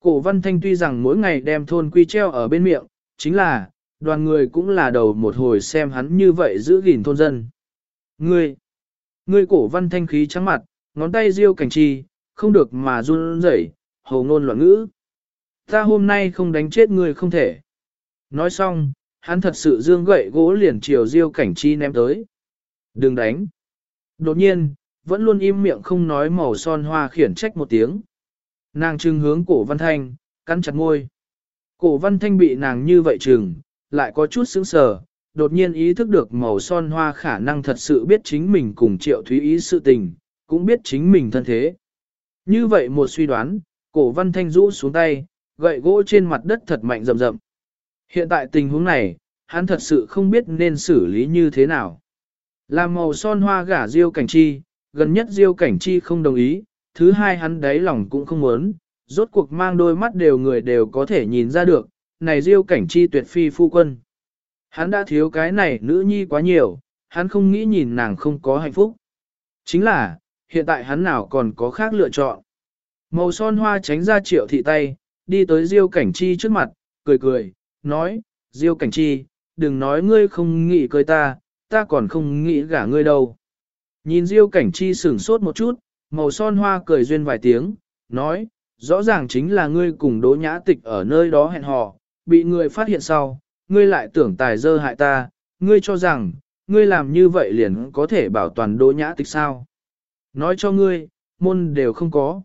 Cổ văn thanh tuy rằng mỗi ngày đem thôn quy treo ở bên miệng, chính là, đoàn người cũng là đầu một hồi xem hắn như vậy giữ gìn thôn dân. Ngươi, ngươi cổ văn thanh khí trắng mặt, ngón tay riêu cảnh chi, không được mà run rẩy, hồ ngôn loạn ngữ. Ta hôm nay không đánh chết ngươi không thể. Nói xong, hắn thật sự dương gậy gỗ liền chiều diêu cảnh chi ném tới. Đừng đánh. Đột nhiên, vẫn luôn im miệng không nói màu son hoa khiển trách một tiếng. Nàng trưng hướng cổ văn thanh, cắn chặt ngôi. Cổ văn thanh bị nàng như vậy trừng, lại có chút sững sờ, đột nhiên ý thức được màu son hoa khả năng thật sự biết chính mình cùng triệu thúy ý sự tình, cũng biết chính mình thân thế. Như vậy một suy đoán, cổ văn thanh rũ xuống tay, gậy gỗ trên mặt đất thật mạnh rầm rầm. Hiện tại tình huống này, hắn thật sự không biết nên xử lý như thế nào. Làm màu son hoa gả diêu cảnh chi, gần nhất diêu cảnh chi không đồng ý, thứ hai hắn đáy lòng cũng không muốn, rốt cuộc mang đôi mắt đều người đều có thể nhìn ra được, này diêu cảnh chi tuyệt phi phu quân. Hắn đã thiếu cái này nữ nhi quá nhiều, hắn không nghĩ nhìn nàng không có hạnh phúc. Chính là, hiện tại hắn nào còn có khác lựa chọn. Màu son hoa tránh ra triệu thị tay, đi tới diêu cảnh chi trước mặt, cười cười, nói, diêu cảnh chi, đừng nói ngươi không nghĩ cười ta, ta còn không nghĩ gả ngươi đâu. Nhìn diêu cảnh chi sửng sốt một chút, màu son hoa cười duyên vài tiếng, nói, rõ ràng chính là ngươi cùng đỗ nhã tịch ở nơi đó hẹn hò, bị người phát hiện sau, ngươi lại tưởng tài dơ hại ta, ngươi cho rằng, ngươi làm như vậy liền có thể bảo toàn đỗ nhã tịch sao. Nói cho ngươi, môn đều không có.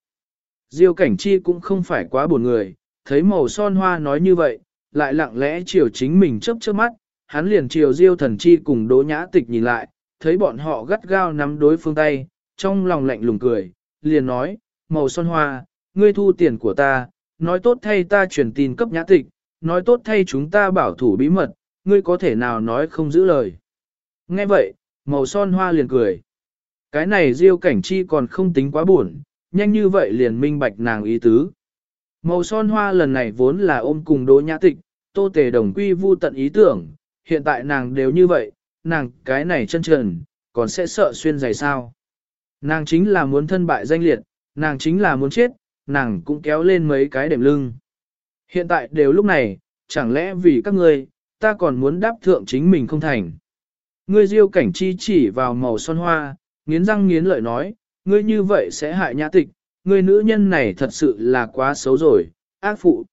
Diêu cảnh chi cũng không phải quá buồn người, thấy màu son hoa nói như vậy, lại lặng lẽ chiều chính mình chấp chớp mắt, hắn liền chiều diêu thần chi cùng đỗ nhã tịch nhìn lại, thấy bọn họ gắt gao nắm đối phương tay, trong lòng lạnh lùng cười, liền nói, màu son hoa, ngươi thu tiền của ta, nói tốt thay ta truyền tin cấp nhã tịch, nói tốt thay chúng ta bảo thủ bí mật, ngươi có thể nào nói không giữ lời. Nghe vậy, màu son hoa liền cười. Cái này diêu cảnh chi còn không tính quá buồn, nhanh như vậy liền minh bạch nàng ý tứ. Màu son hoa lần này vốn là ôm cùng đỗ nhã tịch, tô tề đồng quy vu tận ý tưởng, hiện tại nàng đều như vậy, nàng cái này chân trần, còn sẽ sợ xuyên giày sao. Nàng chính là muốn thân bại danh liệt, nàng chính là muốn chết, nàng cũng kéo lên mấy cái đệm lưng. Hiện tại đều lúc này, chẳng lẽ vì các ngươi, ta còn muốn đáp thượng chính mình không thành. Ngươi diêu cảnh chi chỉ vào màu son hoa, nghiến răng nghiến lợi nói, ngươi như vậy sẽ hại nhã tịch, ngươi nữ nhân này thật sự là quá xấu rồi, ác phụ.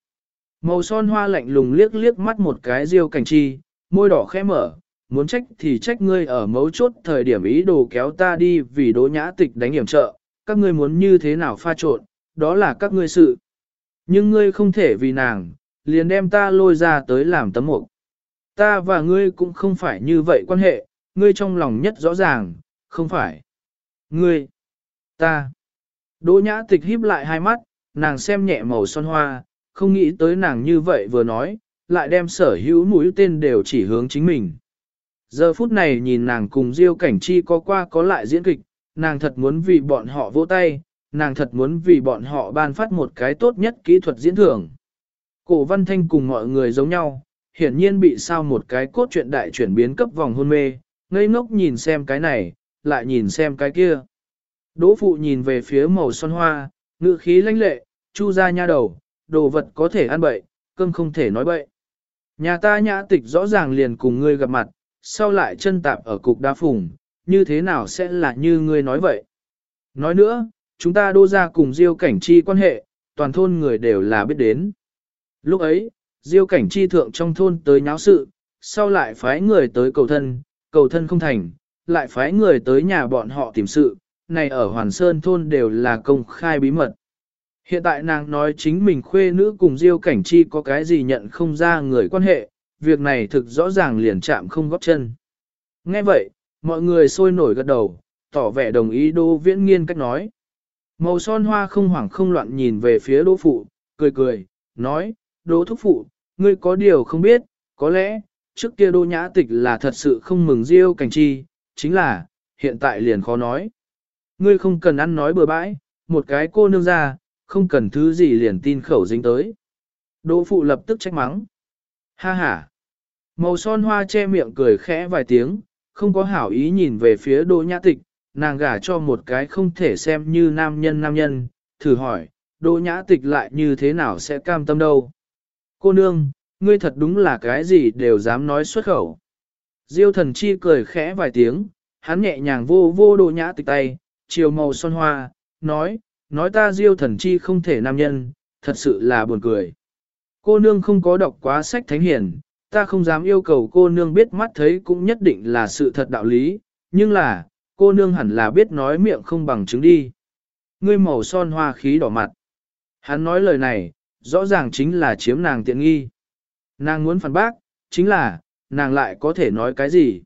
Màu son hoa lạnh lùng liếc liếc mắt một cái diêu cảnh chi, môi đỏ khẽ mở, muốn trách thì trách ngươi ở mấu chốt thời điểm ý đồ kéo ta đi vì đỗ nhã tịch đánh hiểm trợ, các ngươi muốn như thế nào pha trộn, đó là các ngươi sự. Nhưng ngươi không thể vì nàng, liền đem ta lôi ra tới làm tấm mục. Ta và ngươi cũng không phải như vậy quan hệ, ngươi trong lòng nhất rõ ràng, không phải. Ngươi, ta. Đỗ nhã tịch híp lại hai mắt, nàng xem nhẹ màu son hoa, không nghĩ tới nàng như vậy vừa nói, lại đem sở hữu mũi tên đều chỉ hướng chính mình. Giờ phút này nhìn nàng cùng Diêu Cảnh Chi có qua có lại diễn kịch, nàng thật muốn vì bọn họ vỗ tay, nàng thật muốn vì bọn họ ban phát một cái tốt nhất kỹ thuật diễn thưởng. Cổ Văn Thanh cùng mọi người giống nhau, hiển nhiên bị sao một cái cốt truyện đại chuyển biến cấp vòng hôn mê, ngây ngốc nhìn xem cái này, lại nhìn xem cái kia. Đỗ phụ nhìn về phía màu son hoa, ngự khí lãnh lệ, chu ra nha đầu, đồ vật có thể ăn bậy, cơm không thể nói bậy. Nhà ta nhã tịch rõ ràng liền cùng ngươi gặp mặt, sau lại chân tạp ở cục đá phùng, như thế nào sẽ là như ngươi nói vậy. Nói nữa, chúng ta đô ra cùng diêu cảnh chi quan hệ, toàn thôn người đều là biết đến. Lúc ấy, diêu cảnh chi thượng trong thôn tới nháo sự, sau lại phái người tới cầu thân, cầu thân không thành, lại phái người tới nhà bọn họ tìm sự, này ở Hoàn Sơn thôn đều là công khai bí mật. Hiện tại nàng nói chính mình khuê nữ cùng Diêu Cảnh Chi có cái gì nhận không ra người quan hệ, việc này thực rõ ràng liền chạm không góp chân. Nghe vậy, mọi người sôi nổi gật đầu, tỏ vẻ đồng ý Đỗ Viễn Nghiên cách nói. Màu son hoa không hoảng không loạn nhìn về phía Đỗ Phụ, cười cười, nói, Đỗ Thúc Phụ, ngươi có điều không biết, có lẽ, trước kia Đỗ Nhã Tịch là thật sự không mừng Diêu Cảnh Chi, chính là, hiện tại liền khó nói. Ngươi không cần ăn nói bừa bãi, một cái cô nương ra, không cần thứ gì liền tin khẩu dính tới. Đỗ phụ lập tức trách mắng. Ha ha. Màu son hoa che miệng cười khẽ vài tiếng, không có hảo ý nhìn về phía đỗ nhã tịch, nàng gả cho một cái không thể xem như nam nhân nam nhân, thử hỏi, Đỗ nhã tịch lại như thế nào sẽ cam tâm đâu. Cô nương, ngươi thật đúng là cái gì đều dám nói xuất khẩu. Diêu thần chi cười khẽ vài tiếng, hắn nhẹ nhàng vô vô đỗ nhã tịch tay, chiều màu son hoa, nói, nói ta diêu thần chi không thể nam nhân, thật sự là buồn cười. Cô nương không có đọc quá sách thánh hiển, ta không dám yêu cầu cô nương biết mắt thấy cũng nhất định là sự thật đạo lý, nhưng là, cô nương hẳn là biết nói miệng không bằng chứng đi. Ngươi màu son hoa khí đỏ mặt. Hắn nói lời này, rõ ràng chính là chiếm nàng tiện nghi. Nàng muốn phản bác, chính là, nàng lại có thể nói cái gì?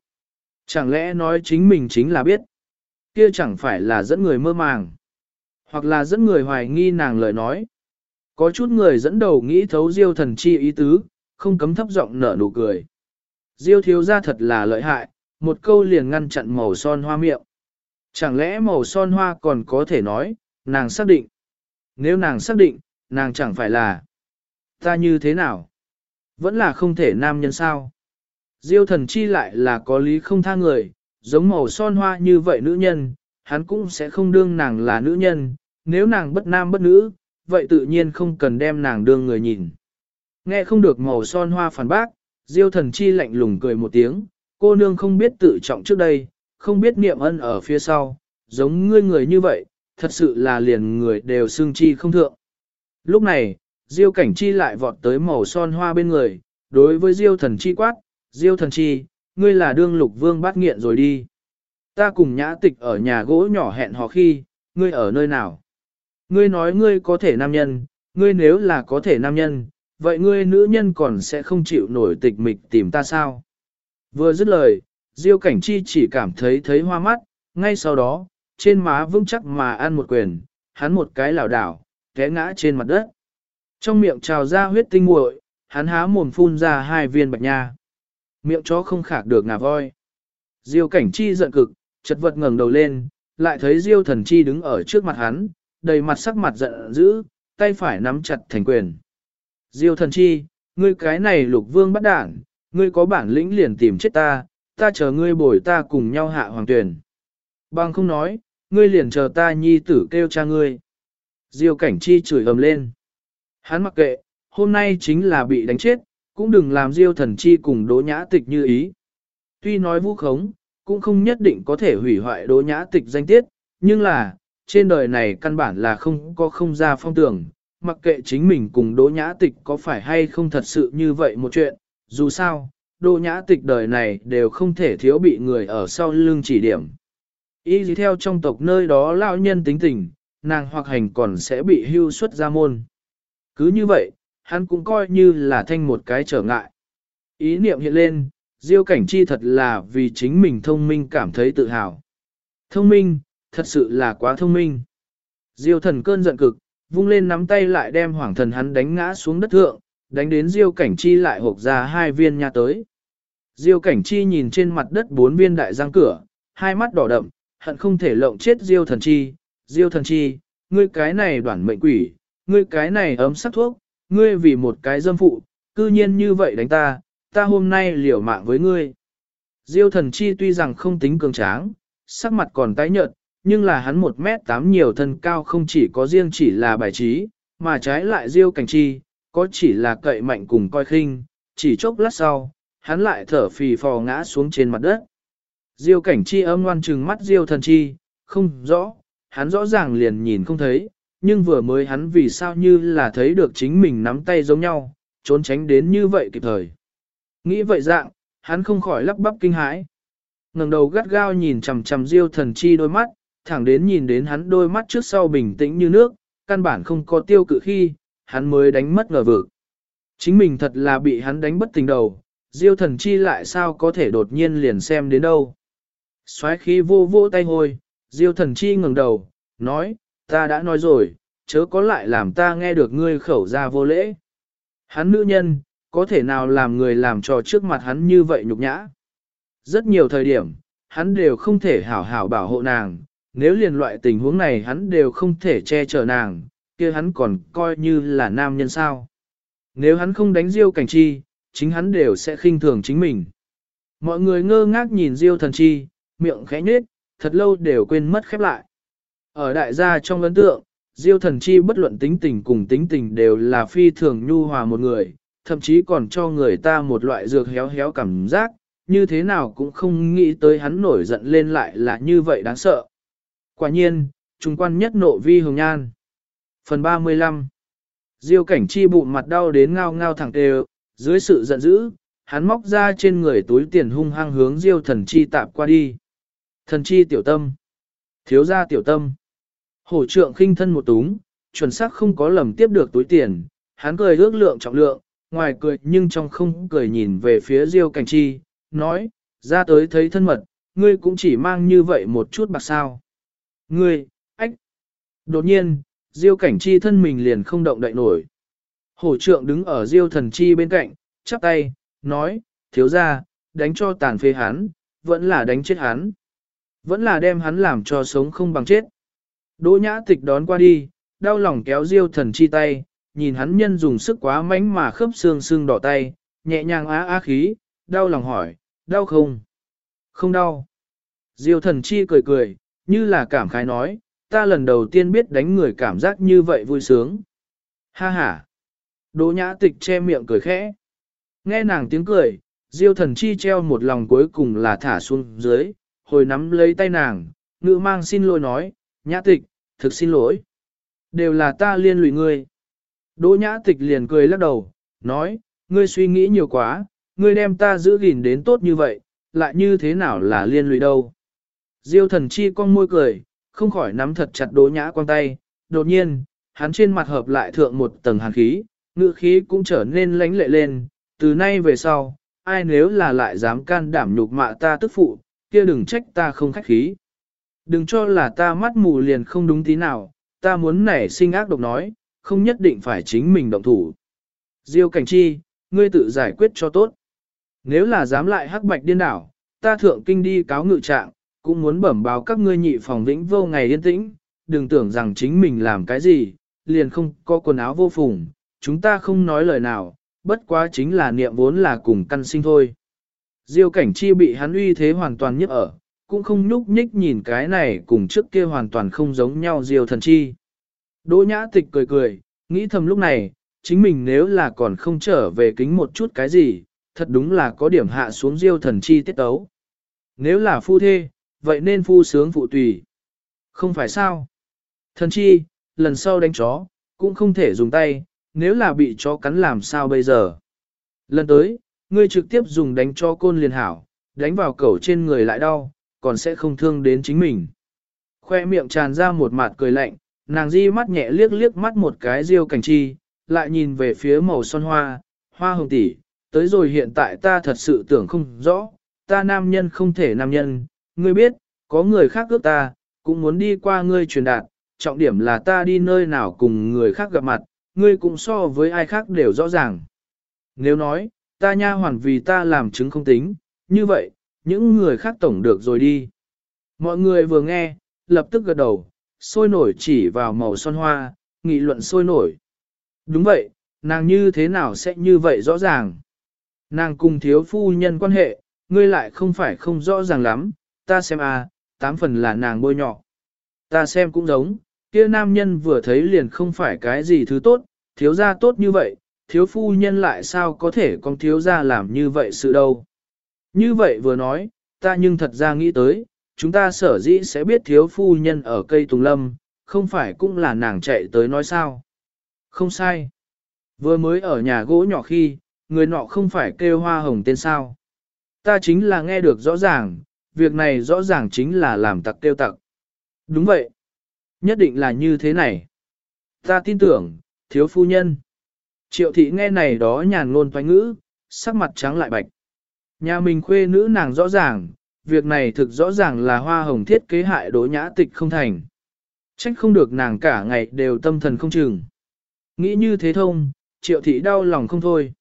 Chẳng lẽ nói chính mình chính là biết? Kia chẳng phải là dẫn người mơ màng, hoặc là dẫn người hoài nghi nàng lời nói. Có chút người dẫn đầu nghĩ thấu diêu thần chi ý tứ, không cấm thấp giọng nở nụ cười. Diêu thiếu ra thật là lợi hại, một câu liền ngăn chặn màu son hoa miệng. Chẳng lẽ màu son hoa còn có thể nói, nàng xác định. Nếu nàng xác định, nàng chẳng phải là ta như thế nào? Vẫn là không thể nam nhân sao? Diêu thần chi lại là có lý không tha người, giống màu son hoa như vậy nữ nhân, hắn cũng sẽ không đương nàng là nữ nhân, nếu nàng bất nam bất nữ, vậy tự nhiên không cần đem nàng đương người nhìn. Nghe không được màu son hoa phản bác, Diêu thần chi lạnh lùng cười một tiếng, cô nương không biết tự trọng trước đây, không biết niệm ân ở phía sau, giống ngươi người như vậy, thật sự là liền người đều xương chi không thượng. Lúc này, Diêu cảnh chi lại vọt tới màu son hoa bên người, đối với Diêu thần chi quát, Diêu thần chi, ngươi là đương lục vương bát nghiện rồi đi. Ta cùng nhã tịch ở nhà gỗ nhỏ hẹn hò khi, ngươi ở nơi nào? Ngươi nói ngươi có thể nam nhân, ngươi nếu là có thể nam nhân, vậy ngươi nữ nhân còn sẽ không chịu nổi tịch mịch tìm ta sao? Vừa dứt lời, Diêu Cảnh Chi chỉ cảm thấy thấy hoa mắt, ngay sau đó, trên má vững chắc mà ăn một quyền, hắn một cái lảo đảo, té ngã trên mặt đất. Trong miệng trào ra huyết tinh muội, hắn há mồm phun ra hai viên bạch nha. Miệng chó không khạc được ngà voi. Diêu Cảnh Chi giận cực, chật vật ngẩng đầu lên, lại thấy Diêu Thần Chi đứng ở trước mặt hắn, đầy mặt sắc mặt giận dữ, tay phải nắm chặt thành quyền. Diêu Thần Chi, ngươi cái này lục vương bắt đảng, ngươi có bản lĩnh liền tìm chết ta, ta chờ ngươi bồi ta cùng nhau hạ hoàng tuyển. Bằng không nói, ngươi liền chờ ta nhi tử kêu cha ngươi. Diêu cảnh chi chửi ầm lên. Hắn mặc kệ, hôm nay chính là bị đánh chết, cũng đừng làm diêu thần chi cùng đỗ nhã tịch như ý. Tuy nói vũ khống, cũng không nhất định có thể hủy hoại đỗ nhã tịch danh tiết, nhưng là, trên đời này căn bản là không có không ra phong tưởng, mặc kệ chính mình cùng đỗ nhã tịch có phải hay không thật sự như vậy một chuyện, dù sao, đỗ nhã tịch đời này đều không thể thiếu bị người ở sau lưng chỉ điểm. Ý gì theo trong tộc nơi đó lão nhân tính tình, nàng hoặc hành còn sẽ bị hưu xuất ra môn. Cứ như vậy, hắn cũng coi như là thanh một cái trở ngại. Ý niệm hiện lên, Diêu cảnh chi thật là vì chính mình thông minh cảm thấy tự hào. Thông minh, thật sự là quá thông minh. Diêu thần cơn giận cực, vung lên nắm tay lại đem hoàng thần hắn đánh ngã xuống đất thượng, đánh đến Diêu cảnh chi lại hộp ra hai viên nha tới. Diêu cảnh chi nhìn trên mặt đất bốn viên đại giang cửa, hai mắt đỏ đậm, hận không thể lộng chết Diêu thần chi. Diêu thần chi, ngươi cái này đoản mệnh quỷ, ngươi cái này ấm sắc thuốc, ngươi vì một cái dâm phụ, cư nhiên như vậy đánh ta, ta hôm nay liều mạng với ngươi. Diêu thần chi tuy rằng không tính cường tráng, sắc mặt còn tái nhợt, nhưng là hắn một mét tám nhiều thân cao không chỉ có riêng chỉ là bài trí, mà trái lại Diêu cảnh chi, có chỉ là cậy mạnh cùng coi khinh, chỉ chốc lát sau, hắn lại thở phì phò ngã xuống trên mặt đất. Diêu cảnh chi âm ngoan trừng mắt Diêu thần chi, không rõ, hắn rõ ràng liền nhìn không thấy, nhưng vừa mới hắn vì sao như là thấy được chính mình nắm tay giống nhau, trốn tránh đến như vậy kịp thời. Nghĩ vậy dạng, hắn không khỏi lắp bắp kinh hãi. ngẩng đầu gắt gao nhìn chằm chằm Diêu thần chi đôi mắt, thẳng đến nhìn đến hắn đôi mắt trước sau bình tĩnh như nước, căn bản không có tiêu cự khi, hắn mới đánh mất ngờ vực. Chính mình thật là bị hắn đánh bất tình đầu, Diêu thần chi lại sao có thể đột nhiên liền xem đến đâu. soái khí vô vô tay hôi, Diêu thần chi ngẩng đầu, nói, ta đã nói rồi, chớ có lại làm ta nghe được ngươi khẩu ra vô lễ. Hắn nữ nhân, có thể nào làm người làm trò trước mặt hắn như vậy nhục nhã. Rất nhiều thời điểm, hắn đều không thể hảo hảo bảo hộ nàng, nếu liền loại tình huống này hắn đều không thể che chở nàng, kia hắn còn coi như là nam nhân sao. Nếu hắn không đánh Diêu cảnh chi, chính hắn đều sẽ khinh thường chính mình. Mọi người ngơ ngác nhìn Diêu thần chi, miệng khẽ nhếch, thật lâu đều quên mất khép lại. Ở đại gia trong ấn tượng, Diêu thần chi bất luận tính tình cùng tính tình đều là phi thường nhu hòa một người, thậm chí còn cho người ta một loại dược héo héo cảm giác, như thế nào cũng không nghĩ tới hắn nổi giận lên lại là như vậy đáng sợ. Quả nhiên, trung quan nhất nộ vi hồng nhan. Phần 35 Diêu cảnh chi bụng mặt đau đến ngao ngao thẳng tề, dưới sự giận dữ, hắn móc ra trên người túi tiền hung hăng hướng diêu thần chi tạp qua đi. Thần chi tiểu tâm. Thiếu gia tiểu tâm. Hổ trượng khinh thân một túng, chuẩn xác không có lầm tiếp được túi tiền, hắn cười ước lượng trọng lượng, ngoài cười nhưng trong không cười nhìn về phía Diêu Cảnh Chi, nói, ra tới thấy thân mật, ngươi cũng chỉ mang như vậy một chút bạc sao. Ngươi, ách. Đột nhiên, Diêu Cảnh Chi thân mình liền không động đậy nổi. Hổ trượng đứng ở Diêu Thần Chi bên cạnh, chắp tay, nói, thiếu ra, đánh cho tàn phế hắn, vẫn là đánh chết hắn. Vẫn là đem hắn làm cho sống không bằng chết. Đỗ nhã tịch đón qua đi, đau lòng kéo Diêu Thần Chi tay, nhìn hắn nhân dùng sức quá mánh mà khớp xương xương đỏ tay, nhẹ nhàng á á khí, đau lòng hỏi, đau không? Không đau. Diêu thần chi cười cười, như là cảm khái nói, ta lần đầu tiên biết đánh người cảm giác như vậy vui sướng. Ha ha. Đỗ nhã tịch che miệng cười khẽ. Nghe nàng tiếng cười, diêu thần chi treo một lòng cuối cùng là thả xuống dưới, hồi nắm lấy tay nàng, ngữ mang xin lỗi nói, nhã tịch, thực xin lỗi. Đều là ta liên lụy ngươi. Đỗ nhã tịch liền cười lắc đầu, nói, ngươi suy nghĩ nhiều quá, ngươi đem ta giữ gìn đến tốt như vậy, lại như thế nào là liên lụy đâu. Diêu thần chi con môi cười, không khỏi nắm thật chặt đố nhã quang tay, đột nhiên, hắn trên mặt hợp lại thượng một tầng hàn khí, ngựa khí cũng trở nên lánh lệ lên, từ nay về sau, ai nếu là lại dám can đảm nhục mạ ta tức phụ, kia đừng trách ta không khách khí. Đừng cho là ta mắt mù liền không đúng tí nào, ta muốn nảy sinh ác độc nói, không nhất định phải chính mình động thủ. Diêu cảnh chi, ngươi tự giải quyết cho tốt. Nếu là dám lại hắc bạch điên đảo, ta thượng kinh đi cáo ngự trạng, cũng muốn bẩm báo các ngươi nhị phòng vĩnh vô ngày yên tĩnh, đừng tưởng rằng chính mình làm cái gì, liền không có quần áo vô phùng, chúng ta không nói lời nào, bất quá chính là niệm vốn là cùng căn sinh thôi. Diêu cảnh chi bị hắn uy thế hoàn toàn nhức ở, cũng không nhúc nhích nhìn cái này cùng trước kia hoàn toàn không giống nhau diêu thần chi. Đỗ nhã tịch cười cười, nghĩ thầm lúc này, chính mình nếu là còn không trở về kính một chút cái gì, thật đúng là có điểm hạ xuống diêu thần chi tiết tấu. Nếu là phu thê, vậy nên phu sướng phụ tùy. Không phải sao? Thần chi, lần sau đánh chó, cũng không thể dùng tay, nếu là bị chó cắn làm sao bây giờ? Lần tới, ngươi trực tiếp dùng đánh cho côn liền hảo, đánh vào cẩu trên người lại đau, còn sẽ không thương đến chính mình. Khoe miệng tràn ra một mặt cười lạnh, nàng di mắt nhẹ liếc liếc mắt một cái riêu cảnh chi, lại nhìn về phía màu son hoa, hoa hồng tỷ, tới rồi hiện tại ta thật sự tưởng không rõ, ta nam nhân không thể nam nhân, ngươi biết, có người khác ước ta, cũng muốn đi qua ngươi truyền đạt, trọng điểm là ta đi nơi nào cùng người khác gặp mặt, ngươi cũng so với ai khác đều rõ ràng. Nếu nói, ta nha hoàn vì ta làm chứng không tính, như vậy, những người khác tổng được rồi đi. Mọi người vừa nghe, lập tức gật đầu, sôi nổi chỉ vào màu son hoa, nghị luận sôi nổi. Đúng vậy, nàng như thế nào sẽ như vậy rõ ràng. Nàng cùng thiếu phu nhân quan hệ, ngươi lại không phải không rõ ràng lắm, ta xem à, tám phần là nàng bôi nhọ. Ta xem cũng giống, kia nam nhân vừa thấy liền không phải cái gì thứ tốt, thiếu gia tốt như vậy, thiếu phu nhân lại sao có thể con thiếu gia làm như vậy sự đâu. Như vậy vừa nói, ta nhưng thật ra nghĩ tới, chúng ta sở dĩ sẽ biết thiếu phu nhân ở cây tùng lâm, không phải cũng là nàng chạy tới nói sao. Không sai. Vừa mới ở nhà gỗ nhỏ khi, người nọ không phải kêu hoa hồng tên sao. Ta chính là nghe được rõ ràng, việc này rõ ràng chính là làm tặc tiêu tặc. Đúng vậy. Nhất định là như thế này. Ta tin tưởng, thiếu phu nhân. Triệu thị nghe này đó nhàn ngôn toái ngữ, sắc mặt trắng lại bạch. Nhà mình khuê nữ nàng rõ ràng, việc này thực rõ ràng là hoa hồng thiết kế hại đỗ nhã tịch không thành. Trách không được nàng cả ngày đều tâm thần không chừng. Nghĩ như thế thông, triệu thị đau lòng không thôi.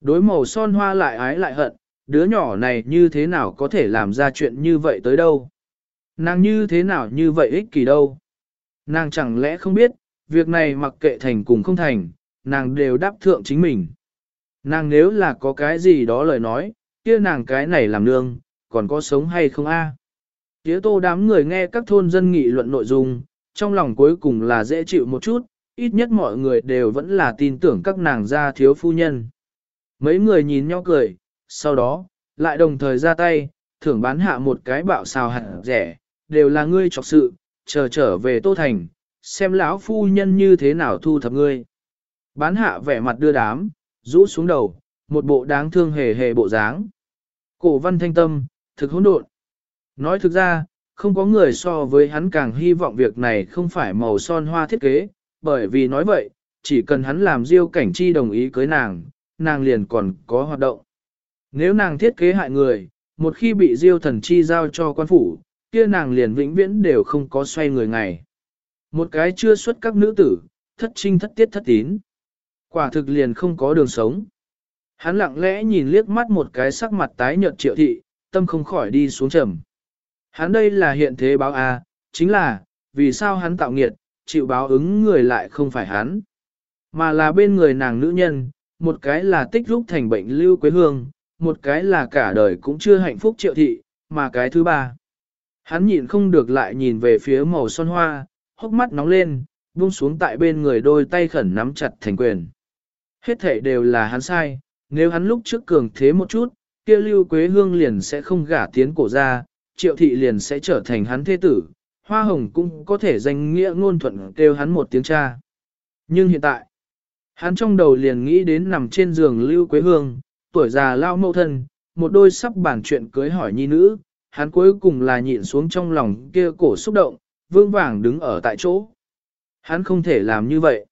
Đối màu son hoa lại ái lại hận, đứa nhỏ này như thế nào có thể làm ra chuyện như vậy tới đâu. Nàng như thế nào như vậy ích kỷ đâu. Nàng chẳng lẽ không biết, việc này mặc kệ thành cùng không thành, nàng đều đáp thượng chính mình. Nàng nếu là có cái gì đó lời nói, kia nàng cái này làm nương, còn có sống hay không a? À? Tía tô đám người nghe các thôn dân nghị luận nội dung, trong lòng cuối cùng là dễ chịu một chút, ít nhất mọi người đều vẫn là tin tưởng các nàng gia thiếu phu nhân. Mấy người nhìn nhau cười, sau đó, lại đồng thời ra tay, thưởng bán hạ một cái bạo xào hạt rẻ, đều là ngươi trọc sự, chờ trở về Tô Thành, xem lão phu nhân như thế nào thu thập ngươi. Bán hạ vẻ mặt đưa đám, rũ xuống đầu, một bộ đáng thương hề hề bộ dáng. Cổ văn thanh tâm, thực hỗn độn. Nói thực ra, không có người so với hắn càng hy vọng việc này không phải màu son hoa thiết kế, bởi vì nói vậy, chỉ cần hắn làm diêu cảnh chi đồng ý cưới nàng, nàng liền còn có hoạt động. Nếu nàng thiết kế hại người, một khi bị diêu thần chi giao cho quan phủ, kia nàng liền vĩnh viễn đều không có xoay người ngày. Một cái chưa xuất các nữ tử, thất trinh thất tiết thất tín. Quả thực liền không có đường sống. Hắn lặng lẽ nhìn liếc mắt một cái sắc mặt tái nhợt triệu thị, tâm không khỏi đi xuống trầm. Hắn đây là hiện thế báo A, chính là, vì sao hắn tạo nghiệt, chịu báo ứng người lại không phải hắn. Mà là bên người nàng nữ nhân, một cái là tích lúc thành bệnh lưu quế hương, một cái là cả đời cũng chưa hạnh phúc triệu thị, mà cái thứ ba. Hắn nhịn không được lại nhìn về phía màu son hoa, hốc mắt nóng lên, buông xuống tại bên người đôi tay khẩn nắm chặt thành quyền. Hết thể đều là hắn sai, nếu hắn lúc trước cường thế một chút, kia lưu quế hương liền sẽ không gả tiến cổ ra, triệu thị liền sẽ trở thành hắn thế tử, hoa hồng cũng có thể danh nghĩa ngôn thuận kêu hắn một tiếng cha. Nhưng hiện tại, hắn trong đầu liền nghĩ đến nằm trên giường lưu quế hương, tuổi già lao mâu thân, một đôi sắp bàn chuyện cưới hỏi nhi nữ, hắn cuối cùng là nhịn xuống trong lòng kia cổ xúc động, vương vàng đứng ở tại chỗ. Hắn không thể làm như vậy.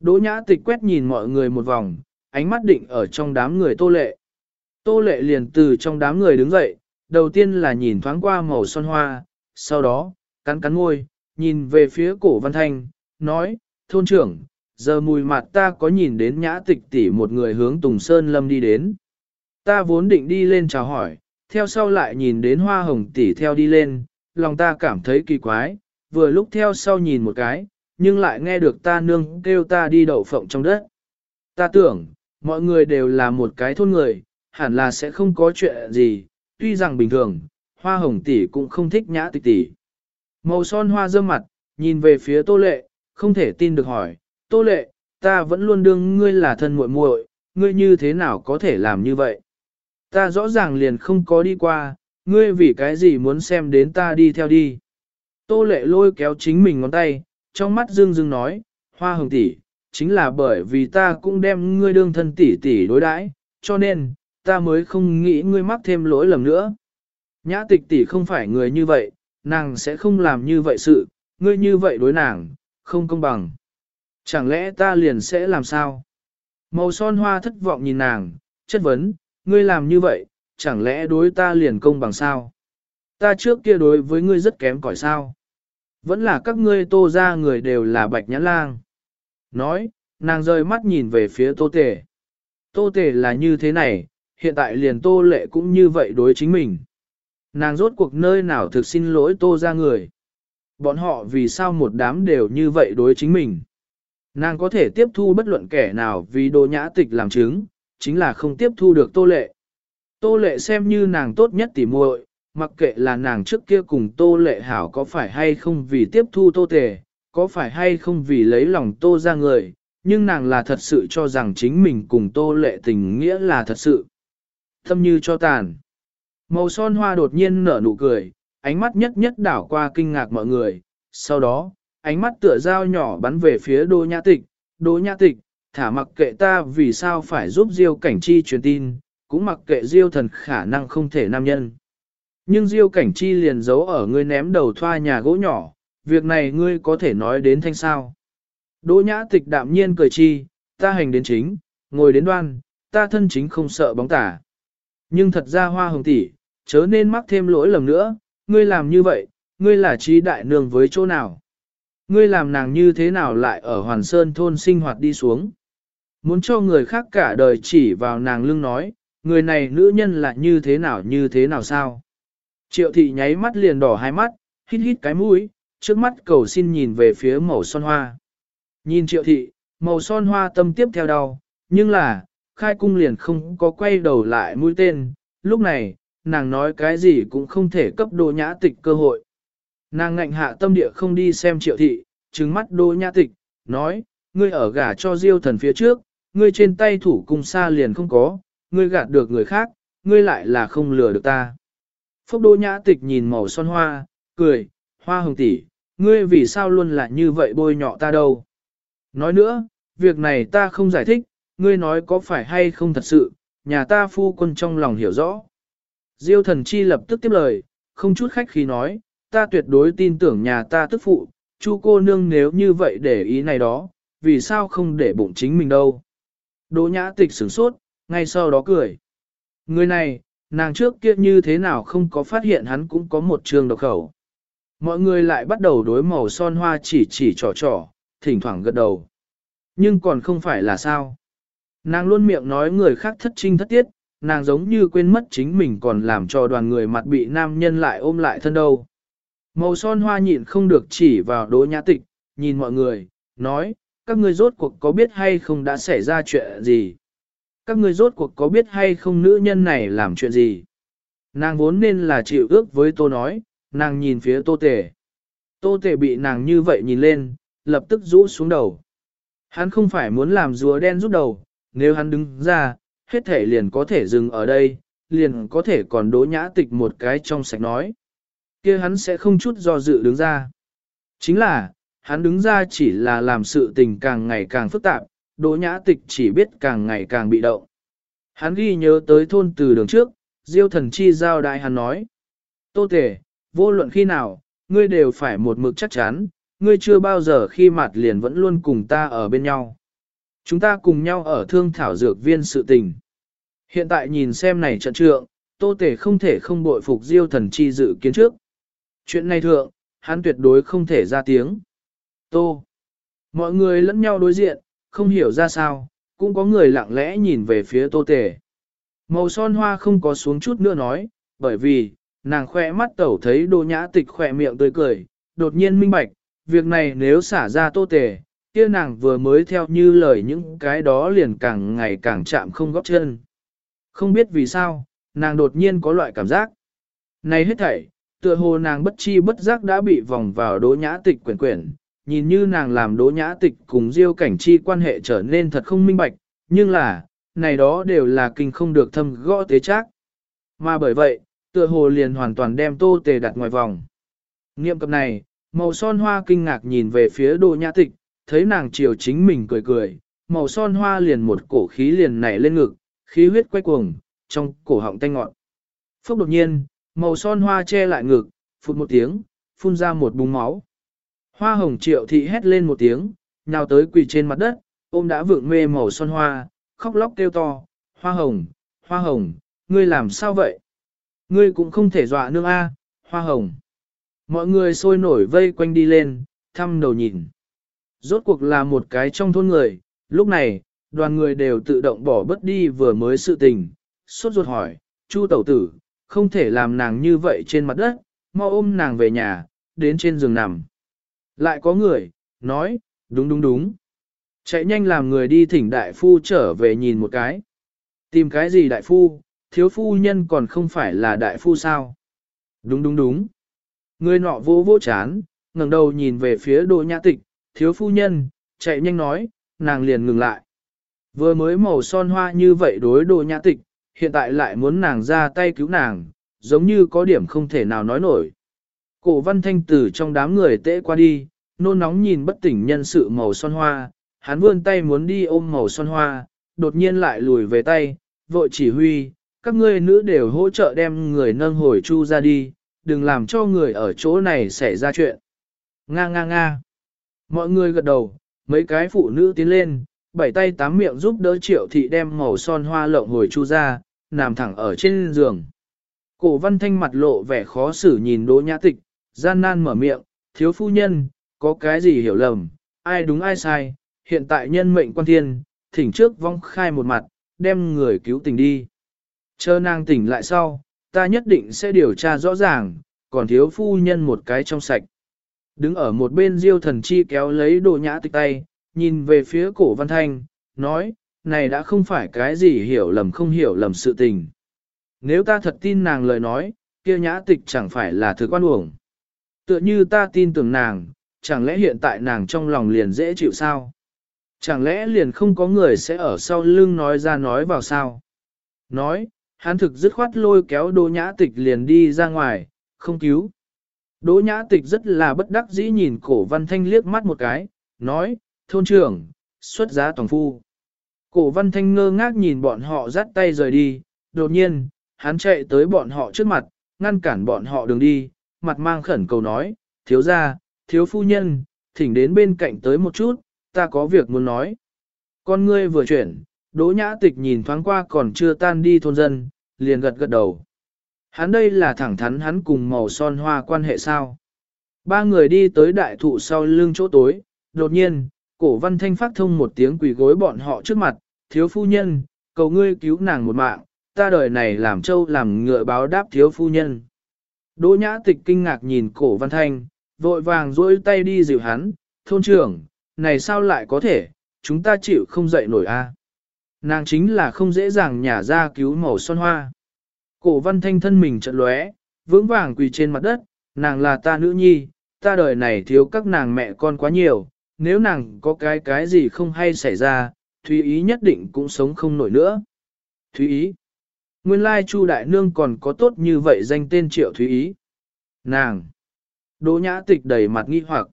Đỗ nhã tịch quét nhìn mọi người một vòng, ánh mắt định ở trong đám người tô lệ. Tô lệ liền từ trong đám người đứng dậy, đầu tiên là nhìn thoáng qua màu son hoa, sau đó, cắn cắn môi, nhìn về phía cổ văn thanh, nói, thôn trưởng, giờ mùi mặt ta có nhìn đến nhã tịch tỷ một người hướng Tùng Sơn Lâm đi đến. Ta vốn định đi lên chào hỏi, theo sau lại nhìn đến hoa hồng tỷ theo đi lên, lòng ta cảm thấy kỳ quái, vừa lúc theo sau nhìn một cái, nhưng lại nghe được ta nương kêu ta đi đậu phộng trong đất. Ta tưởng, mọi người đều là một cái thôn người, hẳn là sẽ không có chuyện gì, tuy rằng bình thường, hoa hồng tỷ cũng không thích nhã tịch tỷ. Màu son hoa dơ mặt, nhìn về phía tô lệ, không thể tin được hỏi, tô lệ, ta vẫn luôn đương ngươi là thân muội muội, ngươi như thế nào có thể làm như vậy? Ta rõ ràng liền không có đi qua, ngươi vì cái gì muốn xem đến ta đi theo đi. Tô lệ lôi kéo chính mình ngón tay, trong mắt dương dương nói, hoa hồng tỷ, chính là bởi vì ta cũng đem ngươi đương thân tỷ tỷ đối đãi, cho nên, ta mới không nghĩ ngươi mắc thêm lỗi lầm nữa. Nhã tịch tỷ không phải người như vậy, nàng sẽ không làm như vậy sự, ngươi như vậy đối nàng, không công bằng. Chẳng lẽ ta liền sẽ làm sao? Màu son hoa thất vọng nhìn nàng, chất vấn, ngươi làm như vậy, chẳng lẽ đối ta liền công bằng sao? Ta trước kia đối với ngươi rất kém cỏi sao? Vẫn là các ngươi tô ra người đều là bạch nhãn lang. Nói, nàng rơi mắt nhìn về phía tô tể. Tô tể là như thế này, hiện tại liền tô lệ cũng như vậy đối chính mình. Nàng rốt cuộc nơi nào thực xin lỗi tô ra người. Bọn họ vì sao một đám đều như vậy đối chính mình. Nàng có thể tiếp thu bất luận kẻ nào vì đồ nhã tịch làm chứng, chính là không tiếp thu được tô lệ. Tô lệ xem như nàng tốt nhất tỉ muội, mặc kệ là nàng trước kia cùng tô lệ hảo có phải hay không vì tiếp thu tô tề, có phải hay không vì lấy lòng tô ra người, nhưng nàng là thật sự cho rằng chính mình cùng tô lệ tình nghĩa là thật sự. Thâm như cho tàn. Màu son hoa đột nhiên nở nụ cười, ánh mắt nhất nhất đảo qua kinh ngạc mọi người, sau đó, ánh mắt tựa dao nhỏ bắn về phía đô nhã tịch, đô nhã tịch, thả mặc kệ ta vì sao phải giúp diêu cảnh chi truyền tin, cũng mặc kệ diêu thần khả năng không thể nam nhân. Nhưng diêu cảnh chi liền giấu ở ngươi ném đầu thoa nhà gỗ nhỏ, việc này ngươi có thể nói đến thanh sao. Đỗ nhã tịch đạm nhiên cười chi, ta hành đến chính, ngồi đến đoan, ta thân chính không sợ bóng tả. Nhưng thật ra hoa hồng tỷ, chớ nên mắc thêm lỗi lầm nữa, ngươi làm như vậy, ngươi là trí đại nương với chỗ nào. Ngươi làm nàng như thế nào lại ở Hoàn Sơn thôn sinh hoạt đi xuống. Muốn cho người khác cả đời chỉ vào nàng lưng nói, người này nữ nhân là như thế nào như thế nào sao. Triệu thị nháy mắt liền đỏ hai mắt, hít hít cái mũi, trước mắt cầu xin nhìn về phía màu son hoa. Nhìn triệu thị, màu son hoa tâm tiếp theo đau, nhưng là, khai cung liền không có quay đầu lại mũi tên, lúc này, nàng nói cái gì cũng không thể cấp đồ nhã tịch cơ hội. Nàng ngạnh hạ tâm địa không đi xem triệu thị, trừng mắt đô nhã tịch, nói, ngươi ở gả cho diêu thần phía trước, ngươi trên tay thủ cung xa liền không có, ngươi gạt được người khác, ngươi lại là không lừa được ta. Phúc đô nhã tịch nhìn màu son hoa, cười, hoa hồng tỷ, ngươi vì sao luôn là như vậy bôi nhọ ta đâu. Nói nữa, việc này ta không giải thích, ngươi nói có phải hay không thật sự, nhà ta phu quân trong lòng hiểu rõ. Diêu thần chi lập tức tiếp lời, không chút khách khí nói, ta tuyệt đối tin tưởng nhà ta tức phụ, chu cô nương nếu như vậy để ý này đó, vì sao không để bụng chính mình đâu. Đỗ nhã tịch sửng sốt, ngay sau đó cười. Người này, nàng trước kia như thế nào không có phát hiện hắn cũng có một trường độc khẩu. Mọi người lại bắt đầu đối màu son hoa chỉ chỉ trò trò, thỉnh thoảng gật đầu. Nhưng còn không phải là sao. Nàng luôn miệng nói người khác thất trinh thất tiết, nàng giống như quên mất chính mình còn làm cho đoàn người mặt bị nam nhân lại ôm lại thân đâu. Màu son hoa nhịn không được chỉ vào đỗ nhã tịch, nhìn mọi người, nói, các ngươi rốt cuộc có biết hay không đã xảy ra chuyện gì? Các ngươi rốt cuộc có biết hay không nữ nhân này làm chuyện gì? Nàng vốn nên là chịu ước với tô nói, nàng nhìn phía tô tề. Tô tề bị nàng như vậy nhìn lên, lập tức rũ xuống đầu. Hắn không phải muốn làm rùa đen rút đầu, nếu hắn đứng ra, hết thể liền có thể dừng ở đây, liền có thể còn đỗ nhã tịch một cái trong sạch nói kia hắn sẽ không chút do dự đứng ra. Chính là, hắn đứng ra chỉ là làm sự tình càng ngày càng phức tạp, đỗ nhã tịch chỉ biết càng ngày càng bị động. Hắn ghi nhớ tới thôn từ đường trước, diêu thần chi giao đại hắn nói. Tô tể, vô luận khi nào, ngươi đều phải một mực chắc chắn, ngươi chưa bao giờ khi mặt liền vẫn luôn cùng ta ở bên nhau. Chúng ta cùng nhau ở thương thảo dược viên sự tình. Hiện tại nhìn xem này trận trượng, tô tể không thể không bội phục diêu thần chi dự kiến trước. Chuyện này thượng, hắn tuyệt đối không thể ra tiếng. Tô. Mọi người lẫn nhau đối diện, không hiểu ra sao, cũng có người lặng lẽ nhìn về phía tô tề. Màu son hoa không có xuống chút nữa nói, bởi vì, nàng khoe mắt tẩu thấy đồ nhã tịch khỏe miệng tươi cười, đột nhiên minh bạch, việc này nếu xả ra tô tề, kia nàng vừa mới theo như lời những cái đó liền càng ngày càng chạm không góp chân. Không biết vì sao, nàng đột nhiên có loại cảm giác. Này hết thảy, tựa hồ nàng bất chi bất giác đã bị vòng vào đỗ nhã tịch quyển quyển, nhìn như nàng làm đỗ nhã tịch cùng diêu cảnh chi quan hệ trở nên thật không minh bạch, nhưng là, này đó đều là kinh không được thâm gõ tế chắc. Mà bởi vậy, tựa hồ liền hoàn toàn đem tô tề đặt ngoài vòng. Niệm cập này, màu son hoa kinh ngạc nhìn về phía đỗ nhã tịch, thấy nàng chiều chính mình cười cười, màu son hoa liền một cổ khí liền nảy lên ngực, khí huyết quay cuồng, trong cổ họng tanh ngọn. Phốc đột nhiên, màu son hoa che lại ngực, phụt một tiếng, phun ra một búng máu. Hoa hồng triệu thị hét lên một tiếng, nhào tới quỳ trên mặt đất, ôm đã vượng mê màu son hoa, khóc lóc kêu to, hoa hồng, hoa hồng, ngươi làm sao vậy? Ngươi cũng không thể dọa nương A, hoa hồng. Mọi người sôi nổi vây quanh đi lên, thăm đầu nhìn. Rốt cuộc là một cái trong thôn người, lúc này, đoàn người đều tự động bỏ bất đi vừa mới sự tình, suốt ruột hỏi, Chu tẩu tử, không thể làm nàng như vậy trên mặt đất, mau ôm nàng về nhà, đến trên giường nằm. Lại có người, nói, đúng đúng đúng. Chạy nhanh làm người đi thỉnh đại phu trở về nhìn một cái. Tìm cái gì đại phu, thiếu phu nhân còn không phải là đại phu sao? Đúng đúng đúng. Người nọ vô vô chán, ngẩng đầu nhìn về phía đồ nhã tịch, thiếu phu nhân, chạy nhanh nói, nàng liền ngừng lại. Vừa mới màu son hoa như vậy đối đồ nhã tịch, hiện tại lại muốn nàng ra tay cứu nàng, giống như có điểm không thể nào nói nổi. Cổ văn thanh tử trong đám người tễ qua đi, nôn nóng nhìn bất tỉnh nhân sự màu son hoa, hắn vươn tay muốn đi ôm màu son hoa, đột nhiên lại lùi về tay, vội chỉ huy, các ngươi nữ đều hỗ trợ đem người nâng hồi chu ra đi, đừng làm cho người ở chỗ này xảy ra chuyện. Nga nga nga. Mọi người gật đầu, mấy cái phụ nữ tiến lên, bảy tay tám miệng giúp đỡ triệu thị đem màu son hoa lộng hồi chu ra, nằm thẳng ở trên giường. Cổ văn thanh mặt lộ vẻ khó xử nhìn đỗ nhã tịch, gian nan mở miệng, thiếu phu nhân, có cái gì hiểu lầm, ai đúng ai sai, hiện tại nhân mệnh quan thiên, thỉnh trước vong khai một mặt, đem người cứu tình đi. Chờ nàng tỉnh lại sau, ta nhất định sẽ điều tra rõ ràng, còn thiếu phu nhân một cái trong sạch. Đứng ở một bên diêu thần chi kéo lấy đồ nhã tịch tay, nhìn về phía cổ văn thanh, nói, này đã không phải cái gì hiểu lầm không hiểu lầm sự tình. Nếu ta thật tin nàng lời nói, kia nhã tịch chẳng phải là thực quan uổng. Tựa như ta tin tưởng nàng, chẳng lẽ hiện tại nàng trong lòng liền dễ chịu sao? Chẳng lẽ liền không có người sẽ ở sau lưng nói ra nói vào sao? Nói, hắn thực dứt khoát lôi kéo đỗ nhã tịch liền đi ra ngoài, không cứu. Đỗ nhã tịch rất là bất đắc dĩ nhìn cổ văn thanh liếc mắt một cái, nói, thôn trưởng, xuất giá toàn phu. Cổ văn thanh ngơ ngác nhìn bọn họ dắt tay rời đi, đột nhiên, hắn chạy tới bọn họ trước mặt, ngăn cản bọn họ đường đi, mặt mang khẩn cầu nói, thiếu gia, thiếu phu nhân, thỉnh đến bên cạnh tới một chút, ta có việc muốn nói. Con ngươi vừa chuyển, đỗ nhã tịch nhìn thoáng qua còn chưa tan đi thôn dân, liền gật gật đầu. Hắn đây là thẳng thắn hắn cùng màu son hoa quan hệ sao. Ba người đi tới đại thụ sau lưng chỗ tối, đột nhiên, cổ văn thanh phát thông một tiếng quỳ gối bọn họ trước mặt, thiếu phu nhân, cầu ngươi cứu nàng một mạng, ta đời này làm trâu làm ngựa báo đáp thiếu phu nhân. Đỗ nhã tịch kinh ngạc nhìn cổ văn thanh, vội vàng duỗi tay đi dịu hắn, thôn trưởng, này sao lại có thể, chúng ta chịu không dậy nổi a. Nàng chính là không dễ dàng nhả ra cứu màu son hoa. Cổ văn thanh thân mình trận lóe, vững vàng quỳ trên mặt đất, nàng là ta nữ nhi, ta đời này thiếu các nàng mẹ con quá nhiều, nếu nàng có cái cái gì không hay xảy ra, Thúy Ý nhất định cũng sống không nổi nữa. Thúy Ý. Nguyên lai Chu Đại Nương còn có tốt như vậy danh tên Triệu Thúy Ý. Nàng. Đỗ nhã tịch đầy mặt nghi hoặc.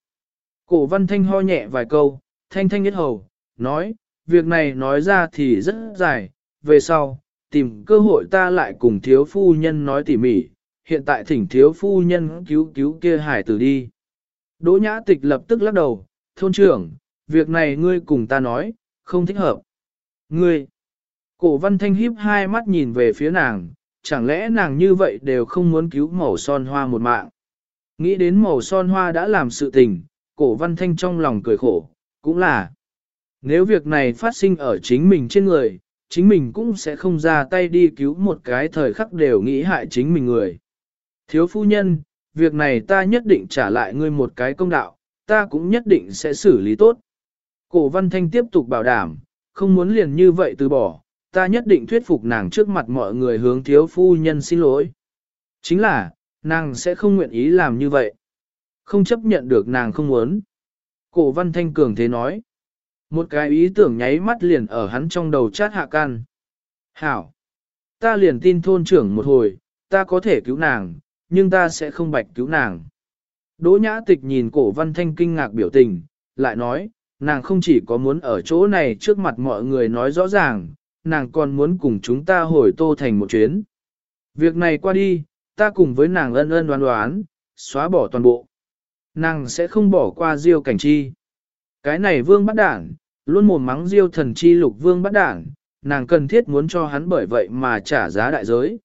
Cổ văn thanh ho nhẹ vài câu, thanh thanh nhất hầu, nói, việc này nói ra thì rất dài, về sau, tìm cơ hội ta lại cùng thiếu phu nhân nói tỉ mỉ, hiện tại thỉnh thiếu phu nhân cứu cứu kia hải tử đi. Đỗ nhã tịch lập tức lắc đầu, thôn trưởng, việc này ngươi cùng ta nói, không thích hợp. Ngươi, cổ văn thanh híp hai mắt nhìn về phía nàng, chẳng lẽ nàng như vậy đều không muốn cứu màu son hoa một mạng. Nghĩ đến màu son hoa đã làm sự tình, cổ văn thanh trong lòng cười khổ, cũng là. Nếu việc này phát sinh ở chính mình trên người, chính mình cũng sẽ không ra tay đi cứu một cái thời khắc đều nghĩ hại chính mình người. Thiếu phu nhân, việc này ta nhất định trả lại ngươi một cái công đạo, ta cũng nhất định sẽ xử lý tốt. Cổ văn thanh tiếp tục bảo đảm, không muốn liền như vậy từ bỏ, ta nhất định thuyết phục nàng trước mặt mọi người hướng thiếu phu nhân xin lỗi. Chính là, nàng sẽ không nguyện ý làm như vậy. Không chấp nhận được nàng không muốn. Cổ văn thanh cường thế nói. Một cái ý tưởng nháy mắt liền ở hắn trong đầu chát hạ can. Hảo! Ta liền tin thôn trưởng một hồi, ta có thể cứu nàng, nhưng ta sẽ không bạch cứu nàng. Đỗ nhã tịch nhìn cổ văn thanh kinh ngạc biểu tình, lại nói, nàng không chỉ có muốn ở chỗ này trước mặt mọi người nói rõ ràng, nàng còn muốn cùng chúng ta hồi tô thành một chuyến. Việc này qua đi, ta cùng với nàng ân ân đoán đoán, xóa bỏ toàn bộ. Nàng sẽ không bỏ qua diêu cảnh chi. Cái này vương bắt đảng, luôn mồm mắng diêu thần chi lục vương bắt đảng, nàng cần thiết muốn cho hắn bởi vậy mà trả giá đại giới.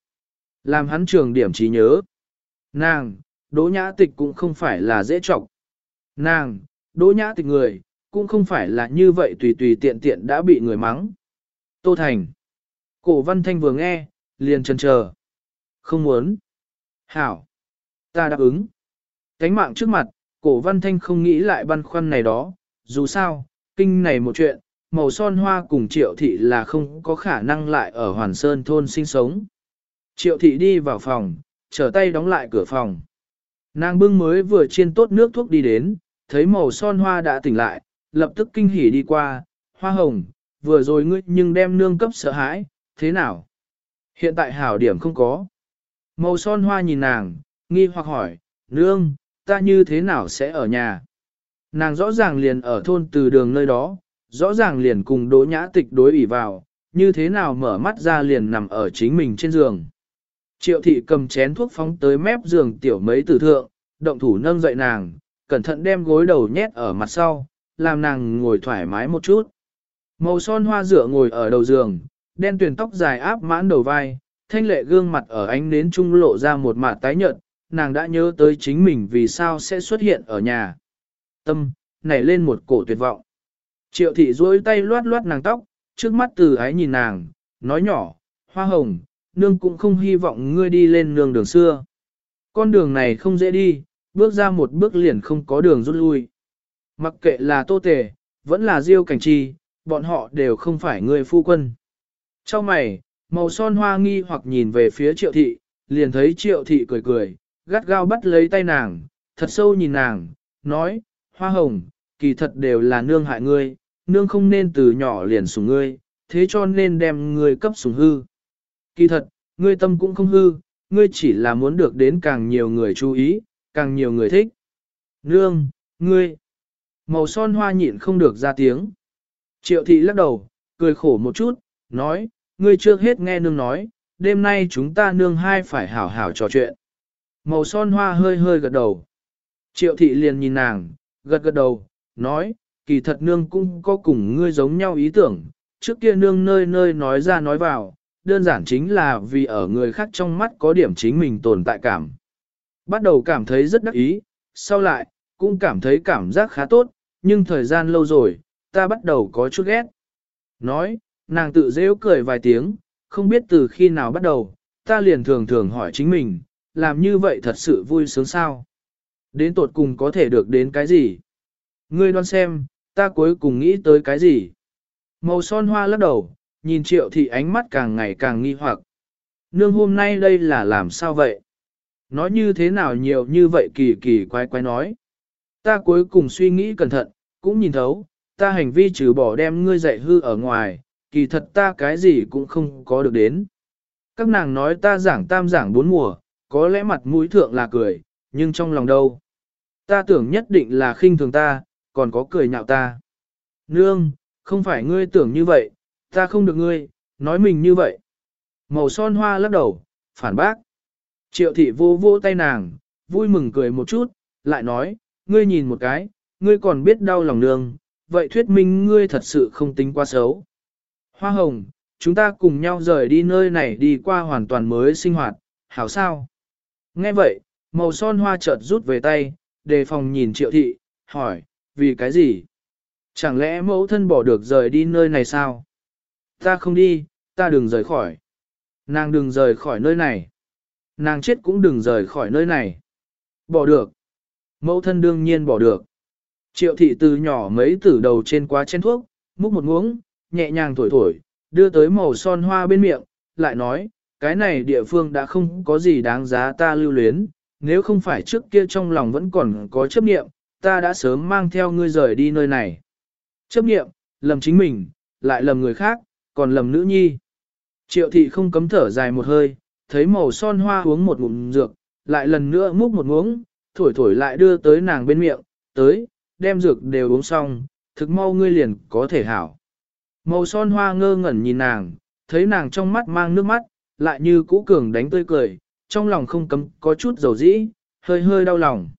Làm hắn trường điểm trí nhớ. Nàng, đỗ nhã tịch cũng không phải là dễ trọng. Nàng, đỗ nhã tịch người, cũng không phải là như vậy tùy tùy tiện tiện đã bị người mắng. Tô Thành. Cổ văn thanh vừa nghe, liền chần chờ. Không muốn. Hảo. Ta đáp ứng. Cánh mạng trước mặt, cổ văn thanh không nghĩ lại băn khoăn này đó. Dù sao, kinh này một chuyện, màu son hoa cùng triệu thị là không có khả năng lại ở Hoàn Sơn thôn sinh sống. Triệu thị đi vào phòng, trở tay đóng lại cửa phòng. Nàng bưng mới vừa chiên tốt nước thuốc đi đến, thấy màu son hoa đã tỉnh lại, lập tức kinh hỉ đi qua, hoa hồng, vừa rồi ngươi nhưng đem nương cấp sợ hãi, thế nào? Hiện tại hảo điểm không có. Màu son hoa nhìn nàng, nghi hoặc hỏi, nương, ta như thế nào sẽ ở nhà? Nàng rõ ràng liền ở thôn từ đường nơi đó, rõ ràng liền cùng đỗ nhã tịch đối ủy vào, như thế nào mở mắt ra liền nằm ở chính mình trên giường. Triệu thị cầm chén thuốc phóng tới mép giường tiểu mấy tử thượng, động thủ nâng dậy nàng, cẩn thận đem gối đầu nhét ở mặt sau, làm nàng ngồi thoải mái một chút. Màu son hoa dựa ngồi ở đầu giường, đen tuyền tóc dài áp mãn đầu vai, thanh lệ gương mặt ở ánh nến trung lộ ra một mặt tái nhợt, nàng đã nhớ tới chính mình vì sao sẽ xuất hiện ở nhà. Tâm, nảy lên một cổ tuyệt vọng. Triệu thị duỗi tay loát loát nàng tóc, trước mắt từ ái nhìn nàng, nói nhỏ, hoa hồng, nương cũng không hy vọng ngươi đi lên nương đường xưa. Con đường này không dễ đi, bước ra một bước liền không có đường rút lui. Mặc kệ là tô tề, vẫn là diêu cảnh chi, bọn họ đều không phải người phu quân. Trong mày, màu son hoa nghi hoặc nhìn về phía triệu thị, liền thấy triệu thị cười cười, gắt gao bắt lấy tay nàng, thật sâu nhìn nàng, nói, hoa hồng, kỳ thật đều là nương hại ngươi, nương không nên từ nhỏ liền sủng ngươi, thế cho nên đem ngươi cấp sủng hư. Kỳ thật, ngươi tâm cũng không hư, ngươi chỉ là muốn được đến càng nhiều người chú ý, càng nhiều người thích. Nương, ngươi, màu son hoa nhịn không được ra tiếng. Triệu thị lắc đầu, cười khổ một chút, nói, ngươi trước hết nghe nương nói, đêm nay chúng ta nương hai phải hảo hảo trò chuyện. Màu son hoa hơi hơi gật đầu. Triệu thị liền nhìn nàng, gật gật đầu, nói, kỳ thật nương cũng có cùng ngươi giống nhau ý tưởng, trước kia nương nơi nơi nói ra nói vào, đơn giản chính là vì ở người khác trong mắt có điểm chính mình tồn tại cảm. Bắt đầu cảm thấy rất đắc ý, sau lại, cũng cảm thấy cảm giác khá tốt, nhưng thời gian lâu rồi, ta bắt đầu có chút ghét. Nói, nàng tự dễ cười vài tiếng, không biết từ khi nào bắt đầu, ta liền thường thường hỏi chính mình, làm như vậy thật sự vui sướng sao? Đến tột cùng có thể được đến cái gì? Ngươi đoán xem, ta cuối cùng nghĩ tới cái gì? Màu son hoa lắc đầu, nhìn triệu thị ánh mắt càng ngày càng nghi hoặc. Nương hôm nay đây là làm sao vậy? Nói như thế nào nhiều như vậy kỳ kỳ quái quái nói. Ta cuối cùng suy nghĩ cẩn thận, cũng nhìn thấu, ta hành vi trừ bỏ đem ngươi dạy hư ở ngoài, kỳ thật ta cái gì cũng không có được đến. Các nàng nói ta giảng tam giảng bốn mùa, có lẽ mặt mũi thượng là cười, nhưng trong lòng đâu. Ta tưởng nhất định là khinh thường ta, còn có cười nhạo ta. Nương, không phải ngươi tưởng như vậy, ta không được ngươi, nói mình như vậy. Màu son hoa lắc đầu, phản bác. Triệu thị vô vô tay nàng, vui mừng cười một chút, lại nói, ngươi nhìn một cái, ngươi còn biết đau lòng nương, vậy thuyết minh ngươi thật sự không tính quá xấu. Hoa hồng, chúng ta cùng nhau rời đi nơi này đi qua hoàn toàn mới sinh hoạt, hảo sao? Nghe vậy, màu son hoa chợt rút về tay, đề phòng nhìn triệu thị, hỏi, vì cái gì? Chẳng lẽ mẫu thân bỏ được rời đi nơi này sao? Ta không đi, ta đừng rời khỏi. Nàng đừng rời khỏi nơi này. Nàng chết cũng đừng rời khỏi nơi này. Bỏ được. Mẫu thân đương nhiên bỏ được. Triệu thị từ nhỏ mấy tử đầu trên quá chén thuốc, múc một muỗng, nhẹ nhàng thổi thổi, đưa tới màu son hoa bên miệng, lại nói, cái này địa phương đã không có gì đáng giá ta lưu luyến, nếu không phải trước kia trong lòng vẫn còn có chấp niệm, ta đã sớm mang theo ngươi rời đi nơi này. Chấp niệm, lầm chính mình, lại lầm người khác, còn lầm nữ nhi. Triệu thị không cấm thở dài một hơi, thấy màu son hoa uống một ngụm dược, lại lần nữa múc một muỗng, thổi thổi lại đưa tới nàng bên miệng, tới, đem dược đều uống xong, thực mau ngươi liền có thể hảo. Màu son hoa ngơ ngẩn nhìn nàng, thấy nàng trong mắt mang nước mắt, lại như cũ cường đánh tươi cười, trong lòng không cấm có chút dầu dĩ, hơi hơi đau lòng.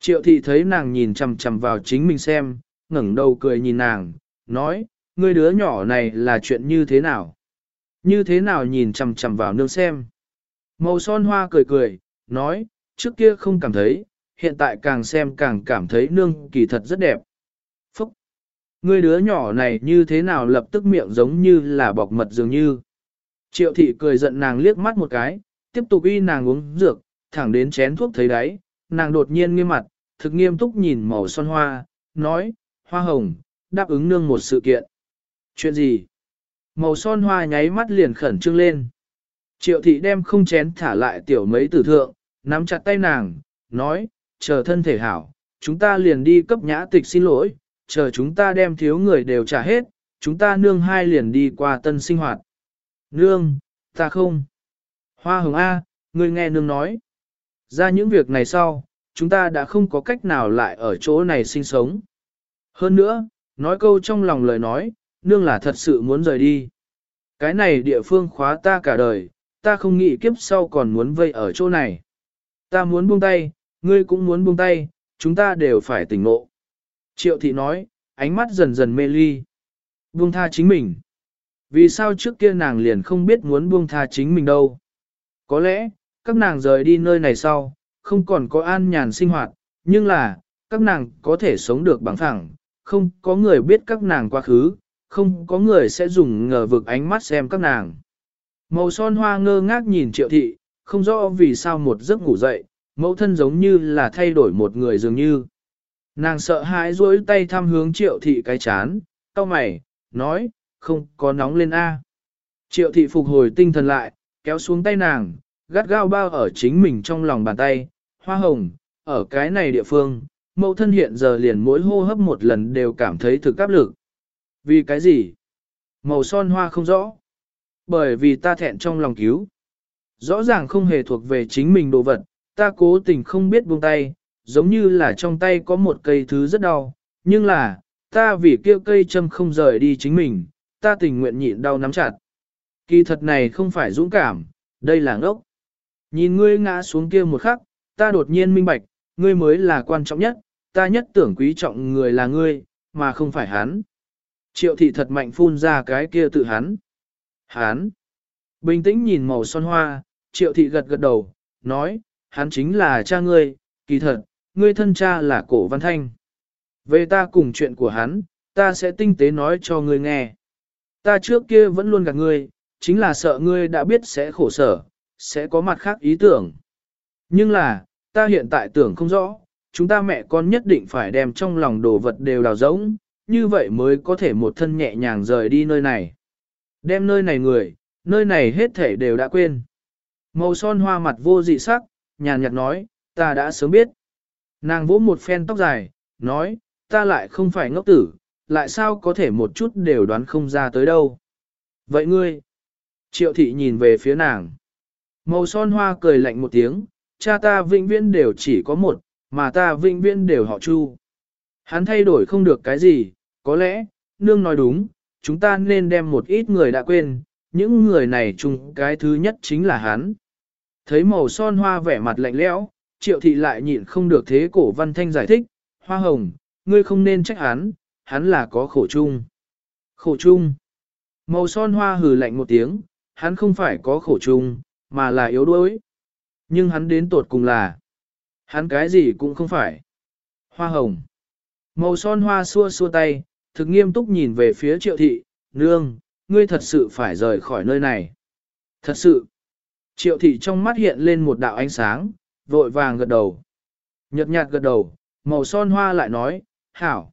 Triệu thị thấy nàng nhìn chằm chằm vào chính mình xem, ngẩng đầu cười nhìn nàng, nói, ngươi đứa nhỏ này là chuyện như thế nào? Như thế nào nhìn chằm chằm vào nương xem? Màu son hoa cười cười, nói, trước kia không cảm thấy, hiện tại càng xem càng cảm thấy nương kỳ thật rất đẹp. Phúc! người đứa nhỏ này như thế nào lập tức miệng giống như là bọc mật dường như. Triệu thị cười giận nàng liếc mắt một cái, tiếp tục y nàng uống dược, thẳng đến chén thuốc thấy đáy, nàng đột nhiên nghiêm mặt, thực nghiêm túc nhìn màu son hoa, nói, hoa hồng, đáp ứng nương một sự kiện. Chuyện gì? Màu son hoa nháy mắt liền khẩn trương lên. Triệu thị đem không chén thả lại tiểu mấy tử thượng, nắm chặt tay nàng, nói, chờ thân thể hảo, chúng ta liền đi cấp nhã tịch xin lỗi, chờ chúng ta đem thiếu người đều trả hết, chúng ta nương hai liền đi qua tân sinh hoạt. Nương, ta không. Hoa hồng A, ngươi nghe nương nói. Ra những việc này sau, chúng ta đã không có cách nào lại ở chỗ này sinh sống. Hơn nữa, nói câu trong lòng lời nói, nương là thật sự muốn rời đi. Cái này địa phương khóa ta cả đời, ta không nghĩ kiếp sau còn muốn vây ở chỗ này. Ta muốn buông tay, ngươi cũng muốn buông tay, chúng ta đều phải tỉnh ngộ. Triệu thị nói, ánh mắt dần dần mê ly. Buông tha chính mình. Vì sao trước kia nàng liền không biết muốn buông tha chính mình đâu? Có lẽ, các nàng rời đi nơi này sau, không còn có an nhàn sinh hoạt, nhưng là, các nàng có thể sống được bằng thẳng, không có người biết các nàng quá khứ, không có người sẽ dùng ngờ vực ánh mắt xem các nàng. Màu son hoa ngơ ngác nhìn triệu thị, không rõ vì sao một giấc ngủ dậy, mẫu thân giống như là thay đổi một người dường như. Nàng sợ hãi duỗi tay thăm hướng triệu thị cái chán, cau mày, nói, không có nóng lên A. Triệu thị phục hồi tinh thần lại, kéo xuống tay nàng, gắt gao bao ở chính mình trong lòng bàn tay, hoa hồng, ở cái này địa phương, mẫu thân hiện giờ liền mỗi hô hấp một lần đều cảm thấy thực áp lực. Vì cái gì? Màu son hoa không rõ. Bởi vì ta thẹn trong lòng cứu. Rõ ràng không hề thuộc về chính mình đồ vật, ta cố tình không biết buông tay, giống như là trong tay có một cây thứ rất đau, nhưng là, ta vì kia cây châm không rời đi chính mình, ta tình nguyện nhịn đau nắm chặt. Kỳ thật này không phải dũng cảm, đây là ngốc. Nhìn ngươi ngã xuống kia một khắc, ta đột nhiên minh bạch, ngươi mới là quan trọng nhất, ta nhất tưởng quý trọng người là ngươi, mà không phải hắn. Triệu thị thật mạnh phun ra cái kia tự hắn. Hắn. Bình tĩnh nhìn màu son hoa, triệu thị gật gật đầu, nói, hắn chính là cha ngươi, kỳ thật, ngươi thân cha là cổ văn thanh. Về ta cùng chuyện của hắn, ta sẽ tinh tế nói cho ngươi nghe. Ta trước kia vẫn luôn gạt ngươi, chính là sợ ngươi đã biết sẽ khổ sở, sẽ có mặt khác ý tưởng. Nhưng là, ta hiện tại tưởng không rõ, chúng ta mẹ con nhất định phải đem trong lòng đồ vật đều đào rỗng, như vậy mới có thể một thân nhẹ nhàng rời đi nơi này. Đem nơi này người, nơi này hết thể đều đã quên. Màu son hoa mặt vô dị sắc, nhàn nhạt nói, ta đã sớm biết. Nàng vỗ một phen tóc dài, nói, ta lại không phải ngốc tử, lại sao có thể một chút đều đoán không ra tới đâu. Vậy ngươi? Triệu thị nhìn về phía nàng. Màu son hoa cười lạnh một tiếng, cha ta vĩnh viễn đều chỉ có một, mà ta vĩnh viễn đều họ chu. Hắn thay đổi không được cái gì, có lẽ, nương nói đúng, chúng ta nên đem một ít người đã quên, những người này chung cái thứ nhất chính là hắn. Thấy màu son hoa vẻ mặt lạnh lẽo, triệu thị lại nhịn không được thế cổ văn thanh giải thích, hoa hồng, ngươi không nên trách hắn, hắn là có khổ chung. Khổ chung. Màu son hoa hừ lạnh một tiếng, hắn không phải có khổ chung, mà là yếu đuối. Nhưng hắn đến tột cùng là, hắn cái gì cũng không phải. Hoa hồng. Màu son hoa xua xua tay, thực nghiêm túc nhìn về phía triệu thị, nương, ngươi thật sự phải rời khỏi nơi này. Thật sự. Triệu thị trong mắt hiện lên một đạo ánh sáng, vội vàng gật đầu. Nhật nhạt gật đầu, màu son hoa lại nói, hảo.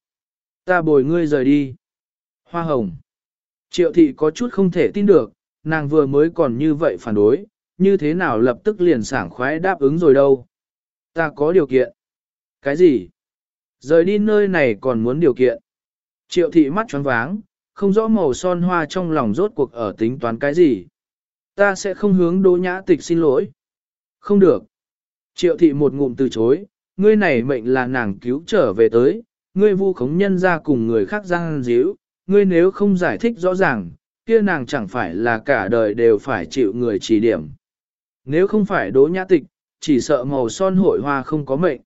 Ta bồi ngươi rời đi. Hoa hồng. Triệu thị có chút không thể tin được, nàng vừa mới còn như vậy phản đối, như thế nào lập tức liền sảng khoái đáp ứng rồi đâu. Ta có điều kiện. Cái gì? Rời đi nơi này còn muốn điều kiện. Triệu thị mắt tròn váng, không rõ màu son hoa trong lòng rốt cuộc ở tính toán cái gì. Ta sẽ không hướng đỗ nhã tịch xin lỗi. Không được. Triệu thị một ngụm từ chối, ngươi này mệnh là nàng cứu trở về tới, ngươi vu khống nhân ra cùng người khác giang díu, ngươi nếu không giải thích rõ ràng, kia nàng chẳng phải là cả đời đều phải chịu người chỉ điểm. Nếu không phải đỗ nhã tịch, chỉ sợ màu son hội hoa không có mệnh.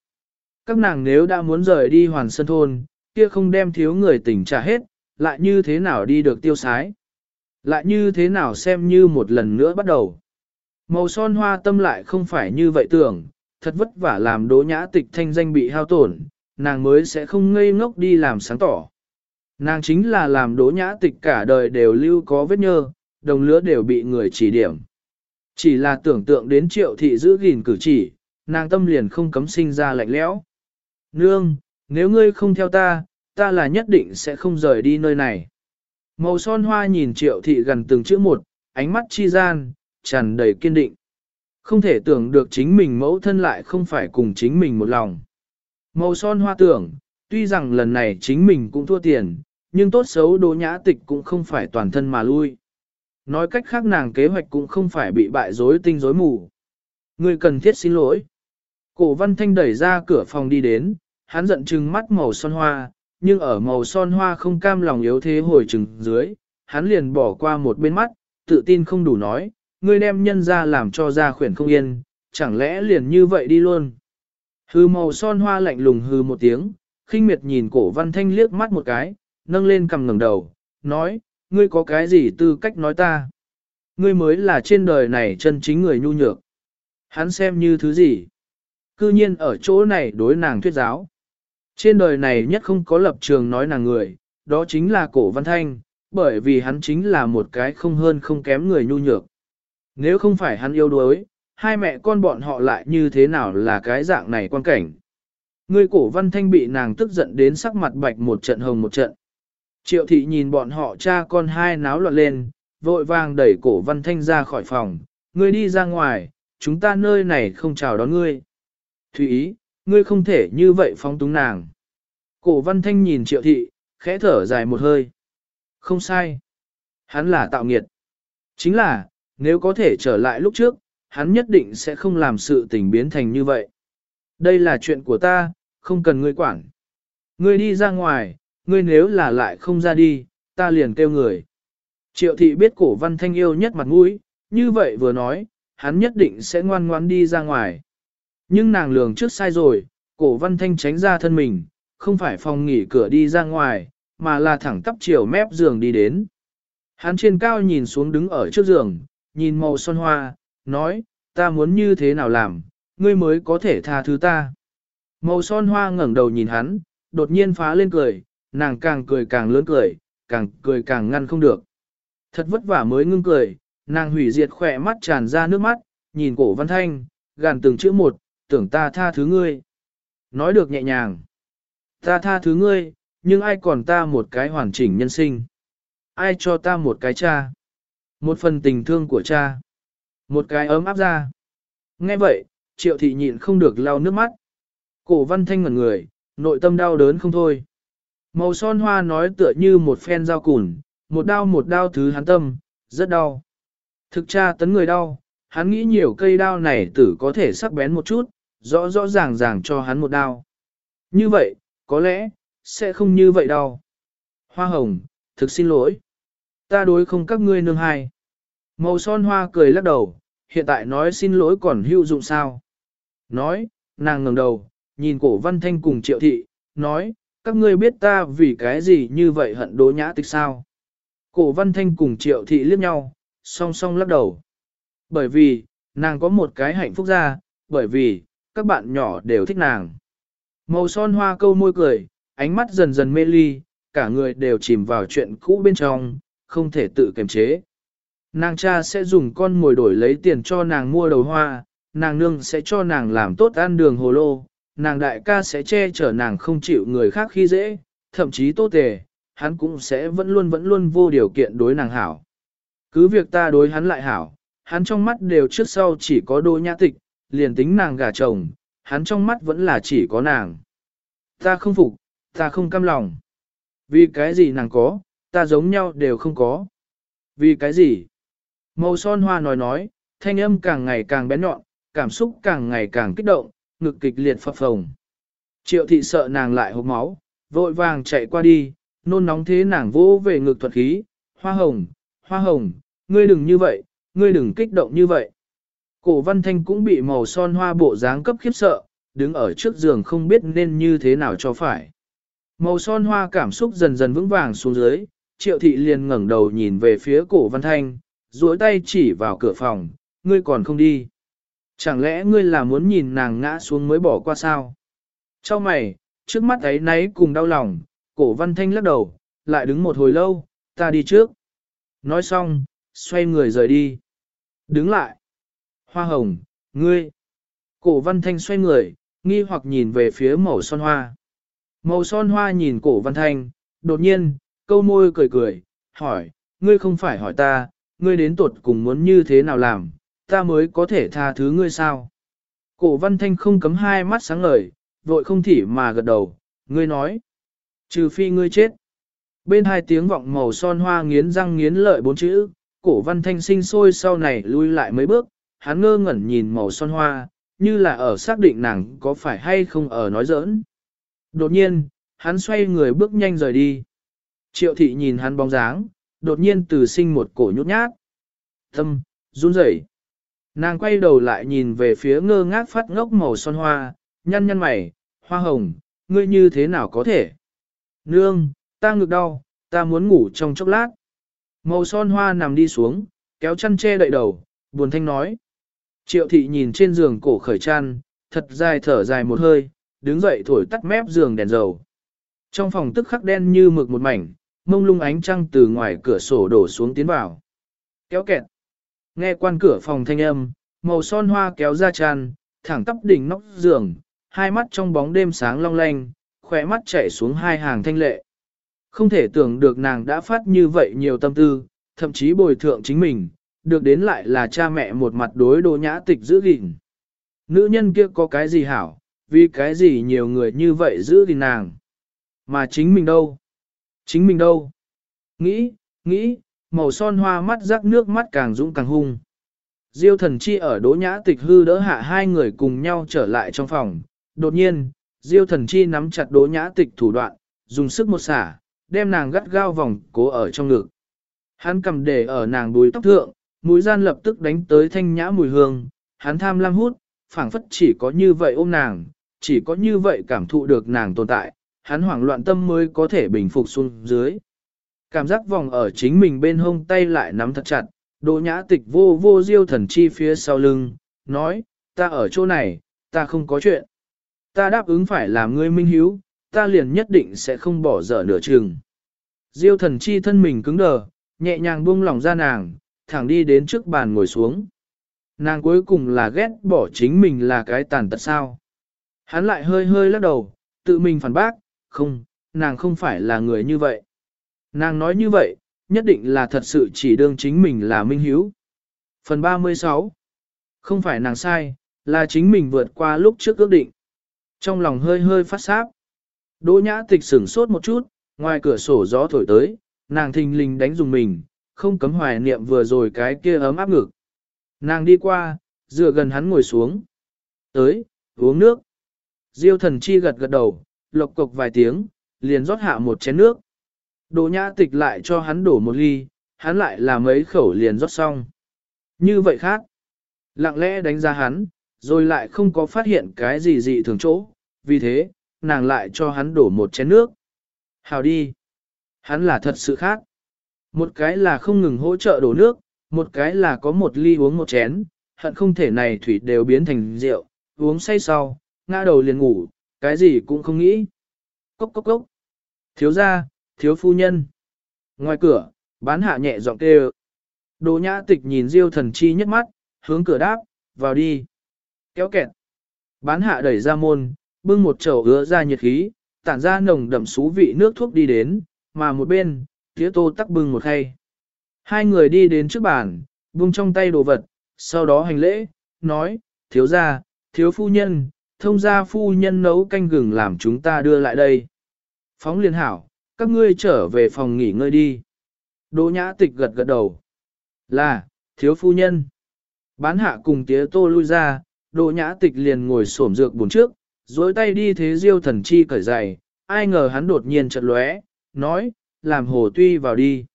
Các nàng nếu đã muốn rời đi hoàn sân thôn, kia không đem thiếu người tình trả hết, lại như thế nào đi được tiêu sái. Lại như thế nào xem như một lần nữa bắt đầu. Màu son hoa tâm lại không phải như vậy tưởng, thật vất vả làm đỗ nhã tịch thanh danh bị hao tổn, nàng mới sẽ không ngây ngốc đi làm sáng tỏ. Nàng chính là làm đỗ nhã tịch cả đời đều lưu có vết nhơ, đồng lứa đều bị người chỉ điểm. Chỉ là tưởng tượng đến triệu thị giữ gìn cử chỉ, nàng tâm liền không cấm sinh ra lạnh lẽo. Nương, nếu ngươi không theo ta, ta là nhất định sẽ không rời đi nơi này. Màu son hoa nhìn triệu thị gần từng chữ một, ánh mắt chi gian, tràn đầy kiên định. Không thể tưởng được chính mình mẫu thân lại không phải cùng chính mình một lòng. Màu son hoa tưởng, tuy rằng lần này chính mình cũng thua tiền, nhưng tốt xấu đỗ nhã tịch cũng không phải toàn thân mà lui. Nói cách khác nàng kế hoạch cũng không phải bị bại rối tinh rối mù. Người cần thiết xin lỗi. Cổ văn thanh đẩy ra cửa phòng đi đến, hắn giận chừng mắt màu son hoa, nhưng ở màu son hoa không cam lòng yếu thế hồi trừng dưới, hắn liền bỏ qua một bên mắt, tự tin không đủ nói, ngươi đem nhân ra làm cho ra khuyển không yên, chẳng lẽ liền như vậy đi luôn. Hư màu son hoa lạnh lùng hư một tiếng, khinh miệt nhìn cổ văn thanh liếc mắt một cái, nâng lên cầm ngẩng đầu, nói, ngươi có cái gì tư cách nói ta? Ngươi mới là trên đời này chân chính người nhu nhược. Hắn xem như thứ gì? Cư nhiên ở chỗ này đối nàng thuyết giáo. Trên đời này nhất không có lập trường nói nàng người, đó chính là cổ văn thanh, bởi vì hắn chính là một cái không hơn không kém người nhu nhược. Nếu không phải hắn yêu đuối, hai mẹ con bọn họ lại như thế nào là cái dạng này quan cảnh. Người cổ văn thanh bị nàng tức giận đến sắc mặt bạch một trận hồng một trận. Triệu thị nhìn bọn họ cha con hai náo loạn lên, vội vàng đẩy cổ văn thanh ra khỏi phòng, ngươi đi ra ngoài, chúng ta nơi này không chào đón ngươi. Thủy ý, ngươi không thể như vậy phóng túng nàng. Cổ văn thanh nhìn triệu thị, khẽ thở dài một hơi. Không sai. Hắn là tạo nghiệt. Chính là, nếu có thể trở lại lúc trước, hắn nhất định sẽ không làm sự tình biến thành như vậy. Đây là chuyện của ta, không cần ngươi quản. Ngươi đi ra ngoài, ngươi nếu là lại không ra đi, ta liền kêu người. Triệu thị biết cổ văn thanh yêu nhất mặt mũi, như vậy vừa nói, hắn nhất định sẽ ngoan ngoãn đi ra ngoài. Nhưng nàng lường trước sai rồi, cổ văn thanh tránh ra thân mình, không phải phòng nghỉ cửa đi ra ngoài, mà là thẳng tắp chiều mép giường đi đến. Hắn trên cao nhìn xuống đứng ở trước giường, nhìn màu son hoa, nói, ta muốn như thế nào làm, ngươi mới có thể tha thứ ta. Màu son hoa ngẩng đầu nhìn hắn, đột nhiên phá lên cười, nàng càng cười càng lớn cười, càng cười càng ngăn không được. Thật vất vả mới ngưng cười, nàng hủy diệt khỏe mắt tràn ra nước mắt, nhìn cổ văn thanh, gàn từng chữ một, tưởng ta tha thứ ngươi. Nói được nhẹ nhàng. Ta tha thứ ngươi, nhưng ai còn ta một cái hoàn chỉnh nhân sinh? Ai cho ta một cái cha? Một phần tình thương của cha. Một cái ấm áp ra. Nghe vậy, triệu thị nhịn không được lau nước mắt. Cổ văn thanh ngẩn người, nội tâm đau đớn không thôi. Màu son hoa nói tựa như một phen dao cùn, một đau một đau thứ hắn tâm, rất đau. Thực cha tấn người đau, hắn nghĩ nhiều cây đao này tử có thể sắc bén một chút, rõ rõ ràng ràng cho hắn một đao. Như vậy, có lẽ, sẽ không như vậy đâu. Hoa hồng, thực xin lỗi. Ta đối không các ngươi nương hai. Màu son hoa cười lắc đầu, hiện tại nói xin lỗi còn hữu dụng sao. Nói, nàng ngẩng đầu, nhìn cổ văn thanh cùng triệu thị, nói, các ngươi biết ta vì cái gì như vậy hận đố nhã tịch sao. Cổ văn thanh cùng triệu thị liếc nhau, song song lắc đầu. Bởi vì, nàng có một cái hạnh phúc ra, bởi vì, các bạn nhỏ đều thích nàng. Màu son hoa câu môi cười, ánh mắt dần dần mê ly, cả người đều chìm vào chuyện cũ bên trong, không thể tự kiềm chế. Nàng cha sẽ dùng con mồi đổi lấy tiền cho nàng mua đầu hoa, nàng nương sẽ cho nàng làm tốt ăn đường hồ lô, nàng đại ca sẽ che chở nàng không chịu người khác khi dễ, thậm chí tốt tề, hắn cũng sẽ vẫn luôn vẫn luôn vô điều kiện đối nàng hảo. Cứ việc ta đối hắn lại hảo, hắn trong mắt đều trước sau chỉ có đô nhã tịch, liền tính nàng gả chồng, hắn trong mắt vẫn là chỉ có nàng. Ta không phục, ta không cam lòng. Vì cái gì nàng có, ta giống nhau đều không có. Vì cái gì? Màu son hoa nói nói, thanh âm càng ngày càng bén nhọn, cảm xúc càng ngày càng kích động, ngực kịch liệt phập phồng. Triệu thị sợ nàng lại hốc máu, vội vàng chạy qua đi, nôn nóng thế nàng vỗ về ngực thuật khí, hoa hồng, hoa hồng, ngươi đừng như vậy, ngươi đừng kích động như vậy. Cổ văn thanh cũng bị màu son hoa bộ dáng cấp khiếp sợ, đứng ở trước giường không biết nên như thế nào cho phải. Màu son hoa cảm xúc dần dần vững vàng xuống dưới, triệu thị liền ngẩng đầu nhìn về phía cổ văn thanh, duỗi tay chỉ vào cửa phòng, ngươi còn không đi. Chẳng lẽ ngươi là muốn nhìn nàng ngã xuống mới bỏ qua sao? Trong mày, trước mắt ấy náy cùng đau lòng, cổ văn thanh lắc đầu, lại đứng một hồi lâu, ta đi trước. Nói xong, xoay người rời đi. Đứng lại. Hoa hồng, ngươi. Cổ văn thanh xoay người, nghi hoặc nhìn về phía màu son hoa. Màu son hoa nhìn cổ văn thanh, đột nhiên, câu môi cười cười, hỏi, ngươi không phải hỏi ta, ngươi đến tuột cùng muốn như thế nào làm, ta mới có thể tha thứ ngươi sao? Cổ văn thanh không cấm hai mắt sáng ngời, vội không thỉ mà gật đầu, ngươi nói, trừ phi ngươi chết. Bên hai tiếng vọng màu son hoa nghiến răng nghiến lợi bốn chữ, cổ văn thanh sinh sôi sau này lui lại mấy bước, hắn ngơ ngẩn nhìn màu son hoa, như là ở xác định nàng có phải hay không ở nói giỡn. Đột nhiên, hắn xoay người bước nhanh rời đi. Triệu thị nhìn hắn bóng dáng, đột nhiên từ sinh một cổ nhút nhát. Tâm, run rẩy. Nàng quay đầu lại nhìn về phía ngơ ngác phát ngốc màu son hoa, nhăn nhăn mày, hoa hồng, ngươi như thế nào có thể? Nương, ta ngực đau, ta muốn ngủ trong chốc lát. Màu son hoa nằm đi xuống, kéo chăn che đậy đầu, buồn thanh nói. Triệu thị nhìn trên giường cổ khởi chăn, thật dài thở dài một hơi, đứng dậy thổi tắt mép giường đèn dầu. Trong phòng tức khắc đen như mực một mảnh, mông lung ánh trăng từ ngoài cửa sổ đổ xuống tiến vào. Kéo kẹt. Nghe quan cửa phòng thanh âm, màu son hoa kéo ra tràn, thẳng tắp đỉnh nóc giường, hai mắt trong bóng đêm sáng long lanh, khỏe mắt chảy xuống hai hàng thanh lệ. Không thể tưởng được nàng đã phát như vậy nhiều tâm tư, thậm chí bồi thượng chính mình, được đến lại là cha mẹ một mặt đối đồ nhã tịch giữ gìn. Nữ nhân kia có cái gì hảo, vì cái gì nhiều người như vậy giữ gìn nàng. Mà chính mình đâu? Chính mình đâu? Nghĩ, nghĩ, màu son hoa mắt rắc nước mắt càng dũng càng hung. Diêu thần chi ở đỗ nhã tịch hư đỡ hạ hai người cùng nhau trở lại trong phòng. Đột nhiên, Diêu thần chi nắm chặt đỗ nhã tịch thủ đoạn, dùng sức một xả, đem nàng gắt gao vòng cố ở trong ngực. Hắn cầm để ở nàng đuôi tóc thượng, mũi gian lập tức đánh tới thanh nhã mùi hương, hắn tham lam hút, phảng phất chỉ có như vậy ôm nàng, chỉ có như vậy cảm thụ được nàng tồn tại, hắn hoảng loạn tâm mới có thể bình phục xuống dưới. Cảm giác vòng ở chính mình bên hông tay lại nắm thật chặt, Đỗ nhã tịch vô vô diêu thần chi phía sau lưng, nói, ta ở chỗ này, ta không có chuyện. Ta đáp ứng phải làm ngươi minh hiếu, ta liền nhất định sẽ không bỏ dở nửa chừng. Diêu thần chi thân mình cứng đờ, nhẹ nhàng buông lỏng ra nàng, thẳng đi đến trước bàn ngồi xuống. Nàng cuối cùng là ghét bỏ chính mình là cái tàn tật sao. Hắn lại hơi hơi lắc đầu, tự mình phản bác, không, nàng không phải là người như vậy. Nàng nói như vậy, nhất định là thật sự chỉ đương chính mình là minh hiếu. Phần 36 Không phải nàng sai, là chính mình vượt qua lúc trước ước định. Trong lòng hơi hơi phát sáp. Đỗ nhã tịch sửng sốt một chút, ngoài cửa sổ gió thổi tới, nàng thình lình đánh dùng mình, không cấm hoài niệm vừa rồi cái kia ấm áp ngực. Nàng đi qua, dựa gần hắn ngồi xuống. Tới, uống nước. Diêu thần chi gật gật đầu, lộc cộc vài tiếng, liền rót hạ một chén nước. Đồ nhã tịch lại cho hắn đổ một ly, hắn lại làm mấy khẩu liền rót xong. Như vậy khác. Lặng lẽ đánh giá hắn, rồi lại không có phát hiện cái gì dị thường chỗ, vì thế, nàng lại cho hắn đổ một chén nước. Hào đi. Hắn là thật sự khác. Một cái là không ngừng hỗ trợ đổ nước, một cái là có một ly uống một chén, hận không thể này thủy đều biến thành rượu, uống say sau, ngã đầu liền ngủ, cái gì cũng không nghĩ. Cốc cốc cốc. Thiếu gia, thiếu phu nhân. Ngoài cửa, bán hạ nhẹ giọng kêu. Đồ nhã tịch nhìn diêu thần chi nhất mắt, hướng cửa đáp, vào đi. Kéo kẹt. Bán hạ đẩy ra môn, bưng một chậu ứa ra nhiệt khí, tản ra nồng đậm xú vị nước thuốc đi đến, mà một bên, tía tô tắc bưng một khay. Hai người đi đến trước bàn, buông trong tay đồ vật, sau đó hành lễ, nói, thiếu gia, thiếu phu nhân, thông gia phu nhân nấu canh gừng làm chúng ta đưa lại đây. Phóng liên hảo, các ngươi trở về phòng nghỉ ngơi đi. Đỗ nhã tịch gật gật đầu. Là, thiếu phu nhân. Bán hạ cùng tía tô lui ra, đỗ nhã tịch liền ngồi xổm dược buồn trước, dối tay đi thế diêu thần chi cởi giày, ai ngờ hắn đột nhiên chợt lóe, nói, làm hồ tuy vào đi.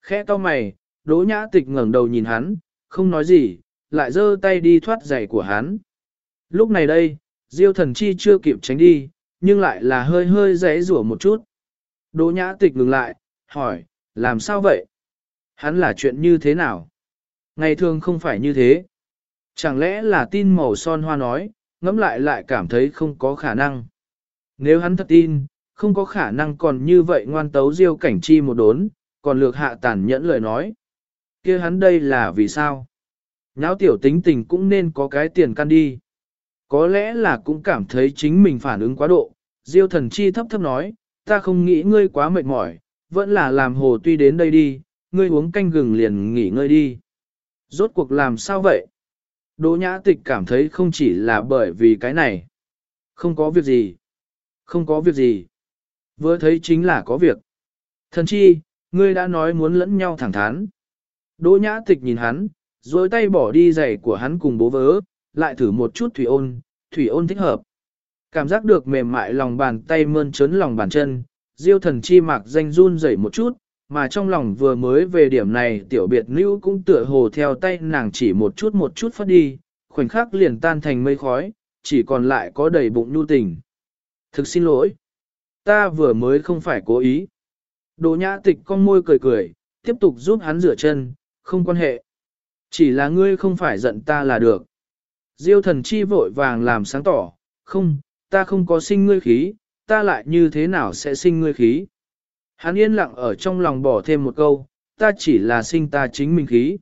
Khẽ to mày, đỗ nhã tịch ngẩng đầu nhìn hắn, không nói gì, lại giơ tay đi thoát giày của hắn. Lúc này đây, diêu thần chi chưa kịp tránh đi, nhưng lại là hơi hơi rẽ rủa một chút. Đỗ nhã tịch ngừng lại, hỏi, làm sao vậy? Hắn là chuyện như thế nào? Ngày thường không phải như thế. Chẳng lẽ là tin màu son hoa nói, ngẫm lại lại cảm thấy không có khả năng. Nếu hắn thật tin, không có khả năng còn như vậy ngoan tấu diêu cảnh chi một đốn, còn lược hạ tàn nhẫn lời nói. kia hắn đây là vì sao? Nháo tiểu tính tình cũng nên có cái tiền căn đi. Có lẽ là cũng cảm thấy chính mình phản ứng quá độ, diêu thần chi thấp thấp nói, ta không nghĩ ngươi quá mệt mỏi, vẫn là làm hồ tuy đến đây đi, ngươi uống canh gừng liền nghỉ ngơi đi. Rốt cuộc làm sao vậy? Đỗ nhã tịch cảm thấy không chỉ là bởi vì cái này. Không có việc gì. Không có việc gì. Vừa thấy chính là có việc. Thần chi, ngươi đã nói muốn lẫn nhau thẳng thắn. Đỗ nhã tịch nhìn hắn, rồi tay bỏ đi giày của hắn cùng bố vớ, lại thử một chút thủy ôn, thủy ôn thích hợp. Cảm giác được mềm mại lòng bàn tay mơn trớn lòng bàn chân, diêu thần chi mạc danh run rẩy một chút, mà trong lòng vừa mới về điểm này tiểu biệt nữ cũng tựa hồ theo tay nàng chỉ một chút một chút phát đi, khoảnh khắc liền tan thành mây khói, chỉ còn lại có đầy bụng nhu tình. Thực xin lỗi, ta vừa mới không phải cố ý. Đồ nhã tịch con môi cười cười, tiếp tục giúp hắn rửa chân, không quan hệ. Chỉ là ngươi không phải giận ta là được. Diêu thần chi vội vàng làm sáng tỏ, không, ta không có sinh ngươi khí, ta lại như thế nào sẽ sinh ngươi khí. Hắn yên lặng ở trong lòng bỏ thêm một câu, ta chỉ là sinh ta chính mình khí.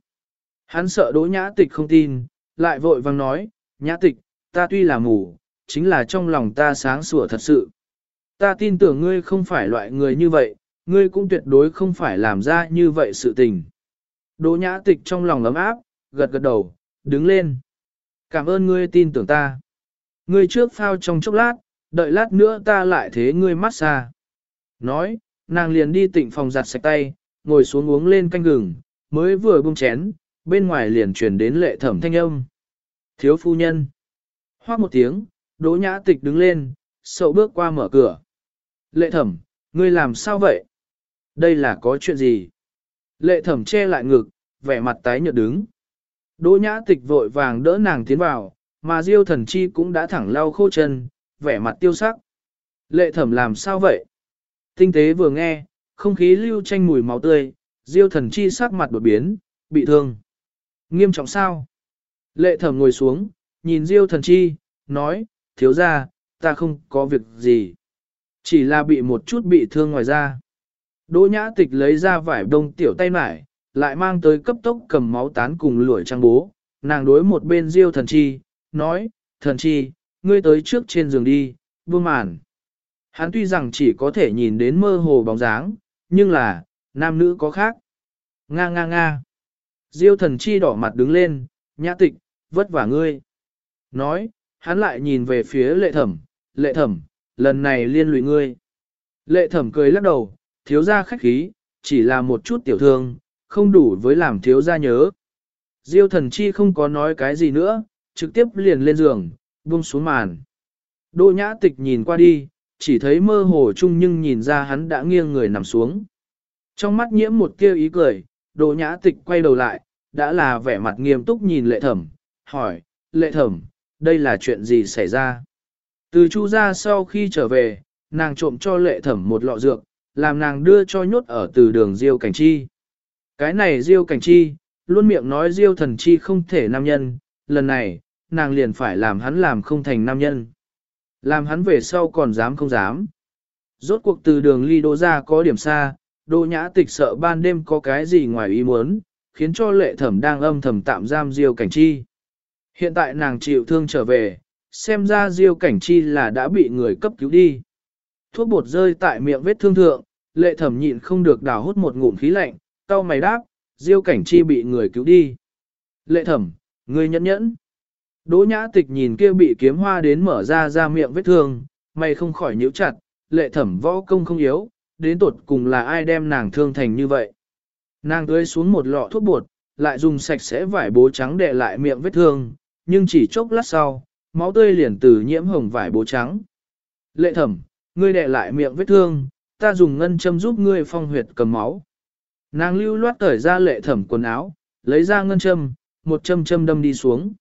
Hắn sợ đỗ nhã tịch không tin, lại vội vàng nói, nhã tịch, ta tuy là mù, chính là trong lòng ta sáng sủa thật sự. Ta tin tưởng ngươi không phải loại người như vậy, ngươi cũng tuyệt đối không phải làm ra như vậy sự tình. Đỗ nhã tịch trong lòng ấm áp, gật gật đầu, đứng lên. Cảm ơn ngươi tin tưởng ta. Ngươi trước phao trong chốc lát, đợi lát nữa ta lại thế ngươi massage. Nói, nàng liền đi tịnh phòng giặt sạch tay, ngồi xuống uống lên canh gừng, mới vừa buông chén, bên ngoài liền truyền đến lệ thẩm thanh âm. Thiếu phu nhân. Hoác một tiếng, đỗ nhã tịch đứng lên, sậu bước qua mở cửa. Lệ thẩm, ngươi làm sao vậy? Đây là có chuyện gì? Lệ thẩm che lại ngực, vẻ mặt tái nhợt đứng. Đỗ nhã tịch vội vàng đỡ nàng tiến vào, mà diêu thần chi cũng đã thẳng lau khô chân, vẻ mặt tiêu sắc. Lệ thẩm làm sao vậy? Tinh tế vừa nghe, không khí lưu tranh mùi máu tươi, diêu thần chi sắc mặt đột biến, bị thương. Nghiêm trọng sao? Lệ thẩm ngồi xuống, nhìn diêu thần chi, nói, thiếu ra, ta không có việc gì. Chỉ là bị một chút bị thương ngoài da. Đỗ nhã tịch lấy ra vải đông tiểu tay mải, lại mang tới cấp tốc cầm máu tán cùng lũi trang bố. Nàng đối một bên diêu thần chi, nói, thần chi, ngươi tới trước trên giường đi, vương màn. Hắn tuy rằng chỉ có thể nhìn đến mơ hồ bóng dáng, nhưng là, nam nữ có khác. Nga nga nga. Diêu thần chi đỏ mặt đứng lên, nhã tịch, vất vả ngươi. Nói, hắn lại nhìn về phía lệ thẩm, lệ thẩm, lần này liên lụy ngươi. Lệ thẩm cười lắc đầu, thiếu gia khách khí, chỉ là một chút tiểu thương, không đủ với làm thiếu gia nhớ. Diêu thần chi không có nói cái gì nữa, trực tiếp liền lên giường, buông xuống màn. Đỗ nhã tịch nhìn qua đi, chỉ thấy mơ hồ chung nhưng nhìn ra hắn đã nghiêng người nằm xuống. Trong mắt nhiễm một tia ý cười, đỗ nhã tịch quay đầu lại, đã là vẻ mặt nghiêm túc nhìn lệ thẩm, hỏi, lệ thẩm, đây là chuyện gì xảy ra? Từ chu ra sau khi trở về, nàng trộm cho lệ thẩm một lọ dược, làm nàng đưa cho nhốt ở từ đường diêu cảnh chi. Cái này diêu cảnh chi, luôn miệng nói diêu thần chi không thể nam nhân, lần này, nàng liền phải làm hắn làm không thành nam nhân. Làm hắn về sau còn dám không dám. Rốt cuộc từ đường ly đô ra có điểm xa, đô nhã tịch sợ ban đêm có cái gì ngoài ý muốn, khiến cho lệ thẩm đang âm thầm tạm giam diêu cảnh chi. Hiện tại nàng chịu thương trở về, xem ra diêu cảnh chi là đã bị người cấp cứu đi. Thuốc bột rơi tại miệng vết thương thượng, lệ thẩm nhịn không được đào hút một ngụm khí lạnh, cau mày đáp, diêu cảnh chi bị người cứu đi. Lệ thẩm, người nhẫn nhẫn. Đỗ nhã tịch nhìn kia bị kiếm hoa đến mở ra ra miệng vết thương, mày không khỏi nhíu chặt, lệ thẩm võ công không yếu, đến tột cùng là ai đem nàng thương thành như vậy. Nàng tưới xuống một lọ thuốc bột, lại dùng sạch sẽ vải bố trắng để lại miệng vết thương, nhưng chỉ chốc lát sau, máu tươi liền từ nhiễm hồng vải bố trắng. Lệ thẩm, ngươi đè lại miệng vết thương, ta dùng ngân châm giúp ngươi phong huyệt cầm máu. Nàng lưu loát cởi ra lệ thẩm quần áo, lấy ra ngân châm, một châm châm đâm đi xuống.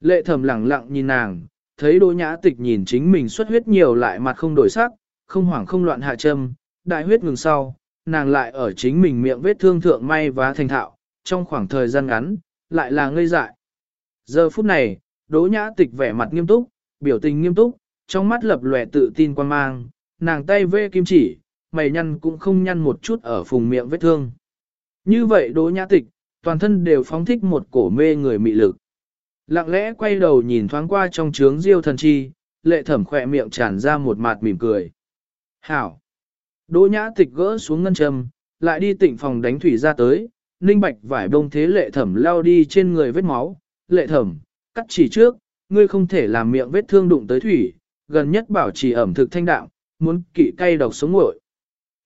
Lệ thẩm lặng lặng nhìn nàng, thấy đỗ nhã tịch nhìn chính mình xuất huyết nhiều lại mặt không đổi sắc, không hoảng không loạn hạ châm, đại huyết ngừng sau, nàng lại ở chính mình miệng vết thương thượng may và thành thạo, trong khoảng thời gian ngắn, lại là ngây dại. Giờ phút này, đỗ nhã tịch vẻ mặt nghiêm túc, biểu tình nghiêm túc, trong mắt lập lòe tự tin quan mang, nàng tay vê kim chỉ, mày nhăn cũng không nhăn một chút ở vùng miệng vết thương. Như vậy đỗ nhã tịch, toàn thân đều phóng thích một cổ mê người mị lực. Lặng lẽ quay đầu nhìn thoáng qua trong trướng diêu thần chi, lệ thẩm khỏe miệng tràn ra một mặt mỉm cười. Hảo! Đỗ nhã tịch gỡ xuống ngân châm, lại đi tịnh phòng đánh thủy ra tới, ninh bạch vải bông thế lệ thẩm lao đi trên người vết máu. Lệ thẩm, cắt chỉ trước, ngươi không thể làm miệng vết thương đụng tới thủy, gần nhất bảo trì ẩm thực thanh đạm, muốn kỵ cay độc sống nguội.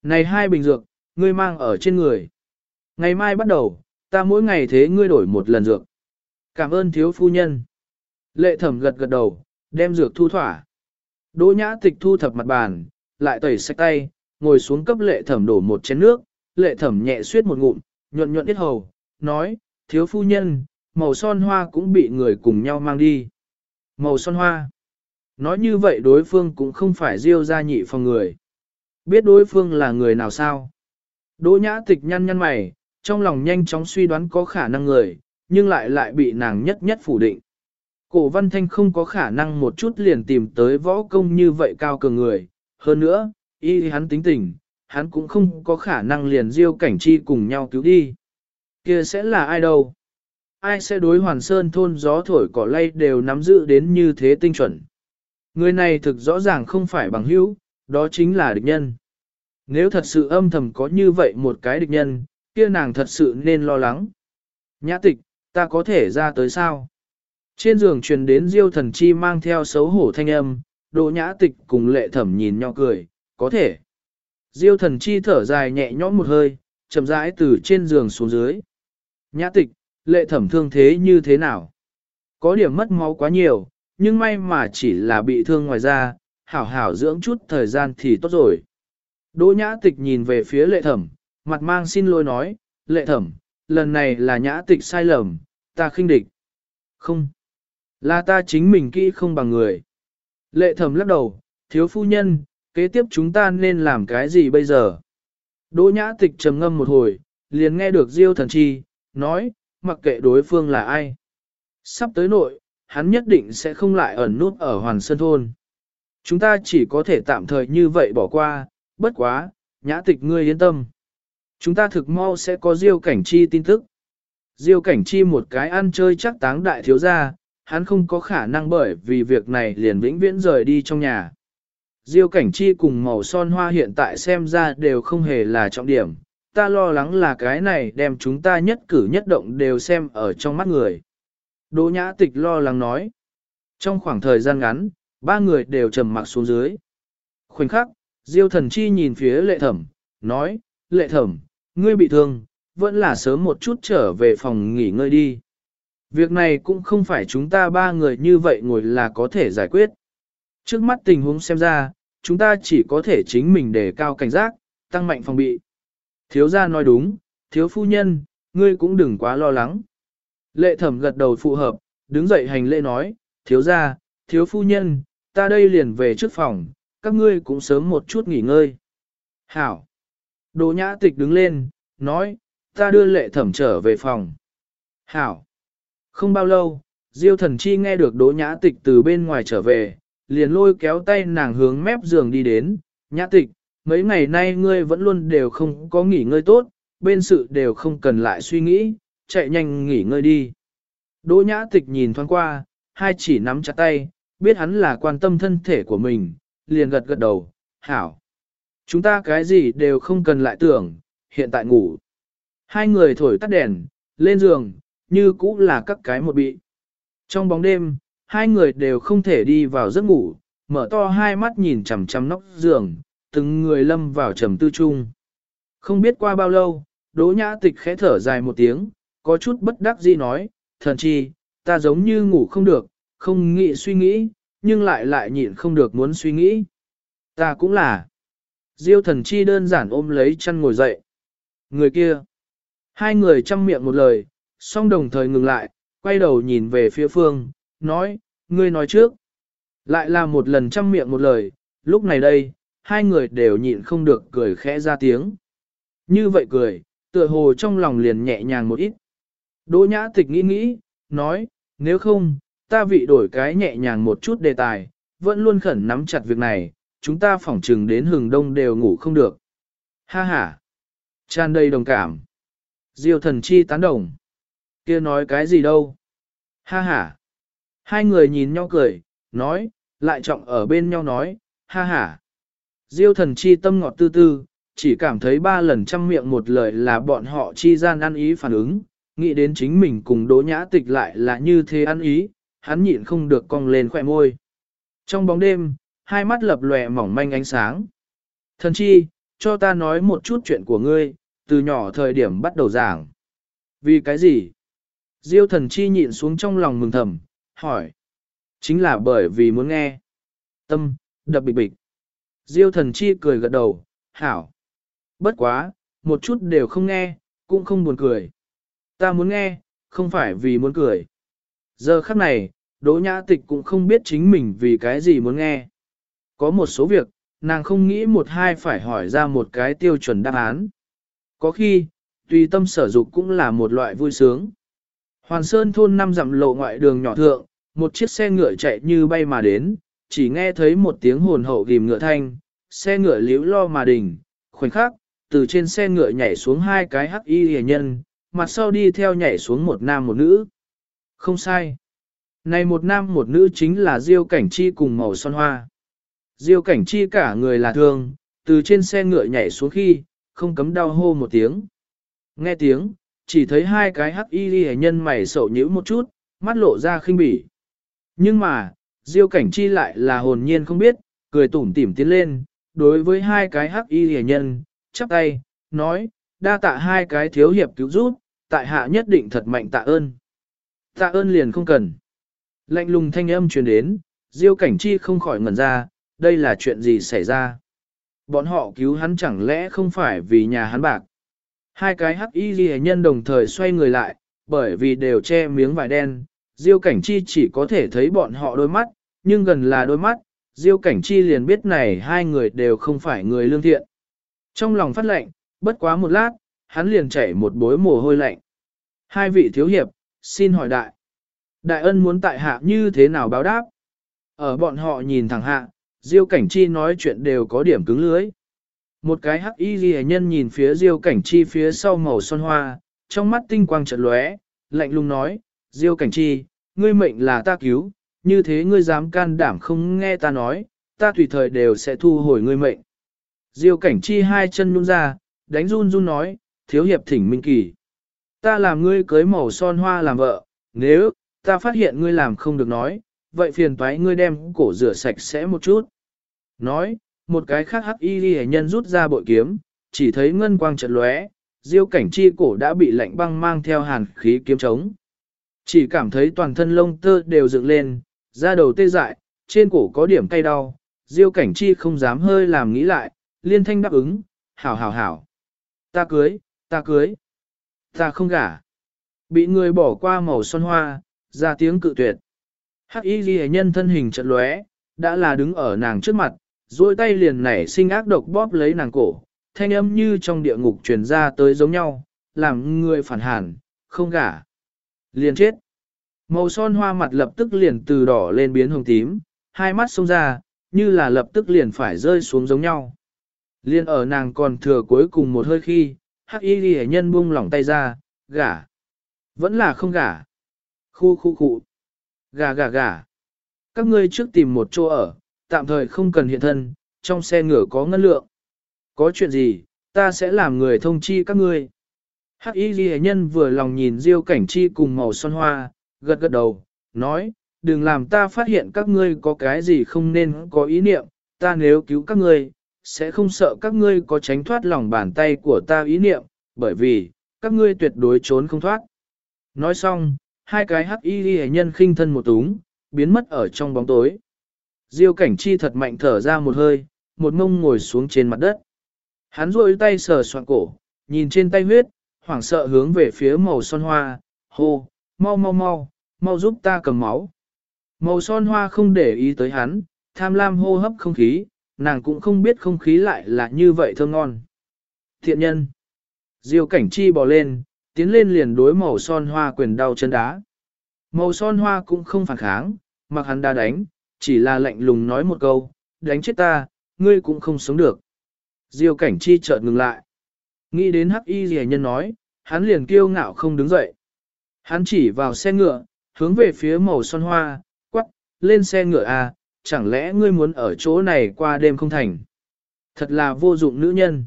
Này hai bình dược, ngươi mang ở trên người. Ngày mai bắt đầu, ta mỗi ngày thế ngươi đổi một lần dược. Cảm ơn thiếu phu nhân. Lệ thẩm gật gật đầu, đem dược thu thỏa. Đỗ nhã tịch thu thập mặt bàn, lại tẩy sạch tay, ngồi xuống cấp lệ thẩm đổ một chén nước, lệ thẩm nhẹ suyết một ngụm, nhuận nhuận ít hầu, nói, thiếu phu nhân, màu son hoa cũng bị người cùng nhau mang đi. Màu son hoa. Nói như vậy đối phương cũng không phải diêu ra nhị phòng người. Biết đối phương là người nào sao? Đỗ nhã tịch nhăn nhăn mày, trong lòng nhanh chóng suy đoán có khả năng người, nhưng lại lại bị nàng nhất nhất phủ định. Cổ văn thanh không có khả năng một chút liền tìm tới võ công như vậy cao cường người. Hơn nữa, y hắn tính tình, hắn cũng không có khả năng liền diêu cảnh chi cùng nhau cứu đi. kia sẽ là ai đâu? Ai sẽ đối hoàn sơn thôn gió thổi cỏ lay đều nắm giữ đến như thế tinh chuẩn? Người này thực rõ ràng không phải bằng hữu, đó chính là địch nhân. Nếu thật sự âm thầm có như vậy một cái địch nhân, kia nàng thật sự nên lo lắng. Nhã tịch, ta có thể ra tới sao? Trên giường truyền đến diêu thần chi mang theo xấu hổ thanh âm, đỗ nhã tịch cùng lệ thẩm nhìn nhau cười, có thể. Diêu thần chi thở dài nhẹ nhõm một hơi, chậm rãi từ trên giường xuống dưới. Nhã tịch, lệ thẩm thương thế như thế nào? Có điểm mất máu quá nhiều, nhưng may mà chỉ là bị thương ngoài da, hảo hảo dưỡng chút thời gian thì tốt rồi. Đỗ nhã tịch nhìn về phía lệ thẩm, mặt mang xin lỗi nói, lệ thẩm, lần này là nhã tịch sai lầm, ta khinh địch. Không, là ta chính mình kỹ không bằng người. Lệ thẩm lắc đầu, thiếu phu nhân, kế tiếp chúng ta nên làm cái gì bây giờ? Đỗ nhã tịch trầm ngâm một hồi, liền nghe được Diêu thần chi, nói, mặc kệ đối phương là ai. Sắp tới nội, hắn nhất định sẽ không lại ẩn nút ở Hoàn Sơn Thôn. Chúng ta chỉ có thể tạm thời như vậy bỏ qua, bất quá, nhã tịch ngươi yên tâm. Chúng ta thực mau sẽ có Diêu cảnh chi tin tức. Diêu cảnh chi một cái ăn chơi chắc táng đại thiếu gia, hắn không có khả năng bởi vì việc này liền vĩnh viễn rời đi trong nhà. Diêu cảnh chi cùng màu son hoa hiện tại xem ra đều không hề là trọng điểm, ta lo lắng là cái này đem chúng ta nhất cử nhất động đều xem ở trong mắt người. Đỗ nhã tịch lo lắng nói. Trong khoảng thời gian ngắn, ba người đều trầm mặc xuống dưới. Khoảnh khắc, Diêu thần chi nhìn phía lệ thẩm, nói, lệ thẩm, ngươi bị thương, vẫn là sớm một chút trở về phòng nghỉ ngơi đi. Việc này cũng không phải chúng ta ba người như vậy ngồi là có thể giải quyết. Trước mắt tình huống xem ra, chúng ta chỉ có thể chính mình đề cao cảnh giác, tăng mạnh phòng bị. Thiếu gia nói đúng, thiếu phu nhân, ngươi cũng đừng quá lo lắng. Lệ thẩm gật đầu phụ hợp, đứng dậy hành lễ nói, thiếu gia, thiếu phu nhân, ta đây liền về trước phòng, các ngươi cũng sớm một chút nghỉ ngơi. Hảo. Đồ nhã tịch đứng lên, nói, ta đưa lệ thẩm trở về phòng. Hảo. Không bao lâu, Diêu thần chi nghe được đỗ nhã tịch từ bên ngoài trở về, liền lôi kéo tay nàng hướng mép giường đi đến, nhã tịch, mấy ngày nay ngươi vẫn luôn đều không có nghỉ ngơi tốt, bên sự đều không cần lại suy nghĩ, chạy nhanh nghỉ ngơi đi. Đỗ nhã tịch nhìn thoáng qua, hai chỉ nắm chặt tay, biết hắn là quan tâm thân thể của mình, liền gật gật đầu, hảo. Chúng ta cái gì đều không cần lại tưởng, hiện tại ngủ. Hai người thổi tắt đèn, lên giường, như cũ là các cái một bị. Trong bóng đêm, hai người đều không thể đi vào giấc ngủ, mở to hai mắt nhìn chằm chằm nóc giường, từng người lâm vào trầm tư chung. Không biết qua bao lâu, Đỗ Nhã Tịch khẽ thở dài một tiếng, có chút bất đắc dĩ nói, thần chi, ta giống như ngủ không được, không nghĩ suy nghĩ, nhưng lại lại nhịn không được muốn suy nghĩ. Ta cũng là. Diêu thần chi đơn giản ôm lấy chân ngồi dậy. Người kia. Hai người chăm miệng một lời, song đồng thời ngừng lại, quay đầu nhìn về phía phương, nói, ngươi nói trước. Lại là một lần chăm miệng một lời, lúc này đây, hai người đều nhịn không được cười khẽ ra tiếng. Như vậy cười, tựa hồ trong lòng liền nhẹ nhàng một ít. Đỗ nhã tịch nghĩ nghĩ, nói, nếu không, ta vị đổi cái nhẹ nhàng một chút đề tài, vẫn luôn khẩn nắm chặt việc này, chúng ta phỏng trừng đến hừng đông đều ngủ không được. Ha ha! Tràn đầy đồng cảm. Diêu thần chi tán đồng. kia nói cái gì đâu? Ha ha! Hai người nhìn nhau cười, nói, lại trọng ở bên nhau nói, ha ha! Diêu thần chi tâm ngọt tư tư, chỉ cảm thấy ba lần trăm miệng một lời là bọn họ chi gian ăn ý phản ứng, nghĩ đến chính mình cùng đỗ nhã tịch lại là như thế ăn ý, hắn nhịn không được cong lên khỏe môi. Trong bóng đêm, hai mắt lập lòe mỏng manh ánh sáng. Thần chi, cho ta nói một chút chuyện của ngươi, từ nhỏ thời điểm bắt đầu giảng. Vì cái gì? Diêu thần chi nhịn xuống trong lòng mừng thầm, hỏi. Chính là bởi vì muốn nghe. Tâm, đập bịch bịch. Diêu thần chi cười gật đầu, hảo. Bất quá, một chút đều không nghe, cũng không buồn cười. Ta muốn nghe, không phải vì muốn cười. Giờ khắc này, Đỗ Nhã Tịch cũng không biết chính mình vì cái gì muốn nghe. Có một số việc, nàng không nghĩ một hai phải hỏi ra một cái tiêu chuẩn đáp án. Có khi, tùy tâm sở dục cũng là một loại vui sướng. Hoàn Sơn thôn năm dặm lộ ngoại đường nhỏ thượng, một chiếc xe ngựa chạy như bay mà đến, chỉ nghe thấy một tiếng hồn hậu ghim ngựa thanh, xe ngựa liễu lo mà đình, khoảnh khắc, từ trên xe ngựa nhảy xuống hai cái hắc y hề nhân, mặt sau đi theo nhảy xuống một nam một nữ. Không sai. Này một nam một nữ chính là Diêu Cảnh Chi cùng màu son hoa. Diêu Cảnh Chi cả người là thương, từ trên xe ngựa nhảy xuống khi, không cấm đau hô một tiếng. Nghe tiếng, chỉ thấy hai cái hắc y hề nhân mày sầu nhíu một chút, mắt lộ ra khinh bỉ. Nhưng mà, Diêu cảnh chi lại là hồn nhiên không biết, cười tủm tỉm tiến lên, đối với hai cái hắc y hề nhân, chắp tay, nói, đa tạ hai cái thiếu hiệp cứu giúp, tại hạ nhất định thật mạnh tạ ơn. Tạ ơn liền không cần. Lạnh lùng thanh âm truyền đến, Diêu cảnh chi không khỏi ngẩn ra, đây là chuyện gì xảy ra. Bọn họ cứu hắn chẳng lẽ không phải vì nhà hắn bạc. Hai cái hắc y ghi nhân đồng thời xoay người lại, bởi vì đều che miếng vải đen, Diêu cảnh chi chỉ có thể thấy bọn họ đôi mắt, nhưng gần là đôi mắt, Diêu cảnh chi liền biết này hai người đều không phải người lương thiện. Trong lòng phát lệnh, bất quá một lát, hắn liền chảy một bối mồ hôi lạnh. Hai vị thiếu hiệp, xin hỏi đại. Đại ân muốn tại hạ như thế nào báo đáp? Ở bọn họ nhìn thẳng hạ, Diêu Cảnh Chi nói chuyện đều có điểm cứng lưới. Một cái hắc y ghi nhân nhìn phía Diêu Cảnh Chi phía sau màu son hoa, trong mắt tinh quang chợt lóe, lạnh lùng nói, Diêu Cảnh Chi, ngươi mệnh là ta cứu, như thế ngươi dám can đảm không nghe ta nói, ta tùy thời đều sẽ thu hồi ngươi mệnh. Diêu Cảnh Chi hai chân nhún ra, đánh run run nói, thiếu hiệp thỉnh minh kỳ. Ta làm ngươi cưới màu son hoa làm vợ, nếu, ta phát hiện ngươi làm không được nói, vậy phiền toái ngươi đem cổ rửa sạch sẽ một chút. Nói, một cái khác hắc y ghi nhân rút ra bội kiếm, chỉ thấy ngân quang trận lóe, diêu cảnh chi cổ đã bị lạnh băng mang theo hàn khí kiếm trống. Chỉ cảm thấy toàn thân lông tơ đều dựng lên, da đầu tê dại, trên cổ có điểm cay đau, diêu cảnh chi không dám hơi làm nghĩ lại, liên thanh đáp ứng, hảo hảo hảo. Ta cưới, ta cưới, ta không gả. Bị người bỏ qua màu son hoa, ra tiếng cự tuyệt. Hắc y ghi nhân thân hình chật lóe, đã là đứng ở nàng trước mặt, duỗi tay liền nảy sinh ác độc bóp lấy nàng cổ, thanh âm như trong địa ngục truyền ra tới giống nhau, làm người phản hàn, không gả. Liền chết. Màu son hoa mặt lập tức liền từ đỏ lên biến hồng tím, hai mắt sông ra, như là lập tức liền phải rơi xuống giống nhau. Liên ở nàng còn thừa cuối cùng một hơi khi, hắc y ghi nhân buông lỏng tay ra, gả. Vẫn là không gả. Khu khu khu. Gà gà gà. Các ngươi trước tìm một chỗ ở, tạm thời không cần hiện thân, trong xe ngựa có ngân lượng. Có chuyện gì, ta sẽ làm người thông chi các ngươi. Hắc y ghi nhân vừa lòng nhìn diêu cảnh chi cùng màu son hoa, gật gật đầu, nói, đừng làm ta phát hiện các ngươi có cái gì không nên có ý niệm, ta nếu cứu các ngươi, sẽ không sợ các ngươi có tránh thoát lòng bàn tay của ta ý niệm, bởi vì, các ngươi tuyệt đối trốn không thoát. Nói xong, hai cái hắc y ghi nhân khinh thân một túng, biến mất ở trong bóng tối. Diêu cảnh chi thật mạnh thở ra một hơi, một mông ngồi xuống trên mặt đất. Hắn rôi tay sờ soạn cổ, nhìn trên tay huyết, hoảng sợ hướng về phía màu son hoa, hô, mau mau mau, mau giúp ta cầm máu. Màu son hoa không để ý tới hắn, tham lam hô hấp không khí, nàng cũng không biết không khí lại là như vậy thơm ngon. Thiện nhân. Diêu cảnh chi bò lên, tiến lên liền đối màu son hoa quyền đau chân đá. Màu son hoa cũng không phản kháng, mặc hắn đã đánh, chỉ là lạnh lùng nói một câu, đánh chết ta, ngươi cũng không sống được. Diêu cảnh chi chợt ngừng lại. Nghĩ đến hắc y Dì nhân nói, hắn liền kiêu ngạo không đứng dậy. Hắn chỉ vào xe ngựa, hướng về phía màu son hoa, quắc, lên xe ngựa à, chẳng lẽ ngươi muốn ở chỗ này qua đêm không thành. Thật là vô dụng nữ nhân.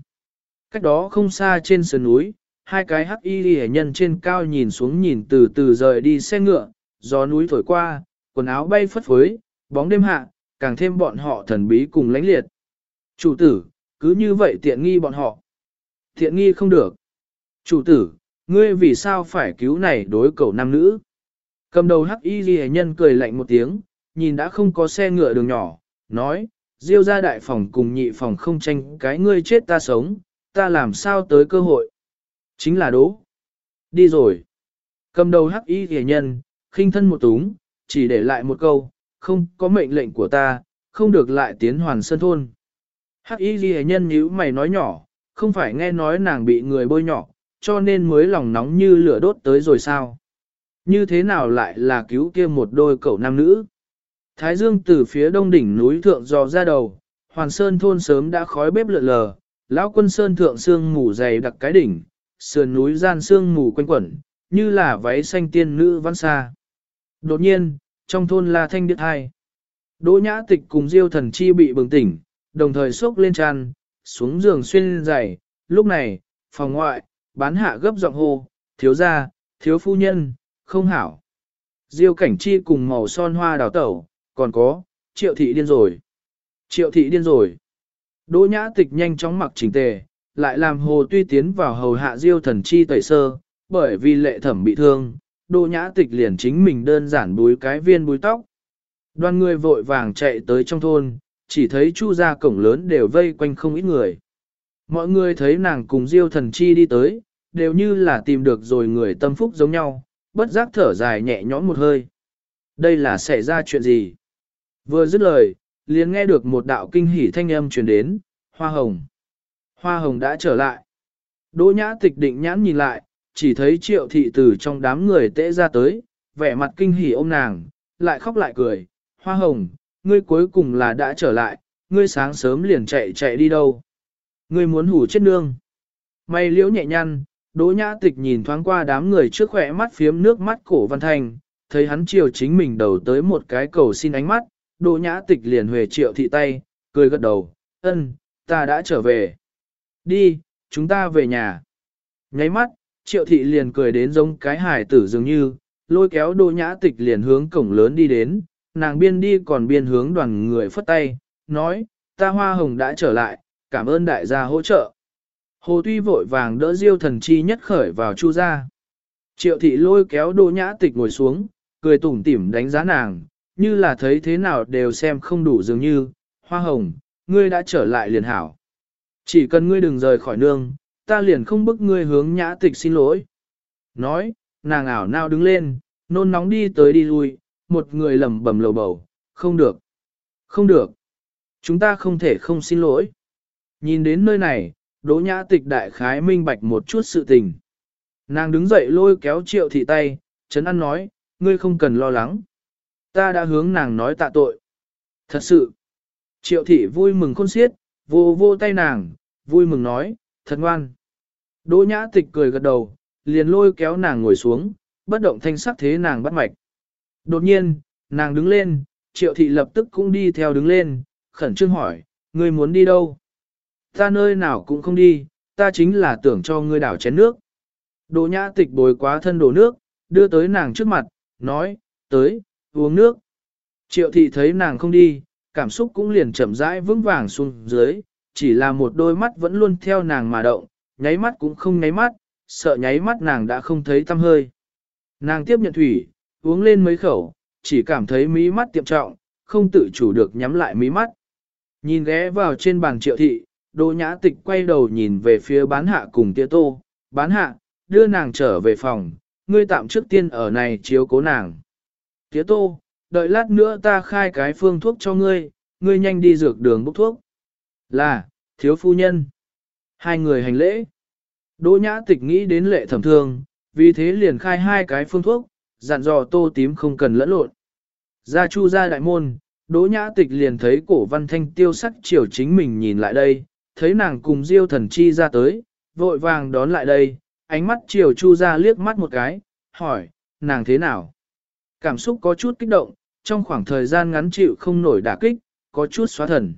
Cách đó không xa trên sườn núi, hai cái hắc y ghi nhân trên cao nhìn xuống nhìn từ từ rời đi xe ngựa, gió núi thổi qua, quần áo bay phất phới, bóng đêm hạ, càng thêm bọn họ thần bí cùng lãnh liệt. Chủ tử, cứ như vậy tiện nghi bọn họ. Tiện nghi không được. Chủ tử, ngươi vì sao phải cứu này đối cầu nam nữ? Cầm đầu hắc y ghi nhân cười lạnh một tiếng, nhìn đã không có xe ngựa đường nhỏ, nói, diêu ra đại phòng cùng nhị phòng không tranh cái ngươi chết ta sống, ta làm sao tới cơ hội. Chính là đố. Đi rồi. Cầm đầu hắc y ghi nhân, khinh thân một túng, chỉ để lại một câu, không có mệnh lệnh của ta, không được lại tiến hoàn sân thôn. Hắc y ghi nhân nhíu mày nói nhỏ, không phải nghe nói nàng bị người bôi nhỏ, cho nên mới lòng nóng như lửa đốt tới rồi sao. Như thế nào lại là cứu kia một đôi cậu nam nữ? Thái dương từ phía đông đỉnh núi thượng dò ra đầu, hoàn sơn thôn sớm đã khói bếp lượn lờ, lão quân sơn thượng sương mù dày đặc cái đỉnh, sườn núi gian sương mù quanh quẩn, như là váy xanh tiên nữ văn xa. Đột nhiên, trong thôn là Thanh điệt Hai, Đỗ Nhã Tịch cùng Diêu Thần Chi bị bừng tỉnh, đồng thời sốc lên tràn, xuống giường xuyên dày, Lúc này, phòng ngoại, bán hạ gấp giọng hô, thiếu gia, thiếu phu nhân, không hảo. Diêu cảnh chi cùng màu son hoa đào tẩu, còn có, triệu thị điên rồi. Triệu thị điên rồi. Đỗ nhã tịch nhanh chóng mặc chỉnh tề, lại làm hồ tuy tiến vào hầu hạ diêu thần chi tẩy sơ, bởi vì lệ thẩm bị thương, đỗ nhã tịch liền chính mình đơn giản búi cái viên búi tóc. Đoàn người vội vàng chạy tới trong thôn, chỉ thấy chu ra cổng lớn đều vây quanh không ít người. Mọi người thấy nàng cùng diêu thần chi đi tới, đều như là tìm được rồi người tâm phúc giống nhau, bất giác thở dài nhẹ nhõm một hơi. Đây là xảy ra chuyện gì? Vừa dứt lời, liền nghe được một đạo kinh hỉ thanh âm truyền đến, hoa hồng. Hoa hồng đã trở lại. Đỗ nhã tịch định nhãn nhìn lại, chỉ thấy triệu thị từ trong đám người tễ ra tới, vẻ mặt kinh hỉ ôm nàng, lại khóc lại cười. Hoa hồng, ngươi cuối cùng là đã trở lại, ngươi sáng sớm liền chạy chạy đi đâu. Ngươi muốn hủ chết nương. Mày liễu nhẹ nhăn, đỗ nhã tịch nhìn thoáng qua đám người trước khỏe mắt phiếm nước mắt cổ văn thành, thấy hắn chiều chính mình đầu tới một cái cầu xin ánh mắt, đỗ nhã tịch liền huề triệu thị tay, cười gật đầu, ân, ta đã trở về. Đi, chúng ta về nhà. Nháy mắt, triệu thị liền cười đến giống cái hài tử dường như, lôi kéo đỗ nhã tịch liền hướng cổng lớn đi đến, nàng biên đi còn biên hướng đoàn người phất tay, nói, ta hoa hồng đã trở lại, cảm ơn đại gia hỗ trợ. Hồ Tuy vội vàng đỡ Diêu thần chi nhất khởi vào chu ra. Triệu thị lôi kéo đỗ nhã tịch ngồi xuống, cười tủm tỉm đánh giá nàng, như là thấy thế nào đều xem không đủ dường như, hoa hồng, ngươi đã trở lại liền hảo. Chỉ cần ngươi đừng rời khỏi nương, ta liền không bức ngươi hướng nhã tịch xin lỗi. Nói, nàng ảo nao đứng lên, nôn nóng đi tới đi lui, một người lẩm bẩm lầu bầu, không được, không được, chúng ta không thể không xin lỗi. Nhìn đến nơi này, đỗ nhã tịch đại khái minh bạch một chút sự tình. Nàng đứng dậy lôi kéo triệu thị tay, chấn an nói, ngươi không cần lo lắng. Ta đã hướng nàng nói tạ tội. Thật sự, triệu thị vui mừng khôn xiết, vô vô tay nàng, vui mừng nói, thật ngoan. Đỗ nhã tịch cười gật đầu, liền lôi kéo nàng ngồi xuống, bất động thanh sắc thế nàng bắt mạch. Đột nhiên, nàng đứng lên, triệu thị lập tức cũng đi theo đứng lên, khẩn trương hỏi, ngươi muốn đi đâu? Ta nơi nào cũng không đi, ta chính là tưởng cho ngươi đảo chén nước. Đỗ nhã tịch bồi quá thân đổ nước, đưa tới nàng trước mặt, nói, tới, uống nước. Triệu thị thấy nàng không đi, cảm xúc cũng liền chậm rãi vững vàng xuống dưới, chỉ là một đôi mắt vẫn luôn theo nàng mà động, nháy mắt cũng không nháy mắt, sợ nháy mắt nàng đã không thấy tâm hơi. Nàng tiếp nhận thủy, uống lên mấy khẩu, chỉ cảm thấy mí mắt tiệm trọng, không tự chủ được nhắm lại mí mắt. Nhìn ghé vào trên bàn triệu thị, Đỗ nhã tịch quay đầu nhìn về phía bán hạ cùng tía tô, bán hạ, đưa nàng trở về phòng, ngươi tạm trước tiên ở này chiếu cố nàng. Tía tô, đợi lát nữa ta khai cái phương thuốc cho ngươi, ngươi nhanh đi dược đường bốc thuốc. Là, thiếu phu nhân. Hai người hành lễ. Đỗ nhã tịch nghĩ đến lệ thẩm thương, vì thế liền khai hai cái phương thuốc, dặn dò tô tím không cần lẫn lộn. Ra chu ra đại môn, đỗ nhã tịch liền thấy cổ văn thanh tiêu sắc chiều chính mình nhìn lại đây, thấy nàng cùng diêu thần chi ra tới, vội vàng đón lại đây, ánh mắt chiều chu ra liếc mắt một cái, hỏi, nàng thế nào? Cảm xúc có chút kích động, trong khoảng thời gian ngắn chịu không nổi đả kích, có chút xóa thần.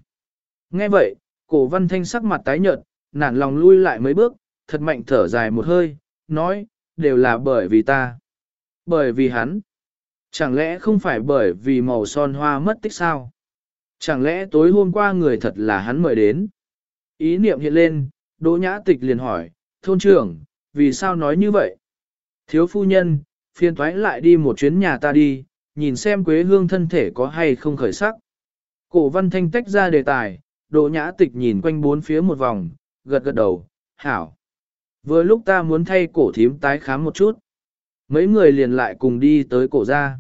Nghe vậy, cổ văn thanh sắc mặt tái nhợt, nản lòng lui lại mấy bước, thật mạnh thở dài một hơi, nói, đều là bởi vì ta. Bởi vì hắn. Chẳng lẽ không phải bởi vì màu son hoa mất tích sao? Chẳng lẽ tối hôm qua người thật là hắn mời đến? Ý niệm hiện lên, Đỗ Nhã Tịch liền hỏi, thôn trưởng, vì sao nói như vậy? Thiếu phu nhân, phiền thoái lại đi một chuyến nhà ta đi, nhìn xem quế hương thân thể có hay không khởi sắc. Cổ văn thanh tách ra đề tài, Đỗ Nhã Tịch nhìn quanh bốn phía một vòng, gật gật đầu, hảo. Vừa lúc ta muốn thay cổ thím tái khám một chút. Mấy người liền lại cùng đi tới cổ gia.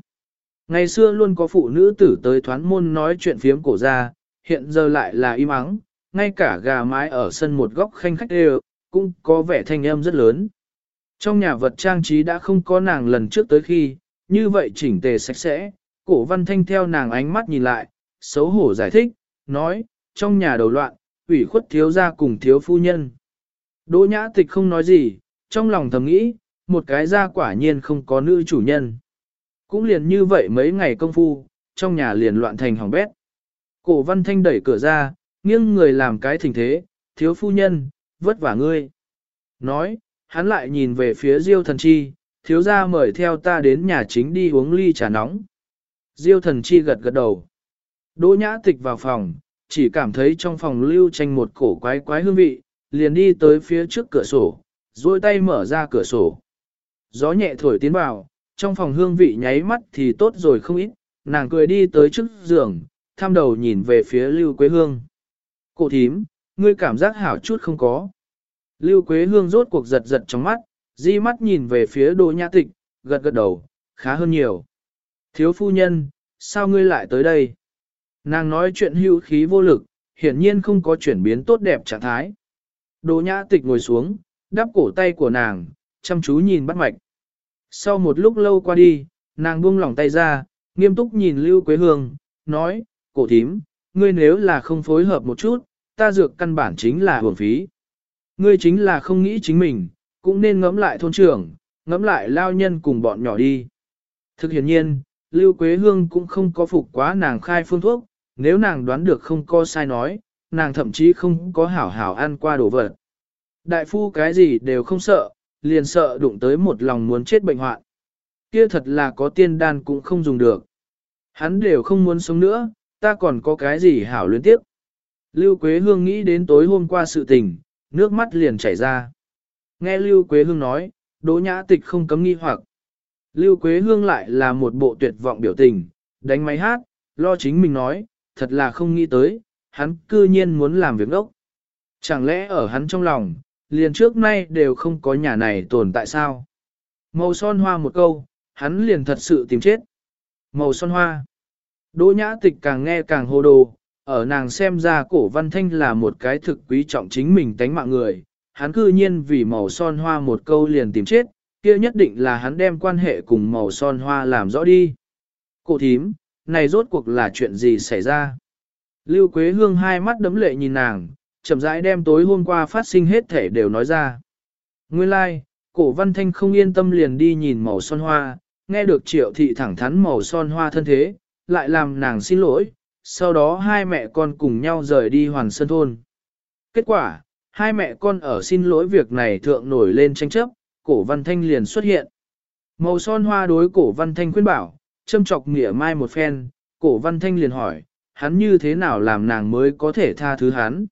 Ngày xưa luôn có phụ nữ tử tới thoán môn nói chuyện phiếm cổ gia, hiện giờ lại là im ắng, ngay cả gà mái ở sân một góc khanh khách đều, cũng có vẻ thanh âm rất lớn. Trong nhà vật trang trí đã không có nàng lần trước tới khi, như vậy chỉnh tề sạch sẽ, cổ văn thanh theo nàng ánh mắt nhìn lại, xấu hổ giải thích, nói, trong nhà đầu loạn, ủy khuất thiếu gia cùng thiếu phu nhân. Đỗ nhã tịch không nói gì, trong lòng thầm nghĩ, một cái gia quả nhiên không có nữ chủ nhân. Cũng liền như vậy mấy ngày công phu, trong nhà liền loạn thành hỏng bét. Cổ văn thanh đẩy cửa ra, nghiêng người làm cái thình thế, thiếu phu nhân, vất vả ngươi. Nói, hắn lại nhìn về phía diêu thần chi, thiếu gia mời theo ta đến nhà chính đi uống ly trà nóng. Diêu thần chi gật gật đầu. Đỗ nhã tịch vào phòng, chỉ cảm thấy trong phòng lưu tranh một cổ quái quái hương vị, liền đi tới phía trước cửa sổ, duỗi tay mở ra cửa sổ. Gió nhẹ thổi tiến vào, trong phòng hương vị nháy mắt thì tốt rồi không ít, nàng cười đi tới trước giường, tham đầu nhìn về phía Lưu Quế Hương. Cổ thím, ngươi cảm giác hảo chút không có. Lưu Quế Hương rốt cuộc giật giật trong mắt, di mắt nhìn về phía Đỗ Nhã Tịch, gật gật đầu, khá hơn nhiều. Thiếu phu nhân, sao ngươi lại tới đây? Nàng nói chuyện hữu khí vô lực, hiển nhiên không có chuyển biến tốt đẹp trạng thái. Đỗ Nhã Tịch ngồi xuống, đắp cổ tay của nàng, chăm chú nhìn bắt mạch. Sau một lúc lâu qua đi, nàng buông lỏng tay ra, nghiêm túc nhìn Lưu Quế Hương, nói, cổ thím, ngươi nếu là không phối hợp một chút, ta dược căn bản chính là hưởng phí. Ngươi chính là không nghĩ chính mình, cũng nên ngẫm lại thôn trưởng, ngẫm lại lao nhân cùng bọn nhỏ đi. Thực hiện nhiên, Lưu Quế Hương cũng không có phục quá nàng khai phương thuốc, nếu nàng đoán được không có sai nói, nàng thậm chí không có hảo hảo ăn qua đồ vật. Đại phu cái gì đều không sợ, liền sợ đụng tới một lòng muốn chết bệnh hoạn. Kia thật là có tiên đan cũng không dùng được. Hắn đều không muốn sống nữa, ta còn có cái gì hảo luyến tiếp. Lưu Quế Hương nghĩ đến tối hôm qua sự tình, nước mắt liền chảy ra. Nghe Lưu Quế Hương nói, Đỗ Nhã Tịch không cấm nghi hoặc. Lưu Quế Hương lại là một bộ tuyệt vọng biểu tình, đánh máy hát, lo chính mình nói, thật là không nghĩ tới, hắn cư nhiên muốn làm việc ốc. Chẳng lẽ ở hắn trong lòng, liền trước nay đều không có nhà này tồn tại sao? Màu son hoa một câu, hắn liền thật sự tìm chết. Màu son hoa. Đỗ nhã tịch càng nghe càng hồ đồ, ở nàng xem ra cổ văn thanh là một cái thực quý trọng chính mình tánh mạng người, hắn cư nhiên vì màu son hoa một câu liền tìm chết, kia nhất định là hắn đem quan hệ cùng màu son hoa làm rõ đi. Cổ thím, này rốt cuộc là chuyện gì xảy ra? Lưu Quế Hương hai mắt đấm lệ nhìn nàng, chậm rãi đem tối hôm qua phát sinh hết thể đều nói ra. Nguyên lai, like, cổ văn thanh không yên tâm liền đi nhìn màu son hoa, nghe được triệu thị thẳng thắn màu son hoa thân thế, lại làm nàng xin lỗi, sau đó hai mẹ con cùng nhau rời đi hoàn sơn thôn. Kết quả, hai mẹ con ở xin lỗi việc này thượng nổi lên tranh chấp, cổ văn thanh liền xuất hiện. Màu son hoa đối cổ văn thanh khuyên bảo, châm chọc nghĩa mai một phen, cổ văn thanh liền hỏi, hắn như thế nào làm nàng mới có thể tha thứ hắn.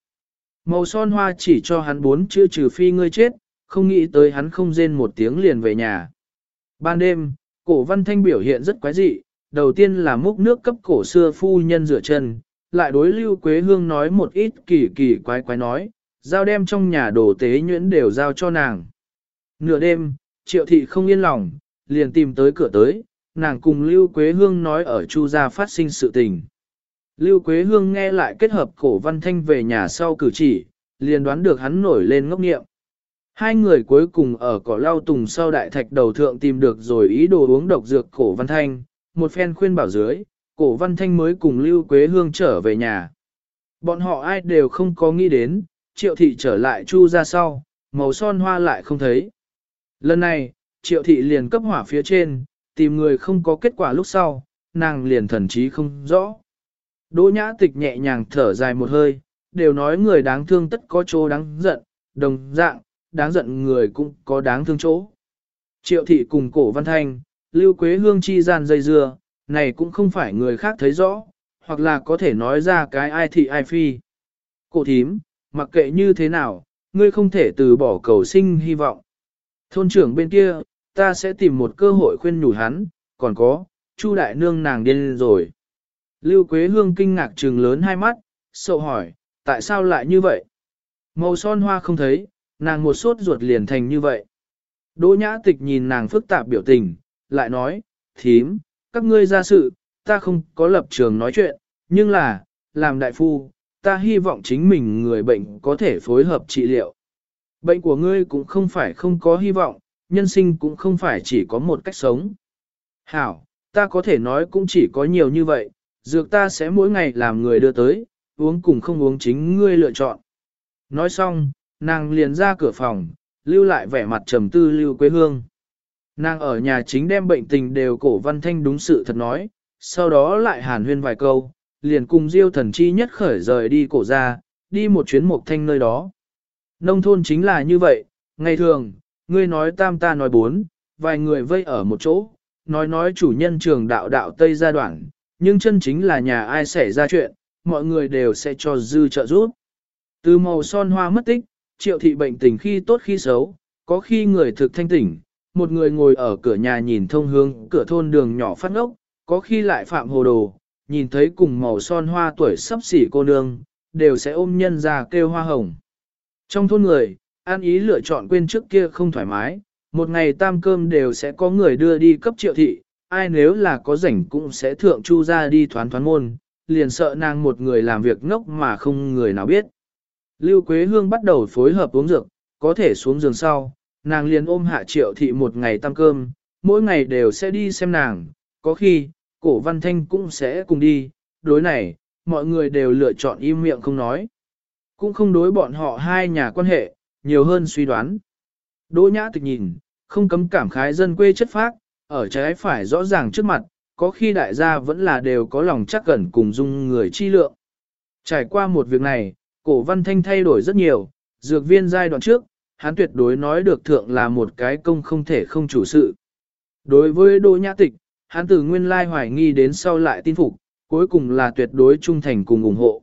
Màu son hoa chỉ cho hắn bốn chữ trừ phi ngươi chết, không nghĩ tới hắn không rên một tiếng liền về nhà. Ban đêm, cổ văn thanh biểu hiện rất quái dị, đầu tiên là múc nước cấp cổ xưa phu nhân rửa chân, lại đối lưu quế hương nói một ít kỳ kỳ quái quái nói, giao đem trong nhà đồ tế nhuyễn đều giao cho nàng. Nửa đêm, triệu thị không yên lòng, liền tìm tới cửa tới, nàng cùng lưu quế hương nói ở chu gia phát sinh sự tình. Lưu Quế Hương nghe lại kết hợp cổ văn thanh về nhà sau cử chỉ, liền đoán được hắn nổi lên ngốc nghiệm. Hai người cuối cùng ở cỏ lau tùng sau đại thạch đầu thượng tìm được rồi ý đồ uống độc dược cổ văn thanh, một phen khuyên bảo dưới, cổ văn thanh mới cùng Lưu Quế Hương trở về nhà. Bọn họ ai đều không có nghĩ đến, triệu thị trở lại chu ra sau, màu son hoa lại không thấy. Lần này, triệu thị liền cấp hỏa phía trên, tìm người không có kết quả lúc sau, nàng liền thần trí không rõ. Đỗ nhã tịch nhẹ nhàng thở dài một hơi, đều nói người đáng thương tất có chỗ đáng giận, đồng dạng, đáng giận người cũng có đáng thương chỗ. Triệu thị cùng cổ văn thanh, lưu quế hương chi gian dây dưa, này cũng không phải người khác thấy rõ, hoặc là có thể nói ra cái ai thị ai phi. Cổ thím, mặc kệ như thế nào, ngươi không thể từ bỏ cầu sinh hy vọng. Thôn trưởng bên kia, ta sẽ tìm một cơ hội khuyên nhủ hắn, còn có, Chu đại nương nàng điên rồi. Lưu Quế Hương kinh ngạc trừng lớn hai mắt, sậu hỏi, tại sao lại như vậy? Màu son hoa không thấy, nàng một sốt ruột liền thành như vậy. Đỗ nhã tịch nhìn nàng phức tạp biểu tình, lại nói, thím, các ngươi ra sự, ta không có lập trường nói chuyện, nhưng là, làm đại phu, ta hy vọng chính mình người bệnh có thể phối hợp trị liệu. Bệnh của ngươi cũng không phải không có hy vọng, nhân sinh cũng không phải chỉ có một cách sống. Hảo, ta có thể nói cũng chỉ có nhiều như vậy, dược ta sẽ mỗi ngày làm người đưa tới, uống cùng không uống chính ngươi lựa chọn. Nói xong, nàng liền ra cửa phòng, lưu lại vẻ mặt trầm tư lưu quê hương. Nàng ở nhà chính đem bệnh tình đều cổ văn thanh đúng sự thật nói, sau đó lại hàn huyên vài câu, liền cùng diêu thần chi nhất khởi rời đi cổ ra, đi một chuyến mộc thanh nơi đó. Nông thôn chính là như vậy, ngày thường, ngươi nói tam ta nói bốn, vài người vây ở một chỗ, nói nói chủ nhân trường đạo đạo Tây gia đoạn, nhưng chân chính là nhà ai xảy ra chuyện, mọi người đều sẽ cho dư trợ giúp. Từ màu son hoa mất tích, triệu thị bệnh tình khi tốt khi xấu, có khi người thực thanh tỉnh, một người ngồi ở cửa nhà nhìn thông hướng cửa thôn đường nhỏ phát ngốc, có khi lại phạm hồ đồ, nhìn thấy cùng màu son hoa tuổi sắp xỉ cô nương, đều sẽ ôm nhân ra kêu hoa hồng. Trong thôn người, an ý lựa chọn quên trước kia không thoải mái, một ngày tam cơm đều sẽ có người đưa đi cấp triệu thị, ai nếu là có rảnh cũng sẽ thượng chu ra đi thoán thoán môn, liền sợ nàng một người làm việc ngốc mà không người nào biết. Lưu Quế Hương bắt đầu phối hợp uống dược, có thể xuống giường sau, nàng liền ôm hạ triệu thị một ngày tam cơm, mỗi ngày đều sẽ đi xem nàng, có khi, cổ văn thanh cũng sẽ cùng đi, đối này, mọi người đều lựa chọn im miệng không nói. Cũng không đối bọn họ hai nhà quan hệ, nhiều hơn suy đoán. Đỗ nhã tịch nhìn, không cấm cảm khái dân quê chất phác, ở trái phải rõ ràng trước mặt, có khi đại gia vẫn là đều có lòng chắc gần cùng dung người chi lượng. Trải qua một việc này, cổ văn thanh thay đổi rất nhiều, dược viên giai đoạn trước, hắn tuyệt đối nói được thượng là một cái công không thể không chủ sự. Đối với Đỗ Nhã Tịch, hắn từ nguyên lai hoài nghi đến sau lại tin phục, cuối cùng là tuyệt đối trung thành cùng ủng hộ.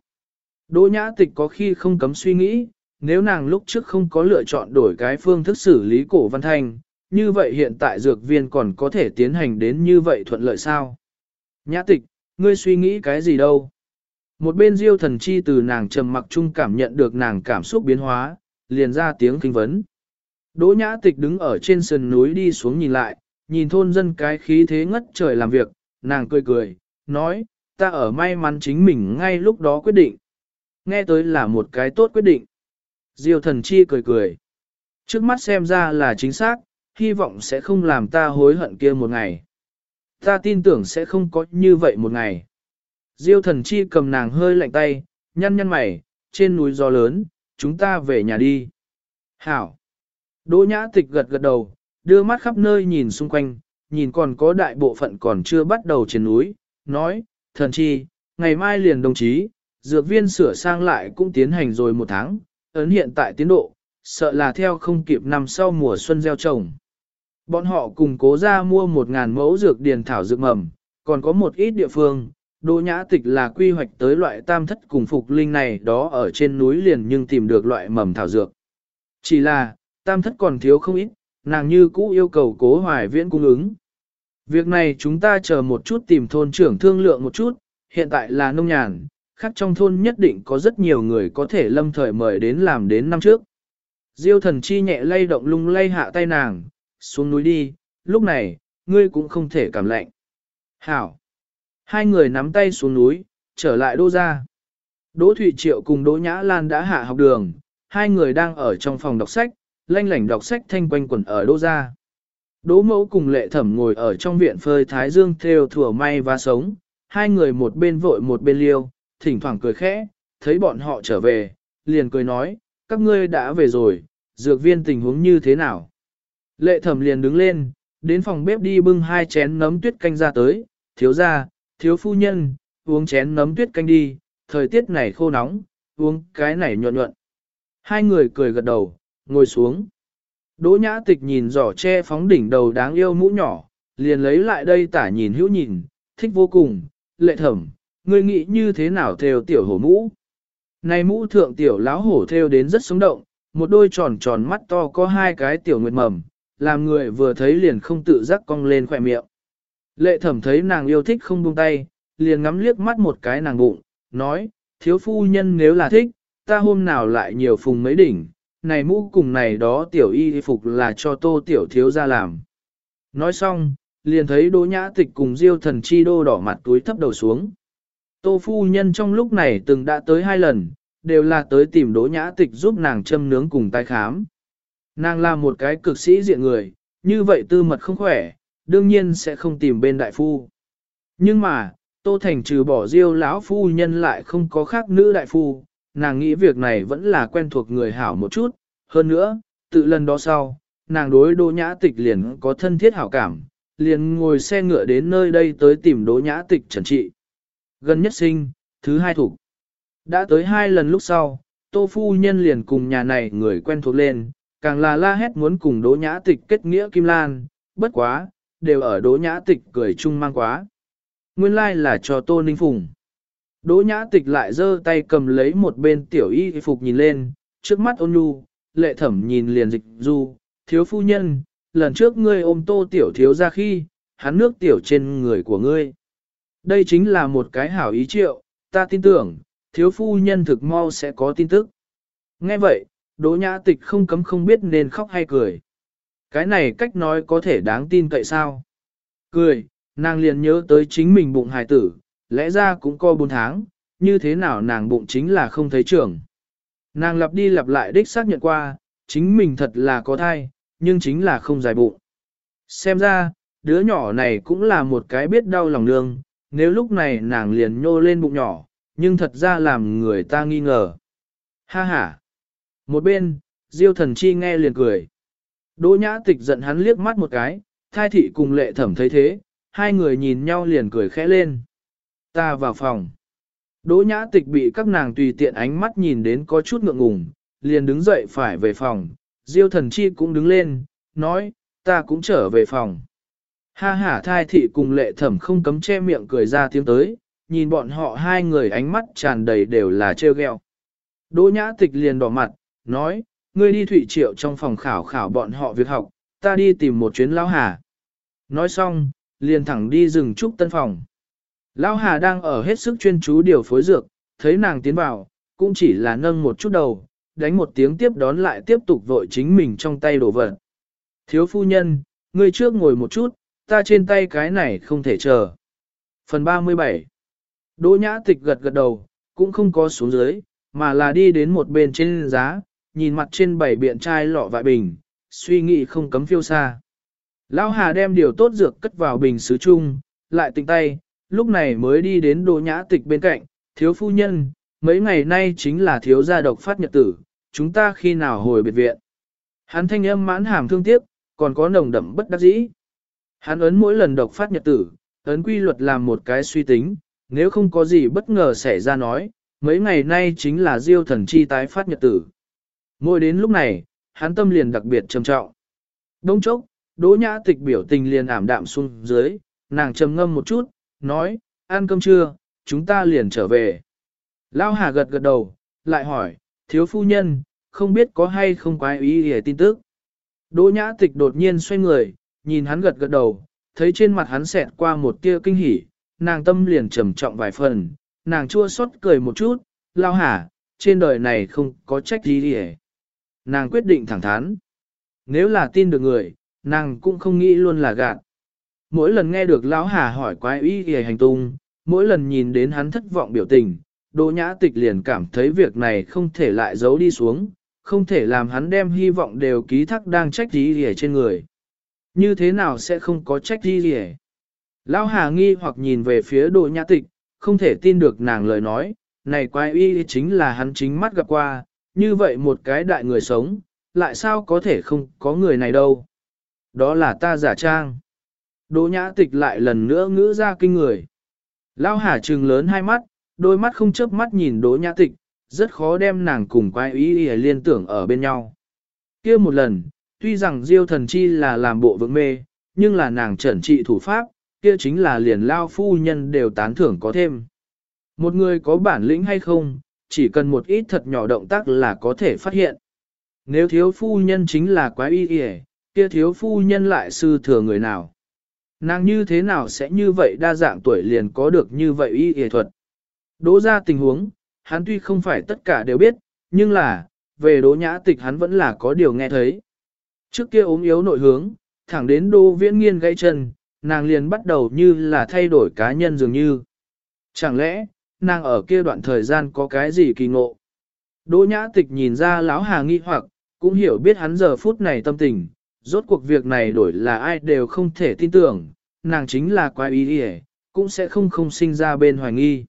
Đỗ Nhã Tịch có khi không cấm suy nghĩ, nếu nàng lúc trước không có lựa chọn đổi cái phương thức xử lý cổ văn thanh, như vậy hiện tại dược viên còn có thể tiến hành đến như vậy thuận lợi sao? Nhã tịch, ngươi suy nghĩ cái gì đâu? Một bên diêu thần chi từ nàng trầm mặc chung cảm nhận được nàng cảm xúc biến hóa, liền ra tiếng kinh vấn. Đỗ nhã tịch đứng ở trên sườn núi đi xuống nhìn lại, nhìn thôn dân cái khí thế ngất trời làm việc, nàng cười cười, nói, ta ở may mắn chính mình ngay lúc đó quyết định. Nghe tới là một cái tốt quyết định. Diêu thần chi cười cười. Trước mắt xem ra là chính xác, hy vọng sẽ không làm ta hối hận kia một ngày. Ta tin tưởng sẽ không có như vậy một ngày. Diêu thần chi cầm nàng hơi lạnh tay, nhăn nhăn mày, trên núi gió lớn, chúng ta về nhà đi. Hảo. Đỗ nhã tịch gật gật đầu, đưa mắt khắp nơi nhìn xung quanh, nhìn còn có đại bộ phận còn chưa bắt đầu trên núi, nói, thần chi, ngày mai liền đồng chí, dược viên sửa sang lại cũng tiến hành rồi một tháng, ấn hiện tại tiến độ, sợ là theo không kịp năm sau mùa xuân gieo trồng. Bọn họ cùng cố ra mua một ngàn mẫu dược điền thảo dược mầm, còn có một ít địa phương, Đỗ Nhã Tịch là quy hoạch tới loại tam thất cùng phục linh này đó ở trên núi liền nhưng tìm được loại mầm thảo dược. Chỉ là, tam thất còn thiếu không ít, nàng như cũ yêu cầu cố hoài viễn cung ứng. Việc này chúng ta chờ một chút tìm thôn trưởng thương lượng một chút, hiện tại là nông nhàn, khác trong thôn nhất định có rất nhiều người có thể lâm thời mời đến làm đến năm trước. Diêu thần chi nhẹ lay động lung lay hạ tay nàng, xuống núi đi, lúc này, ngươi cũng không thể cảm lạnh. Hảo! Hai người nắm tay xuống núi, trở lại đô ra. Đỗ Thụy Triệu cùng Đỗ Nhã Lan đã hạ học đường, hai người đang ở trong phòng đọc sách, lanh lảnh đọc sách thanh quanh quẩn ở đô ra. Đỗ mẫu cùng lệ thẩm ngồi ở trong viện phơi thái dương theo thừa may và sống, hai người một bên vội một bên liêu, thỉnh thoảng cười khẽ, thấy bọn họ trở về, liền cười nói, các ngươi đã về rồi, dược viên tình huống như thế nào. Lệ thẩm liền đứng lên, đến phòng bếp đi bưng hai chén nấm tuyết canh ra tới, thiếu ra, thiếu phu nhân, uống chén nấm tuyết canh đi, thời tiết này khô nóng, uống cái này nhuận nhuận. Hai người cười gật đầu, ngồi xuống. Đỗ nhã tịch nhìn giỏ che phóng đỉnh đầu đáng yêu mũ nhỏ, liền lấy lại đây tả nhìn hữu nhìn, thích vô cùng, lệ thẩm, ngươi nghĩ như thế nào theo tiểu hổ mũ. Này mũ thượng tiểu láo hổ theo đến rất sống động, một đôi tròn tròn mắt to có hai cái tiểu nguyệt mầm, làm người vừa thấy liền không tự giác cong lên khỏe miệng. Lệ thẩm thấy nàng yêu thích không buông tay, liền ngắm liếc mắt một cái nàng bụng, nói, thiếu phu nhân nếu là thích, ta hôm nào lại nhiều phùng mấy đỉnh, này mũ cùng này đó tiểu y phục là cho tô tiểu thiếu ra làm. Nói xong, liền thấy đỗ nhã tịch cùng diêu thần chi đô đỏ mặt túi thấp đầu xuống. Tô phu nhân trong lúc này từng đã tới hai lần, đều là tới tìm đỗ nhã tịch giúp nàng châm nướng cùng tai khám. Nàng là một cái cực sĩ diện người, như vậy tư mật không khỏe, đương nhiên sẽ không tìm bên đại phu. Nhưng mà, Tô Thành trừ bỏ diêu lão phu nhân lại không có khác nữ đại phu, nàng nghĩ việc này vẫn là quen thuộc người hảo một chút, hơn nữa, tự lần đó sau, nàng đối đỗ nhã tịch liền có thân thiết hảo cảm, liền ngồi xe ngựa đến nơi đây tới tìm đỗ nhã tịch trần trị. Gần nhất sinh, thứ hai thủ. Đã tới hai lần lúc sau, tô phu nhân liền cùng nhà này người quen thuộc lên, càng là la hét muốn cùng đỗ nhã tịch kết nghĩa Kim Lan, bất quá, đều ở đỗ nhã tịch cười chung mang quá. Nguyên lai like là cho Tô Ninh Phùng. Đỗ nhã tịch lại giơ tay cầm lấy một bên tiểu y phục nhìn lên, trước mắt ôn nhu, lệ thẩm nhìn liền dịch du, thiếu phu nhân, lần trước ngươi ôm tô tiểu thiếu ra khi, hắn nước tiểu trên người của ngươi. Đây chính là một cái hảo ý triệu, ta tin tưởng, thiếu phu nhân thực mau sẽ có tin tức. Nghe vậy, đỗ nhã tịch không cấm không biết nên khóc hay cười. Cái này cách nói có thể đáng tin cậy sao? Cười, nàng liền nhớ tới chính mình bụng hài tử, lẽ ra cũng có 4 tháng, như thế nào nàng bụng chính là không thấy trưởng. Nàng lặp đi lặp lại đích xác nhận qua, chính mình thật là có thai, nhưng chính là không dài bụng. Xem ra, đứa nhỏ này cũng là một cái biết đau lòng nương, nếu lúc này nàng liền nhô lên bụng nhỏ, nhưng thật ra làm người ta nghi ngờ. Ha ha! Một bên, Diêu thần chi nghe liền cười. Đỗ nhã tịch giận hắn liếc mắt một cái, thai thị cùng lệ thẩm thấy thế, hai người nhìn nhau liền cười khẽ lên. Ta vào phòng. Đỗ nhã tịch bị các nàng tùy tiện ánh mắt nhìn đến có chút ngượng ngùng, liền đứng dậy phải về phòng. Diêu thần chi cũng đứng lên, nói, ta cũng trở về phòng. Ha ha thai thị cùng lệ thẩm không cấm che miệng cười ra tiếng tới, nhìn bọn họ hai người ánh mắt tràn đầy đều là trêu ghẹo. Đỗ nhã tịch liền đỏ mặt, nói, ngươi đi thủy triệu trong phòng khảo khảo bọn họ việc học, ta đi tìm một chuyến lão hà. Nói xong, liền thẳng đi rừng trúc tân phòng. Lão hà đang ở hết sức chuyên chú điều phối dược, thấy nàng tiến vào, cũng chỉ là nâng một chút đầu, đánh một tiếng tiếp đón lại tiếp tục vội chính mình trong tay đổ vật. Thiếu phu nhân, ngươi trước ngồi một chút, ta trên tay cái này không thể chờ. Phần 37 Đỗ nhã tịch gật gật đầu, cũng không có xuống dưới, mà là đi đến một bên trên giá, nhìn mặt trên bảy biện chai lọ vại bình, suy nghĩ không cấm phiêu xa. Lão Hà đem điều tốt dược cất vào bình sứ chung, lại tỉnh tay, lúc này mới đi đến đỗ nhã tịch bên cạnh, thiếu phu nhân, mấy ngày nay chính là thiếu gia độc phát nhật tử, chúng ta khi nào hồi biệt viện. Hắn thanh âm mãn hàm thương tiếc, còn có nồng đậm bất đắc dĩ. Hắn ấn mỗi lần độc phát nhật tử, ấn quy luật làm một cái suy tính, nếu không có gì bất ngờ xảy ra nói, mấy ngày nay chính là diêu thần chi tái phát nhật tử. Mỗi đến lúc này, hắn tâm liền đặc biệt trầm trọng. Đông chốc, đỗ nhã tịch biểu tình liền ảm đạm xuống dưới, nàng trầm ngâm một chút, nói, ăn cơm trưa, chúng ta liền trở về. Lao Hà gật gật đầu, lại hỏi, thiếu phu nhân, không biết có hay không quái ý để tin tức. Đỗ nhã tịch đột nhiên xoay người, nhìn hắn gật gật đầu, thấy trên mặt hắn xẹt qua một tia kinh hỉ, nàng tâm liền trầm trọng vài phần, nàng chua xót cười một chút, lao hả, trên đời này không có trách gì để. Nàng quyết định thẳng thắn. Nếu là tin được người, nàng cũng không nghĩ luôn là gạt. Mỗi lần nghe được lão hà hỏi quái ý về hành tung, mỗi lần nhìn đến hắn thất vọng biểu tình, Đỗ Nhã Tịch liền cảm thấy việc này không thể lại giấu đi xuống, không thể làm hắn đem hy vọng đều ký thác đang trách ý gì trên người. Như thế nào sẽ không có trách ý gì Lão Hà nghi hoặc nhìn về phía Đỗ Nhã Tịch, không thể tin được nàng lời nói, này quái y chính là hắn chính mắt gặp qua, như vậy một cái đại người sống, lại sao có thể không có người này đâu. Đó là ta giả trang. Đỗ Nhã Tịch lại lần nữa ngữ ra kinh người. Lão Hà trừng lớn hai mắt, đôi mắt không chớp mắt nhìn Đỗ Nhã Tịch, rất khó đem nàng cùng quái y liên tưởng ở bên nhau. kia một lần, tuy rằng Diêu thần chi là làm bộ vững mê, nhưng là nàng trẩn trị thủ pháp, kia chính là liền lao phu nhân đều tán thưởng có thêm. Một người có bản lĩnh hay không, chỉ cần một ít thật nhỏ động tác là có thể phát hiện. Nếu thiếu phu nhân chính là quái y kìa, kia thiếu phu nhân lại sư thừa người nào. Nàng như thế nào sẽ như vậy đa dạng tuổi liền có được như vậy y y thuật. Đỗ ra tình huống, hắn tuy không phải tất cả đều biết, nhưng là, về đỗ nhã tịch hắn vẫn là có điều nghe thấy. Trước kia ốm yếu nội hướng, thẳng đến đô viễn nghiên gãy chân, nàng liền bắt đầu như là thay đổi cá nhân dường như. Chẳng lẽ, nàng ở kia đoạn thời gian có cái gì kỳ ngộ? Đỗ nhã tịch nhìn ra lão hà nghi hoặc, cũng hiểu biết hắn giờ phút này tâm tình, rốt cuộc việc này đổi là ai đều không thể tin tưởng, nàng chính là quái ý đi cũng sẽ không không sinh ra bên hoài nghi.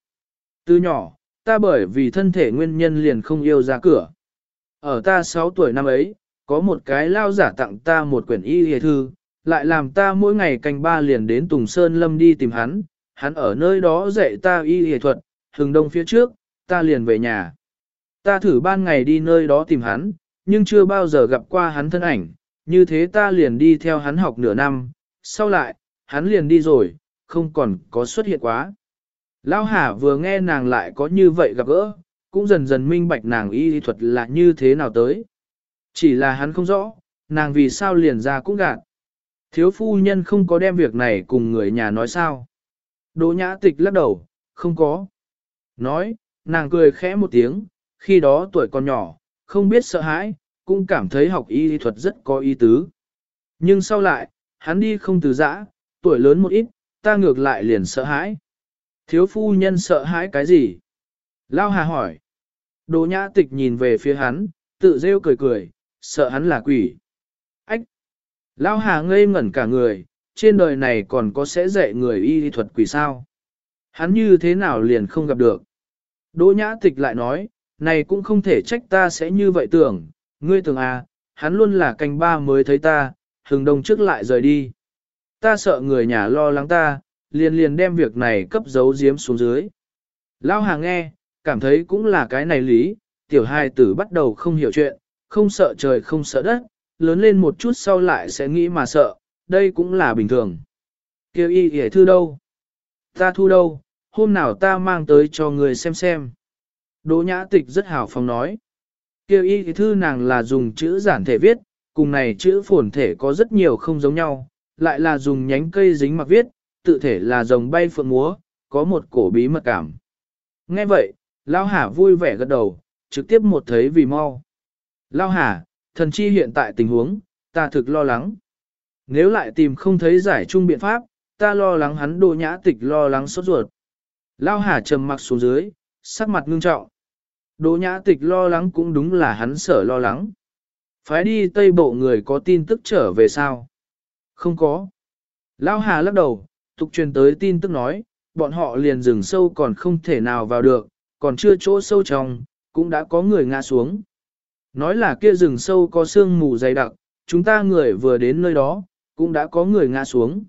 Từ nhỏ, ta bởi vì thân thể nguyên nhân liền không yêu ra cửa. Ở ta 6 tuổi năm ấy, có một cái lao giả tặng ta một quyển y hề thư, lại làm ta mỗi ngày canh ba liền đến Tùng Sơn Lâm đi tìm hắn, hắn ở nơi đó dạy ta y hề thuật, hừng đông phía trước, ta liền về nhà. Ta thử ban ngày đi nơi đó tìm hắn, nhưng chưa bao giờ gặp qua hắn thân ảnh, như thế ta liền đi theo hắn học nửa năm, sau lại, hắn liền đi rồi, không còn có xuất hiện quá. Lao Hà vừa nghe nàng lại có như vậy gặp gỡ, cũng dần dần minh bạch nàng y thuật là như thế nào tới. Chỉ là hắn không rõ, nàng vì sao liền ra cũng gạt. Thiếu phu nhân không có đem việc này cùng người nhà nói sao. Đỗ nhã tịch lắc đầu, không có. Nói, nàng cười khẽ một tiếng, khi đó tuổi còn nhỏ, không biết sợ hãi, cũng cảm thấy học y thuật rất có ý tứ. Nhưng sau lại, hắn đi không từ giã, tuổi lớn một ít, ta ngược lại liền sợ hãi. Thiếu phu nhân sợ hãi cái gì? Lao Hà hỏi. Đồ nhã tịch nhìn về phía hắn, tự rêu cười cười, sợ hắn là quỷ. Ách! Lao Hà ngây ngẩn cả người, trên đời này còn có sẽ dạy người y thuật quỷ sao? Hắn như thế nào liền không gặp được? Đỗ nhã tịch lại nói, này cũng không thể trách ta sẽ như vậy tưởng, ngươi tưởng à, hắn luôn là canh ba mới thấy ta, hừng đông trước lại rời đi. Ta sợ người nhà lo lắng ta, liền liền đem việc này cấp giấu giếm xuống dưới. Lao Hà nghe, cảm thấy cũng là cái này lý, tiểu hài tử bắt đầu không hiểu chuyện, không sợ trời không sợ đất, lớn lên một chút sau lại sẽ nghĩ mà sợ, đây cũng là bình thường. Kêu y hề thư đâu? Ta thu đâu, hôm nào ta mang tới cho người xem xem. Đỗ nhã tịch rất hào phóng nói. Kêu y thư nàng là dùng chữ giản thể viết, cùng này chữ phồn thể có rất nhiều không giống nhau, lại là dùng nhánh cây dính mặc viết, tự thể là rồng bay phượng múa, có một cổ bí mật cảm. Nghe vậy, Lao Hà vui vẻ gật đầu, trực tiếp một thấy vì mau. Lao Hà, thần chi hiện tại tình huống, ta thực lo lắng. Nếu lại tìm không thấy giải chung biện pháp, ta lo lắng hắn đồ nhã tịch lo lắng sốt ruột. Lao Hà trầm mặc xuống dưới, sắc mặt ngưng trọng. Đỗ nhã tịch lo lắng cũng đúng là hắn sở lo lắng. Phái đi tây bộ người có tin tức trở về sao? Không có. Lao Hà lắc đầu, tục truyền tới tin tức nói, bọn họ liền rừng sâu còn không thể nào vào được, còn chưa chỗ sâu trong, cũng đã có người ngã xuống. Nói là kia rừng sâu có sương mù dày đặc, chúng ta người vừa đến nơi đó, cũng đã có người ngã xuống.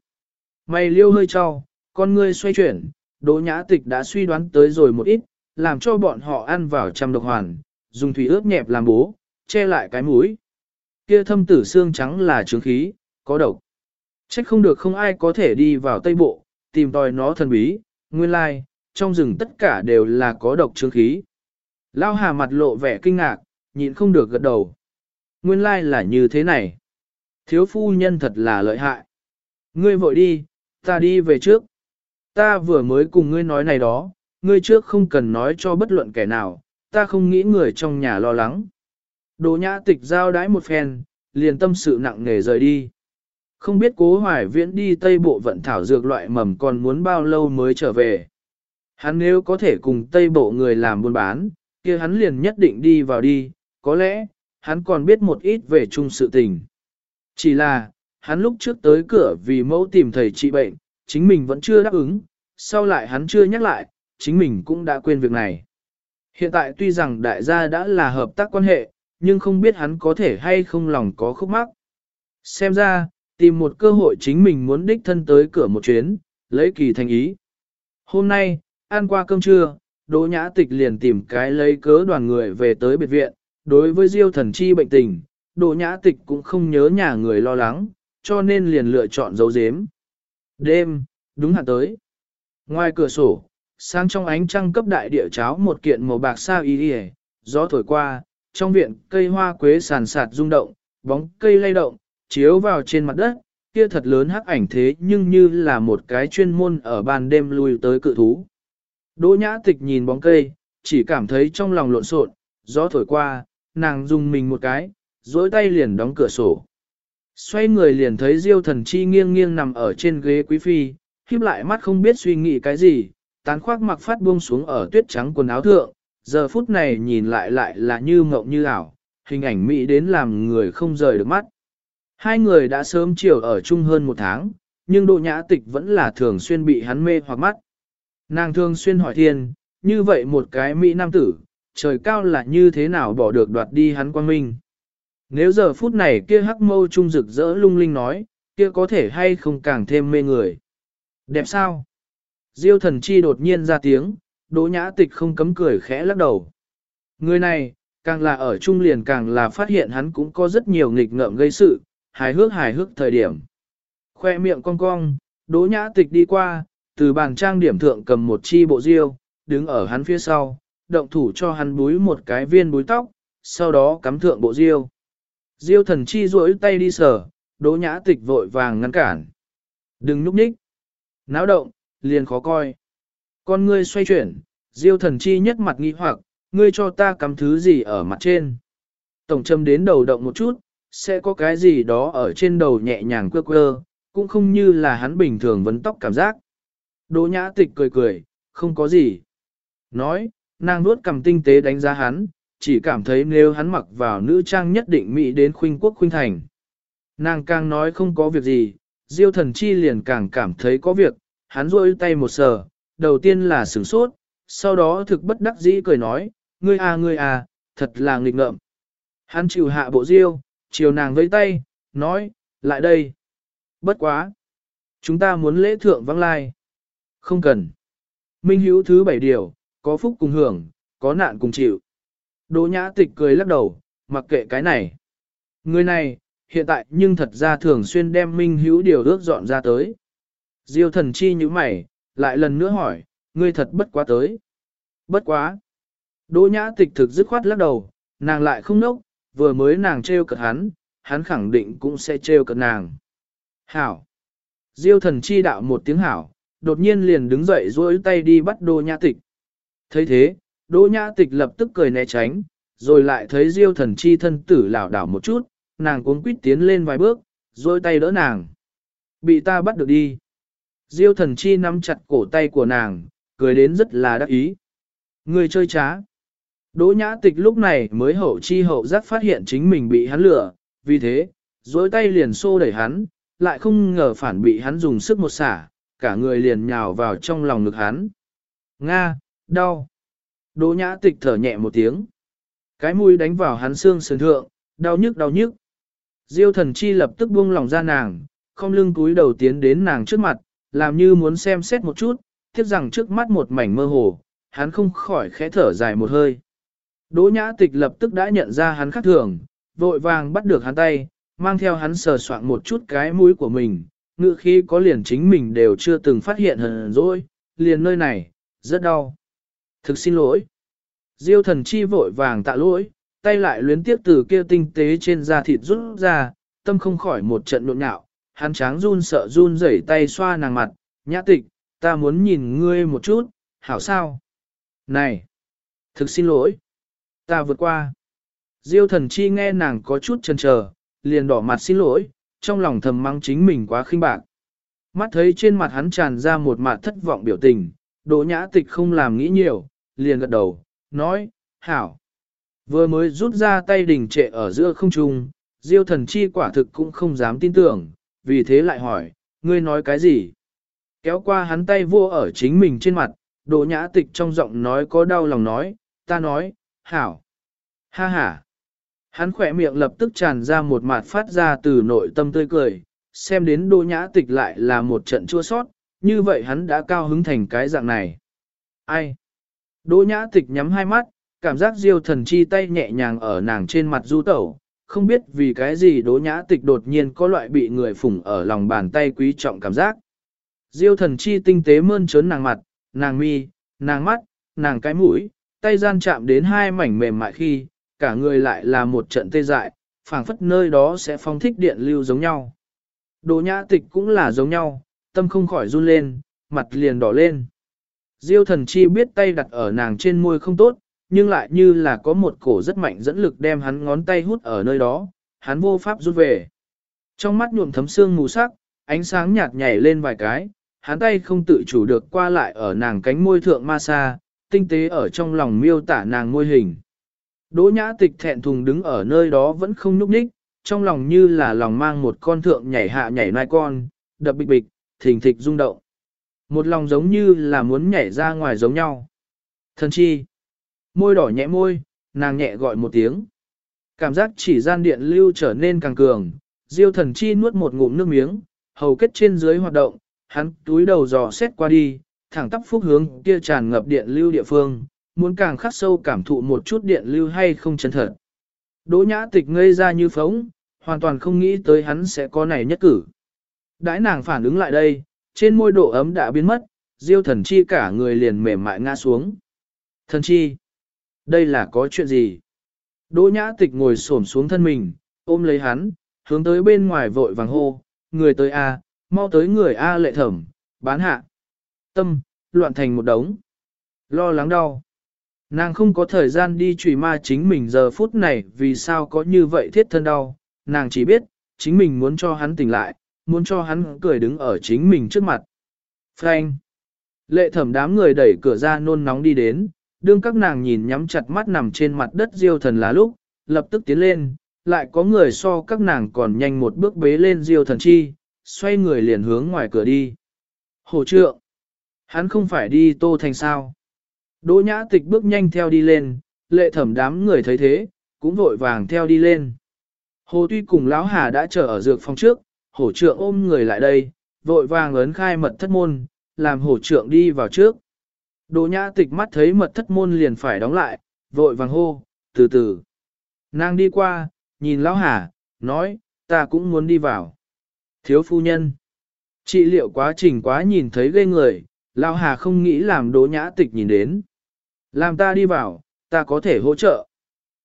Mày liêu hơi cho, con ngươi xoay chuyển, đỗ nhã tịch đã suy đoán tới rồi một ít, làm cho bọn họ ăn vào trăm độc hoàn, dùng thủy ướp nhẹp làm bố, che lại cái mũi. Kia thâm tử xương trắng là trướng khí, có độc. Trách không được không ai có thể đi vào Tây Bộ, tìm tòi nó thần bí, nguyên lai, trong rừng tất cả đều là có độc trướng khí. Lao hà mặt lộ vẻ kinh ngạc, nhịn không được gật đầu. Nguyên lai là như thế này. Thiếu phu nhân thật là lợi hại. Ngươi vội đi, ta đi về trước. Ta vừa mới cùng ngươi nói này đó, ngươi trước không cần nói cho bất luận kẻ nào, ta không nghĩ người trong nhà lo lắng. Đỗ nhã tịch giao đái một phen, liền tâm sự nặng nề rời đi. Không biết cố hoài viễn đi Tây Bộ vận thảo dược loại mầm còn muốn bao lâu mới trở về. Hắn nếu có thể cùng Tây Bộ người làm buôn bán, kia hắn liền nhất định đi vào đi, có lẽ, hắn còn biết một ít về chung sự tình. Chỉ là, hắn lúc trước tới cửa vì mẫu tìm thầy trị bệnh, chính mình vẫn chưa đáp ứng, sau lại hắn chưa nhắc lại, chính mình cũng đã quên việc này. Hiện tại tuy rằng đại gia đã là hợp tác quan hệ, nhưng không biết hắn có thể hay không lòng có khúc mắc. Xem ra, tìm một cơ hội chính mình muốn đích thân tới cửa một chuyến, lấy kỳ thành ý. Hôm nay, ăn qua cơm trưa, Đỗ Nhã Tịch liền tìm cái lấy cớ đoàn người về tới biệt viện, đối với Diêu thần chi bệnh tình, Đỗ Nhã Tịch cũng không nhớ nhà người lo lắng, cho nên liền lựa chọn dấu giếm. Đêm, đúng hạn tới. Ngoài cửa sổ, sang trong ánh trăng cấp đại địa cháo một kiện màu bạc sao y y, gió thổi qua, trong viện cây hoa quế sàn sạt rung động, bóng cây lay động, chiếu vào trên mặt đất, kia thật lớn hắc ảnh thế nhưng như là một cái chuyên môn ở ban đêm lui tới cự thú. Đỗ nhã tịch nhìn bóng cây, chỉ cảm thấy trong lòng lộn xộn, gió thổi qua, nàng dùng mình một cái, dối tay liền đóng cửa sổ. Xoay người liền thấy diêu thần chi nghiêng nghiêng nằm ở trên ghế quý phi, híp lại mắt không biết suy nghĩ cái gì, tán khoác mặc phát buông xuống ở tuyết trắng quần áo thượng, giờ phút này nhìn lại lại là như mộng như ảo, hình ảnh mỹ đến làm người không rời được mắt. Hai người đã sớm chiều ở chung hơn một tháng, nhưng độ nhã tịch vẫn là thường xuyên bị hắn mê hoặc mắt. Nàng thường xuyên hỏi thiên, như vậy một cái mỹ nam tử, trời cao là như thế nào bỏ được đoạt đi hắn quan minh. Nếu giờ phút này kia hắc mâu trung rực rỡ lung linh nói, kia có thể hay không càng thêm mê người. Đẹp sao? Diêu thần chi đột nhiên ra tiếng, đỗ nhã tịch không cấm cười khẽ lắc đầu. Người này, càng là ở trung liền càng là phát hiện hắn cũng có rất nhiều nghịch ngợm gây sự, hài hước hài hước thời điểm. Khoe miệng cong cong, đỗ nhã tịch đi qua, từ bàn trang điểm thượng cầm một chi bộ diêu, đứng ở hắn phía sau, động thủ cho hắn búi một cái viên búi tóc, sau đó cắm thượng bộ diêu. Diêu thần chi duỗi tay đi sờ, đỗ nhã tịch vội vàng ngăn cản. Đừng núp nhích. Náo động, liền khó coi. Con ngươi xoay chuyển, diêu thần chi nhất mặt nghi hoặc, ngươi cho ta cắm thứ gì ở mặt trên. Tổng châm đến đầu động một chút, sẽ có cái gì đó ở trên đầu nhẹ nhàng quơ quơ, cũng không như là hắn bình thường vấn tóc cảm giác. Đỗ nhã tịch cười cười, không có gì. Nói, nàng nuốt cầm tinh tế đánh giá hắn, chỉ cảm thấy nếu hắn mặc vào nữ trang nhất định mỹ đến khuynh quốc khuynh thành. Nàng càng nói không có việc gì, diêu thần chi liền càng cảm thấy có việc, hắn rôi tay một sờ, đầu tiên là sửng sốt, sau đó thực bất đắc dĩ cười nói, ngươi à ngươi à, thật là nghịch ngợm. Hắn chịu hạ bộ diêu, chiều nàng với tay, nói, lại đây. Bất quá. Chúng ta muốn lễ thượng vắng lai. Không cần. Minh hữu thứ bảy điều, có phúc cùng hưởng, có nạn cùng chịu. Đỗ nhã tịch cười lắc đầu, mặc kệ cái này. Người này, hiện tại nhưng thật ra thường xuyên đem minh hữu điều ước dọn ra tới. Diêu thần chi như mày, lại lần nữa hỏi, ngươi thật bất quá tới. Bất quá. Đỗ nhã tịch thực dứt khoát lắc đầu, nàng lại không nốc, vừa mới nàng trêu cợt hắn, hắn khẳng định cũng sẽ trêu cợt nàng. Hảo. Diêu thần chi đạo một tiếng hảo, đột nhiên liền đứng dậy duỗi tay đi bắt đỗ nhã tịch. thấy thế, đỗ nhã tịch lập tức cười né tránh, rồi lại thấy diêu thần chi thân tử lảo đảo một chút, nàng cuống quýt tiến lên vài bước, rồi tay đỡ nàng. Bị ta bắt được đi. Diêu thần chi nắm chặt cổ tay của nàng, cười đến rất là đắc ý. Người chơi trá. Đỗ nhã tịch lúc này mới hậu chi hậu giác phát hiện chính mình bị hắn lừa, vì thế, dối tay liền xô đẩy hắn, lại không ngờ phản bị hắn dùng sức một xả, cả người liền nhào vào trong lòng ngực hắn. Nga, đau. Đỗ nhã tịch thở nhẹ một tiếng. Cái mũi đánh vào hắn xương sườn thượng, đau nhức đau nhức. Diêu thần chi lập tức buông lòng ra nàng, không lưng cúi đầu tiến đến nàng trước mặt, làm như muốn xem xét một chút, tiếp rằng trước mắt một mảnh mơ hồ, hắn không khỏi khẽ thở dài một hơi. Đỗ nhã tịch lập tức đã nhận ra hắn khác thường, vội vàng bắt được hắn tay, mang theo hắn sờ soạn một chút cái mũi của mình, ngự khi có liền chính mình đều chưa từng phát hiện hờn rồi, liền nơi này, rất đau. Thực xin lỗi. Diêu thần chi vội vàng tạ lỗi, tay lại luyến tiếp từ kia tinh tế trên da thịt rút ra, tâm không khỏi một trận nộn nhạo, hắn tráng run sợ run rẩy tay xoa nàng mặt, nhã tịch, ta muốn nhìn ngươi một chút, hảo sao? Này! Thực xin lỗi! Ta vượt qua! Diêu thần chi nghe nàng có chút chần chờ, liền đỏ mặt xin lỗi, trong lòng thầm mắng chính mình quá khinh bạc. Mắt thấy trên mặt hắn tràn ra một mặt thất vọng biểu tình, đỗ nhã tịch không làm nghĩ nhiều, liền gật đầu, nói, hảo. Vừa mới rút ra tay đình trệ ở giữa không trung, diêu thần chi quả thực cũng không dám tin tưởng, vì thế lại hỏi, ngươi nói cái gì? Kéo qua hắn tay vua ở chính mình trên mặt, đỗ nhã tịch trong giọng nói có đau lòng nói, ta nói, hảo. Ha ha. Hắn khỏe miệng lập tức tràn ra một mặt phát ra từ nội tâm tươi cười, xem đến đỗ nhã tịch lại là một trận chua sót, như vậy hắn đã cao hứng thành cái dạng này. Ai? Đỗ nhã tịch nhắm hai mắt, cảm giác diêu thần chi tay nhẹ nhàng ở nàng trên mặt du tẩu, không biết vì cái gì đỗ nhã tịch đột nhiên có loại bị người phủng ở lòng bàn tay quý trọng cảm giác. Diêu thần chi tinh tế mơn trớn nàng mặt, nàng mi, nàng mắt, nàng cái mũi, tay gian chạm đến hai mảnh mềm mại khi, cả người lại là một trận tê dại, phảng phất nơi đó sẽ phong thích điện lưu giống nhau. Đỗ nhã tịch cũng là giống nhau, tâm không khỏi run lên, mặt liền đỏ lên. Diêu thần chi biết tay đặt ở nàng trên môi không tốt, nhưng lại như là có một cổ rất mạnh dẫn lực đem hắn ngón tay hút ở nơi đó, hắn vô pháp rút về. Trong mắt nhuộm thấm xương mù sắc, ánh sáng nhạt nhảy lên vài cái, hắn tay không tự chủ được qua lại ở nàng cánh môi thượng ma sa, tinh tế ở trong lòng miêu tả nàng môi hình. Đỗ nhã tịch thẹn thùng đứng ở nơi đó vẫn không nhúc nhích, trong lòng như là lòng mang một con thượng nhảy hạ nhảy nai con, đập bịch bịch, thình thịch rung động. Một lòng giống như là muốn nhảy ra ngoài giống nhau. Thần chi. Môi đỏ nhẹ môi, nàng nhẹ gọi một tiếng. Cảm giác chỉ gian điện lưu trở nên càng cường, diêu thần chi nuốt một ngụm nước miếng, hầu kết trên dưới hoạt động, hắn túi đầu dò xét qua đi, thẳng tắp phúc hướng kia tràn ngập điện lưu địa phương, muốn càng khắc sâu cảm thụ một chút điện lưu hay không chân thật. Đỗ nhã tịch ngây ra như phóng, hoàn toàn không nghĩ tới hắn sẽ có này nhất cử. Đãi nàng phản ứng lại đây, trên môi độ ấm đã biến mất, diêu thần chi cả người liền mềm mại ngã xuống. Thần chi, đây là có chuyện gì? Đỗ nhã tịch ngồi xổm xuống thân mình, ôm lấy hắn, hướng tới bên ngoài vội vàng hô, người tới A, mau tới người A lệ thẩm, bán hạ. Tâm, loạn thành một đống. Lo lắng đau. Nàng không có thời gian đi trùy ma chính mình giờ phút này vì sao có như vậy thiết thân đau, nàng chỉ biết, chính mình muốn cho hắn tỉnh lại, muốn cho hắn cười đứng ở chính mình trước mặt. Frank! Lệ thẩm đám người đẩy cửa ra nôn nóng đi đến, đương các nàng nhìn nhắm chặt mắt nằm trên mặt đất diêu thần lá lúc, lập tức tiến lên, lại có người so các nàng còn nhanh một bước bế lên diêu thần chi, xoay người liền hướng ngoài cửa đi. Hồ trượng! Hắn không phải đi tô thành sao? Đỗ nhã tịch bước nhanh theo đi lên, lệ thẩm đám người thấy thế, cũng vội vàng theo đi lên. Hồ tuy cùng lão hà đã chờ ở dược phòng trước, hổ trượng ôm người lại đây, vội vàng ấn khai mật thất môn, làm hổ trượng đi vào trước. Đỗ nhã tịch mắt thấy mật thất môn liền phải đóng lại, vội vàng hô, từ từ. Nàng đi qua, nhìn lão hà, nói, ta cũng muốn đi vào. Thiếu phu nhân. Trị liệu quá trình quá nhìn thấy ghê người, lão hà không nghĩ làm đỗ nhã tịch nhìn đến. Làm ta đi vào, ta có thể hỗ trợ.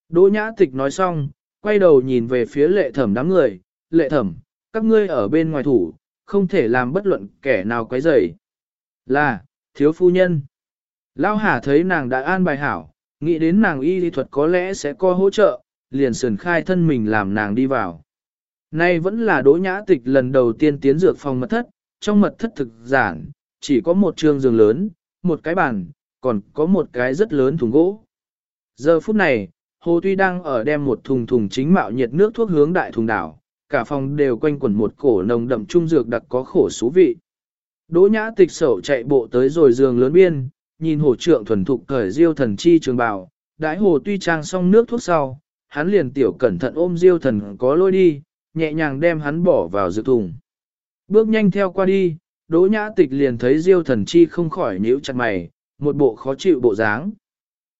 Đỗ nhã tịch nói xong, quay đầu nhìn về phía lệ thẩm đám người, lệ thẩm, các ngươi ở bên ngoài thủ, không thể làm bất luận kẻ nào quấy rầy. Là, thiếu phu nhân. Lão Hà thấy nàng đã an bài hảo, nghĩ đến nàng y lý thuật có lẽ sẽ có hỗ trợ, liền sườn khai thân mình làm nàng đi vào. Nay vẫn là đỗ nhã tịch lần đầu tiên tiến dược phòng mật thất, trong mật thất thực giản, chỉ có một trường giường lớn, một cái bàn, còn có một cái rất lớn thùng gỗ. Giờ phút này, Hồ Tuy đang ở đem một thùng thùng chính mạo nhiệt nước thuốc hướng đại thùng đảo, cả phòng đều quanh quẩn một cổ nồng đậm trung dược đặc có khổ xú vị. Đỗ nhã tịch sầu chạy bộ tới rồi giường lớn biên, nhìn hồ trượng thuần thục thời diêu thần chi trường bào, đãi hồ tuy trang xong nước thuốc sau, hắn liền tiểu cẩn thận ôm diêu thần có lôi đi, nhẹ nhàng đem hắn bỏ vào dược thùng. Bước nhanh theo qua đi, đỗ nhã tịch liền thấy diêu thần chi không khỏi nhíu chặt mày, một bộ khó chịu bộ dáng.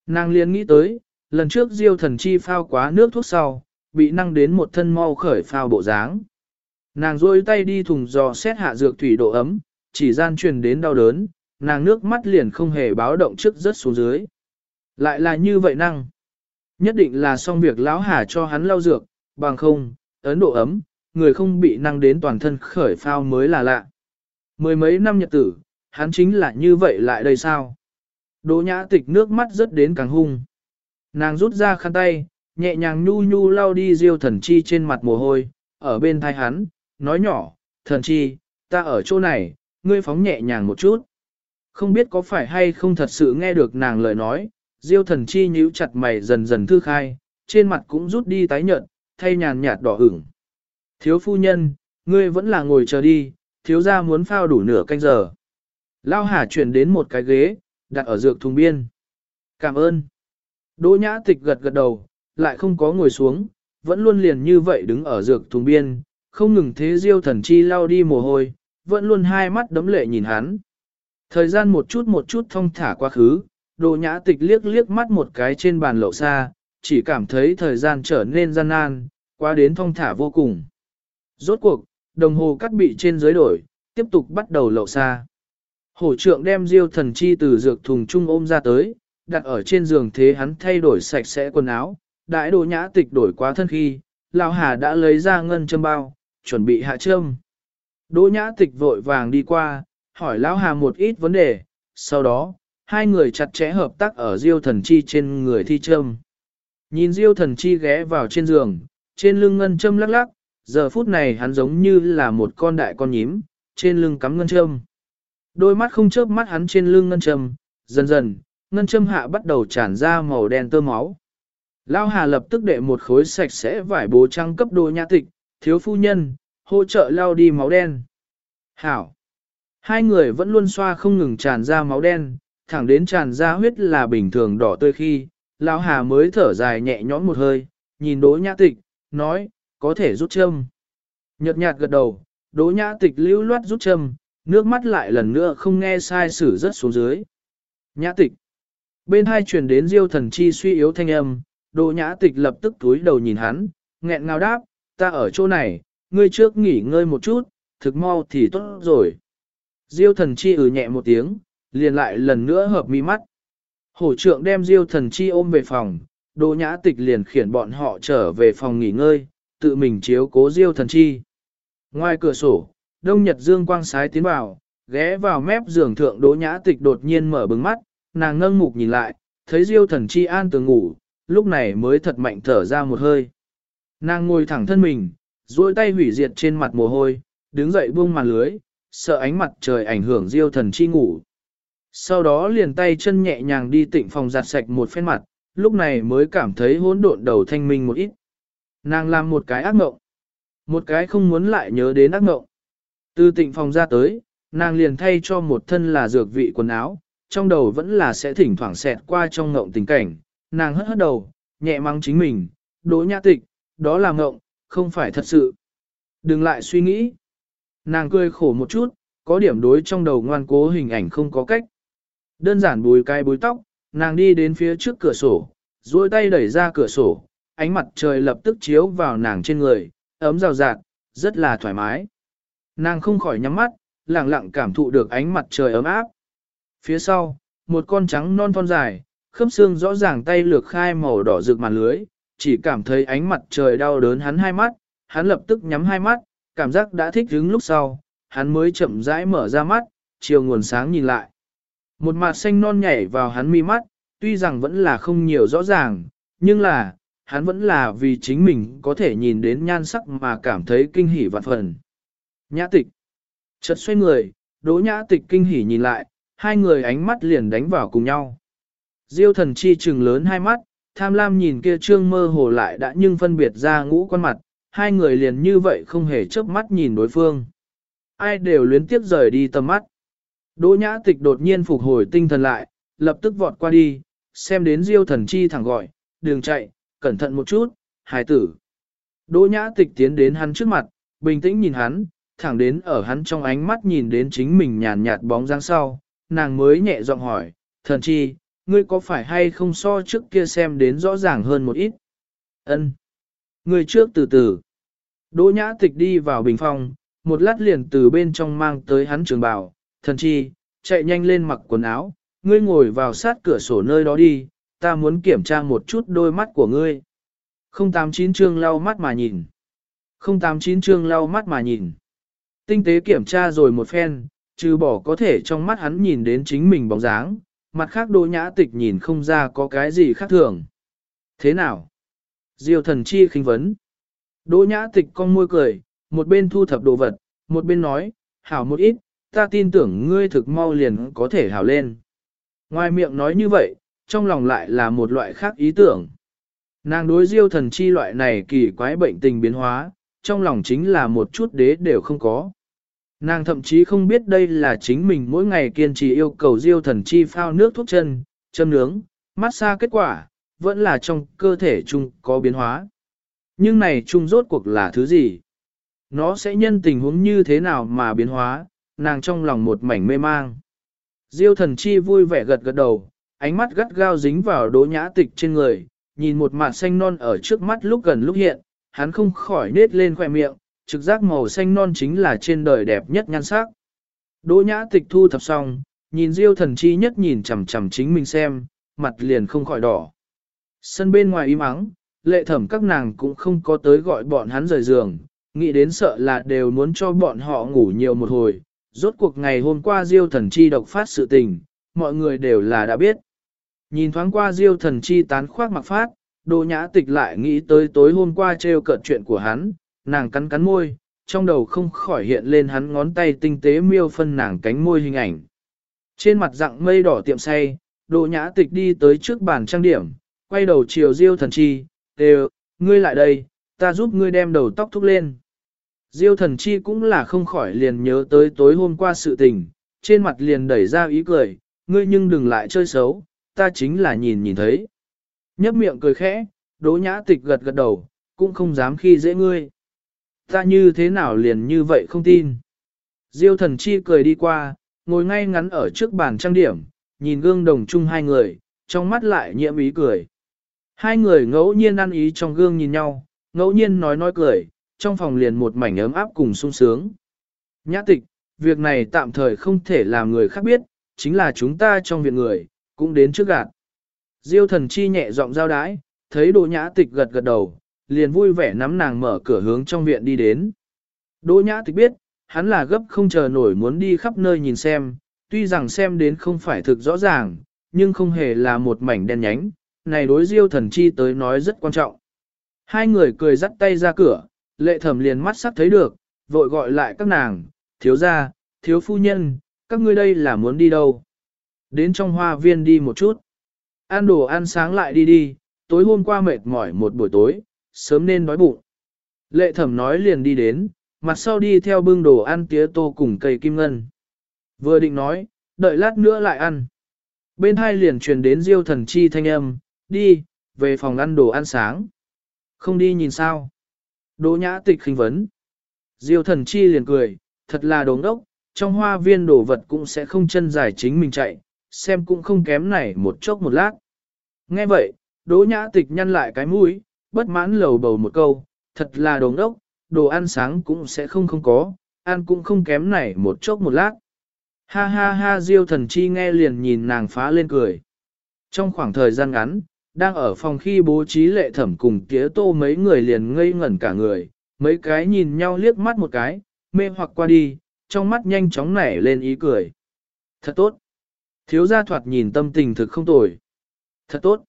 Nàng liền nghĩ tới, lần trước diêu thần chi phao quá nước thuốc sau, bị năng đến một thân mau khởi phao bộ dáng. Nàng rôi tay đi thùng giò xét hạ dược thủy độ ấm, chỉ gian truyền đến đau đớn, nàng nước mắt liền không hề báo động trước rớt xuống dưới. Lại là như vậy năng. Nhất định là xong việc lão hà cho hắn lau dược, bằng không, ấn độ ấm, người không bị năng đến toàn thân khởi phao mới là lạ. Mười mấy năm nhật tử, hắn chính là như vậy lại đây sao? Đỗ nhã tịch nước mắt rớt đến càng hung. Nàng rút ra khăn tay, nhẹ nhàng nhu nhu lau đi diêu thần chi trên mặt mồ hôi, ở bên thai hắn, nói nhỏ, thần chi, ta ở chỗ này, ngươi phóng nhẹ nhàng một chút. Không biết có phải hay không thật sự nghe được nàng lời nói, diêu thần chi nhíu chặt mày dần dần thư khai, trên mặt cũng rút đi tái nhợt, thay nhàn nhạt đỏ ửng. Thiếu phu nhân, ngươi vẫn là ngồi chờ đi, thiếu gia muốn phao đủ nửa canh giờ. Lao Hà chuyển đến một cái ghế, đặt ở dược thùng biên. Cảm ơn. Đỗ nhã tịch gật gật đầu, lại không có ngồi xuống, vẫn luôn liền như vậy đứng ở dược thùng biên, không ngừng thế diêu thần chi lao đi mồ hôi, vẫn luôn hai mắt đấm lệ nhìn hắn. Thời gian một chút một chút thông thả quá khứ, đồ nhã tịch liếc liếc mắt một cái trên bàn lậu xa, chỉ cảm thấy thời gian trở nên gian nan, quá đến thông thả vô cùng. Rốt cuộc, đồng hồ cắt bị trên dưới đổi, tiếp tục bắt đầu lậu xa. Hổ trượng đem diêu thần chi từ dược thùng trung ôm ra tới, đặt ở trên giường thế hắn thay đổi sạch sẽ quần áo, đại đồ nhã tịch đổi quá thân khi, lão hà đã lấy ra ngân châm bao, chuẩn bị hạ châm. Đỗ nhã tịch vội vàng đi qua, hỏi lão hà một ít vấn đề, sau đó, hai người chặt chẽ hợp tác ở diêu thần chi trên người thi châm. Nhìn diêu thần chi ghé vào trên giường, trên lưng ngân châm lắc lắc, giờ phút này hắn giống như là một con đại con nhím, trên lưng cắm ngân châm. Đôi mắt không chớp mắt hắn trên lưng ngân châm, dần dần, ngân châm hạ bắt đầu tràn ra màu đen tơ máu. Lao Hà lập tức đệ một khối sạch sẽ vải bố trăng cấp đồ nhã tịch, thiếu phu nhân, hỗ trợ lao đi máu đen. Hảo! Hai người vẫn luôn xoa không ngừng tràn ra máu đen, thẳng đến tràn ra huyết là bình thường đỏ tươi khi, Lão Hà mới thở dài nhẹ nhõm một hơi, nhìn đỗ nhã tịch, nói, có thể rút châm. Nhật nhạt gật đầu, đỗ nhã tịch lưu loát rút châm, nước mắt lại lần nữa không nghe sai sử rất xuống dưới. Nhã tịch. Bên hai truyền đến diêu thần chi suy yếu thanh âm, đỗ nhã tịch lập tức túi đầu nhìn hắn, nghẹn ngào đáp, ta ở chỗ này, ngươi trước nghỉ ngơi một chút, thực mau thì tốt rồi. Diêu thần chi ừ nhẹ một tiếng, liền lại lần nữa hợp mi mắt. Hổ trượng đem diêu thần chi ôm về phòng, Đỗ nhã tịch liền khiển bọn họ trở về phòng nghỉ ngơi, tự mình chiếu cố diêu thần chi. Ngoài cửa sổ, đông nhật dương quang sái tiến vào, ghé vào mép giường thượng đỗ nhã tịch đột nhiên mở bừng mắt, nàng ngâng mục nhìn lại, thấy diêu thần chi an tường ngủ, lúc này mới thật mạnh thở ra một hơi. Nàng ngồi thẳng thân mình, duỗi tay hủy diệt trên mặt mồ hôi, đứng dậy buông màn lưới, sợ ánh mặt trời ảnh hưởng diêu thần chi ngủ. Sau đó liền tay chân nhẹ nhàng đi tịnh phòng giặt sạch một phen mặt, lúc này mới cảm thấy hỗn độn đầu thanh minh một ít. Nàng làm một cái ác ngộng, Một cái không muốn lại nhớ đến ác ngộng. Từ tịnh phòng ra tới, nàng liền thay cho một thân là dược vị quần áo, trong đầu vẫn là sẽ thỉnh thoảng xẹt qua trong ngộng tình cảnh. Nàng hất hất đầu, nhẹ mắng chính mình, đỗ nhã tịch, đó là ngộng, không phải thật sự. Đừng lại suy nghĩ. Nàng cười khổ một chút, có điểm đối trong đầu ngoan cố hình ảnh không có cách. Đơn giản bùi cái bùi tóc, nàng đi đến phía trước cửa sổ, duỗi tay đẩy ra cửa sổ, ánh mặt trời lập tức chiếu vào nàng trên người, ấm rào rạt, rất là thoải mái. Nàng không khỏi nhắm mắt, lặng lặng cảm thụ được ánh mặt trời ấm áp. Phía sau, một con trắng non thon dài, khớp xương rõ ràng tay lược khai màu đỏ rực màn lưới, chỉ cảm thấy ánh mặt trời đau đớn hắn hai mắt, hắn lập tức nhắm hai mắt, cảm giác đã thích đứng lúc sau, hắn mới chậm rãi mở ra mắt, chiều nguồn sáng nhìn lại. Một mặt xanh non nhảy vào hắn mi mắt, tuy rằng vẫn là không nhiều rõ ràng, nhưng là, hắn vẫn là vì chính mình có thể nhìn đến nhan sắc mà cảm thấy kinh hỉ vạn phần. Nhã tịch. Chợt xoay người, đỗ nhã tịch kinh hỉ nhìn lại, hai người ánh mắt liền đánh vào cùng nhau. Diêu thần chi trừng lớn hai mắt, tham lam nhìn kia trương mơ hồ lại đã nhưng phân biệt ra ngũ con mặt, hai người liền như vậy không hề chớp mắt nhìn đối phương. Ai đều luyến tiếp rời đi tầm mắt. Đỗ nhã tịch đột nhiên phục hồi tinh thần lại, lập tức vọt qua đi, xem đến diêu thần chi thẳng gọi, đường chạy, cẩn thận một chút, hài tử. Đỗ nhã tịch tiến đến hắn trước mặt, bình tĩnh nhìn hắn, thẳng đến ở hắn trong ánh mắt nhìn đến chính mình nhàn nhạt bóng dáng sau, nàng mới nhẹ giọng hỏi, thần chi, ngươi có phải hay không so trước kia xem đến rõ ràng hơn một ít? Ân. Ngươi trước từ từ. Đỗ nhã tịch đi vào bình phòng, một lát liền từ bên trong mang tới hắn trường bào, thần chi, chạy nhanh lên mặc quần áo, ngươi ngồi vào sát cửa sổ nơi đó đi, ta muốn kiểm tra một chút đôi mắt của ngươi. 089 chương lau mắt mà nhìn. 089 chương lau mắt mà nhìn. Tinh tế kiểm tra rồi một phen, trừ bỏ có thể trong mắt hắn nhìn đến chính mình bóng dáng, mặt khác đỗ nhã tịch nhìn không ra có cái gì khác thường. Thế nào? Diêu thần chi khinh vấn. Đỗ nhã tịch con môi cười, một bên thu thập đồ vật, một bên nói, hảo một ít, ta tin tưởng ngươi thực mau liền có thể hảo lên. Ngoài miệng nói như vậy, trong lòng lại là một loại khác ý tưởng. Nàng đối diêu thần chi loại này kỳ quái bệnh tình biến hóa, trong lòng chính là một chút đế đều không có. Nàng thậm chí không biết đây là chính mình mỗi ngày kiên trì yêu cầu diêu thần chi phao nước thuốc chân, châm nướng, mát xa kết quả, vẫn là trong cơ thể chung có biến hóa. Nhưng này chung rốt cuộc là thứ gì? Nó sẽ nhân tình huống như thế nào mà biến hóa, nàng trong lòng một mảnh mê mang. Diêu thần chi vui vẻ gật gật đầu, ánh mắt gắt gao dính vào đỗ nhã tịch trên người, nhìn một mặt xanh non ở trước mắt lúc gần lúc hiện, hắn không khỏi nết lên khoe miệng, trực giác màu xanh non chính là trên đời đẹp nhất nhan sắc. Đỗ nhã tịch thu thập xong, nhìn diêu thần chi nhất nhìn chằm chằm chính mình xem, mặt liền không khỏi đỏ. Sân bên ngoài im ắng, lệ thẩm các nàng cũng không có tới gọi bọn hắn rời giường, nghĩ đến sợ là đều muốn cho bọn họ ngủ nhiều một hồi. Rốt cuộc ngày hôm qua diêu thần chi độc phát sự tình, mọi người đều là đã biết. Nhìn thoáng qua diêu thần chi tán khoác mặc phát, đồ nhã tịch lại nghĩ tới tối hôm qua treo cợt chuyện của hắn, nàng cắn cắn môi, trong đầu không khỏi hiện lên hắn ngón tay tinh tế miêu phân nàng cánh môi hình ảnh. Trên mặt dạng mây đỏ tiệm say, đồ nhã tịch đi tới trước bàn trang điểm, quay đầu chiều diêu thần chi, đều, ngươi lại đây, ta giúp ngươi đem đầu tóc thúc lên. Diêu thần chi cũng là không khỏi liền nhớ tới tối hôm qua sự tình, trên mặt liền đẩy ra ý cười, ngươi nhưng đừng lại chơi xấu, ta chính là nhìn nhìn thấy. Nhấp miệng cười khẽ, đỗ nhã tịch gật gật đầu, cũng không dám khi dễ ngươi. Ta như thế nào liền như vậy không tin. Diêu thần chi cười đi qua, ngồi ngay ngắn ở trước bàn trang điểm, nhìn gương đồng chung hai người, trong mắt lại nhiễm ý cười. Hai người ngẫu nhiên ăn ý trong gương nhìn nhau, ngẫu nhiên nói nói cười, trong phòng liền một mảnh ấm áp cùng sung sướng. Nhã tịch, việc này tạm thời không thể làm người khác biết, chính là chúng ta trong viện người, cũng đến trước gạt. Diêu thần chi nhẹ giọng giao đái, thấy đồ Nhã Tịch gật gật đầu, liền vui vẻ nắm nàng mở cửa hướng trong viện đi đến. Đỗ Nhã Tịch biết, hắn là gấp không chờ nổi muốn đi khắp nơi nhìn xem, tuy rằng xem đến không phải thực rõ ràng, nhưng không hề là một mảnh đen nhánh, này đối Diêu thần chi tới nói rất quan trọng. Hai người cười dắt tay ra cửa, lệ thẩm liền mắt sắc thấy được, vội gọi lại các nàng, thiếu gia, thiếu phu nhân, các ngươi đây là muốn đi đâu? Đến trong hoa viên đi một chút. Ăn đồ ăn sáng lại đi đi, tối hôm qua mệt mỏi một buổi tối, sớm nên đói bụng. Lệ thẩm nói liền đi đến, mặt sau đi theo bưng đồ ăn tía tô cùng cây kim ngân. Vừa định nói, đợi lát nữa lại ăn. Bên hai liền truyền đến diêu thần chi thanh âm, đi, về phòng ăn đồ ăn sáng. Không đi nhìn sao. Đỗ nhã tịch khinh vấn. Diêu thần chi liền cười, thật là đồ ngốc, trong hoa viên đồ vật cũng sẽ không chân dài chính mình chạy, xem cũng không kém này một chốc một lát. Nghe vậy, đỗ nhã tịch nhăn lại cái mũi, bất mãn lầu bầu một câu, thật là đồ ngốc, đồ ăn sáng cũng sẽ không không có, ăn cũng không kém này một chốc một lát. Ha ha ha diêu thần chi nghe liền nhìn nàng phá lên cười. Trong khoảng thời gian ngắn, đang ở phòng khi bố trí lệ thẩm cùng tía tô mấy người liền ngây ngẩn cả người, mấy cái nhìn nhau liếc mắt một cái, mê hoặc qua đi, trong mắt nhanh chóng nảy lên ý cười. Thật tốt. Thiếu gia thoạt nhìn tâm tình thực không tồi. Thật tốt.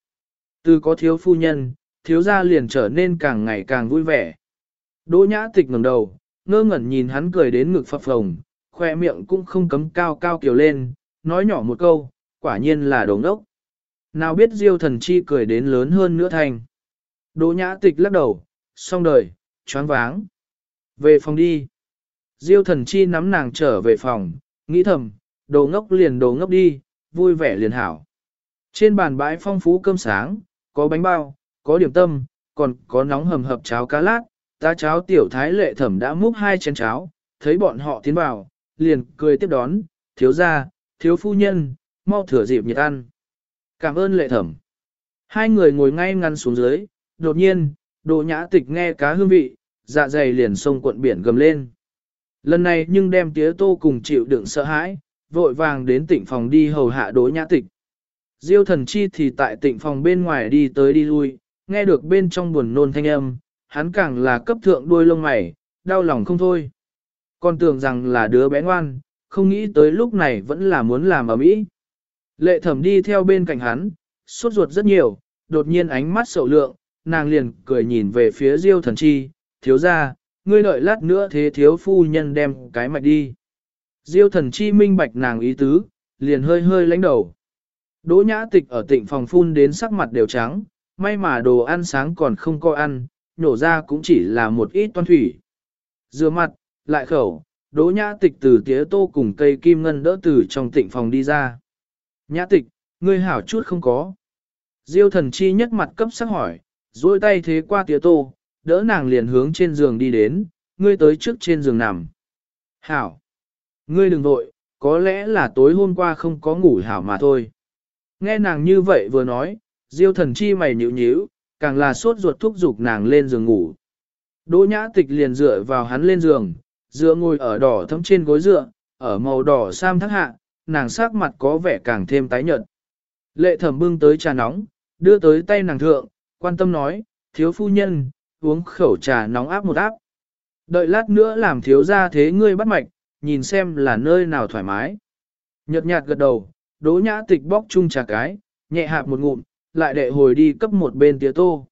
Từ có thiếu phu nhân, thiếu gia liền trở nên càng ngày càng vui vẻ. Đỗ nhã tịch ngẩng đầu, ngơ ngẩn nhìn hắn cười đến ngực phập phồng, khoe miệng cũng không cấm cao cao kiều lên, nói nhỏ một câu, quả nhiên là đồ ngốc. Nào biết diêu thần chi cười đến lớn hơn nữa thành. Đỗ nhã tịch lắc đầu, xong đời, choáng váng. Về phòng đi. Diêu thần chi nắm nàng trở về phòng, nghĩ thầm, đồ ngốc liền đồ ngốc đi, vui vẻ liền hảo. Trên bàn bãi phong phú cơm sáng, có bánh bao, có điểm tâm, còn có nóng hầm hập cháo cá lát, ta cháo tiểu thái lệ thẩm đã múc hai chén cháo, thấy bọn họ tiến vào, liền cười tiếp đón, thiếu gia, thiếu phu nhân, mau thửa dịp nhiệt ăn. Cảm ơn lệ thẩm. Hai người ngồi ngay ngăn xuống dưới, đột nhiên, đồ nhã tịch nghe cá hương vị, dạ dày liền sông cuộn biển gầm lên. Lần này nhưng đem tía tô cùng chịu đựng sợ hãi, vội vàng đến tịnh phòng đi hầu hạ đối nhã tịch. Diêu thần chi thì tại tịnh phòng bên ngoài đi tới đi lui, nghe được bên trong buồn nôn thanh âm, hắn càng là cấp thượng đuôi lông mày, đau lòng không thôi. Còn tưởng rằng là đứa bé ngoan, không nghĩ tới lúc này vẫn là muốn làm ở mỹ. Lệ thẩm đi theo bên cạnh hắn, sốt ruột rất nhiều, đột nhiên ánh mắt sầu lượng, nàng liền cười nhìn về phía diêu thần chi, thiếu ra, ngươi đợi lát nữa thế thiếu phu nhân đem cái mạch đi. Diêu thần chi minh bạch nàng ý tứ, liền hơi hơi lánh đầu. Đỗ nhã tịch ở tịnh phòng phun đến sắc mặt đều trắng, may mà đồ ăn sáng còn không có ăn, nhổ ra cũng chỉ là một ít toan thủy. Dừa mặt, lại khẩu, đỗ nhã tịch từ tía tô cùng cây kim ngân đỡ từ trong tịnh phòng đi ra. Nhã tịch, ngươi hảo chút không có. Diêu thần chi nhất mặt cấp sắc hỏi, duỗi tay thế qua tía tô, đỡ nàng liền hướng trên giường đi đến, ngươi tới trước trên giường nằm. Hảo! Ngươi đừng vội, có lẽ là tối hôm qua không có ngủ hảo mà thôi. Nghe nàng như vậy vừa nói, diêu thần chi mày nhíu nhíu, càng là sốt ruột thúc giục nàng lên giường ngủ. Đỗ nhã tịch liền dựa vào hắn lên giường, dựa ngồi ở đỏ thấm trên gối dựa, ở màu đỏ sam thắt hạ, nàng sắc mặt có vẻ càng thêm tái nhợt. Lệ thẩm bưng tới trà nóng, đưa tới tay nàng thượng, quan tâm nói, thiếu phu nhân, uống khẩu trà nóng áp một áp. Đợi lát nữa làm thiếu ra thế ngươi bắt mạch, nhìn xem là nơi nào thoải mái. Nhật nhạt gật đầu, đỗ nhã tịch bóc chung trà cái, nhẹ hạp một ngụm, lại đệ hồi đi cấp một bên tía tô.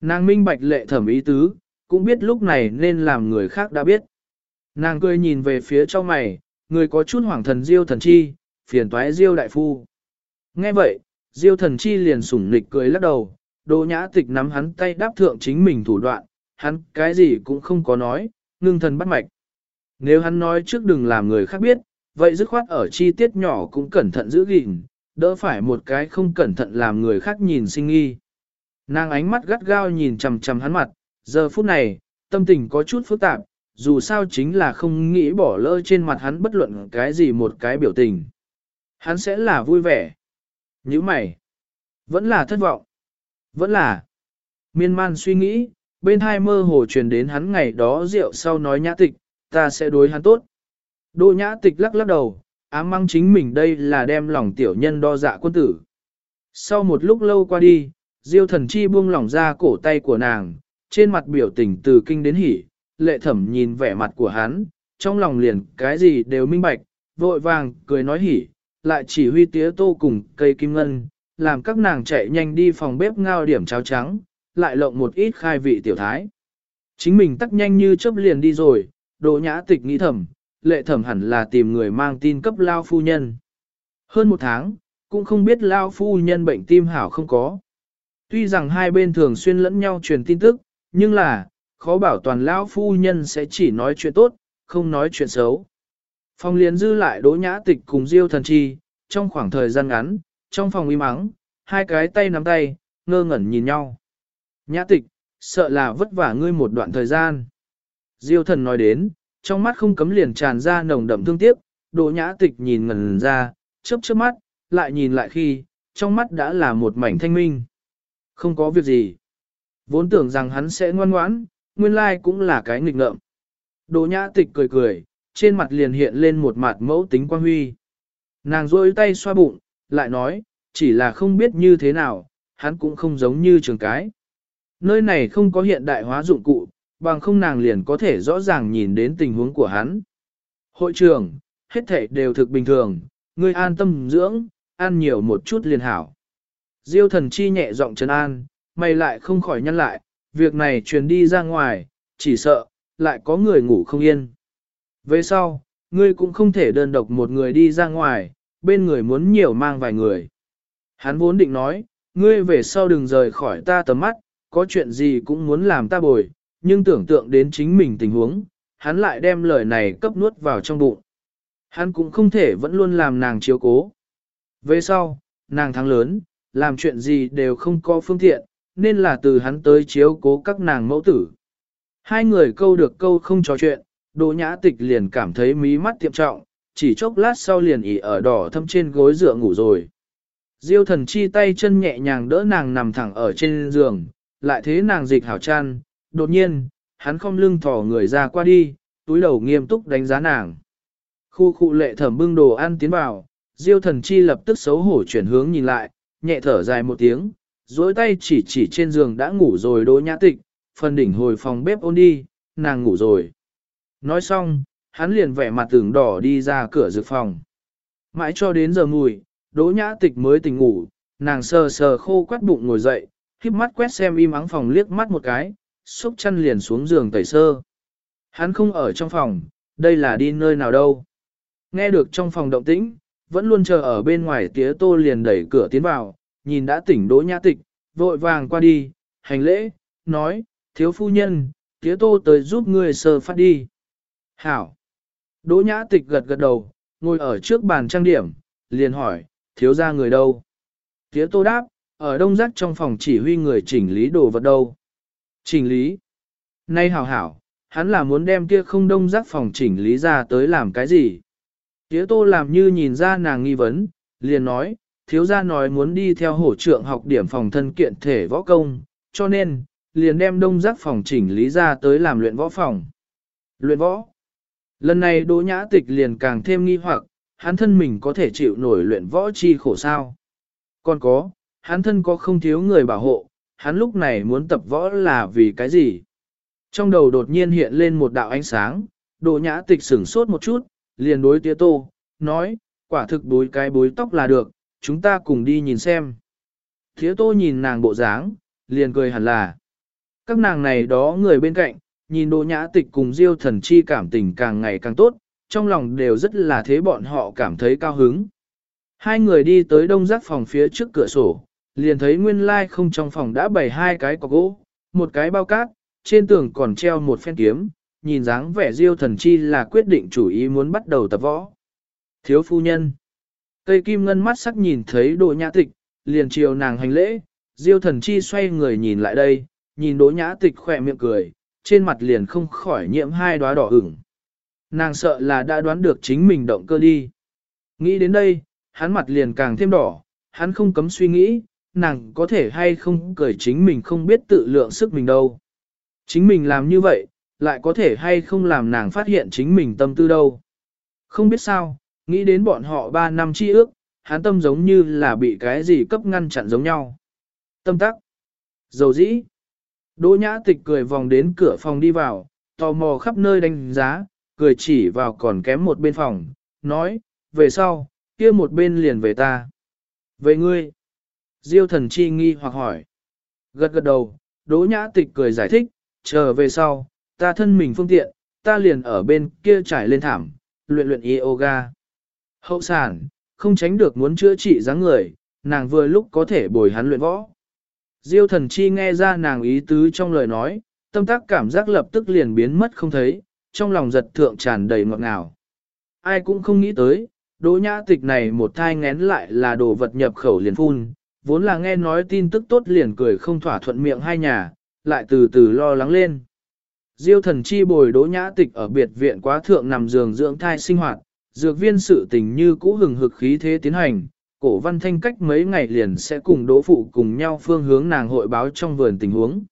Nàng minh bạch lệ thẩm ý tứ, cũng biết lúc này nên làm người khác đã biết. Nàng cười nhìn về phía trong mày, người có chút hoảng thần diêu thần chi, phiền toái diêu đại phu. Nghe vậy, diêu thần chi liền sủng nịch cười lắc đầu, đồ nhã tịch nắm hắn tay đáp thượng chính mình thủ đoạn, hắn cái gì cũng không có nói, ngưng thần bắt mạch. Nếu hắn nói trước đừng làm người khác biết, vậy dứt khoát ở chi tiết nhỏ cũng cẩn thận giữ gìn, đỡ phải một cái không cẩn thận làm người khác nhìn sinh nghi. Nàng ánh mắt gắt gao nhìn chằm chằm hắn mặt, giờ phút này, tâm tình có chút phức tạp, dù sao chính là không nghĩ bỏ lỡ trên mặt hắn bất luận cái gì một cái biểu tình. Hắn sẽ là vui vẻ. Như mày, vẫn là thất vọng. Vẫn là miên man suy nghĩ, bên hai mơ hồ truyền đến hắn ngày đó rượu sau nói nhã tịch, ta sẽ đối hắn tốt. Đô nhã tịch lắc lắc đầu, ám măng chính mình đây là đem lòng tiểu nhân đo dạ quân tử. Sau một lúc lâu qua đi, diêu thần chi buông lỏng ra cổ tay của nàng, trên mặt biểu tình từ kinh đến hỉ, lệ thẩm nhìn vẻ mặt của hắn, trong lòng liền cái gì đều minh bạch, vội vàng cười nói hỉ, lại chỉ huy tía tô cùng cây kim ngân, làm các nàng chạy nhanh đi phòng bếp ngao điểm cháo trắng, lại lộng một ít khai vị tiểu thái. Chính mình tắc nhanh như chớp liền đi rồi, đồ nhã tịch nghĩ thầm, lệ thẩm hẳn là tìm người mang tin cấp lao phu nhân. Hơn một tháng, cũng không biết lao phu nhân bệnh tim hảo không có. Tuy rằng hai bên thường xuyên lẫn nhau truyền tin tức, nhưng là, khó bảo toàn lao phu nhân sẽ chỉ nói chuyện tốt, không nói chuyện xấu. Phong liền dư lại đỗ nhã tịch cùng diêu thần chi, trong khoảng thời gian ngắn, trong phòng im mắng hai cái tay nắm tay, ngơ ngẩn nhìn nhau. Nhã tịch, sợ là vất vả ngươi một đoạn thời gian. Diêu thần nói đến, trong mắt không cấm liền tràn ra nồng đậm thương tiếc, đỗ nhã tịch nhìn ngần ra, chớp chớp mắt, lại nhìn lại khi, trong mắt đã là một mảnh thanh minh. Không có việc gì. Vốn tưởng rằng hắn sẽ ngoan ngoãn, nguyên lai cũng là cái nghịch ngợm. Đỗ nhã tịch cười cười, trên mặt liền hiện lên một mặt mẫu tính quan huy. Nàng rôi tay xoa bụng, lại nói, chỉ là không biết như thế nào, hắn cũng không giống như trường cái. Nơi này không có hiện đại hóa dụng cụ, bằng không nàng liền có thể rõ ràng nhìn đến tình huống của hắn. Hội trưởng hết thể đều thực bình thường, ngươi an tâm dưỡng, ăn nhiều một chút liền hảo. Diêu thần chi nhẹ giọng trấn an, mày lại không khỏi nhăn lại, việc này truyền đi ra ngoài, chỉ sợ, lại có người ngủ không yên. Về sau, ngươi cũng không thể đơn độc một người đi ra ngoài, bên người muốn nhiều mang vài người. Hắn vốn định nói, ngươi về sau đừng rời khỏi ta tầm mắt, có chuyện gì cũng muốn làm ta bồi, nhưng tưởng tượng đến chính mình tình huống, hắn lại đem lời này cấp nuốt vào trong bụng. Hắn cũng không thể vẫn luôn làm nàng chiếu cố. Về sau, nàng thắng lớn, làm chuyện gì đều không có phương tiện, nên là từ hắn tới chiếu cố các nàng mẫu tử. Hai người câu được câu không trò chuyện, Đỗ Nhã Tịch liền cảm thấy mí mắt tiệm trọng, chỉ chốc lát sau liền ỉ ở đỏ thâm trên gối dựa ngủ rồi. Diêu thần chi tay chân nhẹ nhàng đỡ nàng nằm thẳng ở trên giường, lại thế nàng dịch hảo chăn, đột nhiên, hắn không lưng thỏ người ra qua đi, túi đầu nghiêm túc đánh giá nàng. Khu khu lệ thẩm bưng đồ ăn tiến vào, diêu thần chi lập tức xấu hổ chuyển hướng nhìn lại, nhẹ thở dài một tiếng, dối tay chỉ chỉ trên giường đã ngủ rồi đỗ nhã tịch, phần đỉnh hồi phòng bếp ôn đi, nàng ngủ rồi. Nói xong, hắn liền vẻ mặt tưởng đỏ đi ra cửa dược phòng. Mãi cho đến giờ mùi, đỗ nhã tịch mới tỉnh ngủ, nàng sờ sờ khô quắt bụng ngồi dậy, khiếp mắt quét xem im ắng phòng liếc mắt một cái, xúc chăn liền xuống giường tẩy sơ. Hắn không ở trong phòng, đây là đi nơi nào đâu. Nghe được trong phòng động tĩnh, vẫn luôn chờ ở bên ngoài tía tô liền đẩy cửa tiến vào, nhìn đã tỉnh đỗ nhã tịch, vội vàng qua đi, hành lễ, nói, thiếu phu nhân, tía tô tới giúp ngươi sơ phát đi. Hảo. Đỗ nhã tịch gật gật đầu, ngồi ở trước bàn trang điểm, liền hỏi, thiếu ra người đâu? Tía tô đáp, ở đông giác trong phòng chỉ huy người chỉnh lý đồ vật đâu. Chỉnh lý. Nay hảo hảo, hắn là muốn đem kia không đông giác phòng chỉnh lý ra tới làm cái gì? Tía tô làm như nhìn ra nàng nghi vấn, liền nói, thiếu gia nói muốn đi theo hổ trượng học điểm phòng thân kiện thể võ công, cho nên, liền đem đông giác phòng chỉnh lý ra tới làm luyện võ phòng. Luyện võ. Lần này Đỗ Nhã Tịch liền càng thêm nghi hoặc, hắn thân mình có thể chịu nổi luyện võ chi khổ sao. Còn có, hắn thân có không thiếu người bảo hộ, hắn lúc này muốn tập võ là vì cái gì? Trong đầu đột nhiên hiện lên một đạo ánh sáng, Đỗ Nhã Tịch sửng sốt một chút, liền đối tía tô, nói, quả thực bối cái bối tóc là được, chúng ta cùng đi nhìn xem. Tía tô nhìn nàng bộ dáng, liền cười hẳn là. Các nàng này đó người bên cạnh, nhìn Đỗ Nhã Tịch cùng Diêu Thần Chi cảm tình càng ngày càng tốt, trong lòng đều rất là thế bọn họ cảm thấy cao hứng. Hai người đi tới đông giác phòng phía trước cửa sổ, liền thấy nguyên lai không trong phòng đã bày hai cái cọc gỗ, một cái bao cát, trên tường còn treo một phen kiếm, nhìn dáng vẻ Diêu Thần Chi là quyết định chủ ý muốn bắt đầu tập võ. Thiếu phu nhân. Cây kim ngân mắt sắc nhìn thấy Đỗ Nhã Tịch, liền chiều nàng hành lễ, Diêu Thần Chi xoay người nhìn lại đây, nhìn Đỗ Nhã Tịch khỏe miệng cười, trên mặt liền không khỏi nhiễm hai đóa đỏ ửng. Nàng sợ là đã đoán được chính mình động cơ đi. Nghĩ đến đây, hắn mặt liền càng thêm đỏ, hắn không cấm suy nghĩ, nàng có thể hay không cười chính mình không biết tự lượng sức mình đâu. Chính mình làm như vậy, lại có thể hay không làm nàng phát hiện chính mình tâm tư đâu. Không biết sao, nghĩ đến bọn họ 3 năm chi ước, hắn tâm giống như là bị cái gì cấp ngăn chặn giống nhau. Tâm tắc. Dầu dĩ. Đỗ nhã tịch cười vòng đến cửa phòng đi vào, tò mò khắp nơi đánh giá, cười chỉ vào còn kém một bên phòng, nói, về sau, kia một bên liền về ta. Về ngươi. Diêu thần chi nghi hoặc hỏi. Gật gật đầu, đỗ nhã tịch cười giải thích, chờ về sau, ta thân mình phương tiện, ta liền ở bên kia trải lên thảm, luyện luyện yoga. Hậu sản, không tránh được muốn chữa trị dáng người, nàng vừa lúc có thể bồi hắn luyện võ. Diêu thần chi nghe ra nàng ý tứ trong lời nói, tâm tác cảm giác lập tức liền biến mất không thấy, trong lòng giật thượng tràn đầy ngọt ngào. Ai cũng không nghĩ tới, đỗ nhã tịch này một thai ngén lại là đồ vật nhập khẩu liền phun, vốn là nghe nói tin tức tốt liền cười không thỏa thuận miệng hai nhà, lại từ từ lo lắng lên. Diêu thần chi bồi đỗ nhã tịch ở biệt viện quá thượng nằm giường dưỡng thai sinh hoạt, dược viên sự tình như cũ hừng hực khí thế tiến hành, cổ văn thanh cách mấy ngày liền sẽ cùng đỗ phụ cùng nhau phương hướng nàng hội báo trong vườn tình huống.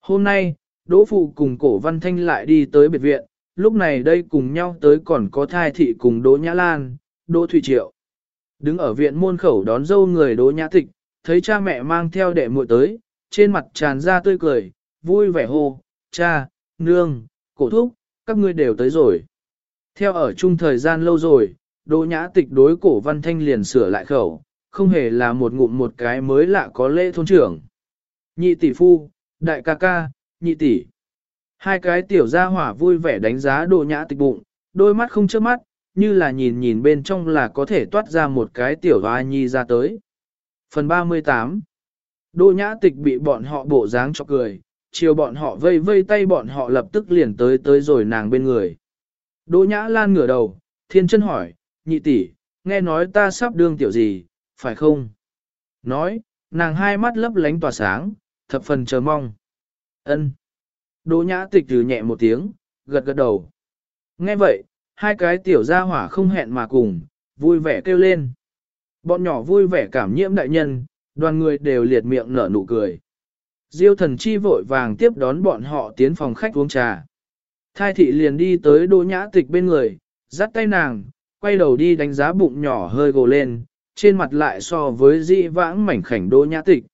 Hôm nay, đỗ phụ cùng cổ văn thanh lại đi tới biệt viện, lúc này đây cùng nhau tới còn có thai thị cùng đỗ nhã lan, đỗ thủy triệu. Đứng ở viện môn khẩu đón dâu người đỗ nhã tịch, thấy cha mẹ mang theo đệ muội tới, trên mặt tràn ra tươi cười, vui vẻ hô, cha, nương, cổ thúc, các ngươi đều tới rồi. Theo ở chung thời gian lâu rồi, Đỗ Nhã Tịch đối cổ văn thanh liền sửa lại khẩu, không hề là một ngụm một cái mới lạ có lễ thôn trưởng. Nhị tỷ phu, đại ca ca, nhị tỷ. Hai cái tiểu gia hỏa vui vẻ đánh giá Đỗ Nhã Tịch bụng, đôi mắt không chớp mắt, như là nhìn nhìn bên trong là có thể toát ra một cái tiểu hoa nhi ra tới. Phần 38 Đỗ Nhã Tịch bị bọn họ bộ dáng cho cười, chiều bọn họ vây vây tay bọn họ lập tức liền tới tới rồi nàng bên người. Đỗ Nhã Lan ngửa đầu, thiên chân hỏi, nhị tỷ, nghe nói ta sắp đương tiểu gì, phải không? Nói, nàng hai mắt lấp lánh tỏa sáng, thập phần chờ mong. Ân. Đỗ Nhã Tịch từ nhẹ một tiếng, gật gật đầu. Nghe vậy, hai cái tiểu gia hỏa không hẹn mà cùng, vui vẻ kêu lên. Bọn nhỏ vui vẻ cảm nhiễm đại nhân, đoàn người đều liệt miệng nở nụ cười. Diêu thần chi vội vàng tiếp đón bọn họ tiến phòng khách uống trà. Thai thị liền đi tới đỗ nhã tịch bên người, dắt tay nàng, quay đầu đi đánh giá bụng nhỏ hơi gồ lên, trên mặt lại so với dị vãng mảnh khảnh đỗ nhã tịch.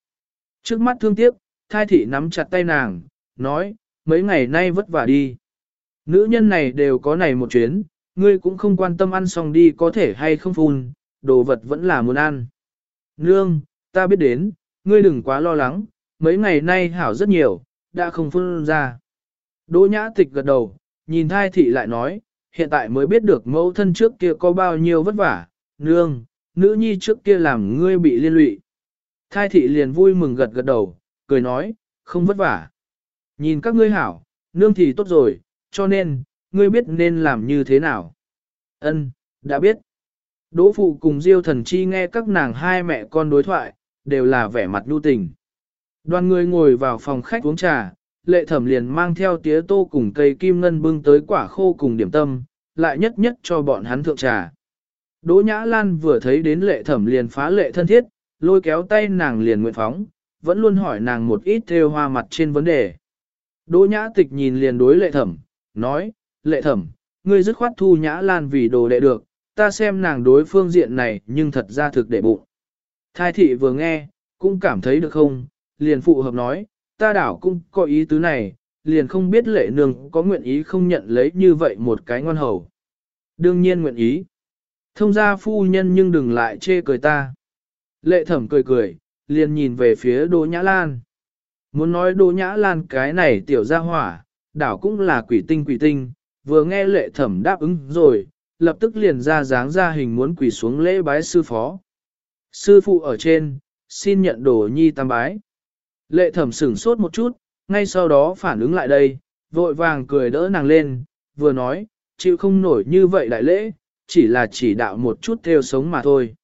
Trước mắt thương tiếc, thai thị nắm chặt tay nàng, nói, mấy ngày nay vất vả đi. Nữ nhân này đều có này một chuyến, ngươi cũng không quan tâm ăn xong đi có thể hay không phun, đồ vật vẫn là muốn ăn. Nương, ta biết đến, ngươi đừng quá lo lắng, mấy ngày nay hảo rất nhiều, đã không phun ra. Đỗ nhã tịch gật đầu, nhìn thai thị lại nói, hiện tại mới biết được mẫu thân trước kia có bao nhiêu vất vả, nương, nữ nhi trước kia làm ngươi bị liên lụy. Thai thị liền vui mừng gật gật đầu, cười nói, không vất vả. Nhìn các ngươi hảo, nương thì tốt rồi, cho nên, ngươi biết nên làm như thế nào. Ân, đã biết. Đỗ phụ cùng Diêu thần chi nghe các nàng hai mẹ con đối thoại, đều là vẻ mặt nhu tình. Đoàn người ngồi vào phòng khách uống trà, lệ thẩm liền mang theo tía tô cùng cây kim ngân bưng tới quả khô cùng điểm tâm, lại nhất nhất cho bọn hắn thượng trà. Đỗ Nhã Lan vừa thấy đến lệ thẩm liền phá lệ thân thiết, lôi kéo tay nàng liền nguyện phóng, vẫn luôn hỏi nàng một ít theo hoa mặt trên vấn đề. Đỗ Nhã Tịch nhìn liền đối lệ thẩm, nói, lệ thẩm, ngươi dứt khoát thu Nhã Lan vì đồ đệ được, ta xem nàng đối phương diện này nhưng thật ra thực để bụng. Thai thị vừa nghe, cũng cảm thấy được không, liền phụ hợp nói, ta đảo cũng có ý tứ này, liền không biết lệ nương có nguyện ý không nhận lấy như vậy một cái ngon hầu. Đương nhiên nguyện ý. Thông gia phu nhân nhưng đừng lại chê cười ta. Lệ thẩm cười cười, liền nhìn về phía Đỗ Nhã Lan. Muốn nói Đỗ Nhã Lan cái này tiểu gia hỏa, đảo cũng là quỷ tinh quỷ tinh, vừa nghe lệ thẩm đáp ứng rồi, lập tức liền ra dáng ra hình muốn quỳ xuống lễ bái sư phó. Sư phụ ở trên, xin nhận đồ nhi tam bái. Lệ thẩm sửng sốt một chút, ngay sau đó phản ứng lại đây, vội vàng cười đỡ nàng lên, vừa nói, chịu không nổi như vậy đại lễ, chỉ là chỉ đạo một chút theo sống mà thôi.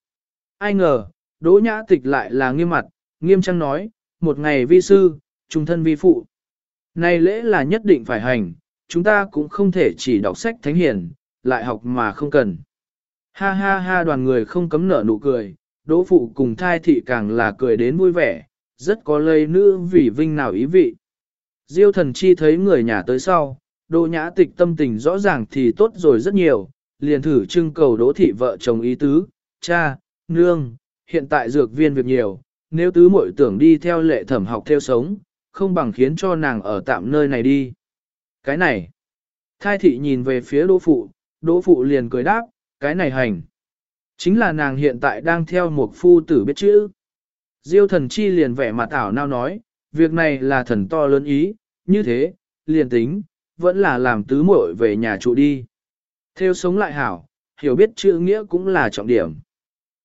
Ai ngờ, đỗ nhã tịch lại là nghiêm mặt, nghiêm trang nói, một ngày vi sư, trung thân vi phụ. Này lễ là nhất định phải hành, chúng ta cũng không thể chỉ đọc sách thánh hiền, lại học mà không cần. Ha ha ha đoàn người không cấm nở nụ cười, đỗ phụ cùng thai thị càng là cười đến vui vẻ, rất có lây nữ vì vinh nào ý vị. Diêu thần chi thấy người nhà tới sau, đỗ nhã tịch tâm tình rõ ràng thì tốt rồi rất nhiều, liền thử trưng cầu đỗ thị vợ chồng ý tứ, cha, nương, hiện tại dược viên việc nhiều, nếu tứ muội tưởng đi theo lệ thẩm học theo sống, không bằng khiến cho nàng ở tạm nơi này đi. Cái này, thai thị nhìn về phía đỗ phụ, đỗ phụ liền cười đáp, cái này hành. Chính là nàng hiện tại đang theo một phu tử biết chữ. Diêu thần chi liền vẻ mặt ảo nao nói, việc này là thần to lớn ý, như thế, liền tính, vẫn là làm tứ muội về nhà trụ đi. Theo sống lại hảo, hiểu biết chữ nghĩa cũng là trọng điểm.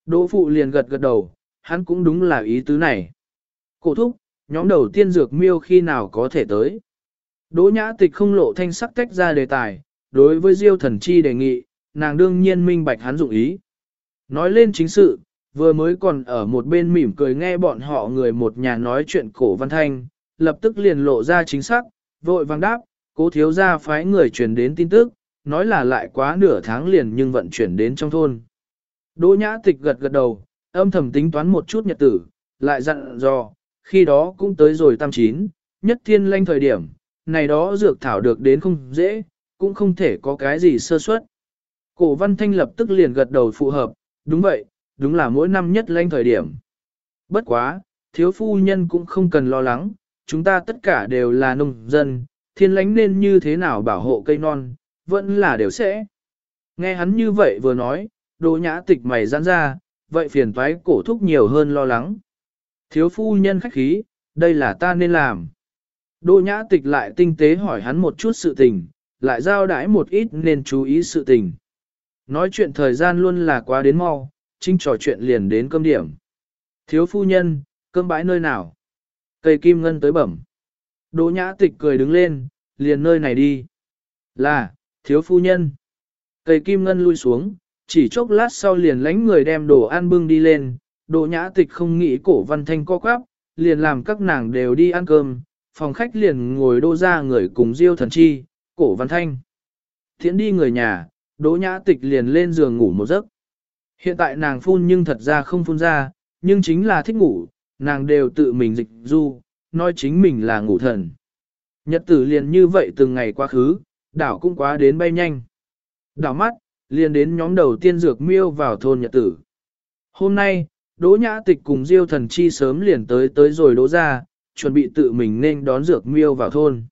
Đỗ phụ liền gật gật đầu, hắn cũng đúng là ý tứ này. Cổ thúc, nhóm đầu tiên dược miêu khi nào có thể tới. Đỗ nhã tịch không lộ thanh sắc tách ra đề tài, đối với diêu thần chi đề nghị, nàng đương nhiên minh bạch hắn dụng ý. Nói lên chính sự, vừa mới còn ở một bên mỉm cười nghe bọn họ người một nhà nói chuyện cổ văn thanh, lập tức liền lộ ra chính xác, vội vàng đáp, cố thiếu gia phái người truyền đến tin tức, nói là lại quá nửa tháng liền nhưng vận chuyển đến trong thôn. Đỗ nhã tịch gật gật đầu, âm thầm tính toán một chút nhật tử, lại dặn dò, khi đó cũng tới rồi tam chín, nhất thiên lanh thời điểm, này đó dược thảo được đến không dễ, cũng không thể có cái gì sơ suất. Cổ văn thanh lập tức liền gật đầu phù hợp, đúng vậy, đúng là mỗi năm nhất lanh thời điểm. Bất quá, thiếu phu nhân cũng không cần lo lắng, chúng ta tất cả đều là nông dân, thiên lãnh nên như thế nào bảo hộ cây non, vẫn là đều sẽ. Nghe hắn như vậy vừa nói, đồ nhã tịch mày giãn ra, vậy phiền toái cổ thúc nhiều hơn lo lắng. Thiếu phu nhân khách khí, đây là ta nên làm. Đỗ nhã tịch lại tinh tế hỏi hắn một chút sự tình, lại giao đãi một ít nên chú ý sự tình. Nói chuyện thời gian luôn là quá đến mau, chính trò chuyện liền đến cơm điểm. Thiếu phu nhân, cơm bãi nơi nào? Cây kim ngân tới bẩm. Đỗ nhã tịch cười đứng lên, liền nơi này đi. Là, thiếu phu nhân. Cây kim ngân lui xuống, chỉ chốc lát sau liền lánh người đem đồ ăn bưng đi lên. Đỗ nhã tịch không nghĩ cổ văn thanh co quắp, liền làm các nàng đều đi ăn cơm. Phòng khách liền ngồi đô ra người cùng diêu thần chi, cổ văn thanh. Thiễn đi người nhà, đỗ nhã tịch liền lên giường ngủ một giấc. Hiện tại nàng phun nhưng thật ra không phun ra, nhưng chính là thích ngủ, nàng đều tự mình dịch du, nói chính mình là ngủ thần. Nhật tử liền như vậy từng ngày quá khứ, đảo cũng quá đến bay nhanh. Đảo mắt, liền đến nhóm đầu tiên dược miêu vào thôn nhật tử. Hôm nay, Đỗ Nhã Tịch cùng Diêu Thần Chi sớm liền tới tới rồi đỗ ra, chuẩn bị tự mình nên đón dược miêu vào thôn.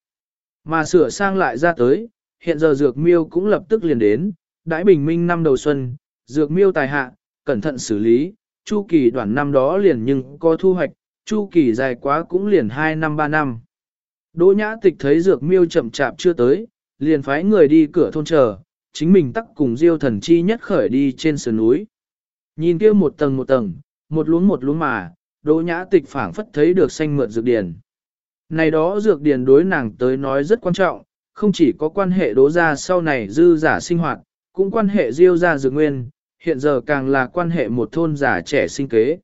Mà sửa sang lại ra tới, hiện giờ dược miêu cũng lập tức liền đến, đãi bình minh năm đầu xuân, dược miêu tài hạ, cẩn thận xử lý, chu kỳ đoạn năm đó liền nhưng có thu hoạch, chu kỳ dài quá cũng liền 2 năm 3 năm. Đỗ nhã tịch thấy dược miêu chậm chạp chưa tới, liền phái người đi cửa thôn chờ, chính mình tắc cùng diêu thần chi nhất khởi đi trên sườn núi. Nhìn kia một tầng một tầng, một luống một luống mà, đỗ nhã tịch phảng phất thấy được xanh mượt dược điển. Này đó dược điền đối nàng tới nói rất quan trọng, không chỉ có quan hệ đố ra sau này dư giả sinh hoạt, cũng quan hệ diêu ra dược nguyên, hiện giờ càng là quan hệ một thôn giả trẻ sinh kế.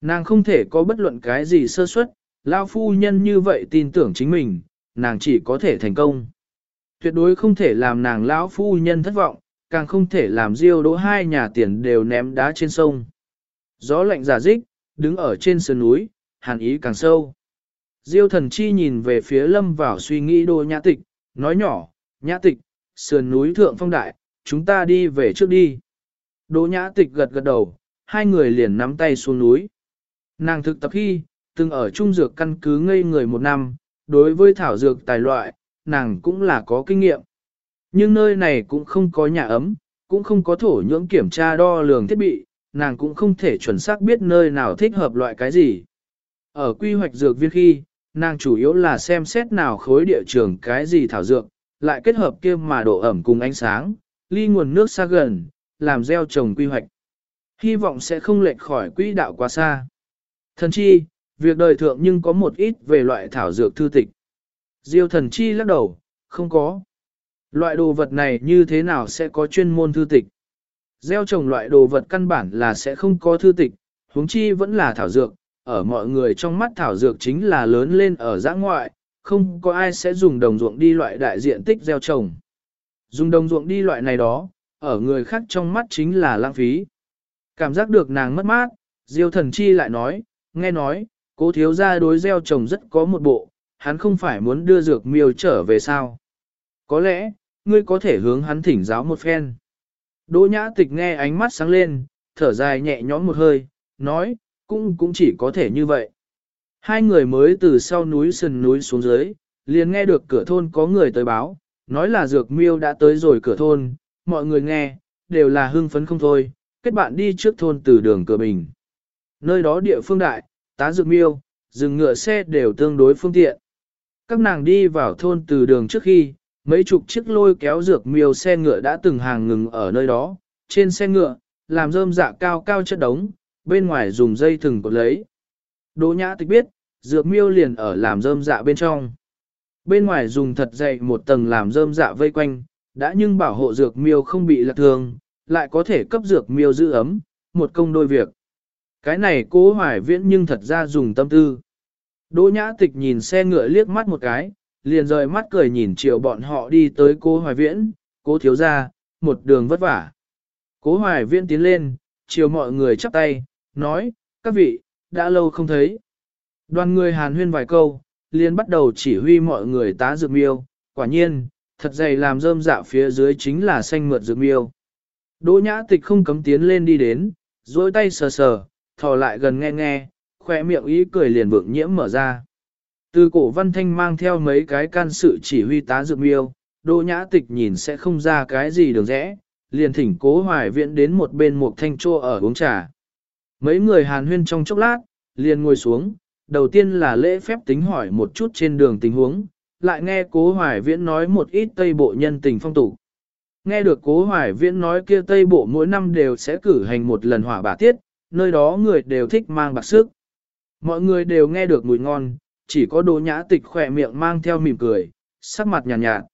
Nàng không thể có bất luận cái gì sơ suất, lao phu nhân như vậy tin tưởng chính mình, nàng chỉ có thể thành công. Tuyệt đối không thể làm nàng lão phu nhân thất vọng, càng không thể làm diêu đỗ hai nhà tiền đều ném đá trên sông. Gió lạnh giả dích, đứng ở trên sườn núi, hàn ý càng sâu. Diêu thần chi nhìn về phía lâm vào suy nghĩ đô nhã tịch, nói nhỏ, nhã tịch, sườn núi thượng phong đại, chúng ta đi về trước đi. Đỗ nhã tịch gật gật đầu, hai người liền nắm tay xuống núi. Nàng thực tập khi, từng ở trung dược căn cứ ngây người một năm, đối với thảo dược tài loại, nàng cũng là có kinh nghiệm. Nhưng nơi này cũng không có nhà ấm, cũng không có thổ nhưỡng kiểm tra đo lường thiết bị, nàng cũng không thể chuẩn xác biết nơi nào thích hợp loại cái gì. Ở quy hoạch dược viên khi, nàng chủ yếu là xem xét nào khối địa trường cái gì thảo dược, lại kết hợp kia mà độ ẩm cùng ánh sáng, ly nguồn nước xa gần, làm gieo trồng quy hoạch. Hy vọng sẽ không lệch khỏi quỹ đạo quá xa. Thần chi, việc đời thượng nhưng có một ít về loại thảo dược thư tịch. Diêu thần chi lắc đầu, không có. Loại đồ vật này như thế nào sẽ có chuyên môn thư tịch? Gieo trồng loại đồ vật căn bản là sẽ không có thư tịch, huống chi vẫn là thảo dược, ở mọi người trong mắt thảo dược chính là lớn lên ở giã ngoại, không có ai sẽ dùng đồng ruộng đi loại đại diện tích gieo trồng. Dùng đồng ruộng đi loại này đó, ở người khác trong mắt chính là lãng phí. Cảm giác được nàng mất mát, Diêu thần chi lại nói, nghe nói, cố thiếu gia đối gieo trồng rất có một bộ, hắn không phải muốn đưa dược miêu trở về sao. Có lẽ, ngươi có thể hướng hắn thỉnh giáo một phen. Đỗ nhã tịch nghe ánh mắt sáng lên, thở dài nhẹ nhõm một hơi, nói, cũng cũng chỉ có thể như vậy. Hai người mới từ sau núi sườn núi xuống dưới, liền nghe được cửa thôn có người tới báo, nói là dược miêu đã tới rồi cửa thôn, mọi người nghe, đều là hưng phấn không thôi, kết bạn đi trước thôn từ đường cửa bình. Nơi đó địa phương đại, tá dược miêu, dừng ngựa xe đều tương đối phương tiện. Các nàng đi vào thôn từ đường trước khi, mấy chục chiếc lôi kéo dược miêu xe ngựa đã từng hàng ngừng ở nơi đó, trên xe ngựa, làm rơm dạ cao cao chất đống, bên ngoài dùng dây thừng cột lấy. Đỗ nhã tịch biết, dược miêu liền ở làm rơm dạ bên trong. Bên ngoài dùng thật dày một tầng làm rơm dạ vây quanh, đã nhưng bảo hộ dược miêu không bị lạc thường, lại có thể cấp dược miêu giữ ấm, một công đôi việc. Cái này cố hoài viễn nhưng thật ra dùng tâm tư. Đỗ nhã tịch nhìn xe ngựa liếc mắt một cái, liền rời mắt cười nhìn chiều bọn họ đi tới cố hoài viễn, cố thiếu ra, một đường vất vả. Cố hoài viễn tiến lên, chiều mọi người chắp tay, nói, các vị, đã lâu không thấy. Đoàn người hàn huyên vài câu, liền bắt đầu chỉ huy mọi người tá dược miêu, quả nhiên, thật dày làm rơm dạ phía dưới chính là xanh mượt dược miêu. Đỗ nhã tịch không cấm tiến lên đi đến, duỗi tay sờ sờ, thò lại gần nghe nghe, khoe miệng ý cười liền vượng nhiễm mở ra. Từ cổ văn thanh mang theo mấy cái can sự chỉ huy tá dược miêu, đỗ nhã tịch nhìn sẽ không ra cái gì đường rẽ, liền thỉnh cố hoài viện đến một bên một thanh trô ở uống trà. Mấy người hàn huyên trong chốc lát, liền ngồi xuống, đầu tiên là lễ phép tính hỏi một chút trên đường tình huống, lại nghe cố hoài viễn nói một ít tây bộ nhân tình phong tục. Nghe được cố hoài viễn nói kia tây bộ mỗi năm đều sẽ cử hành một lần hỏa bà tiết, nơi đó người đều thích mang bạc sức. Mọi người đều nghe được mùi ngon, chỉ có đồ nhã tịch khỏe miệng mang theo mỉm cười, sắc mặt nhàn nhạt, nhạt.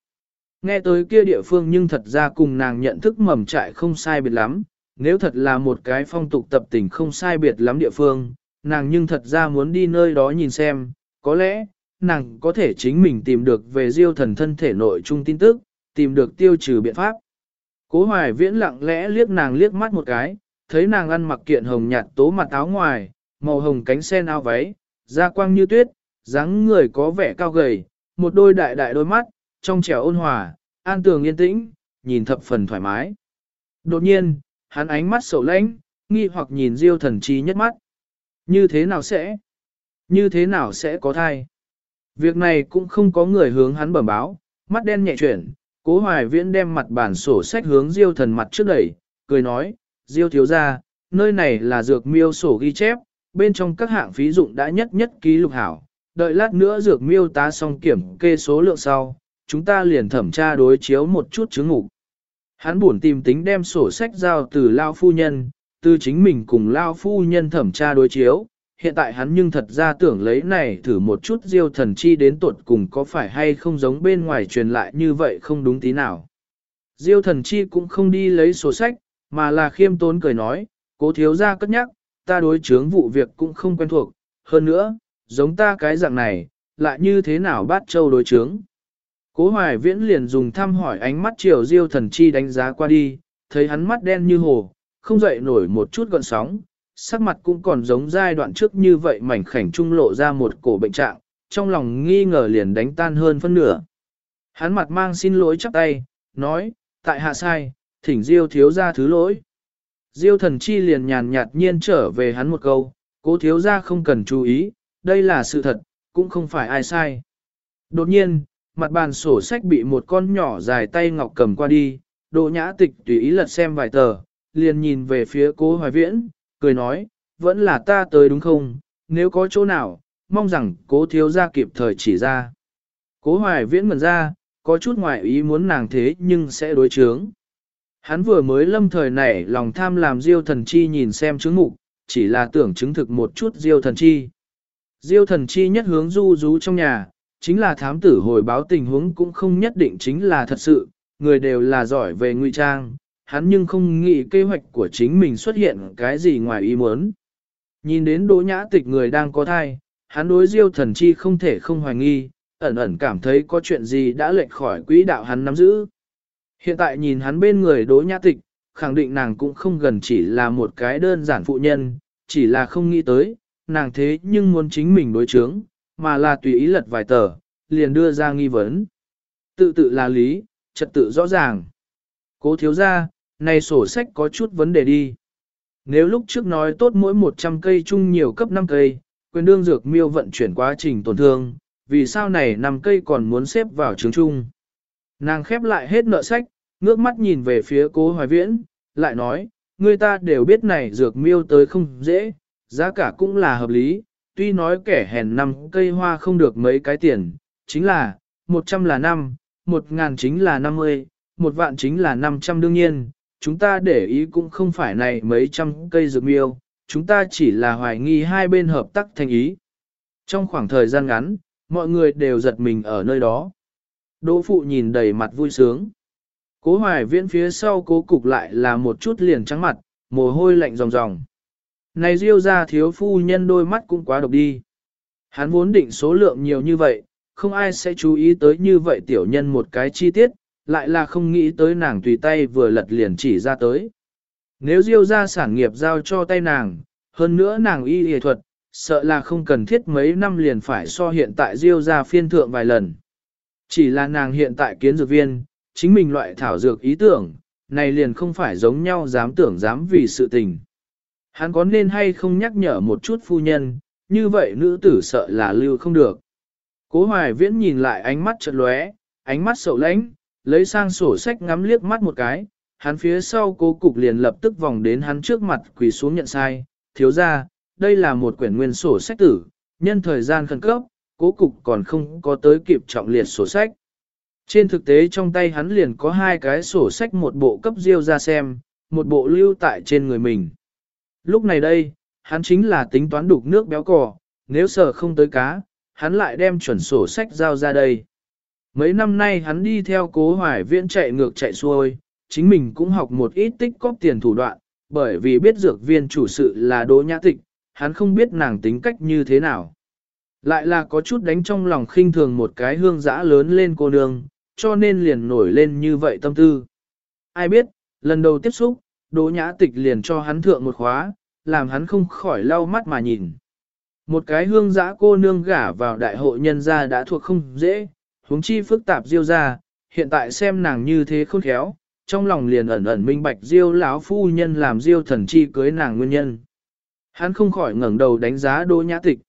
Nghe tới kia địa phương nhưng thật ra cùng nàng nhận thức mầm trại không sai biệt lắm, nếu thật là một cái phong tục tập tình không sai biệt lắm địa phương, nàng nhưng thật ra muốn đi nơi đó nhìn xem, có lẽ, nàng có thể chính mình tìm được về diêu thần thân thể nội trung tin tức, tìm được tiêu trừ biện pháp. Cố hoài viễn lặng lẽ liếc nàng liếc mắt một cái, thấy nàng ăn mặc kiện hồng nhạt tố mặt áo ngoài, màu hồng cánh sen áo váy, da quang như tuyết, dáng người có vẻ cao gầy, một đôi đại đại đôi mắt, trong trẻo ôn hòa, an tường yên tĩnh, nhìn thập phần thoải mái. Đột nhiên, hắn ánh mắt sầu lãnh, nghi hoặc nhìn Diêu thần chi nhất mắt. Như thế nào sẽ? Như thế nào sẽ có thai? Việc này cũng không có người hướng hắn bẩm báo, mắt đen nhẹ chuyển, cố hoài viễn đem mặt bản sổ sách hướng Diêu thần mặt trước đẩy, cười nói, Diêu thiếu ra, nơi này là dược miêu sổ ghi chép, bên trong các hạng phí dụng đã nhất nhất ký lục hảo, đợi lát nữa dược miêu tá xong kiểm kê số lượng sau, chúng ta liền thẩm tra đối chiếu một chút chứng ngục. Hắn buồn tìm tính đem sổ sách giao từ Lao Phu Nhân, từ chính mình cùng Lao Phu Nhân thẩm tra đối chiếu, hiện tại hắn nhưng thật ra tưởng lấy này thử một chút diêu thần chi đến tuột cùng có phải hay không giống bên ngoài truyền lại như vậy không đúng tí nào. Diêu thần chi cũng không đi lấy sổ sách, mà là khiêm tốn cười nói, cố thiếu ra cất nhắc, ta đối chướng vụ việc cũng không quen thuộc, hơn nữa, giống ta cái dạng này, lại như thế nào bát châu đối chướng. Cố hoài viễn liền dùng thăm hỏi ánh mắt chiều diêu thần chi đánh giá qua đi, thấy hắn mắt đen như hồ, không dậy nổi một chút gọn sóng, sắc mặt cũng còn giống giai đoạn trước như vậy mảnh khảnh trung lộ ra một cổ bệnh trạng, trong lòng nghi ngờ liền đánh tan hơn phân nửa. Hắn mặt mang xin lỗi chắp tay, nói, tại hạ sai, thỉnh diêu thiếu ra thứ lỗi. Diêu thần chi liền nhàn nhạt nhiên trở về hắn một câu, cố thiếu ra không cần chú ý, đây là sự thật, cũng không phải ai sai. Đột nhiên, mặt bàn sổ sách bị một con nhỏ dài tay ngọc cầm qua đi, độ nhã tịch tùy ý lật xem vài tờ, liền nhìn về phía cố hoài viễn, cười nói, vẫn là ta tới đúng không, nếu có chỗ nào, mong rằng cố thiếu gia kịp thời chỉ ra. Cố hoài viễn ngần ra, có chút ngoại ý muốn nàng thế nhưng sẽ đối chướng. Hắn vừa mới lâm thời nảy lòng tham làm diêu thần chi nhìn xem chứng mục, chỉ là tưởng chứng thực một chút diêu thần chi. Diêu thần chi nhất hướng du rú trong nhà, chính là thám tử hồi báo tình huống cũng không nhất định chính là thật sự, người đều là giỏi về ngụy trang, hắn nhưng không nghĩ kế hoạch của chính mình xuất hiện cái gì ngoài ý muốn. Nhìn đến đỗ nhã tịch người đang có thai, hắn đối diêu thần chi không thể không hoài nghi, ẩn ẩn cảm thấy có chuyện gì đã lệch khỏi quỹ đạo hắn nắm giữ. Hiện tại nhìn hắn bên người đỗ nhã tịch, khẳng định nàng cũng không gần chỉ là một cái đơn giản phụ nhân, chỉ là không nghĩ tới, nàng thế nhưng muốn chính mình đối chướng, mà là tùy ý lật vài tờ, liền đưa ra nghi vấn. Tự tự là lý, trật tự rõ ràng. Cố thiếu ra, này sổ sách có chút vấn đề đi. Nếu lúc trước nói tốt mỗi 100 cây chung nhiều cấp 5 cây, quyền đương dược miêu vận chuyển quá trình tổn thương, vì sao này 5 cây còn muốn xếp vào trứng chung. Nàng khép lại hết nợ sách, ngước mắt nhìn về phía cố hoài viễn, lại nói, người ta đều biết này dược miêu tới không dễ, giá cả cũng là hợp lý, tuy nói kẻ hèn năm cây hoa không được mấy cái tiền, chính là, 100 là 5, 1 ngàn chính là 50, một vạn chính là 500 đương nhiên, chúng ta để ý cũng không phải này mấy trăm cây dược miêu, chúng ta chỉ là hoài nghi hai bên hợp tác thành ý. Trong khoảng thời gian ngắn, mọi người đều giật mình ở nơi đó. Đỗ phụ nhìn đầy mặt vui sướng. Cố hoài viễn phía sau cố cục lại là một chút liền trắng mặt, mồ hôi lạnh ròng ròng. Này diêu ra thiếu phu nhân đôi mắt cũng quá độc đi. Hắn vốn định số lượng nhiều như vậy, không ai sẽ chú ý tới như vậy tiểu nhân một cái chi tiết, lại là không nghĩ tới nàng tùy tay vừa lật liền chỉ ra tới. Nếu diêu ra sản nghiệp giao cho tay nàng, hơn nữa nàng y y thuật, sợ là không cần thiết mấy năm liền phải so hiện tại diêu ra phiên thượng vài lần. Chỉ là nàng hiện tại kiến dược viên, chính mình loại thảo dược ý tưởng, này liền không phải giống nhau dám tưởng dám vì sự tình. Hắn có nên hay không nhắc nhở một chút phu nhân, như vậy nữ tử sợ là lưu không được. Cố hoài viễn nhìn lại ánh mắt chợt lóe, ánh mắt sầu lãnh, lấy sang sổ sách ngắm liếc mắt một cái, hắn phía sau cố cục liền lập tức vòng đến hắn trước mặt quỳ xuống nhận sai, thiếu ra, đây là một quyển nguyên sổ sách tử, nhân thời gian khẩn cấp, cố cục còn không có tới kịp trọng liệt sổ sách. Trên thực tế trong tay hắn liền có hai cái sổ sách một bộ cấp diêu ra xem, một bộ lưu tại trên người mình. Lúc này đây, hắn chính là tính toán đục nước béo cò, nếu sợ không tới cá, hắn lại đem chuẩn sổ sách giao ra đây. Mấy năm nay hắn đi theo cố hoài viễn chạy ngược chạy xuôi, chính mình cũng học một ít tích cóp tiền thủ đoạn, bởi vì biết dược viên chủ sự là đỗ nhã tịch, hắn không biết nàng tính cách như thế nào. Lại là có chút đánh trong lòng khinh thường một cái hương giã lớn lên cô nương, cho nên liền nổi lên như vậy tâm tư. Ai biết, lần đầu tiếp xúc, đỗ nhã tịch liền cho hắn thượng một khóa, làm hắn không khỏi lau mắt mà nhìn. Một cái hương giã cô nương gả vào đại hội nhân gia đã thuộc không dễ, huống chi phức tạp diêu ra, hiện tại xem nàng như thế khôn khéo, trong lòng liền ẩn ẩn minh bạch diêu lão phu nhân làm diêu thần chi cưới nàng nguyên nhân. Hắn không khỏi ngẩng đầu đánh giá đỗ nhã tịch.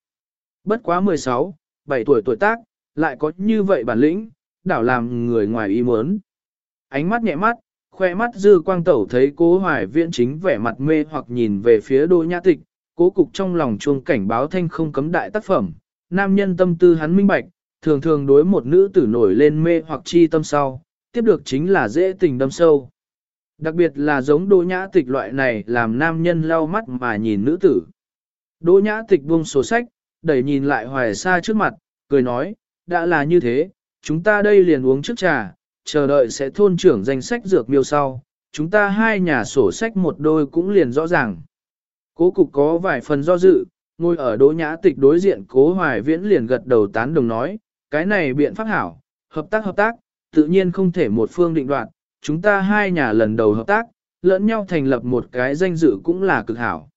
Bất quá 16, 7 tuổi tuổi tác, lại có như vậy bản lĩnh, đảo làm người ngoài ý muốn. Ánh mắt nhẹ mắt, khoe mắt dư quang tẩu thấy cố hoài viễn chính vẻ mặt mê hoặc nhìn về phía đỗ nhã tịch, cố cục trong lòng chuông cảnh báo thanh không cấm đại tác phẩm, nam nhân tâm tư hắn minh bạch, thường thường đối một nữ tử nổi lên mê hoặc chi tâm sau, tiếp được chính là dễ tình đâm sâu. Đặc biệt là giống đỗ nhã tịch loại này làm nam nhân lau mắt mà nhìn nữ tử. Đỗ nhã tịch buông sổ sách, đẩy nhìn lại hoài xa trước mặt, cười nói, đã là như thế, chúng ta đây liền uống trước trà, chờ đợi sẽ thôn trưởng danh sách dược miêu sau, chúng ta hai nhà sổ sách một đôi cũng liền rõ ràng. Cố cục có vài phần do dự, ngồi ở đỗ nhã tịch đối diện cố hoài viễn liền gật đầu tán đồng nói, cái này biện pháp hảo, hợp tác hợp tác, tự nhiên không thể một phương định đoạt, chúng ta hai nhà lần đầu hợp tác, lẫn nhau thành lập một cái danh dự cũng là cực hảo.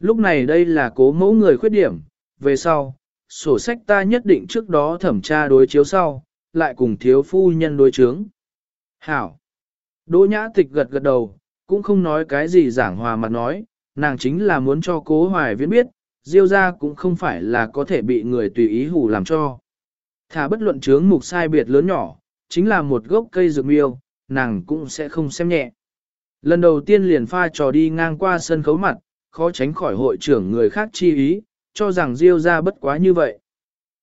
Lúc này đây là cố mẫu người khuyết điểm, về sau, sổ sách ta nhất định trước đó thẩm tra đối chiếu sau, lại cùng thiếu phu nhân đối chướng. Hảo. Đỗ nhã tịch gật gật đầu, cũng không nói cái gì giảng hòa mặt nói, nàng chính là muốn cho cố hoài viễn biết, diêu ra cũng không phải là có thể bị người tùy ý hù làm cho. Thả bất luận chướng mục sai biệt lớn nhỏ, chính là một gốc cây dược miêu, nàng cũng sẽ không xem nhẹ. Lần đầu tiên liền pha trò đi ngang qua sân khấu mặt, khó tránh khỏi hội trưởng người khác chi ý, cho rằng diêu ra bất quá như vậy.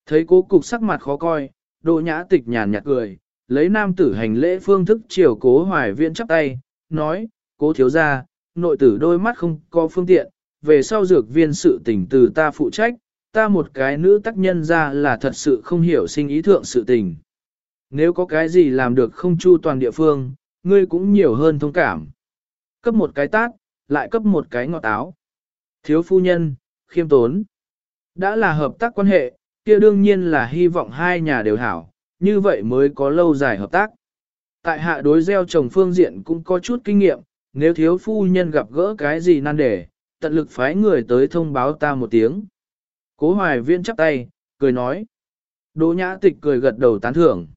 Thấy cố cục sắc mặt khó coi, Đỗ nhã tịch nhàn nhạt cười, lấy nam tử hành lễ phương thức chiều cố hoài viên chắp tay, nói, cố thiếu ra, nội tử đôi mắt không có phương tiện, về sau dược viên sự tình từ ta phụ trách, ta một cái nữ tác nhân ra là thật sự không hiểu sinh ý thượng sự tình. Nếu có cái gì làm được không chu toàn địa phương, ngươi cũng nhiều hơn thông cảm. Cấp một cái tát, lại cấp một cái ngọt áo. Thiếu phu nhân, khiêm tốn. Đã là hợp tác quan hệ, kia đương nhiên là hy vọng hai nhà đều hảo, như vậy mới có lâu dài hợp tác. Tại hạ đối gieo trồng phương diện cũng có chút kinh nghiệm, nếu thiếu phu nhân gặp gỡ cái gì nan đề, tận lực phái người tới thông báo ta một tiếng. Cố hoài viên chắp tay, cười nói. Đỗ nhã tịch cười gật đầu tán thưởng.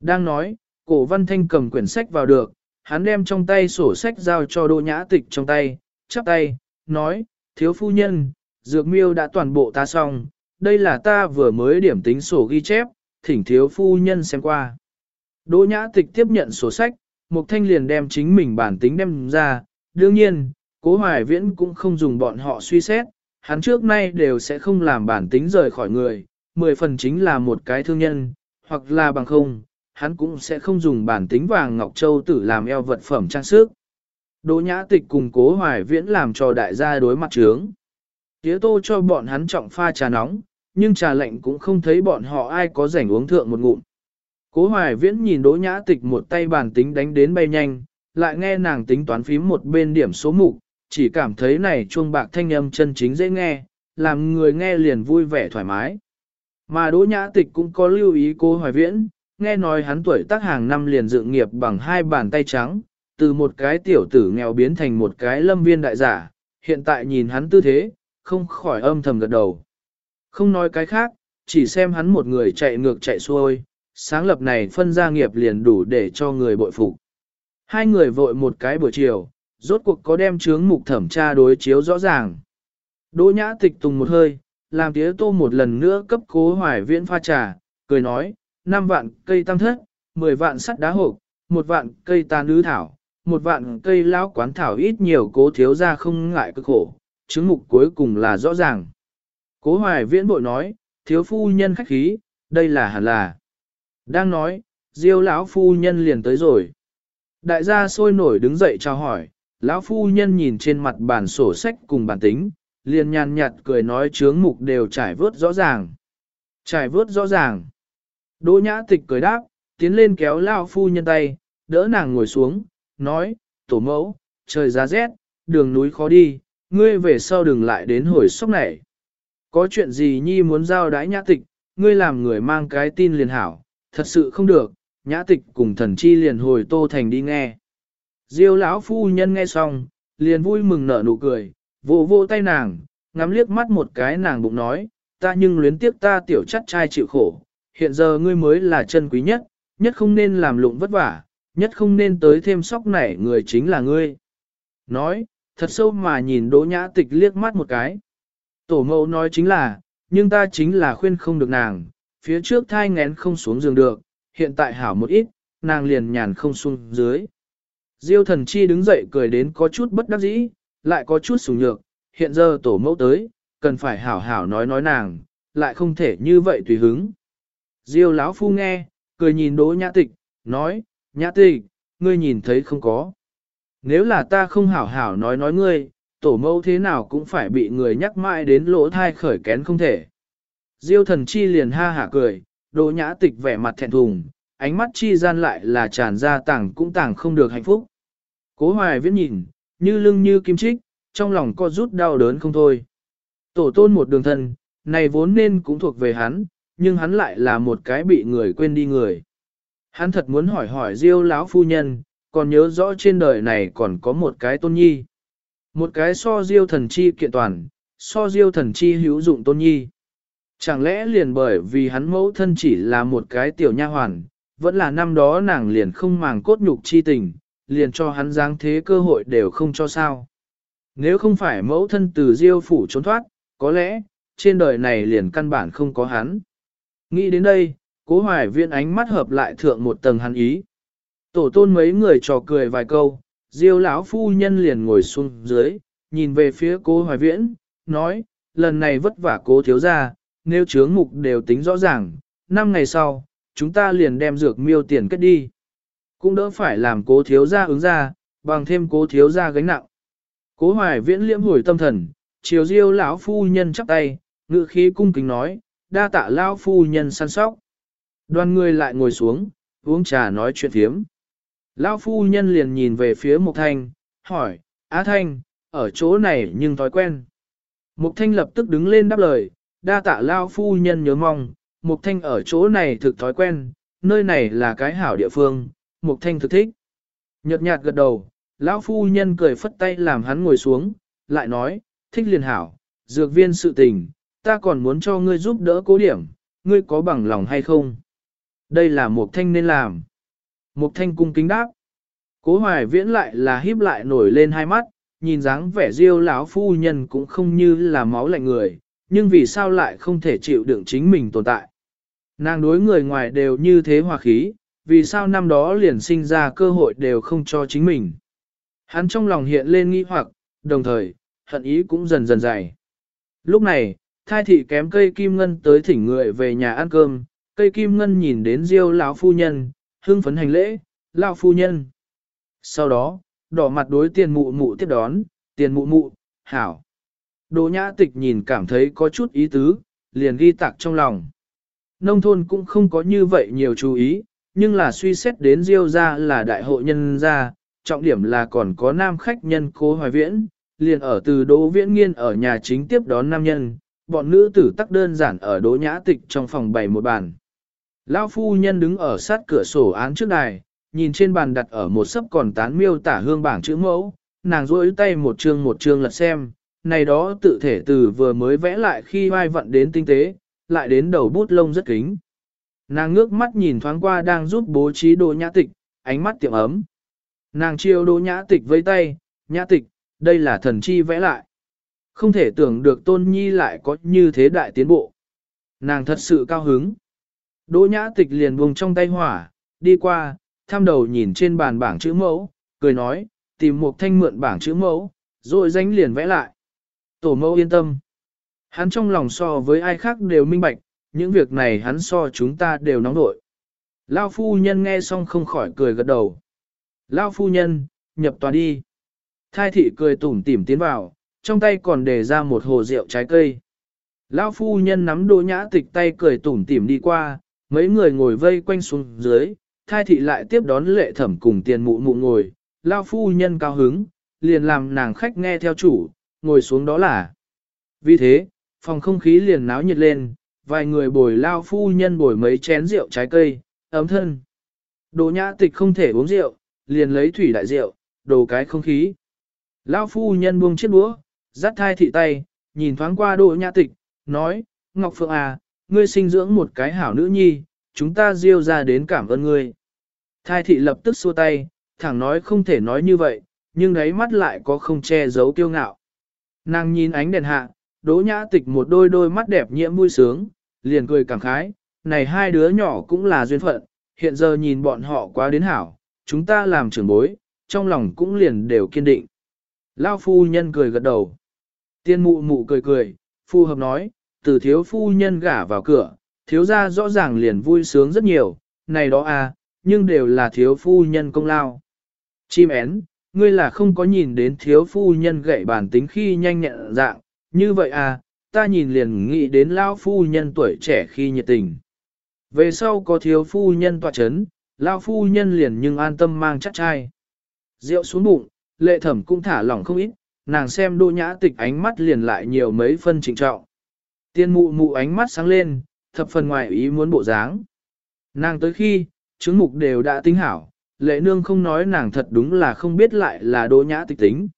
Đang nói, cổ văn thanh cầm quyển sách vào được, hắn đem trong tay sổ sách giao cho đỗ nhã tịch trong tay, chắp tay, nói, thiếu phu nhân, dược miêu đã toàn bộ ta xong, đây là ta vừa mới điểm tính sổ ghi chép, thỉnh thiếu phu nhân xem qua. Đỗ nhã tịch tiếp nhận sổ sách, Mục Thanh liền đem chính mình bản tính đem ra, đương nhiên, cố hoài viễn cũng không dùng bọn họ suy xét, hắn trước nay đều sẽ không làm bản tính rời khỏi người, mười phần chính là một cái thương nhân, hoặc là bằng không, hắn cũng sẽ không dùng bản tính vàng Ngọc Châu tử làm eo vật phẩm trang sức. Đỗ nhã tịch cùng cố hoài viễn làm cho đại gia đối mặt trướng. Tiế tô cho bọn hắn trọng pha trà nóng, nhưng trà lạnh cũng không thấy bọn họ ai có rảnh uống thượng một ngụm. Cố hoài viễn nhìn đỗ nhã tịch một tay bàn tính đánh đến bay nhanh, lại nghe nàng tính toán phím một bên điểm số mục, chỉ cảm thấy này chuông bạc thanh âm chân chính dễ nghe, làm người nghe liền vui vẻ thoải mái. Mà đỗ nhã tịch cũng có lưu ý cố hoài viễn, nghe nói hắn tuổi tác hàng năm liền dựng nghiệp bằng hai bàn tay trắng, từ một cái tiểu tử nghèo biến thành một cái lâm viên đại giả, hiện tại nhìn hắn tư thế, không khỏi âm thầm gật đầu. Không nói cái khác, chỉ xem hắn một người chạy ngược chạy xuôi, sáng lập này phân gia nghiệp liền đủ để cho người bội phục. Hai người vội một cái buổi chiều, rốt cuộc có đem chướng mục thẩm tra đối chiếu rõ ràng. Đỗ nhã tịch tùng một hơi, làm tía tô một lần nữa cấp cố hoài viễn pha trà, cười nói, 5 vạn cây tăng thất, 10 vạn sắt đá hộp, một vạn cây tàn ứ thảo, một vạn cây lão quán thảo ít nhiều cố thiếu ra không ngại cực khổ, chứng mục cuối cùng là rõ ràng. Cố hoài viễn bội nói, thiếu phu nhân khách khí, đây là hẳn là. Đang nói, diêu lão phu nhân liền tới rồi. Đại gia sôi nổi đứng dậy chào hỏi, lão phu nhân nhìn trên mặt bản sổ sách cùng bản tính, liền nhàn nhạt cười nói chướng mục đều trải vớt rõ ràng. Trải vớt rõ ràng. Đỗ nhã tịch cười đáp, tiến lên kéo lão phu nhân tay, đỡ nàng ngồi xuống, nói, tổ mẫu, trời giá rét, đường núi khó đi, ngươi về sau đừng lại đến hồi sốc này. Có chuyện gì nhi muốn giao đái nhã tịch, ngươi làm người mang cái tin liền hảo, thật sự không được, nhã tịch cùng thần chi liền hồi tô thành đi nghe. Diêu lão phu nhân nghe xong, liền vui mừng nở nụ cười, vỗ vỗ tay nàng, ngắm liếc mắt một cái nàng bụng nói, ta nhưng luyến tiếc ta tiểu chắt trai chịu khổ, hiện giờ ngươi mới là chân quý nhất, nhất không nên làm lụng vất vả, nhất không nên tới thêm sóc nảy người chính là ngươi. Nói, thật sâu mà nhìn đỗ nhã tịch liếc mắt một cái. Tổ mẫu nói chính là, nhưng ta chính là khuyên không được nàng, phía trước thai ngén không xuống giường được, hiện tại hảo một ít, nàng liền nhàn không xuống dưới. Diêu thần chi đứng dậy cười đến có chút bất đắc dĩ, lại có chút sủng nhược, hiện giờ tổ mẫu tới, cần phải hảo hảo nói nói nàng, lại không thể như vậy tùy hứng. Diêu lão phu nghe, cười nhìn đỗ nhã tịch, nói, nhã tịch, ngươi nhìn thấy không có. Nếu là ta không hảo hảo nói nói ngươi, tổ mẫu thế nào cũng phải bị người nhắc mãi đến lỗ thai khởi kén không thể. Diêu thần chi liền ha hả cười, đỗ nhã tịch vẻ mặt thẹn thùng, ánh mắt chi gian lại là tràn ra tảng cũng tảng không được hạnh phúc. Cố hoài viễn nhìn, như lưng như kim trích, trong lòng co rút đau đớn không thôi. Tổ tôn một đường thân, này vốn nên cũng thuộc về hắn, nhưng hắn lại là một cái bị người quên đi người. Hắn thật muốn hỏi hỏi Diêu lão phu nhân, còn nhớ rõ trên đời này còn có một cái tôn nhi. Một cái so Diêu thần chi kiện toàn, so Diêu thần chi hữu dụng tôn nhi. Chẳng lẽ liền bởi vì hắn mẫu thân chỉ là một cái tiểu nha hoàn, vẫn là năm đó nàng liền không màng cốt nhục chi tình, liền cho hắn giáng thế cơ hội đều không cho sao. Nếu không phải mẫu thân từ diêu phủ trốn thoát, có lẽ, trên đời này liền căn bản không có hắn. Nghĩ đến đây, cố hoài viên ánh mắt hợp lại thượng một tầng hắn ý. Tổ tôn mấy người trò cười vài câu, diêu lão phu nhân liền ngồi xuống dưới, nhìn về phía cố hoài viễn, nói, lần này vất vả cố thiếu ra, nếu chướng mục đều tính rõ ràng, năm ngày sau, chúng ta liền đem dược miêu tiền kết đi. Cũng đỡ phải làm cố thiếu ra ứng ra, bằng thêm cố thiếu ra gánh nặng. Cố hoài viễn liễm hồi tâm thần, chiều diêu lão phu nhân chắp tay, ngự khí cung kính nói, đa tạ lão phu nhân săn sóc. Đoàn người lại ngồi xuống, uống trà nói chuyện phiếm. Lão phu nhân liền nhìn về phía Mục Thanh, hỏi, Á Thanh, ở chỗ này nhưng thói quen. Mục Thanh lập tức đứng lên đáp lời, đa tạ Lão phu nhân nhớ mong, Mục Thanh ở chỗ này thực thói quen, nơi này là cái hảo địa phương, Mục Thanh thực thích. Nhật nhạt gật đầu, lão phu nhân cười phất tay làm hắn ngồi xuống, lại nói, thích liền hảo, dược viên sự tình, ta còn muốn cho ngươi giúp đỡ cố điểm, ngươi có bằng lòng hay không? Đây là Mục Thanh nên làm. Mục Thanh cung kính đáp. Cố hoài viễn lại là híp lại nổi lên hai mắt, nhìn dáng vẻ diêu lão phu nhân cũng không như là máu lạnh người, nhưng vì sao lại không thể chịu đựng chính mình tồn tại. Nàng đối người ngoài đều như thế hòa khí, vì sao năm đó liền sinh ra cơ hội đều không cho chính mình. Hắn trong lòng hiện lên nghi hoặc, đồng thời, hận ý cũng dần dần dày. Lúc này, thai thị kém cây kim ngân tới thỉnh người về nhà ăn cơm, cây kim ngân nhìn đến diêu lão phu nhân, hưng phấn hành lễ, lão phu nhân. Sau đó, đỏ mặt đối tiền mụ mụ tiếp đón, tiền mụ mụ, hảo. Đỗ nhã tịch nhìn cảm thấy có chút ý tứ, liền ghi tạc trong lòng. Nông thôn cũng không có như vậy nhiều chú ý, nhưng là suy xét đến diêu ra là đại hội nhân gia, trọng điểm là còn có nam khách nhân cố hoài viễn, liền ở từ đỗ viễn nghiên ở nhà chính tiếp đón nam nhân, bọn nữ tử tắc đơn giản ở đỗ nhã tịch trong phòng bày một bàn. Lão phu nhân đứng ở sát cửa sổ án trước đài, nhìn trên bàn đặt ở một sấp còn tán miêu tả hương bảng chữ mẫu, nàng rỗi tay một chương một chương lật xem, này đó tự thể từ vừa mới vẽ lại khi vai vận đến tinh tế, lại đến đầu bút lông rất kính. Nàng ngước mắt nhìn thoáng qua đang giúp bố trí đồ nhã tịch, ánh mắt tiệm ấm. Nàng chiêu đồ nhã tịch với tay, nhã tịch, đây là thần chi vẽ lại. Không thể tưởng được tôn nhi lại có như thế đại tiến bộ. Nàng thật sự cao hứng. Đỗ nhã tịch liền buông trong tay hỏa, đi qua, thăm đầu nhìn trên bàn bảng chữ mẫu, cười nói, tìm một thanh mượn bảng chữ mẫu, rồi danh liền vẽ lại. Tổ mẫu yên tâm. Hắn trong lòng so với ai khác đều minh bạch, những việc này hắn so chúng ta đều nóng nội. Lao phu nhân nghe xong không khỏi cười gật đầu. Lao phu nhân, nhập tòa đi. Thai thị cười tủm tỉm tiến vào, trong tay còn để ra một hồ rượu trái cây. Lao phu nhân nắm đỗ nhã tịch tay cười tủm tỉm đi qua, mấy người ngồi vây quanh xuống dưới, thai thị lại tiếp đón lệ thẩm cùng tiền mụ mụ ngồi. Lao phu nhân cao hứng, liền làm nàng khách nghe theo chủ, ngồi xuống đó là. Vì thế, phòng không khí liền náo nhiệt lên, vài người bồi lao phu nhân bồi mấy chén rượu trái cây, ấm thân. Đồ nhã tịch không thể uống rượu, liền lấy thủy đại rượu, đồ cái không khí. Lao phu nhân buông chiếc búa, dắt thai thị tay, nhìn thoáng qua đồ nhã tịch, nói, Ngọc Phượng à, ngươi sinh dưỡng một cái hảo nữ nhi, chúng ta diêu ra đến cảm ơn ngươi. Thai thị lập tức xua tay, thẳng nói không thể nói như vậy, nhưng đáy mắt lại có không che giấu kiêu ngạo. Nàng nhìn ánh đèn hạ, đỗ nhã tịch một đôi đôi mắt đẹp nhiễm vui sướng, liền cười cảm khái, này hai đứa nhỏ cũng là duyên phận, hiện giờ nhìn bọn họ quá đến hảo, chúng ta làm trưởng bối, trong lòng cũng liền đều kiên định. Lao phu nhân cười gật đầu. Tiên mụ mụ cười cười, phu hợp nói, từ thiếu phu nhân gả vào cửa, thiếu gia rõ ràng liền vui sướng rất nhiều, này đó à, nhưng đều là thiếu phu nhân công lao. Chim én, ngươi là không có nhìn đến thiếu phu nhân gậy bản tính khi nhanh nhẹn dạng, như vậy à, ta nhìn liền nghĩ đến lão phu nhân tuổi trẻ khi nhiệt tình. Về sau có thiếu phu nhân tọa chấn, lão phu nhân liền nhưng an tâm mang chắc chai. Rượu xuống bụng, lệ thẩm cũng thả lỏng không ít, nàng xem đô nhã tịch ánh mắt liền lại nhiều mấy phân trịnh trọng. Tiên mụ mụ ánh mắt sáng lên, thập phần ngoài ý muốn bộ dáng. Nàng tới khi, chứng mục đều đã tính hảo, lệ nương không nói nàng thật đúng là không biết lại là đỗ nhã tịch tính.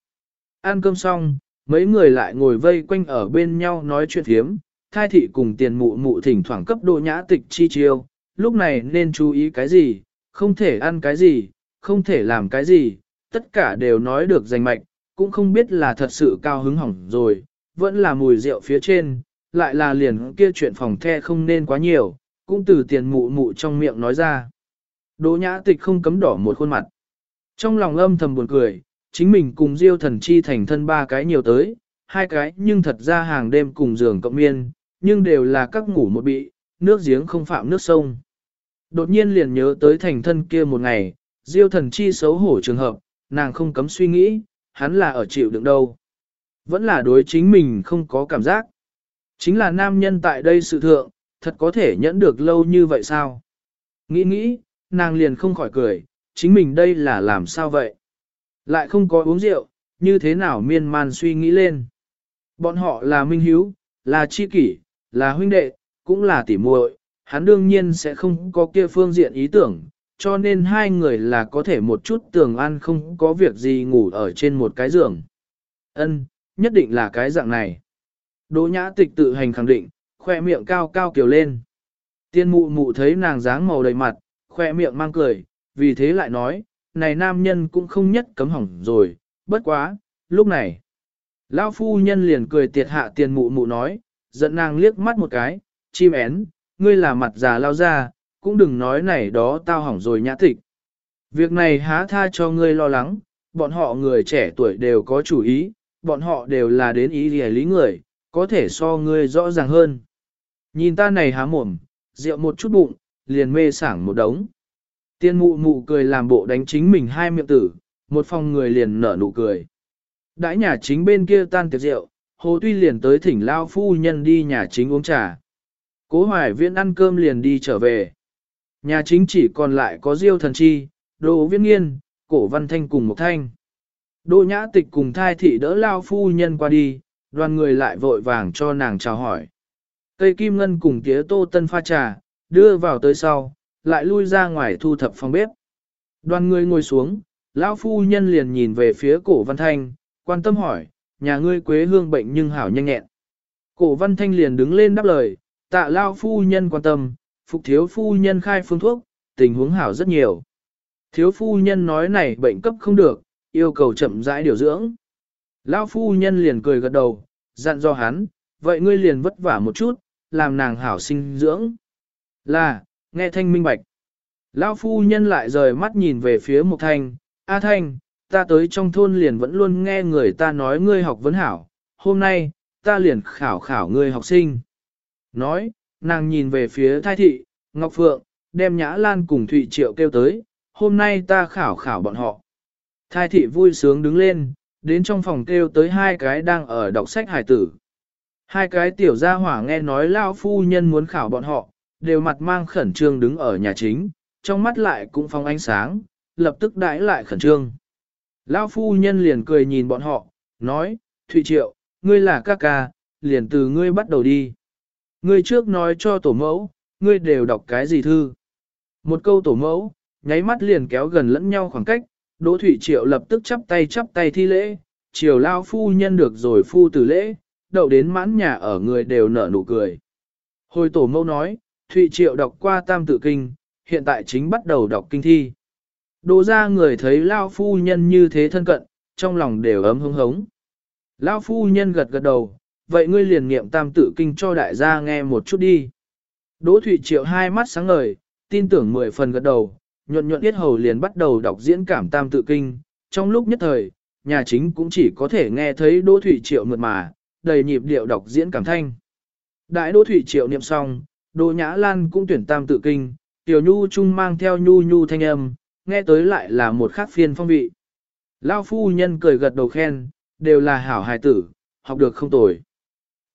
Ăn cơm xong, mấy người lại ngồi vây quanh ở bên nhau nói chuyện thiếm, thai thị cùng tiền mụ mụ thỉnh thoảng cấp độ nhã tịch chi chiêu, lúc này nên chú ý cái gì, không thể ăn cái gì, không thể làm cái gì, tất cả đều nói được danh mạch, cũng không biết là thật sự cao hứng hỏng rồi, vẫn là mùi rượu phía trên, lại là liền kia chuyện phòng the không nên quá nhiều, cũng từ tiền mụ mụ trong miệng nói ra. Đỗ nhã tịch không cấm đỏ một khuôn mặt. Trong lòng âm thầm buồn cười, chính mình cùng Diêu thần chi thành thân ba cái nhiều tới, hai cái nhưng thật ra hàng đêm cùng giường cộng miên, nhưng đều là các ngủ một bị, nước giếng không phạm nước sông. Đột nhiên liền nhớ tới thành thân kia một ngày, Diêu thần chi xấu hổ trường hợp, nàng không cấm suy nghĩ, hắn là ở chịu đựng đâu. Vẫn là đối chính mình không có cảm giác. Chính là nam nhân tại đây sự thượng, thật có thể nhẫn được lâu như vậy sao? Nghĩ nghĩ, nàng liền không khỏi cười, chính mình đây là làm sao vậy? Lại không có uống rượu, như thế nào miên man suy nghĩ lên. Bọn họ là minh hiếu, là chi kỷ, là huynh đệ, cũng là tỉ muội, hắn đương nhiên sẽ không có kia phương diện ý tưởng, cho nên hai người là có thể một chút tường ăn không có việc gì ngủ ở trên một cái giường. Ân, nhất định là cái dạng này. Đỗ nhã tịch tự hành khẳng định, khoe miệng cao cao kiều lên. Tiên mụ mụ thấy nàng dáng màu đầy mặt, khoe miệng mang cười, vì thế lại nói, này nam nhân cũng không nhất cấm hỏng rồi, bất quá, lúc này. Lão phu nhân liền cười tiệt hạ tiền mụ mụ nói, giận nàng liếc mắt một cái, chim én, ngươi là mặt già lao ra, cũng đừng nói này đó tao hỏng rồi nhã tịch. Việc này há tha cho ngươi lo lắng, bọn họ người trẻ tuổi đều có chủ ý, bọn họ đều là đến ý lìa lý người, có thể so ngươi rõ ràng hơn. Nhìn ta này há mồm, rượu một chút bụng, liền mê sảng một đống. Tiên mụ mụ cười làm bộ đánh chính mình hai miệng tử, một phòng người liền nở nụ cười. Đãi nhà chính bên kia tan tiệc rượu, Hồ Tuy liền tới thỉnh Lao Phu Nhân đi nhà chính uống trà. Cố Hoài Viễn ăn cơm liền đi trở về. Nhà chính chỉ còn lại có Diêu Thần Chi, Đỗ Viễn Nghiên, Cổ Văn Thanh cùng một thanh. Đỗ Nhã Tịch cùng thai thị đỡ Lao Phu Nhân qua đi, đoàn người lại vội vàng cho nàng chào hỏi. Cây kim ngân cùng tía tô tân pha trà, đưa vào tới sau, lại lui ra ngoài thu thập phòng bếp. Đoàn người ngồi xuống, lão phu nhân liền nhìn về phía cổ văn thanh, quan tâm hỏi, nhà ngươi quế hương bệnh nhưng hảo nhanh nhẹn. Cổ văn thanh liền đứng lên đáp lời, tạ lao phu nhân quan tâm, phục thiếu phu nhân khai phương thuốc, tình huống hảo rất nhiều. Thiếu phu nhân nói này bệnh cấp không được, yêu cầu chậm rãi điều dưỡng. Lão phu nhân liền cười gật đầu, dặn do hắn, vậy ngươi liền vất vả một chút, làm nàng hảo sinh dưỡng. Là, nghe thanh minh bạch. Lão phu nhân lại rời mắt nhìn về phía Mục Thanh, A Thanh, ta tới trong thôn liền vẫn luôn nghe người ta nói ngươi học vấn hảo, hôm nay, ta liền khảo khảo ngươi học sinh. Nói, nàng nhìn về phía thai thị, Ngọc Phượng, đem Nhã Lan cùng Thụy Triệu kêu tới, hôm nay ta khảo khảo bọn họ. Thai thị vui sướng đứng lên, đến trong phòng kêu tới hai cái đang ở đọc sách hải tử. Hai cái tiểu gia hỏa nghe nói lao phu nhân muốn khảo bọn họ, đều mặt mang khẩn trương đứng ở nhà chính, trong mắt lại cũng phong ánh sáng, lập tức đãi lại khẩn trương. Lao phu nhân liền cười nhìn bọn họ, nói, Thụy Triệu, ngươi là ca ca, liền từ ngươi bắt đầu đi. Ngươi trước nói cho tổ mẫu, ngươi đều đọc cái gì thư. Một câu tổ mẫu, nháy mắt liền kéo gần lẫn nhau khoảng cách, Đỗ Thụy Triệu lập tức chắp tay chắp tay thi lễ, triều lao phu nhân được rồi phu tử lễ, đậu đến mãn nhà ở người đều nở nụ cười. Hồi tổ mâu nói, Thụy Triệu đọc qua tam tự kinh, hiện tại chính bắt đầu đọc kinh thi. Đỗ ra người thấy lao phu nhân như thế thân cận, trong lòng đều ấm hứng hống. Lao phu nhân gật gật đầu, vậy ngươi liền niệm tam tự kinh cho đại gia nghe một chút đi. Đỗ Thụy Triệu hai mắt sáng ngời, tin tưởng mười phần gật đầu, nhuận nhuận tiết hầu liền bắt đầu đọc diễn cảm tam tự kinh. Trong lúc nhất thời, nhà chính cũng chỉ có thể nghe thấy Đỗ Thủy Triệu mượt mà, đầy nhịp điệu đọc diễn cảm thanh. Đại Đỗ Thủy Triệu niệm xong, Đỗ Nhã Lan cũng tuyển tam tự kinh, Tiểu Nhu Trung mang theo Nhu Nhu thanh âm, nghe tới lại là một khác phiên phong vị. Lao phu nhân cười gật đầu khen, đều là hảo hài tử, học được không tồi.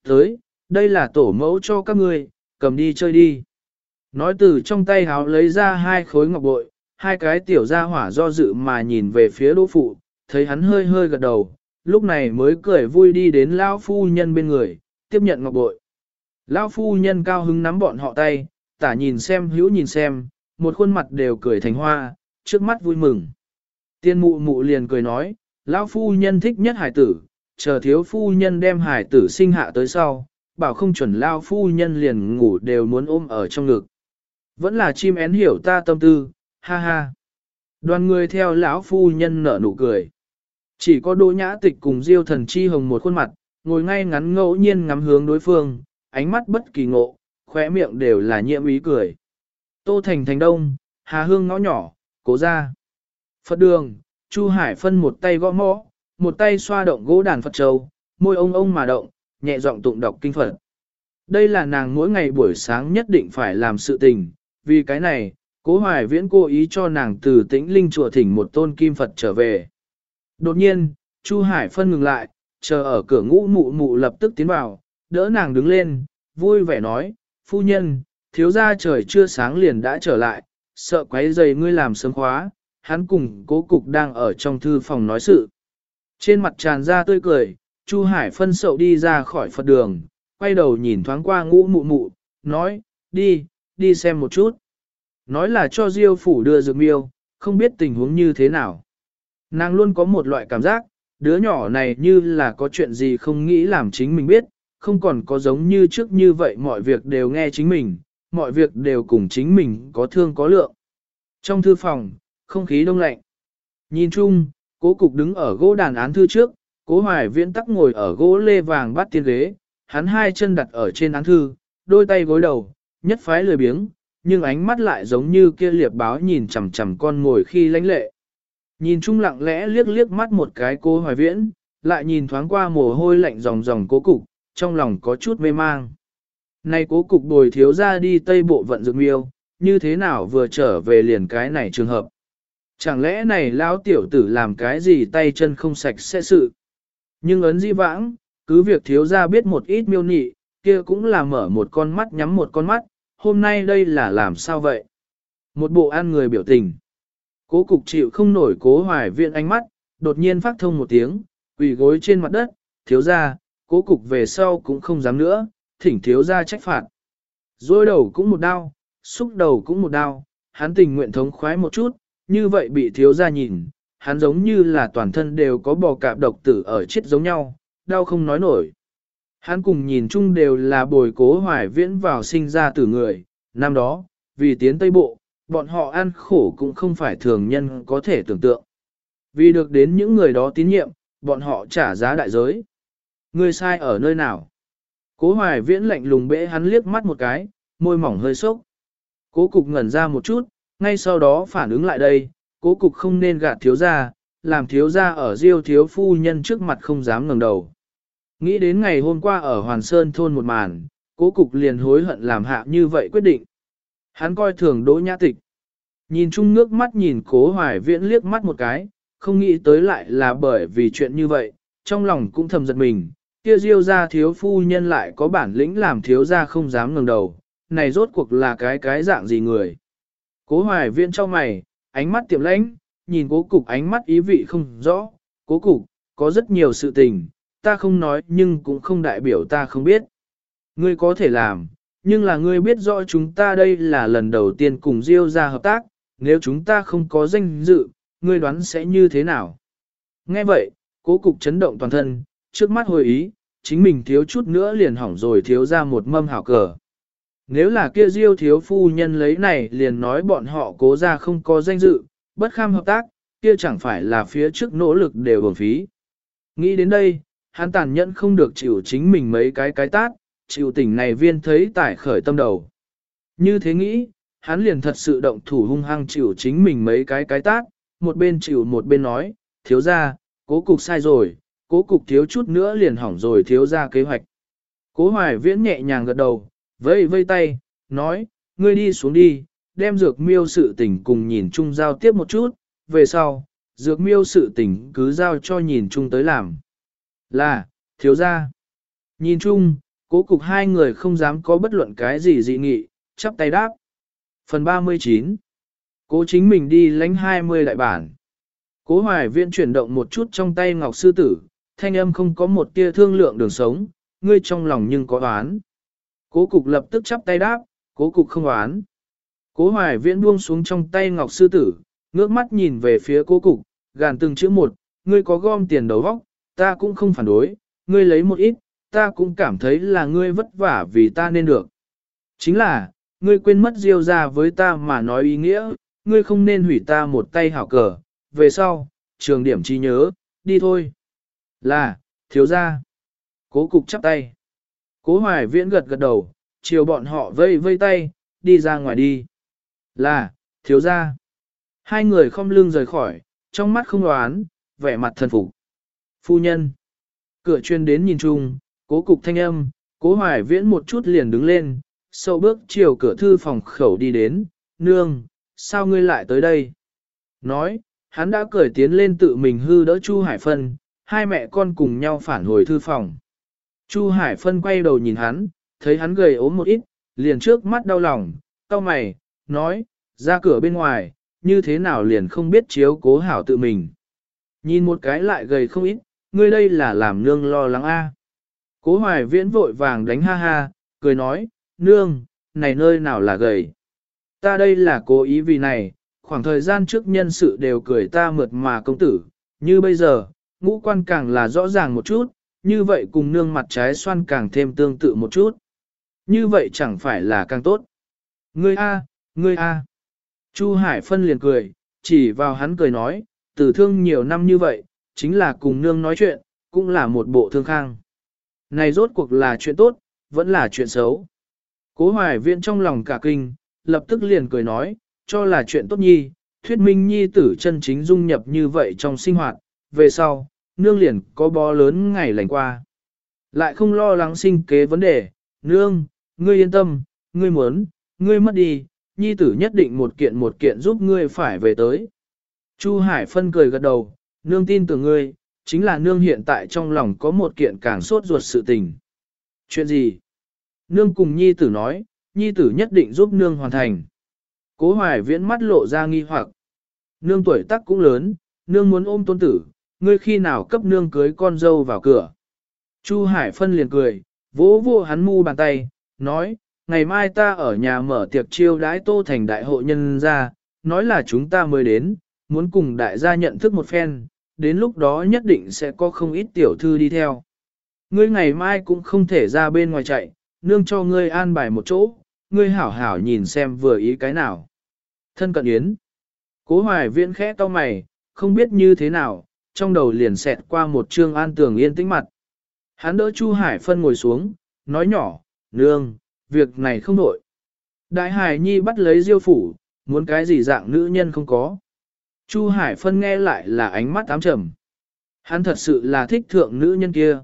Tới, đây là tổ mẫu cho các ngươi, cầm đi chơi đi. Nói từ trong tay háo lấy ra hai khối ngọc bội, hai cái tiểu gia hỏa do dự mà nhìn về phía đỗ phụ, thấy hắn hơi hơi gật đầu, lúc này mới cười vui đi đến lão phu nhân bên người, tiếp nhận ngọc bội. Lão phu nhân cao hứng nắm bọn họ tay, tả nhìn xem hữu nhìn xem, một khuôn mặt đều cười thành hoa, trước mắt vui mừng. Tiên mụ mụ liền cười nói, lão phu nhân thích nhất hải tử, chờ thiếu phu nhân đem hải tử sinh hạ tới sau, bảo không chuẩn lão phu nhân liền ngủ đều muốn ôm ở trong ngực. Vẫn là chim én hiểu ta tâm tư, ha ha. Đoàn người theo lão phu nhân nở nụ cười. Chỉ có đỗ nhã tịch cùng diêu thần chi hồng một khuôn mặt, ngồi ngay ngắn ngẫu nhiên ngắm hướng đối phương, ánh mắt bất kỳ ngộ, khóe miệng đều là nhiễm ý cười. Tô Thành Thành Đông, Hà Hương ngõ nhỏ, cố ra. Phật đường, Chu Hải phân một tay gõ mõ, một tay xoa động gỗ đàn Phật châu, môi ông ông mà động, nhẹ giọng tụng đọc kinh Phật. Đây là nàng mỗi ngày buổi sáng nhất định phải làm sự tình, vì cái này, cố hoài viễn cố ý cho nàng từ tĩnh linh chùa thỉnh một tôn kim Phật trở về. Đột nhiên, Chu Hải phân ngừng lại, chờ ở cửa ngũ mụ mụ lập tức tiến vào, đỡ nàng đứng lên, vui vẻ nói, phu nhân, thiếu gia trời chưa sáng liền đã trở lại, sợ quấy giày ngươi làm sớm khóa, hắn cùng cố cục đang ở trong thư phòng nói sự. Trên mặt tràn ra tươi cười, Chu Hải phân sậu đi ra khỏi Phật đường, quay đầu nhìn thoáng qua ngũ mụ mụ, nói, đi, đi xem một chút. Nói là cho Diêu phủ đưa dược miêu, không biết tình huống như thế nào. Nàng luôn có một loại cảm giác, đứa nhỏ này như là có chuyện gì không nghĩ làm chính mình biết, không còn có giống như trước như vậy mọi việc đều nghe chính mình, mọi việc đều cùng chính mình có thương có lượng. Trong thư phòng, không khí đông lạnh. Nhìn chung, cố cục đứng ở gỗ đàn án thư trước, cố hoài viễn tắc ngồi ở gỗ lê vàng bắt tiên ghế, hắn hai chân đặt ở trên án thư, đôi tay gối đầu, nhất phái lười biếng, nhưng ánh mắt lại giống như kia liệp báo nhìn chằm chằm con ngồi khi lãnh lệ. Nhìn chung lặng lẽ liếc liếc mắt một cái cô hoài viễn, lại nhìn thoáng qua mồ hôi lạnh ròng ròng cố cục, trong lòng có chút mê mang. Này cố cục bồi thiếu ra đi tây bộ vận dược miêu, như thế nào vừa trở về liền cái này trường hợp. Chẳng lẽ này lão tiểu tử làm cái gì tay chân không sạch sẽ sự. Nhưng ấn di vãng, cứ việc thiếu ra biết một ít miêu nị, kia cũng là mở một con mắt nhắm một con mắt, hôm nay đây là làm sao vậy? Một bộ ăn người biểu tình. Cố cục chịu không nổi cố hoài viện ánh mắt, đột nhiên phát thông một tiếng, quỳ gối trên mặt đất, thiếu ra, cố cục về sau cũng không dám nữa, thỉnh thiếu ra trách phạt. Rồi đầu cũng một đau, xúc đầu cũng một đau, hắn tình nguyện thống khoái một chút, như vậy bị thiếu ra nhìn, hắn giống như là toàn thân đều có bò cạp độc tử ở chết giống nhau, đau không nói nổi. Hắn cùng nhìn chung đều là bồi cố hoài viễn vào sinh ra từ người, năm đó, vì tiến Tây Bộ, bọn họ ăn khổ cũng không phải thường nhân có thể tưởng tượng. Vì được đến những người đó tín nhiệm, bọn họ trả giá đại giới. Người sai ở nơi nào? Cố hoài viễn lạnh lùng bẽ hắn liếc mắt một cái, môi mỏng hơi sốc. Cố cục ngẩn ra một chút, ngay sau đó phản ứng lại đây, cố cục không nên gạt thiếu gia, làm thiếu gia ở diêu thiếu phu nhân trước mặt không dám ngẩng đầu. Nghĩ đến ngày hôm qua ở Hoàn Sơn thôn một màn, cố cục liền hối hận làm hạ như vậy quyết định. Hắn coi thường đỗ nhã tịch. Nhìn chung nước mắt nhìn cố hoài viễn liếc mắt một cái, không nghĩ tới lại là bởi vì chuyện như vậy, trong lòng cũng thầm giật mình, kia diêu ra thiếu phu nhân lại có bản lĩnh làm thiếu ra không dám ngẩng đầu, này rốt cuộc là cái cái dạng gì người. Cố hoài viễn cho mày, ánh mắt tiệm lãnh, nhìn cố cục ánh mắt ý vị không rõ, cố cục, có rất nhiều sự tình, ta không nói nhưng cũng không đại biểu ta không biết. Ngươi có thể làm, nhưng là ngươi biết rõ chúng ta đây là lần đầu tiên cùng Diêu ra hợp tác, nếu chúng ta không có danh dự, ngươi đoán sẽ như thế nào? Nghe vậy, cố cục chấn động toàn thân, trước mắt hồi ý, chính mình thiếu chút nữa liền hỏng rồi thiếu ra một mâm hảo cờ. Nếu là kia Diêu thiếu phu nhân lấy này liền nói bọn họ cố ra không có danh dự, bất kham hợp tác, kia chẳng phải là phía trước nỗ lực đều bổng phí. Nghĩ đến đây, hắn tàn nhẫn không được chịu chính mình mấy cái cái tát, chịu tỉnh này viên thấy tải khởi tâm đầu. Như thế nghĩ, hắn liền thật sự động thủ hung hăng chịu chính mình mấy cái cái tát, một bên chịu một bên nói, thiếu ra, cố cục sai rồi, cố cục thiếu chút nữa liền hỏng rồi thiếu ra kế hoạch. Cố hoài viễn nhẹ nhàng gật đầu, vây vây tay, nói, ngươi đi xuống đi, đem dược miêu sự tình cùng nhìn chung giao tiếp một chút, về sau, dược miêu sự tình cứ giao cho nhìn chung tới làm. Là, thiếu gia Nhìn chung, cố cục hai người không dám có bất luận cái gì dị nghị, chắp tay đáp. Phần 39 Cố chính mình đi lánh 20 đại bản. Cố hoài viện chuyển động một chút trong tay ngọc sư tử, thanh âm không có một tia thương lượng đường sống, ngươi trong lòng nhưng có oán. Cố cục lập tức chắp tay đáp, cố cục không oán. Cố hoài viễn buông xuống trong tay ngọc sư tử, ngước mắt nhìn về phía cố cục, gàn từng chữ một, ngươi có gom tiền đầu vóc, ta cũng không phản đối, ngươi lấy một ít, ta cũng cảm thấy là ngươi vất vả vì ta nên được. Chính là, ngươi quên mất diêu ra với ta mà nói ý nghĩa, ngươi không nên hủy ta một tay hảo cờ, về sau, trường điểm trí nhớ, đi thôi. Là, thiếu ra. Cố cục chắp tay. Cố hoài viễn gật gật đầu, chiều bọn họ vây vây tay, đi ra ngoài đi. Là, thiếu ra. Hai người không lưng rời khỏi, trong mắt không đoán, vẻ mặt thần phục. Phu nhân. Cửa chuyên đến nhìn chung, cố cục thanh âm, cố hoài viễn một chút liền đứng lên, sâu bước chiều cửa thư phòng khẩu đi đến, nương, sao ngươi lại tới đây? Nói, hắn đã cởi tiến lên tự mình hư đỡ Chu Hải Phân, hai mẹ con cùng nhau phản hồi thư phòng. Chu Hải Phân quay đầu nhìn hắn, thấy hắn gầy ốm một ít, liền trước mắt đau lòng, cau mày, nói, ra cửa bên ngoài, như thế nào liền không biết chiếu cố hảo tự mình. Nhìn một cái lại gầy không ít, ngươi đây là làm nương lo lắng a. Cố hoài viễn vội vàng đánh ha ha, cười nói, nương, này nơi nào là gầy. Ta đây là cố ý vì này, khoảng thời gian trước nhân sự đều cười ta mượt mà công tử, như bây giờ, ngũ quan càng là rõ ràng một chút, như vậy cùng nương mặt trái xoan càng thêm tương tự một chút. Như vậy chẳng phải là càng tốt. Ngươi a, ngươi a. Chu Hải Phân liền cười, chỉ vào hắn cười nói, tử thương nhiều năm như vậy, chính là cùng nương nói chuyện, cũng là một bộ thương khang. Này rốt cuộc là chuyện tốt, vẫn là chuyện xấu. Cố hoài viện trong lòng cả kinh, lập tức liền cười nói, cho là chuyện tốt nhi, thuyết minh nhi tử chân chính dung nhập như vậy trong sinh hoạt, về sau, nương liền có bó lớn ngày lành qua. Lại không lo lắng sinh kế vấn đề, nương, ngươi yên tâm, ngươi muốn, ngươi mất đi, nhi tử nhất định một kiện một kiện giúp ngươi phải về tới. Chu Hải Phân cười gật đầu, nương tin tưởng ngươi, chính là nương hiện tại trong lòng có một kiện càng sốt ruột sự tình. Chuyện gì? Nương cùng nhi tử nói, nhi tử nhất định giúp nương hoàn thành. Cố hoài viễn mắt lộ ra nghi hoặc. Nương tuổi tác cũng lớn, nương muốn ôm tôn tử, ngươi khi nào cấp nương cưới con dâu vào cửa. Chu Hải Phân liền cười, vỗ vỗ hắn mu bàn tay, nói, ngày mai ta ở nhà mở tiệc chiêu đãi tô thành đại hộ nhân ra, nói là chúng ta mới đến, muốn cùng đại gia nhận thức một phen, đến lúc đó nhất định sẽ có không ít tiểu thư đi theo. Ngươi ngày mai cũng không thể ra bên ngoài chạy, nương cho ngươi an bài một chỗ, ngươi hảo hảo nhìn xem vừa ý cái nào. Thân cận yến. Cố hoài viễn khẽ to mày, không biết như thế nào, trong đầu liền xẹt qua một trương an tường yên tĩnh mặt. Hắn đỡ Chu Hải Phân ngồi xuống, nói nhỏ, nương, việc này không đổi. Đại Hải Nhi bắt lấy diêu phủ, muốn cái gì dạng nữ nhân không có. Chu Hải Phân nghe lại là ánh mắt ám trầm. Hắn thật sự là thích thượng nữ nhân kia.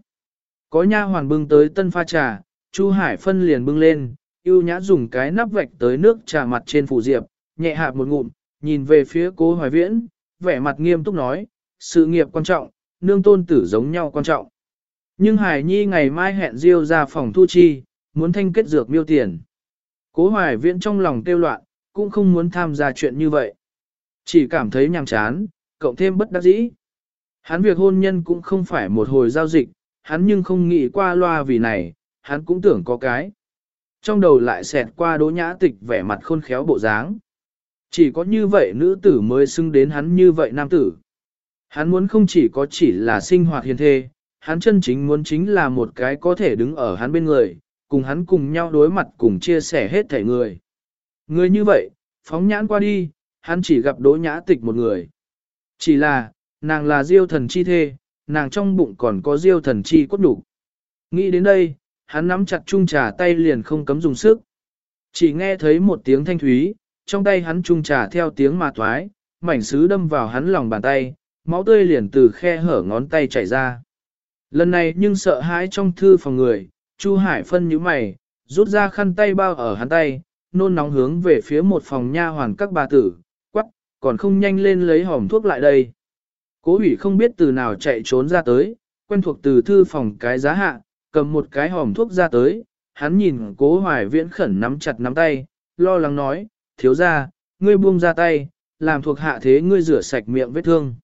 Có nha hoàn bưng tới tân pha trà, Chu Hải Phân liền bưng lên, yêu nhã dùng cái nắp vạch tới nước trà mặt trên phủ diệp, nhẹ hạ một ngụm, nhìn về phía cố Hoài Viễn, vẻ mặt nghiêm túc nói, sự nghiệp quan trọng, nương tôn tử giống nhau quan trọng. Nhưng Hải Nhi ngày mai hẹn Diêu ra phòng thu chi, muốn thanh kết dược miêu tiền. Cố Hoài Viễn trong lòng tiêu loạn, cũng không muốn tham gia chuyện như vậy. Chỉ cảm thấy nhàm chán, cộng thêm bất đắc dĩ. Hắn việc hôn nhân cũng không phải một hồi giao dịch, hắn nhưng không nghĩ qua loa vì này, hắn cũng tưởng có cái. Trong đầu lại xẹt qua đỗ nhã tịch vẻ mặt khôn khéo bộ dáng. Chỉ có như vậy nữ tử mới xưng đến hắn như vậy nam tử. Hắn muốn không chỉ có chỉ là sinh hoạt hiền thê, hắn chân chính muốn chính là một cái có thể đứng ở hắn bên người, cùng hắn cùng nhau đối mặt cùng chia sẻ hết thể người. Người như vậy, phóng nhãn qua đi, hắn chỉ gặp đỗ nhã tịch một người. Chỉ là, nàng là diêu thần chi thê, nàng trong bụng còn có diêu thần chi cốt đủ. Nghĩ đến đây, hắn nắm chặt chung trà tay liền không cấm dùng sức. Chỉ nghe thấy một tiếng thanh thúy, trong tay hắn chung trà theo tiếng mà thoái, mảnh sứ đâm vào hắn lòng bàn tay, máu tươi liền từ khe hở ngón tay chảy ra. Lần này nhưng sợ hãi trong thư phòng người, Chu Hải phân như mày, rút ra khăn tay bao ở hắn tay, nôn nóng hướng về phía một phòng nha hoàn các bà tử, còn không nhanh lên lấy hòm thuốc lại đây. Cố ủy không biết từ nào chạy trốn ra tới, quen thuộc từ thư phòng cái giá hạ, cầm một cái hòm thuốc ra tới, hắn nhìn cố hoài viễn khẩn nắm chặt nắm tay, lo lắng nói, thiếu ra, ngươi buông ra tay, làm thuộc hạ thế ngươi rửa sạch miệng vết thương.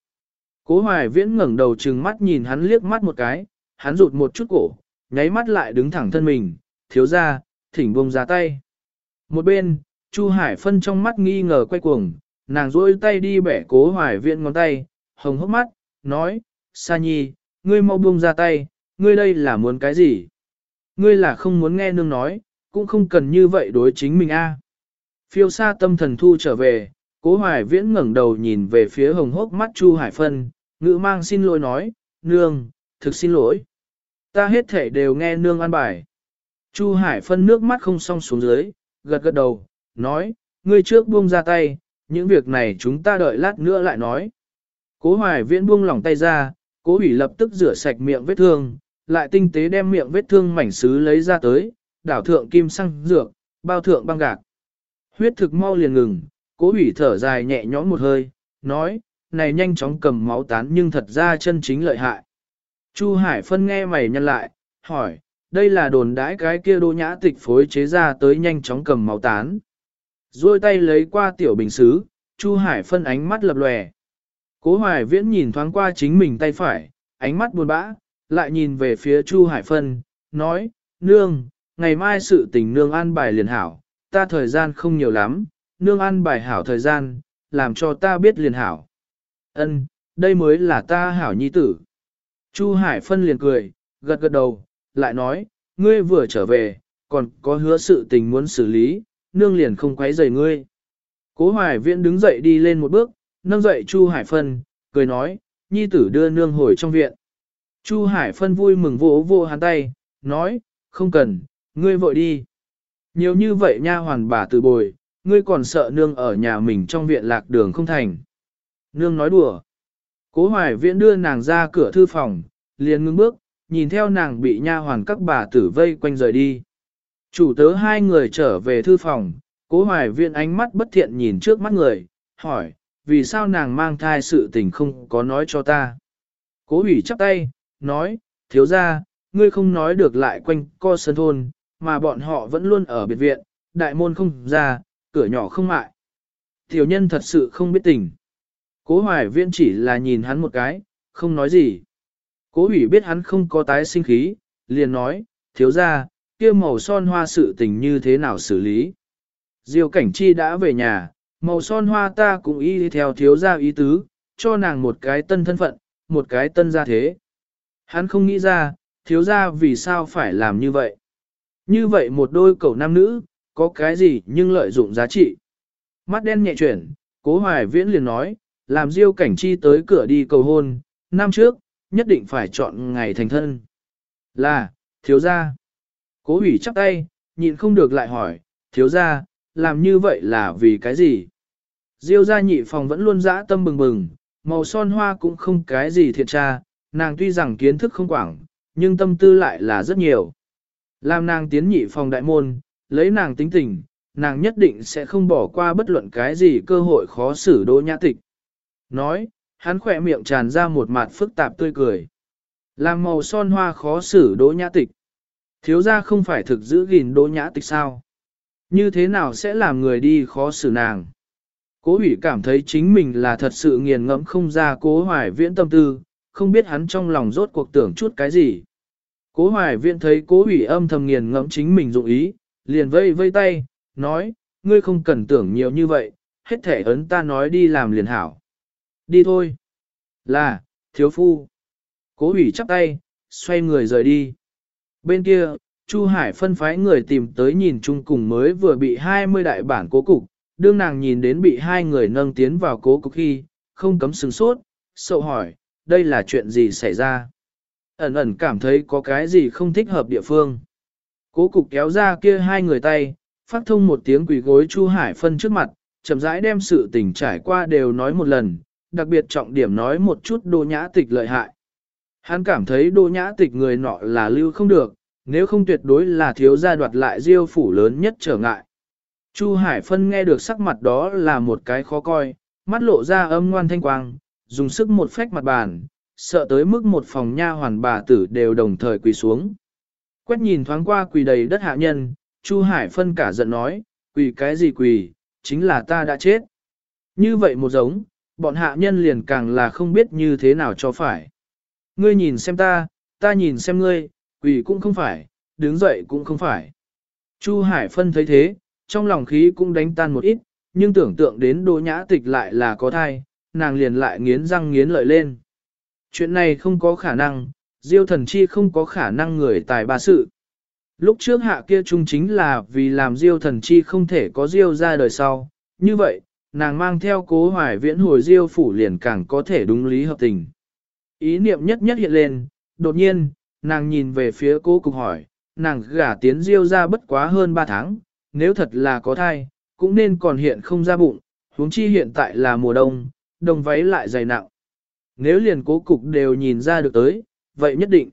Cố hoài viễn ngẩng đầu trừng mắt nhìn hắn liếc mắt một cái, hắn rụt một chút cổ, nháy mắt lại đứng thẳng thân mình, thiếu ra, thỉnh buông ra tay. Một bên, Chu Hải phân trong mắt nghi ngờ quay cuồng, nàng duỗi tay đi bẻ cố hoài viễn ngón tay, hồng hốc mắt, nói, Sa Nhi, ngươi mau buông ra tay, ngươi đây là muốn cái gì? Ngươi là không muốn nghe nương nói, cũng không cần như vậy đối chính mình a. Phiêu xa tâm thần thu trở về, cố hoài viễn ngẩng đầu nhìn về phía hồng hốc mắt Chu Hải Phân, ngữ mang xin lỗi nói, nương, thực xin lỗi. Ta hết thể đều nghe nương an bài. Chu Hải Phân nước mắt không song xuống dưới, gật gật đầu, nói, ngươi trước buông ra tay, những việc này chúng ta đợi lát nữa lại nói. Cố hoài viễn buông lỏng tay ra, cố ủy lập tức rửa sạch miệng vết thương, lại tinh tế đem miệng vết thương mảnh sứ lấy ra tới, đảo thượng kim xăng dược, bao thượng băng gạc. Huyết thực mau liền ngừng, cố ủy thở dài nhẹ nhõm một hơi, nói, này nhanh chóng cầm máu tán nhưng thật ra chân chính lợi hại. Chu Hải phân nghe mày nhân lại, hỏi, đây là đồn đãi cái kia đô nhã tịch phối chế ra tới nhanh chóng cầm máu tán. Rồi tay lấy qua tiểu bình xứ, Chu Hải phân ánh mắt lập lòe. Cố Hoài Viễn nhìn thoáng qua chính mình tay phải, ánh mắt buồn bã, lại nhìn về phía Chu Hải Phân, nói, nương, ngày mai sự tình nương an bài liền hảo, ta thời gian không nhiều lắm, nương an bài hảo thời gian, làm cho ta biết liền hảo. Ân, đây mới là ta hảo nhi tử. Chu Hải Phân liền cười, gật gật đầu, lại nói, ngươi vừa trở về, còn có hứa sự tình muốn xử lý, nương liền không quấy rầy ngươi. Cố Hoài Viễn đứng dậy đi lên một bước, nâng dậy Chu Hải Phân, cười nói, nhi tử đưa nương hồi trong viện. Chu Hải phân vui mừng vỗ vỗ hắn tay, nói, không cần, ngươi vội đi. Nhiều như vậy nha hoàn bà từ bồi, ngươi còn sợ nương ở nhà mình trong viện lạc đường không thành. Nương nói đùa. Cố hoài viễn đưa nàng ra cửa thư phòng, liền ngưng bước, nhìn theo nàng bị nha hoàn các bà tử vây quanh rời đi. Chủ tớ hai người trở về thư phòng, cố hoài viễn ánh mắt bất thiện nhìn trước mắt người, hỏi, vì sao nàng mang thai sự tình không có nói cho ta. Cố hủy chắp tay, nói, thiếu ra, ngươi không nói được lại quanh co sân thôn, mà bọn họ vẫn luôn ở biệt viện, đại môn không ra, cửa nhỏ không mại. Tiểu nhân thật sự không biết tình. Cố hoài viễn chỉ là nhìn hắn một cái, không nói gì. Cố hủy biết hắn không có tái sinh khí, liền nói, thiếu ra, kia màu son hoa sự tình như thế nào xử lý. Diêu cảnh chi đã về nhà, màu son hoa ta cũng y theo thiếu gia ý tứ, cho nàng một cái tân thân phận, một cái tân gia thế. Hắn không nghĩ ra, thiếu gia vì sao phải làm như vậy. Như vậy một đôi cầu nam nữ, có cái gì nhưng lợi dụng giá trị. Mắt đen nhẹ chuyển, cố hoài viễn liền nói, làm diêu cảnh chi tới cửa đi cầu hôn, năm trước, nhất định phải chọn ngày thành thân. Là, thiếu gia. Cố hủy chắp tay, nhịn không được lại hỏi, thiếu gia, làm như vậy là vì cái gì? Diêu gia nhị phòng vẫn luôn dã tâm bừng bừng, màu son hoa cũng không cái gì thiện tra, nàng tuy rằng kiến thức không quảng, nhưng tâm tư lại là rất nhiều. Làm nàng tiến nhị phòng đại môn, lấy nàng tính tình, nàng nhất định sẽ không bỏ qua bất luận cái gì cơ hội khó xử đỗ nhã tịch. Nói, hắn khỏe miệng tràn ra một mặt phức tạp tươi cười. Làm màu son hoa khó xử đỗ nhã tịch. Thiếu gia không phải thực giữ gìn đỗ nhã tịch sao? Như thế nào sẽ làm người đi khó xử nàng? Cố ủy cảm thấy chính mình là thật sự nghiền ngẫm không ra cố hoài viễn tâm tư, không biết hắn trong lòng rốt cuộc tưởng chút cái gì. Cố hoài viễn thấy cố ủy âm thầm nghiền ngẫm chính mình dụng ý, liền vây vây tay, nói, ngươi không cần tưởng nhiều như vậy, hết thể ấn ta nói đi làm liền hảo. Đi thôi. Là, thiếu phu. Cố ủy chắp tay, xoay người rời đi. Bên kia, Chu Hải phân phái người tìm tới nhìn chung cùng mới vừa bị 20 đại bản cố cục, đương nàng nhìn đến bị hai người nâng tiến vào cố cục khi, không cấm sừng sốt, sâu hỏi, đây là chuyện gì xảy ra? Ẩn ẩn cảm thấy có cái gì không thích hợp địa phương. Cố cục kéo ra kia hai người tay, phát thông một tiếng quỷ gối Chu Hải phân trước mặt, chậm rãi đem sự tình trải qua đều nói một lần, đặc biệt trọng điểm nói một chút đô nhã tịch lợi hại. Hắn cảm thấy đô nhã tịch người nọ là lưu không được, nếu không tuyệt đối là thiếu gia đoạt lại diêu phủ lớn nhất trở ngại. Chu Hải Phân nghe được sắc mặt đó là một cái khó coi, mắt lộ ra âm ngoan thanh quang, dùng sức một phách mặt bàn, sợ tới mức một phòng nha hoàn bà tử đều đồng thời quỳ xuống. Quét nhìn thoáng qua quỳ đầy đất hạ nhân, Chu Hải Phân cả giận nói, quỳ cái gì quỳ, chính là ta đã chết. Như vậy một giống, bọn hạ nhân liền càng là không biết như thế nào cho phải. Ngươi nhìn xem ta, ta nhìn xem ngươi, quỳ cũng không phải, đứng dậy cũng không phải. Chu Hải Phân thấy thế, trong lòng khí cũng đánh tan một ít, nhưng tưởng tượng đến đỗ nhã tịch lại là có thai, nàng liền lại nghiến răng nghiến lợi lên. Chuyện này không có khả năng, diêu thần chi không có khả năng người tài ba sự. Lúc trước hạ kia chung chính là vì làm diêu thần chi không thể có diêu ra đời sau, như vậy, nàng mang theo cố hoài viễn hồi diêu phủ liền càng có thể đúng lý hợp tình. Ý niệm nhất nhất hiện lên, đột nhiên, nàng nhìn về phía cố cục hỏi, nàng gả tiến diêu ra bất quá hơn 3 tháng, nếu thật là có thai, cũng nên còn hiện không ra bụng, huống chi hiện tại là mùa đông, đồng váy lại dày nặng. Nếu liền cố cục đều nhìn ra được tới, vậy nhất định,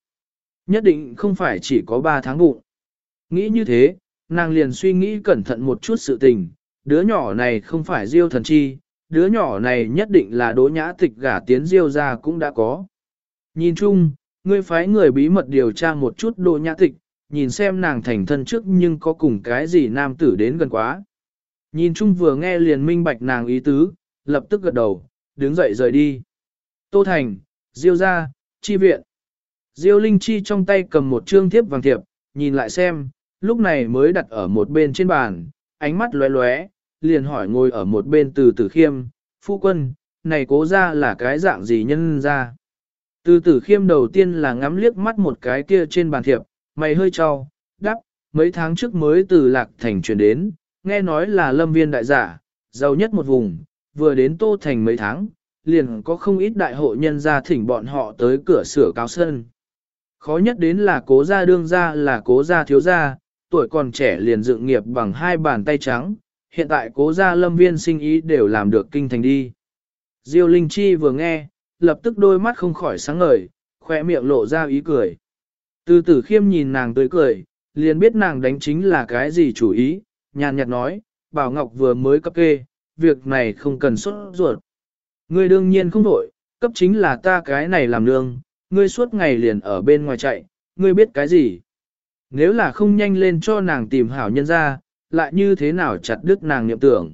nhất định không phải chỉ có 3 tháng bụng. Nghĩ như thế, nàng liền suy nghĩ cẩn thận một chút sự tình, đứa nhỏ này không phải diêu thần chi, đứa nhỏ này nhất định là đỗ nhã tịch gả tiến diêu ra cũng đã có. Nhìn chung, ngươi phái người bí mật điều tra một chút đồ nhã tịch, nhìn xem nàng thành thân trước nhưng có cùng cái gì nam tử đến gần quá. Nhìn chung vừa nghe liền minh bạch nàng ý tứ, lập tức gật đầu, đứng dậy rời đi. Tô Thành, Diêu ra, chi viện. Diêu Linh Chi trong tay cầm một trương thiếp vàng thiệp, nhìn lại xem, lúc này mới đặt ở một bên trên bàn, ánh mắt lóe lóe, liền hỏi ngồi ở một bên từ tử khiêm, phu quân, này cố ra là cái dạng gì nhân ra. Từ tử khiêm đầu tiên là ngắm liếc mắt một cái kia trên bàn thiệp, mày hơi cho, đắp, mấy tháng trước mới từ lạc thành chuyển đến, nghe nói là lâm viên đại giả, giàu nhất một vùng, vừa đến tô thành mấy tháng, liền có không ít đại hộ nhân gia thỉnh bọn họ tới cửa sửa cáo sân. Khó nhất đến là cố gia đương gia là cố gia thiếu gia, tuổi còn trẻ liền dựng nghiệp bằng hai bàn tay trắng, hiện tại cố gia lâm viên sinh ý đều làm được kinh thành đi. Diêu Linh Chi vừa nghe, lập tức đôi mắt không khỏi sáng ngời, khỏe miệng lộ ra ý cười. Từ tử khiêm nhìn nàng tươi cười, liền biết nàng đánh chính là cái gì chủ ý, nhàn nhạt nói, Bảo Ngọc vừa mới cấp kê, việc này không cần xuất ruột. Ngươi đương nhiên không đổi, cấp chính là ta cái này làm nương, ngươi suốt ngày liền ở bên ngoài chạy, ngươi biết cái gì. Nếu là không nhanh lên cho nàng tìm hảo nhân ra, lại như thế nào chặt đứt nàng niệm tưởng.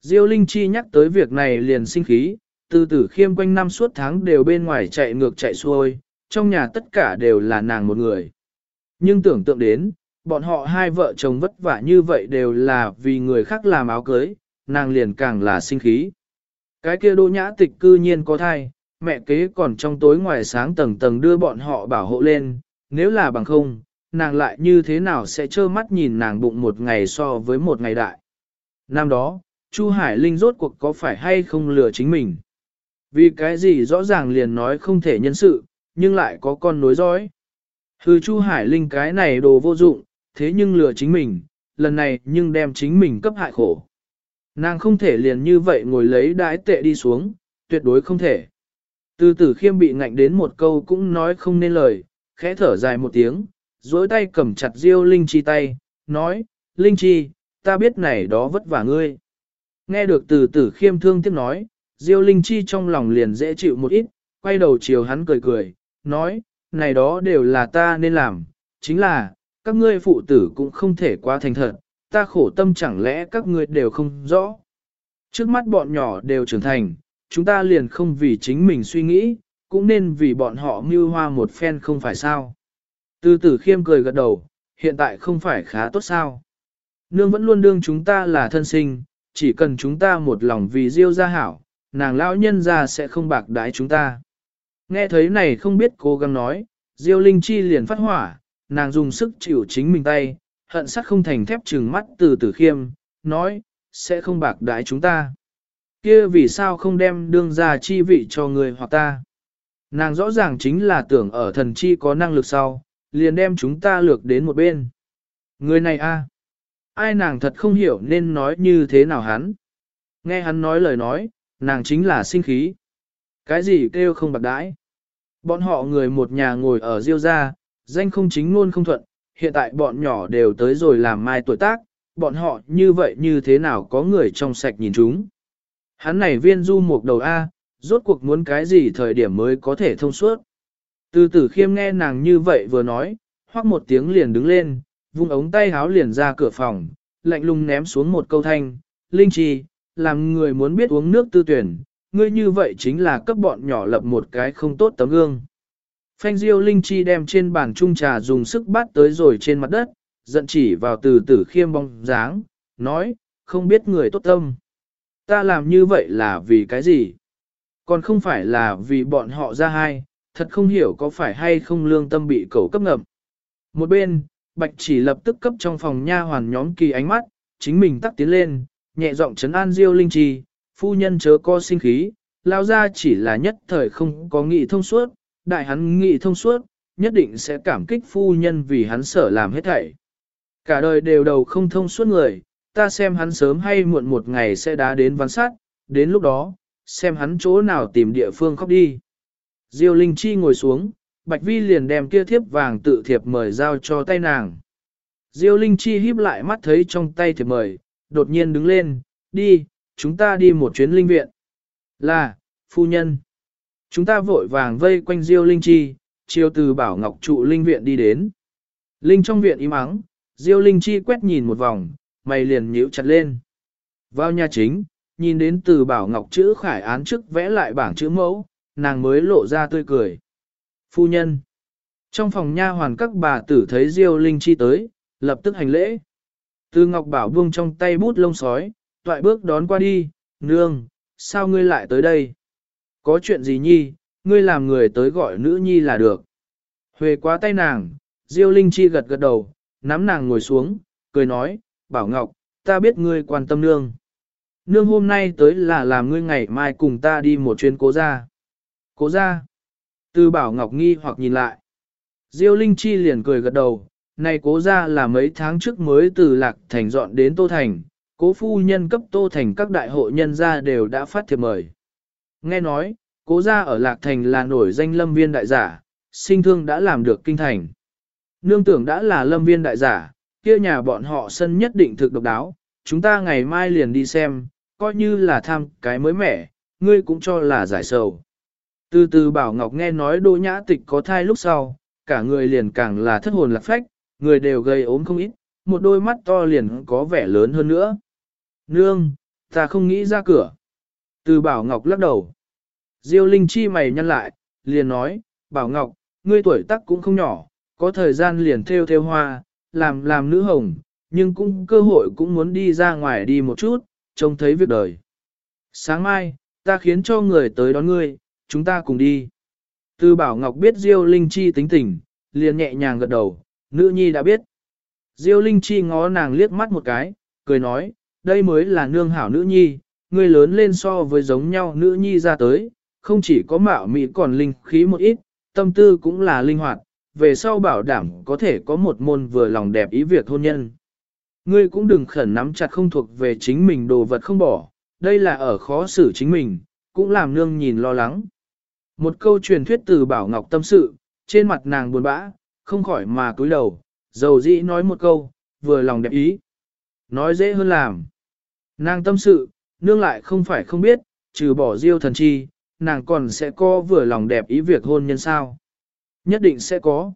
Diêu Linh Chi nhắc tới việc này liền sinh khí, từ tử khiêm quanh năm suốt tháng đều bên ngoài chạy ngược chạy xuôi, trong nhà tất cả đều là nàng một người. Nhưng tưởng tượng đến, bọn họ hai vợ chồng vất vả như vậy đều là vì người khác làm áo cưới, nàng liền càng là sinh khí. Cái kia đô nhã tịch cư nhiên có thai, mẹ kế còn trong tối ngoài sáng tầng tầng đưa bọn họ bảo hộ lên, nếu là bằng không, nàng lại như thế nào sẽ trơ mắt nhìn nàng bụng một ngày so với một ngày đại. Năm đó, Chu Hải Linh rốt cuộc có phải hay không lừa chính mình? Vì cái gì rõ ràng liền nói không thể nhân sự, nhưng lại có con nối dõi. Hư Chu Hải Linh cái này đồ vô dụng, thế nhưng lừa chính mình, lần này nhưng đem chính mình cấp hại khổ. Nàng không thể liền như vậy ngồi lấy đái tệ đi xuống, tuyệt đối không thể. Từ tử khiêm bị ngạnh đến một câu cũng nói không nên lời, khẽ thở dài một tiếng, dối tay cầm chặt Diêu Linh Chi tay, nói, Linh Chi, ta biết này đó vất vả ngươi. Nghe được từ tử khiêm thương tiếp nói, Diêu Linh Chi trong lòng liền dễ chịu một ít, quay đầu chiều hắn cười cười, nói, này đó đều là ta nên làm, chính là, các ngươi phụ tử cũng không thể quá thành thật, ta khổ tâm chẳng lẽ các ngươi đều không rõ. Trước mắt bọn nhỏ đều trưởng thành, chúng ta liền không vì chính mình suy nghĩ, cũng nên vì bọn họ mưu hoa một phen không phải sao. Từ tử khiêm cười gật đầu, hiện tại không phải khá tốt sao. Nương vẫn luôn đương chúng ta là thân sinh, chỉ cần chúng ta một lòng vì diêu gia hảo, nàng lão nhân ra sẽ không bạc đái chúng ta. Nghe thấy này không biết cố gắng nói, diêu linh chi liền phát hỏa, nàng dùng sức chịu chính mình tay, hận sắc không thành thép trừng mắt từ tử khiêm, nói, sẽ không bạc đái chúng ta. kia vì sao không đem đương ra chi vị cho người hoặc ta? Nàng rõ ràng chính là tưởng ở thần chi có năng lực sau, liền đem chúng ta lược đến một bên. Người này a, ai nàng thật không hiểu nên nói như thế nào hắn. Nghe hắn nói lời nói, nàng chính là sinh khí. Cái gì kêu không bạc đãi. Bọn họ người một nhà ngồi ở diêu gia, danh không chính luôn không thuận, hiện tại bọn nhỏ đều tới rồi làm mai tuổi tác, bọn họ như vậy như thế nào có người trong sạch nhìn chúng. Hắn này viên du một đầu A, rốt cuộc muốn cái gì thời điểm mới có thể thông suốt. Từ tử khiêm nghe nàng như vậy vừa nói, hoắc một tiếng liền đứng lên, vung ống tay háo liền ra cửa phòng, lạnh lùng ném xuống một câu thanh, Linh Chi, làm người muốn biết uống nước tư tuyển, ngươi như vậy chính là cấp bọn nhỏ lập một cái không tốt tấm gương. Phanh Diêu Linh Chi đem trên bàn chung trà dùng sức bắt tới rồi trên mặt đất, giận chỉ vào từ tử khiêm bóng dáng, nói, không biết người tốt tâm. Ta làm như vậy là vì cái gì? Còn không phải là vì bọn họ ra hai, thật không hiểu có phải hay không lương tâm bị cầu cấp ngậm. Một bên, Bạch chỉ lập tức cấp trong phòng nha hoàn nhóm kỳ ánh mắt, chính mình tắt tiến lên, nhẹ giọng trấn an Diêu Linh Chi, phu nhân chớ co sinh khí, lao ra chỉ là nhất thời không có nghị thông suốt, đại hắn nghị thông suốt, nhất định sẽ cảm kích phu nhân vì hắn sở làm hết thảy. Cả đời đều đầu không thông suốt người, ta xem hắn sớm hay muộn một ngày sẽ đá đến văn sát, đến lúc đó, xem hắn chỗ nào tìm địa phương khóc đi. Diêu Linh Chi ngồi xuống, Bạch Vi liền đem kia thiếp vàng tự thiệp mời giao cho tay nàng. Diêu Linh Chi híp lại mắt thấy trong tay thiệp mời, đột nhiên đứng lên, đi, chúng ta đi một chuyến linh viện. Là, phu nhân. Chúng ta vội vàng vây quanh Diêu Linh Chi, chiều từ bảo ngọc trụ linh viện đi đến. Linh trong viện im ắng, Diêu Linh Chi quét nhìn một vòng, mày liền nhíu chặt lên. Vào nhà chính, nhìn đến từ bảo ngọc chữ khải án trước vẽ lại bảng chữ mẫu, nàng mới lộ ra tươi cười. Phu nhân. Trong phòng nha hoàn các bà tử thấy Diêu Linh Chi tới, lập tức hành lễ. Từ Ngọc Bảo buông trong tay bút lông sói, toại bước đón qua đi, nương, sao ngươi lại tới đây? Có chuyện gì nhi, ngươi làm người tới gọi nữ nhi là được. Huệ quá tay nàng, Diêu Linh Chi gật gật đầu, nắm nàng ngồi xuống, cười nói, Bảo Ngọc, ta biết ngươi quan tâm nương. Nương hôm nay tới là làm ngươi ngày mai cùng ta đi một chuyến cố ra. Cố ra. Từ bảo ngọc nghi hoặc nhìn lại. Diêu Linh Chi liền cười gật đầu, này cố ra là mấy tháng trước mới từ Lạc Thành dọn đến Tô Thành, cố phu nhân cấp Tô Thành các đại hộ nhân gia đều đã phát thiệp mời. Nghe nói, cố ra ở Lạc Thành là nổi danh lâm viên đại giả, sinh thương đã làm được kinh thành. Nương tưởng đã là lâm viên đại giả, kia nhà bọn họ sân nhất định thực độc đáo, chúng ta ngày mai liền đi xem, coi như là tham cái mới mẻ, ngươi cũng cho là giải sầu. Từ từ Bảo Ngọc nghe nói Đỗ Nhã Tịch có thai lúc sau, cả người liền càng là thất hồn lạc phách, người đều gây ốm không ít, một đôi mắt to liền có vẻ lớn hơn nữa. Nương, ta không nghĩ ra cửa. Từ Bảo Ngọc lắc đầu. Diêu Linh Chi mày nhăn lại, liền nói, Bảo Ngọc, ngươi tuổi tác cũng không nhỏ, có thời gian liền theo theo hoa, làm làm nữ hồng, nhưng cũng cơ hội cũng muốn đi ra ngoài đi một chút, trông thấy việc đời. Sáng mai, ta khiến cho người tới đón ngươi, chúng ta cùng đi. Từ Bảo Ngọc biết Diêu Linh Chi tính tình, liền nhẹ nhàng gật đầu, nữ nhi đã biết. Diêu Linh Chi ngó nàng liếc mắt một cái, cười nói, đây mới là nương hảo nữ nhi, ngươi lớn lên so với giống nhau nữ nhi ra tới, không chỉ có mạo mỹ còn linh khí một ít, tâm tư cũng là linh hoạt, về sau bảo đảm có thể có một môn vừa lòng đẹp ý việc hôn nhân. Ngươi cũng đừng khẩn nắm chặt không thuộc về chính mình đồ vật không bỏ, đây là ở khó xử chính mình, cũng làm nương nhìn lo lắng. Một câu truyền thuyết từ Bảo Ngọc tâm sự, trên mặt nàng buồn bã, không khỏi mà cúi đầu, dầu dĩ nói một câu, vừa lòng đẹp ý. Nói dễ hơn làm. Nàng tâm sự, nương lại không phải không biết, trừ bỏ diêu thần chi, nàng còn sẽ có vừa lòng đẹp ý việc hôn nhân sao. Nhất định sẽ có.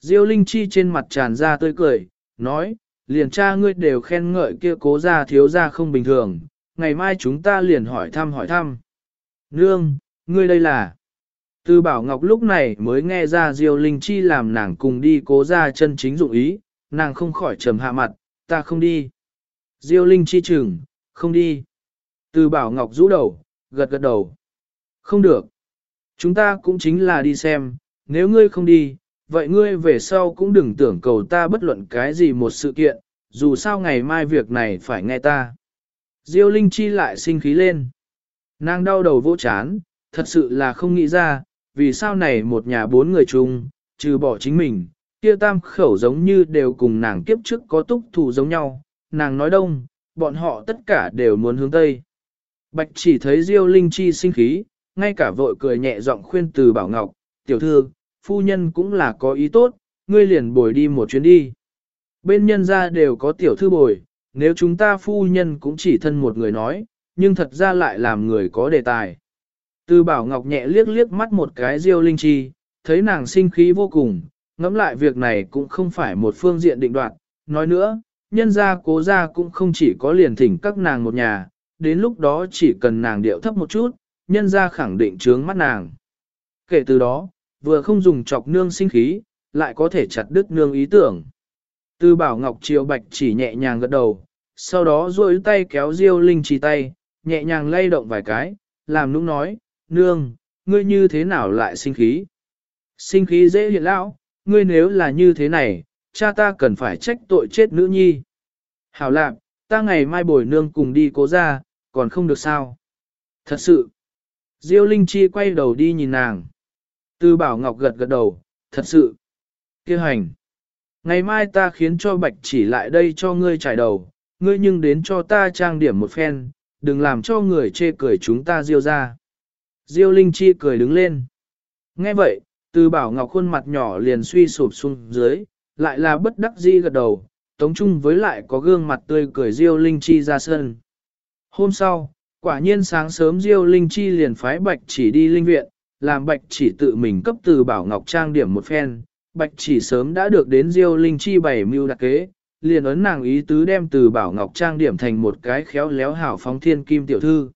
Diêu Linh Chi trên mặt tràn ra tươi cười, nói, liền cha ngươi đều khen ngợi kia cố ra thiếu ra không bình thường, ngày mai chúng ta liền hỏi thăm hỏi thăm. Nương, ngươi đây là... Từ Bảo Ngọc lúc này mới nghe ra Diêu Linh Chi làm nàng cùng đi cố ra chân chính dụng ý, nàng không khỏi trầm hạ mặt, ta không đi. Diêu Linh Chi chừng, không đi. Từ Bảo Ngọc rũ đầu, gật gật đầu. Không được. Chúng ta cũng chính là đi xem, nếu ngươi không đi, vậy ngươi về sau cũng đừng tưởng cầu ta bất luận cái gì một sự kiện, dù sao ngày mai việc này phải nghe ta. Diêu Linh Chi lại sinh khí lên. Nàng đau đầu vỗ chán, thật sự là không nghĩ ra, vì sao này một nhà bốn người chung, trừ bỏ chính mình, kia tam khẩu giống như đều cùng nàng kiếp trước có túc thủ giống nhau, nàng nói đông, bọn họ tất cả đều muốn hướng tây. Bạch chỉ thấy Diêu Linh Chi sinh khí, ngay cả vội cười nhẹ giọng khuyên từ Bảo Ngọc, tiểu thư, phu nhân cũng là có ý tốt, ngươi liền bồi đi một chuyến đi. Bên nhân gia đều có tiểu thư bồi, nếu chúng ta phu nhân cũng chỉ thân một người nói, nhưng thật ra lại làm người có đề tài. Từ Bảo Ngọc nhẹ liếc liếc mắt một cái Diêu Linh Chi, thấy nàng sinh khí vô cùng, ngẫm lại việc này cũng không phải một phương diện định đoạt. Nói nữa, nhân gia cố gia cũng không chỉ có liền thỉnh các nàng một nhà, đến lúc đó chỉ cần nàng điệu thấp một chút, nhân gia khẳng định trướng mắt nàng. Kể từ đó, vừa không dùng chọc nương sinh khí, lại có thể chặt đứt nương ý tưởng. Từ Bảo Ngọc Triều Bạch chỉ nhẹ nhàng gật đầu, sau đó duỗi tay kéo Diêu Linh Chi tay, nhẹ nhàng lay động vài cái, làm nũng nói, nương, ngươi như thế nào lại sinh khí? Sinh khí dễ hiện lão, ngươi nếu là như thế này, cha ta cần phải trách tội chết nữ nhi. Hảo lạc, ta ngày mai bồi nương cùng đi cố ra, còn không được sao? Thật sự. Diêu Linh Chi quay đầu đi nhìn nàng. Tư Bảo Ngọc gật gật đầu, thật sự. Kêu hành. Ngày mai ta khiến cho Bạch chỉ lại đây cho ngươi trải đầu, ngươi nhưng đến cho ta trang điểm một phen, đừng làm cho người chê cười chúng ta diêu ra. Diêu Linh Chi cười đứng lên. Nghe vậy, từ bảo ngọc khuôn mặt nhỏ liền suy sụp xuống dưới, lại là bất đắc dĩ gật đầu, tống chung với lại có gương mặt tươi cười Diêu Linh Chi ra sân. Hôm sau, quả nhiên sáng sớm Diêu Linh Chi liền phái Bạch chỉ đi linh viện, làm Bạch chỉ tự mình cấp từ bảo ngọc trang điểm một phen. Bạch chỉ sớm đã được đến Diêu Linh Chi bảy mưu đặc kế, liền ấn nàng ý tứ đem từ bảo ngọc trang điểm thành một cái khéo léo hảo phóng thiên kim tiểu thư.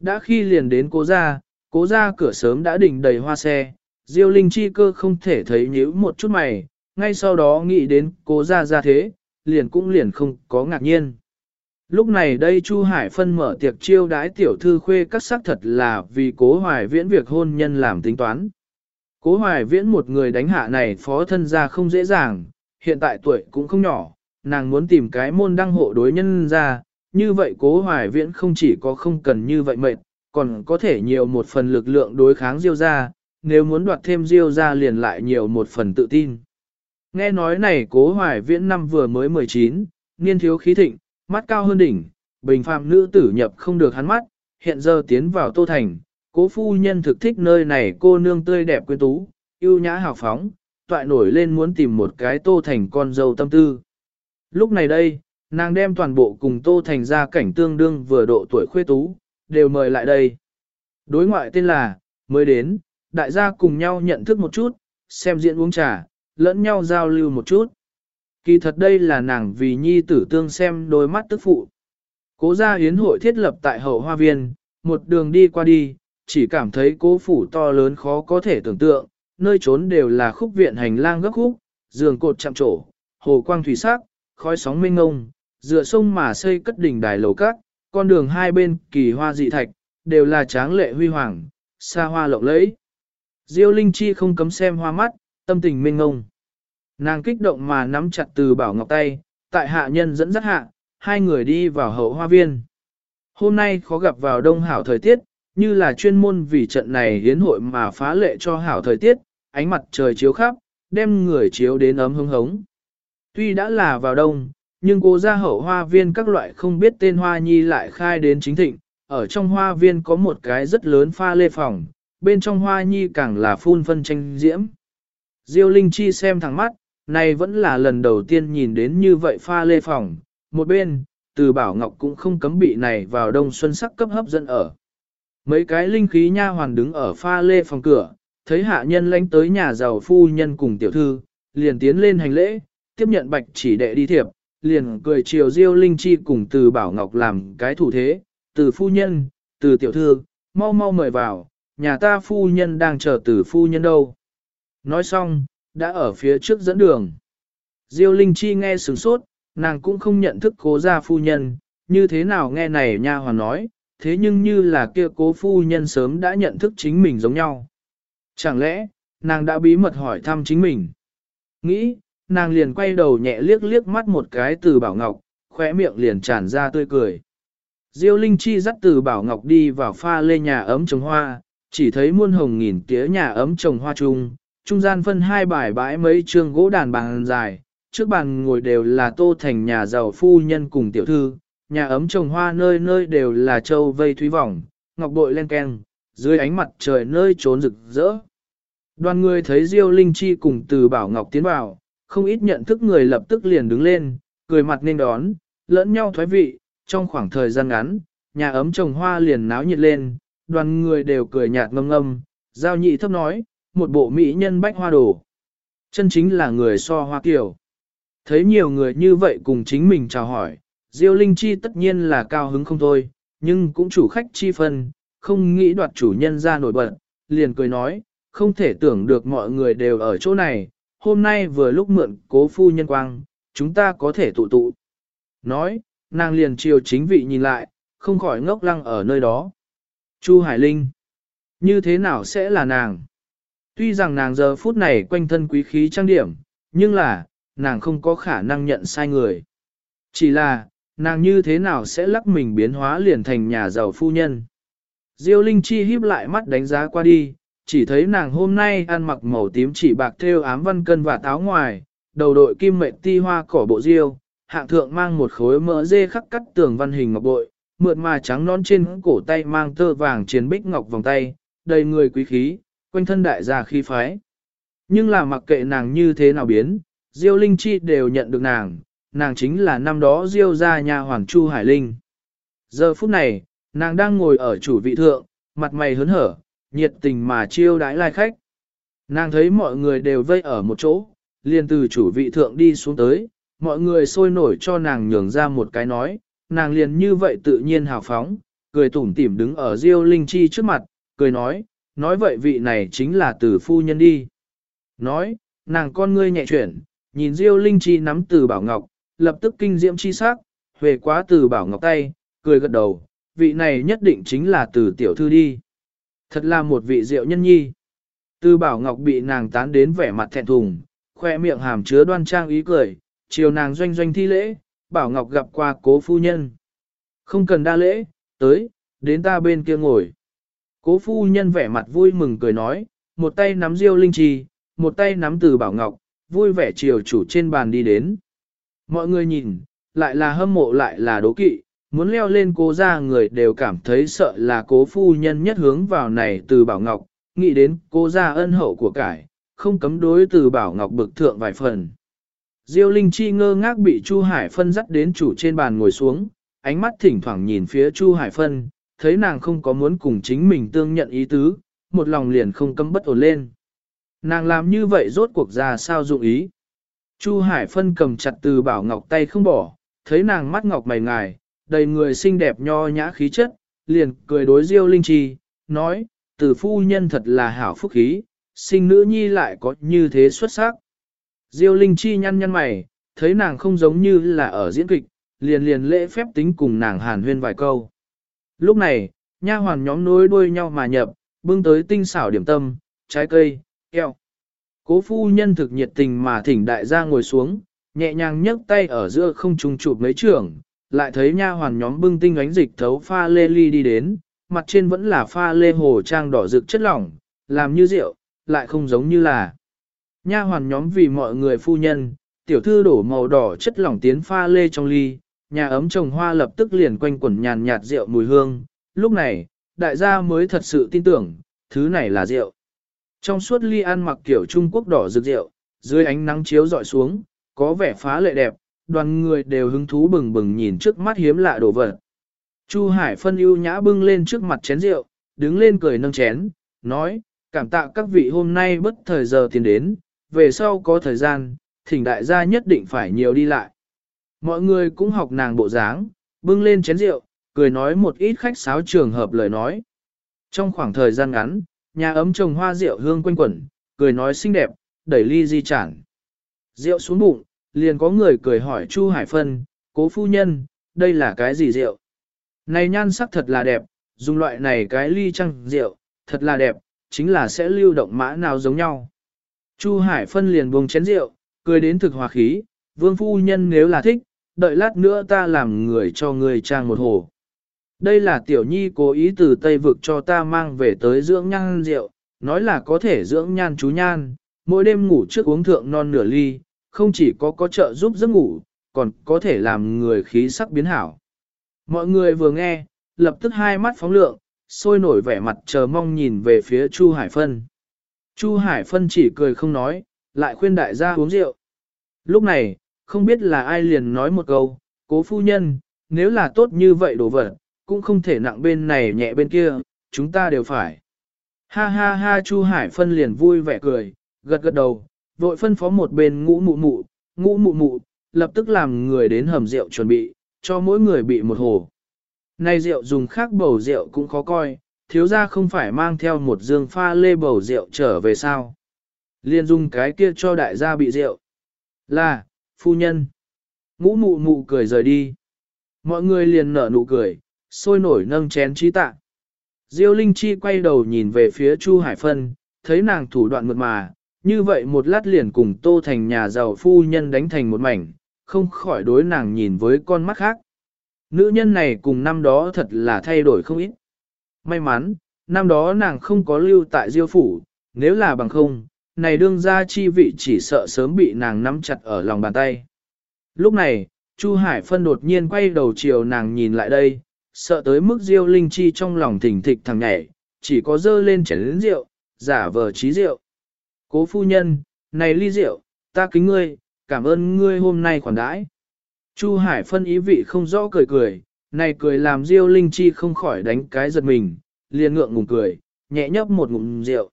Đã khi liền đến cô ra cố gia cửa sớm đã đỉnh đầy hoa xe, Diêu Linh chi cơ không thể thấy nhíu một chút mày, ngay sau đó nghĩ đến cố gia gia thế, liền cũng liền không có ngạc nhiên. Lúc này đây Chu Hải phân mở tiệc chiêu đãi tiểu thư khuê các sắc thật là vì cố hoài viễn việc hôn nhân làm tính toán. Cố hoài viễn một người đánh hạ này phó thân gia không dễ dàng, hiện tại tuổi cũng không nhỏ, nàng muốn tìm cái môn đăng hộ đối nhân ra, như vậy cố hoài viễn không chỉ có không cần như vậy mệt, còn có thể nhiều một phần lực lượng đối kháng Diêu ra, nếu muốn đoạt thêm Diêu ra liền lại nhiều một phần tự tin. Nghe nói này cố hoài viễn năm vừa mới 19, niên thiếu khí thịnh, mắt cao hơn đỉnh, bình phàm nữ tử nhập không được hắn mắt, hiện giờ tiến vào Tô Thành, cố phu nhân thực thích nơi này cô nương tươi đẹp quyến tú, yêu nhã hào phóng, toại nổi lên muốn tìm một cái Tô Thành con dâu tâm tư. Lúc này đây, nàng đem toàn bộ cùng Tô Thành ra cảnh tương đương vừa độ tuổi khuê tú, đều mời lại đây. Đối ngoại tên là, mới đến, đại gia cùng nhau nhận thức một chút, xem diễn uống trà, lẫn nhau giao lưu một chút. Kỳ thật đây là nàng vì nhi tử tương xem đôi mắt tức phụ. Cố gia hiến hội thiết lập tại hậu hoa viên, một đường đi qua đi, chỉ cảm thấy cố phủ to lớn khó có thể tưởng tượng, nơi trốn đều là khúc viện hành lang gấp khúc, giường cột chạm trổ, hồ quang thủy sắc, khói sóng mênh ngông, dựa sông mà xây cất đỉnh đài lầu các, con đường hai bên kỳ hoa dị thạch, đều là tráng lệ huy hoàng, xa hoa lộng lẫy. Diêu Linh Chi không cấm xem hoa mắt, tâm tình mênh ngông. Nàng kích động mà nắm chặt từ bảo ngọc tay, tại hạ nhân dẫn dắt hạ, hai người đi vào hậu hoa viên. Hôm nay khó gặp vào đông hảo thời tiết, như là chuyên môn vì trận này hiến hội mà phá lệ cho hảo thời tiết, ánh mặt trời chiếu khắp, đem người chiếu đến ấm hứng hống. Tuy đã là vào đông, nhưng cố gia hậu hoa viên các loại không biết tên hoa nhi lại khai đến chính thịnh, ở trong hoa viên có một cái rất lớn pha lê phòng, bên trong hoa nhi càng là phun phân tranh diễm. Diêu Linh Chi xem thẳng mắt, này vẫn là lần đầu tiên nhìn đến như vậy pha lê phòng, một bên, từ bảo ngọc cũng không cấm bị này vào đông xuân sắc cấp hấp dẫn ở. Mấy cái linh khí nha hoàn đứng ở pha lê phòng cửa, thấy hạ nhân lánh tới nhà giàu phu nhân cùng tiểu thư, liền tiến lên hành lễ, tiếp nhận bạch chỉ đệ đi thiệp, liền cười chiều diêu linh chi cùng từ bảo ngọc làm cái thủ thế, từ phu nhân, từ tiểu thư, mau mau mời vào, nhà ta phu nhân đang chờ từ phu nhân đâu. Nói xong, đã ở phía trước dẫn đường. Diêu Linh Chi nghe sửng sốt, nàng cũng không nhận thức cố gia phu nhân, như thế nào nghe này nha hoàn nói, thế nhưng như là kia cố phu nhân sớm đã nhận thức chính mình giống nhau. Chẳng lẽ, nàng đã bí mật hỏi thăm chính mình? Nghĩ, nàng liền quay đầu nhẹ liếc liếc mắt một cái từ Bảo Ngọc, khóe miệng liền tràn ra tươi cười. Diêu Linh Chi dắt từ Bảo Ngọc đi vào pha lê nhà ấm trồng hoa, chỉ thấy muôn hồng nghìn tía nhà ấm trồng hoa chung, trung gian phân hai bài bãi mấy trường gỗ đàn bàn dài, trước bàn ngồi đều là tô thành nhà giàu phu nhân cùng tiểu thư, nhà ấm trồng hoa nơi nơi đều là châu vây thúy vòng, ngọc bội len keng, dưới ánh mặt trời nơi trốn rực rỡ. Đoàn người thấy Diêu Linh Chi cùng từ Bảo Ngọc tiến vào, không ít nhận thức người lập tức liền đứng lên, cười mặt nên đón, lẫn nhau thoái vị, trong khoảng thời gian ngắn, nhà ấm trồng hoa liền náo nhiệt lên, đoàn người đều cười nhạt ngâm ngâm, giao nhị thấp nói, một bộ mỹ nhân bách hoa đổ. Chân chính là người so hoa kiểu. Thấy nhiều người như vậy cùng chính mình chào hỏi, Diêu Linh Chi tất nhiên là cao hứng không thôi, nhưng cũng chủ khách chi phân, không nghĩ đoạt chủ nhân ra nổi bật, liền cười nói, không thể tưởng được mọi người đều ở chỗ này, hôm nay vừa lúc mượn cố phu nhân quang, chúng ta có thể tụ tụ. Nói, nàng liền chiều chính vị nhìn lại, không khỏi ngốc lăng ở nơi đó. Chu Hải Linh, như thế nào sẽ là nàng? Tuy rằng nàng giờ phút này quanh thân quý khí trang điểm, nhưng là, nàng không có khả năng nhận sai người. Chỉ là, nàng như thế nào sẽ lắc mình biến hóa liền thành nhà giàu phu nhân. Diêu Linh Chi híp lại mắt đánh giá qua đi, chỉ thấy nàng hôm nay ăn mặc màu tím chỉ bạc thêu ám văn cân và táo ngoài, đầu đội kim mệnh ti hoa cỏ bộ diêu, hạng thượng mang một khối mỡ dê khắc cắt tường văn hình ngọc bội, mượt mà trắng non trên cổ tay mang tơ vàng chiến bích ngọc vòng tay, đầy người quý khí, quanh thân đại gia khí phái. Nhưng là mặc kệ nàng như thế nào biến, Diêu Linh Chi đều nhận được nàng, nàng chính là năm đó Diêu gia nhà Hoàng Chu Hải Linh. Giờ phút này, nàng đang ngồi ở chủ vị thượng, mặt mày hớn hở, nhiệt tình mà chiêu đãi lai khách. Nàng thấy mọi người đều vây ở một chỗ, liền từ chủ vị thượng đi xuống tới, mọi người sôi nổi cho nàng nhường ra một cái nói, nàng liền như vậy tự nhiên hào phóng, cười tủm tỉm đứng ở Diêu Linh Chi trước mặt, cười nói, nói vậy vị này chính là từ phu nhân đi. Nói, nàng con ngươi nhẹ chuyển, nhìn Diêu Linh Chi nắm từ bảo ngọc, lập tức kinh diễm chi sắc, huề quá từ bảo ngọc tay, cười gật đầu, vị này nhất định chính là từ tiểu thư đi. Thật là một vị diệu nhân nhi. Tư bảo ngọc bị nàng tán đến vẻ mặt thẹn thùng, khoe miệng hàm chứa đoan trang ý cười, chiều nàng doanh doanh thi lễ, bảo ngọc gặp qua cố phu nhân. Không cần đa lễ, tới, đến ta bên kia ngồi. Cố phu nhân vẻ mặt vui mừng cười nói, một tay nắm diêu linh trì, một tay nắm từ bảo ngọc, vui vẻ chiều chủ trên bàn đi đến. Mọi người nhìn, lại là hâm mộ lại là đố kỵ, muốn leo lên cố ra người đều cảm thấy sợ là cố phu nhân nhất hướng vào này từ bảo ngọc, nghĩ đến cố ra ân hậu của cải, không cấm đối từ bảo ngọc bực thượng vài phần. Diêu Linh Chi ngơ ngác bị Chu Hải Phân dắt đến chủ trên bàn ngồi xuống, ánh mắt thỉnh thoảng nhìn phía Chu Hải Phân, thấy nàng không có muốn cùng chính mình tương nhận ý tứ, một lòng liền không cấm bất ổn lên. Nàng làm như vậy rốt cuộc ra sao dụng ý. Chu Hải Phân cầm chặt từ bảo ngọc tay không bỏ, thấy nàng mắt ngọc mày ngài, đầy người xinh đẹp nho nhã khí chất, liền cười đối Diêu Linh Chi, nói, từ phu nhân thật là hảo phúc khí, sinh nữ nhi lại có như thế xuất sắc. Diêu Linh Chi nhăn nhăn mày, thấy nàng không giống như là ở diễn kịch, liền liền lễ phép tính cùng nàng hàn huyên vài câu. Lúc này, nha hoàn nhóm nối đuôi nhau mà nhập, bưng tới tinh xảo điểm tâm, trái cây, keo. Cố phu nhân thực nhiệt tình mà thỉnh đại gia ngồi xuống, nhẹ nhàng nhấc tay ở giữa không trung chụp mấy trưởng, lại thấy nha hoàn nhóm bưng tinh ánh dịch thấu pha lê ly đi đến, mặt trên vẫn là pha lê hồ trang đỏ rực chất lỏng, làm như rượu, lại không giống như là. Nha hoàn nhóm vì mọi người phu nhân, tiểu thư đổ màu đỏ chất lỏng tiến pha lê trong ly, nhà ấm trồng hoa lập tức liền quanh quẩn nhàn nhạt rượu mùi hương. Lúc này, đại gia mới thật sự tin tưởng, thứ này là rượu. Trong suốt ly ăn mặc kiểu Trung Quốc đỏ rực rượu, dưới ánh nắng chiếu dọi xuống, có vẻ phá lệ đẹp, đoàn người đều hứng thú bừng bừng nhìn trước mắt hiếm lạ đồ vật. Chu Hải phân ưu nhã bưng lên trước mặt chén rượu, đứng lên cười nâng chén, nói, cảm tạ các vị hôm nay bất thời giờ tiền đến, về sau có thời gian, thỉnh đại gia nhất định phải nhiều đi lại. Mọi người cũng học nàng bộ dáng, bưng lên chén rượu, cười nói một ít khách sáo trường hợp lời nói. Trong khoảng thời gian ngắn, nhà ấm trồng hoa rượu hương quanh quẩn, cười nói xinh đẹp, đẩy ly di chản. Rượu xuống bụng, liền có người cười hỏi Chu Hải Phân, cố phu nhân, đây là cái gì rượu? Này nhan sắc thật là đẹp, dùng loại này cái ly trăng rượu, thật là đẹp, chính là sẽ lưu động mã nào giống nhau. Chu Hải Phân liền buông chén rượu, cười đến thực hòa khí, vương phu nhân nếu là thích, đợi lát nữa ta làm người cho người trang một hồ. Đây là tiểu nhi cố ý từ Tây Vực cho ta mang về tới dưỡng nhan rượu, nói là có thể dưỡng nhan chú nhan, mỗi đêm ngủ trước uống thượng non nửa ly, không chỉ có có trợ giúp giấc ngủ, còn có thể làm người khí sắc biến hảo. Mọi người vừa nghe, lập tức hai mắt phóng lượng, sôi nổi vẻ mặt chờ mong nhìn về phía Chu Hải Phân. Chu Hải Phân chỉ cười không nói, lại khuyên đại gia uống rượu. Lúc này, không biết là ai liền nói một câu, cố phu nhân, nếu là tốt như vậy đồ vật, cũng không thể nặng bên này nhẹ bên kia, chúng ta đều phải. Ha ha ha Chu Hải Phân liền vui vẻ cười, gật gật đầu, vội phân phó một bên ngũ mụ mụ, ngũ mụ mụ, lập tức làm người đến hầm rượu chuẩn bị, cho mỗi người bị một hồ. Này rượu dùng khác bầu rượu cũng khó coi, thiếu ra không phải mang theo một dương pha lê bầu rượu trở về sao. Liên dùng cái kia cho đại gia bị rượu. Là, phu nhân. Ngũ mụ mụ cười rời đi. Mọi người liền nở nụ cười, sôi nổi nâng chén trí tạ. Diêu Linh Chi quay đầu nhìn về phía Chu Hải Phân, thấy nàng thủ đoạn mượt mà, như vậy một lát liền cùng Tô Thành nhà giàu phu nhân đánh thành một mảnh, không khỏi đối nàng nhìn với con mắt khác. Nữ nhân này cùng năm đó thật là thay đổi không ít. May mắn, năm đó nàng không có lưu tại Diêu phủ, nếu là bằng không, này đương ra chi vị chỉ sợ sớm bị nàng nắm chặt ở lòng bàn tay. Lúc này, Chu Hải Phân đột nhiên quay đầu chiều nàng nhìn lại đây, sợ tới mức Diêu Linh Chi trong lòng thỉnh thịch thằng nhảy, chỉ có dơ lên chén lĩnh rượu, giả vờ trí rượu. Cố phu nhân, này ly rượu, ta kính ngươi, cảm ơn ngươi hôm nay khoản đãi. Chu Hải phân ý vị không rõ cười cười, này cười làm Diêu Linh Chi không khỏi đánh cái giật mình, liền ngượng ngùng cười, nhẹ nhấp một ngụm rượu.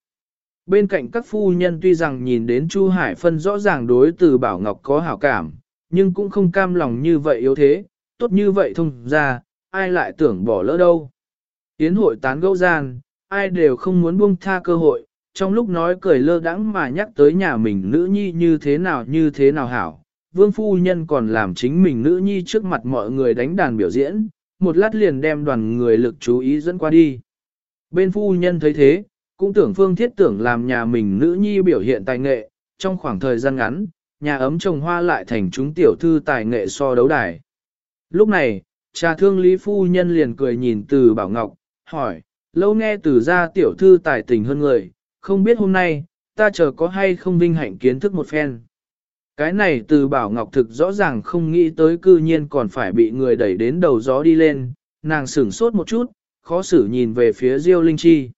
Bên cạnh các phu nhân tuy rằng nhìn đến Chu Hải phân rõ ràng đối từ Bảo Ngọc có hảo cảm, nhưng cũng không cam lòng như vậy yếu thế, tốt như vậy thông ra, ai lại tưởng bỏ lỡ đâu. Yến hội tán gẫu gian, ai đều không muốn buông tha cơ hội, trong lúc nói cười lơ đãng mà nhắc tới nhà mình nữ nhi như thế nào như thế nào hảo. Vương phu nhân còn làm chính mình nữ nhi trước mặt mọi người đánh đàn biểu diễn, một lát liền đem đoàn người lực chú ý dẫn qua đi. Bên phu nhân thấy thế, cũng tưởng phương thiết tưởng làm nhà mình nữ nhi biểu hiện tài nghệ, trong khoảng thời gian ngắn, nhà ấm trồng hoa lại thành chúng tiểu thư tài nghệ so đấu đài. Lúc này, cha thương Lý Phu Nhân liền cười nhìn từ Bảo Ngọc, hỏi, lâu nghe từ gia tiểu thư tài tình hơn người, không biết hôm nay, ta chờ có hay không vinh hạnh kiến thức một phen. Cái này từ Bảo Ngọc thực rõ ràng không nghĩ tới cư nhiên còn phải bị người đẩy đến đầu gió đi lên, nàng sửng sốt một chút, khó xử nhìn về phía Diêu Linh Chi.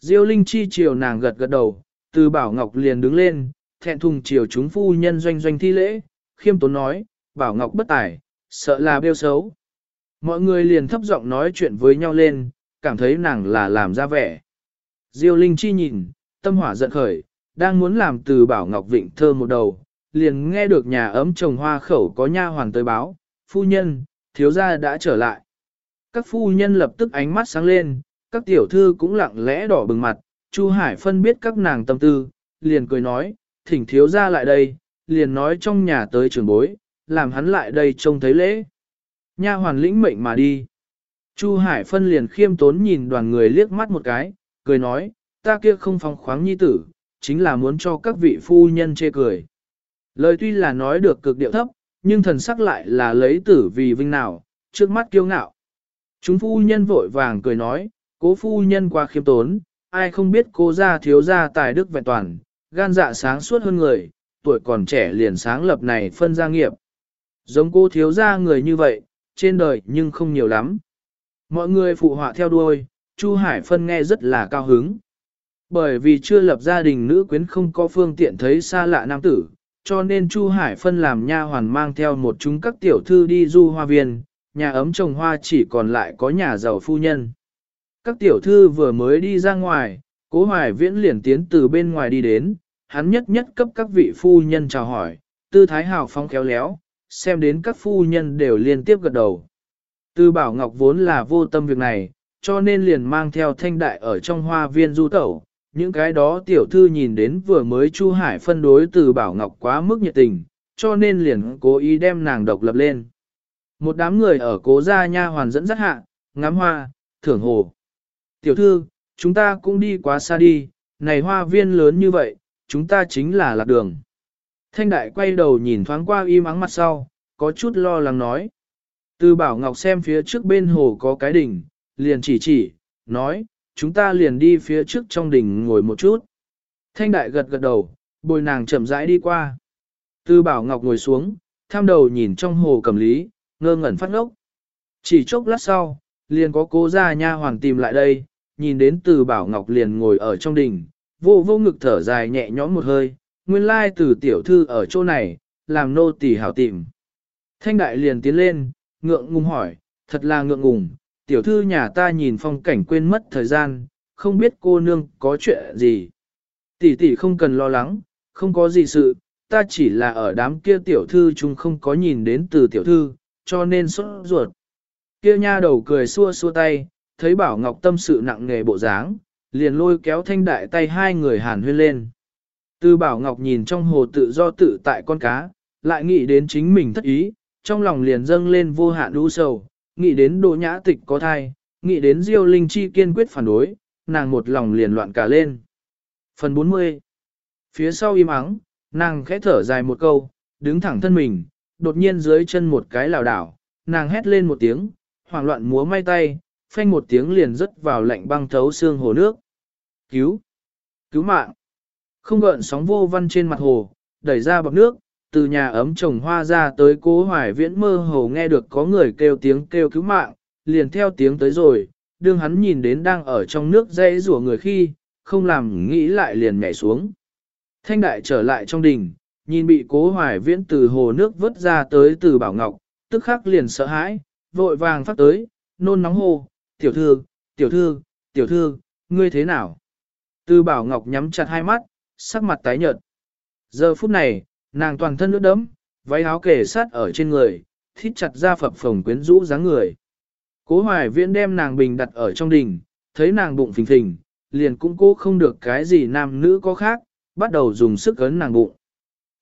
Diêu Linh Chi chiều nàng gật gật đầu, từ Bảo Ngọc liền đứng lên, thẹn thùng chiều chúng phu nhân doanh doanh thi lễ, khiêm tốn nói, Bảo Ngọc bất tài, sợ là bêu xấu. Mọi người liền thấp giọng nói chuyện với nhau lên, cảm thấy nàng là làm ra vẻ. Diêu Linh Chi nhìn, tâm hỏa giận khởi, đang muốn làm từ Bảo Ngọc Vịnh thơ một đầu, liền nghe được nhà ấm trồng hoa khẩu có nha hoàn tới báo, phu nhân, thiếu gia đã trở lại. Các phu nhân lập tức ánh mắt sáng lên, các tiểu thư cũng lặng lẽ đỏ bừng mặt, Chu Hải phân biết các nàng tâm tư, liền cười nói, thỉnh thiếu gia lại đây, liền nói trong nhà tới trường bối, làm hắn lại đây trông thấy lễ. Nha hoàn lĩnh mệnh mà đi. Chu Hải phân liền khiêm tốn nhìn đoàn người liếc mắt một cái, cười nói, ta kia không phóng khoáng nhi tử, chính là muốn cho các vị phu nhân chê cười. Lời tuy là nói được cực điệu thấp, nhưng thần sắc lại là lấy tử vì vinh nào, trước mắt kiêu ngạo. Chúng phu nhân vội vàng cười nói, cố phu nhân qua khiêm tốn, ai không biết cô gia thiếu gia tài đức vẹn toàn, gan dạ sáng suốt hơn người, tuổi còn trẻ liền sáng lập này phân gia nghiệp. Giống cô thiếu gia người như vậy, trên đời nhưng không nhiều lắm. Mọi người phụ họa theo đuôi, Chu Hải Phân nghe rất là cao hứng. Bởi vì chưa lập gia đình nữ quyến không có phương tiện thấy xa lạ nam tử, cho nên Chu Hải Phân làm nha hoàn mang theo một chúng các tiểu thư đi du hoa viên, nhà ấm trồng hoa chỉ còn lại có nhà giàu phu nhân. Các tiểu thư vừa mới đi ra ngoài, cố hoài viễn liền tiến từ bên ngoài đi đến, hắn nhất nhất cấp các vị phu nhân chào hỏi, tư thái hào phong khéo léo, xem đến các phu nhân đều liên tiếp gật đầu. Tư bảo ngọc vốn là vô tâm việc này, cho nên liền mang theo thanh đại ở trong hoa viên du tẩu, những cái đó tiểu thư nhìn đến vừa mới Chu Hải phân đối từ Bảo Ngọc quá mức nhiệt tình, cho nên liền cố ý đem nàng độc lập lên. Một đám người ở cố gia nha hoàn dẫn dắt hạ, ngắm hoa, thưởng hồ. Tiểu thư, chúng ta cũng đi quá xa đi, này hoa viên lớn như vậy, chúng ta chính là lạc đường. Thanh đại quay đầu nhìn thoáng qua im mắng mặt sau, có chút lo lắng nói. Từ Bảo Ngọc xem phía trước bên hồ có cái đỉnh, liền chỉ chỉ, nói, chúng ta liền đi phía trước trong đỉnh ngồi một chút. Thanh đại gật gật đầu, bồi nàng chậm rãi đi qua. Tư bảo ngọc ngồi xuống, tham đầu nhìn trong hồ cầm lý, ngơ ngẩn phát ngốc. Chỉ chốc lát sau, liền có cố gia nha hoàng tìm lại đây, nhìn đến từ bảo ngọc liền ngồi ở trong đỉnh, vô vô ngực thở dài nhẹ nhõm một hơi, nguyên lai từ tiểu thư ở chỗ này, làm nô tỳ hảo tìm. Thanh đại liền tiến lên, ngượng ngùng hỏi, thật là ngượng ngùng, tiểu thư nhà ta nhìn phong cảnh quên mất thời gian, không biết cô nương có chuyện gì. Tỷ tỷ không cần lo lắng, không có gì sự, ta chỉ là ở đám kia tiểu thư chúng không có nhìn đến từ tiểu thư, cho nên sốt ruột. Kia nha đầu cười xua xua tay, thấy bảo ngọc tâm sự nặng nề bộ dáng, liền lôi kéo thanh đại tay hai người hàn huyên lên. Từ bảo ngọc nhìn trong hồ tự do tự tại con cá, lại nghĩ đến chính mình thất ý, trong lòng liền dâng lên vô hạn đu sầu, nghĩ đến Đỗ Nhã Tịch có thai, nghĩ đến Diêu Linh Chi kiên quyết phản đối, nàng một lòng liền loạn cả lên. Phần 40 Phía sau im ắng, nàng khẽ thở dài một câu, đứng thẳng thân mình, đột nhiên dưới chân một cái lảo đảo, nàng hét lên một tiếng, hoảng loạn múa may tay, phanh một tiếng liền rớt vào lạnh băng thấu xương hồ nước. Cứu! Cứu mạng! Không gợn sóng vô văn trên mặt hồ, đẩy ra bọc nước, từ nhà ấm trồng hoa ra tới cố hoài viễn mơ hồ nghe được có người kêu tiếng kêu cứu mạng, liền theo tiếng tới rồi, đương hắn nhìn đến đang ở trong nước dây rủa người khi, không làm nghĩ lại liền nhảy xuống. Thanh đại trở lại trong đình, nhìn bị cố hoài viễn từ hồ nước vớt ra tới từ bảo ngọc, tức khắc liền sợ hãi, vội vàng phát tới, nôn nóng hô, tiểu thư, tiểu thư, tiểu thư, ngươi thế nào? Từ bảo ngọc nhắm chặt hai mắt, sắc mặt tái nhợt. Giờ phút này, Nàng toàn thân ướt đấm, váy áo kề sát ở trên người, thít chặt ra phập phồng quyến rũ dáng người. Cố hoài viễn đem nàng bình đặt ở trong đình, thấy nàng bụng phình phình, liền cũng cố không được cái gì nam nữ có khác, bắt đầu dùng sức ấn nàng bụng.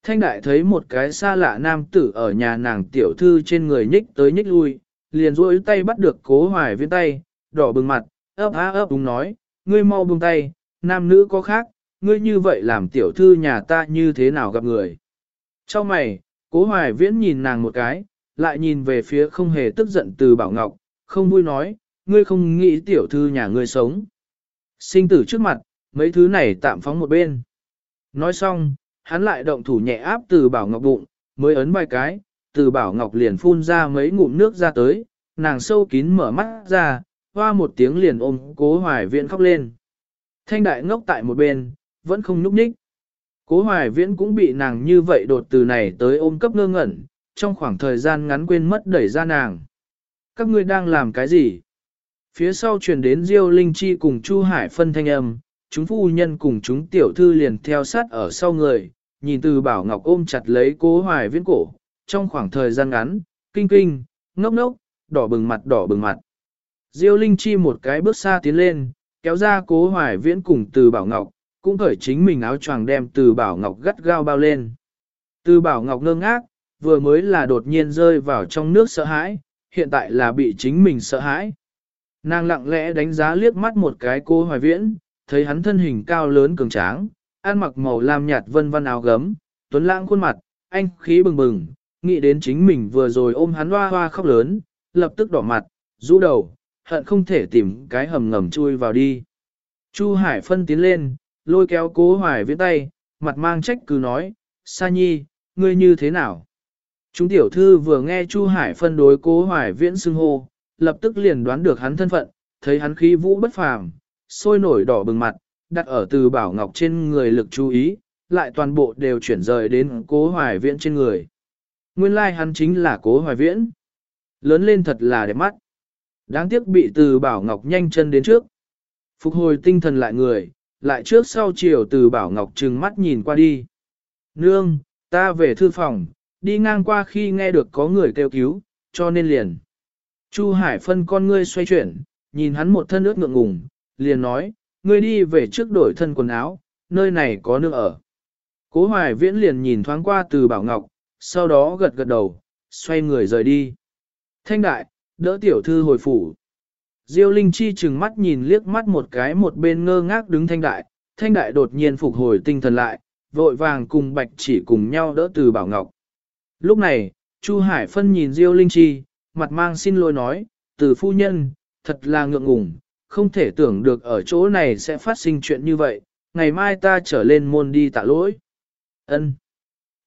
Thanh đại thấy một cái xa lạ nam tử ở nhà nàng tiểu thư trên người nhích tới nhích lui, liền duỗi tay bắt được cố hoài viễn tay, đỏ bừng mặt, ấp á ấp đúng nói, ngươi mau buông tay, nam nữ có khác, ngươi như vậy làm tiểu thư nhà ta như thế nào gặp người. Trong mày, cố hoài viễn nhìn nàng một cái, lại nhìn về phía không hề tức giận từ Bảo Ngọc, không vui nói, ngươi không nghĩ tiểu thư nhà ngươi sống. Sinh tử trước mặt, mấy thứ này tạm phóng một bên. Nói xong, hắn lại động thủ nhẹ áp từ Bảo Ngọc bụng, mới ấn vài cái, từ Bảo Ngọc liền phun ra mấy ngụm nước ra tới, nàng sâu kín mở mắt ra, hoa một tiếng liền ôm cố hoài viễn khóc lên. Thanh đại ngốc tại một bên, vẫn không nhúc nhích. Cố hoài viễn cũng bị nàng như vậy đột từ này tới ôm cấp ngơ ngẩn, trong khoảng thời gian ngắn quên mất đẩy ra nàng. Các ngươi đang làm cái gì? Phía sau truyền đến Diêu Linh Chi cùng Chu Hải phân thanh âm, chúng phu nhân cùng chúng tiểu thư liền theo sát ở sau người, nhìn từ Bảo Ngọc ôm chặt lấy cố hoài viễn cổ, trong khoảng thời gian ngắn, kinh kinh, ngốc ngốc, đỏ bừng mặt đỏ bừng mặt. Diêu Linh Chi một cái bước xa tiến lên, kéo ra cố hoài viễn cùng từ Bảo Ngọc, cũng khởi chính mình áo choàng đem từ Bảo Ngọc gắt gao bao lên. Từ Bảo Ngọc ngơ ngác, vừa mới là đột nhiên rơi vào trong nước sợ hãi, hiện tại là bị chính mình sợ hãi. Nàng lặng lẽ đánh giá liếc mắt một cái cô hoài viễn, thấy hắn thân hình cao lớn cường tráng, ăn mặc màu lam nhạt vân vân áo gấm, tuấn lãng khuôn mặt, anh khí bừng bừng, nghĩ đến chính mình vừa rồi ôm hắn hoa hoa khóc lớn, lập tức đỏ mặt, rũ đầu, hận không thể tìm cái hầm ngầm chui vào đi. Chu Hải phân tiến lên, lôi kéo cố hoài viễn tay, mặt mang trách cứ nói, Sa Nhi, ngươi như thế nào? Chúng tiểu thư vừa nghe Chu Hải phân đối cố hoài viễn xưng hô, lập tức liền đoán được hắn thân phận, thấy hắn khí vũ bất phàm, sôi nổi đỏ bừng mặt, đặt ở từ bảo ngọc trên người lực chú ý, lại toàn bộ đều chuyển rời đến cố hoài viễn trên người. Nguyên lai like hắn chính là cố hoài viễn. Lớn lên thật là đẹp mắt. Đáng tiếc bị từ bảo ngọc nhanh chân đến trước. Phục hồi tinh thần lại người, lại trước sau chiều từ bảo ngọc trừng mắt nhìn qua đi. Nương, ta về thư phòng, đi ngang qua khi nghe được có người kêu cứu, cho nên liền. Chu Hải phân con ngươi xoay chuyển, nhìn hắn một thân ướt ngượng ngùng, liền nói, ngươi đi về trước đổi thân quần áo, nơi này có nước ở. Cố Hoài Viễn liền nhìn thoáng qua từ Bảo Ngọc, sau đó gật gật đầu, xoay người rời đi. Thanh đại, đỡ tiểu thư hồi phủ. Diêu Linh Chi chừng mắt nhìn liếc mắt một cái một bên ngơ ngác đứng thanh đại, thanh đại đột nhiên phục hồi tinh thần lại, vội vàng cùng bạch chỉ cùng nhau đỡ từ Bảo Ngọc. Lúc này, Chu Hải Phân nhìn Diêu Linh Chi, mặt mang xin lỗi nói, từ phu nhân, thật là ngượng ngùng, không thể tưởng được ở chỗ này sẽ phát sinh chuyện như vậy, ngày mai ta trở lên môn đi tạ lỗi. Ân.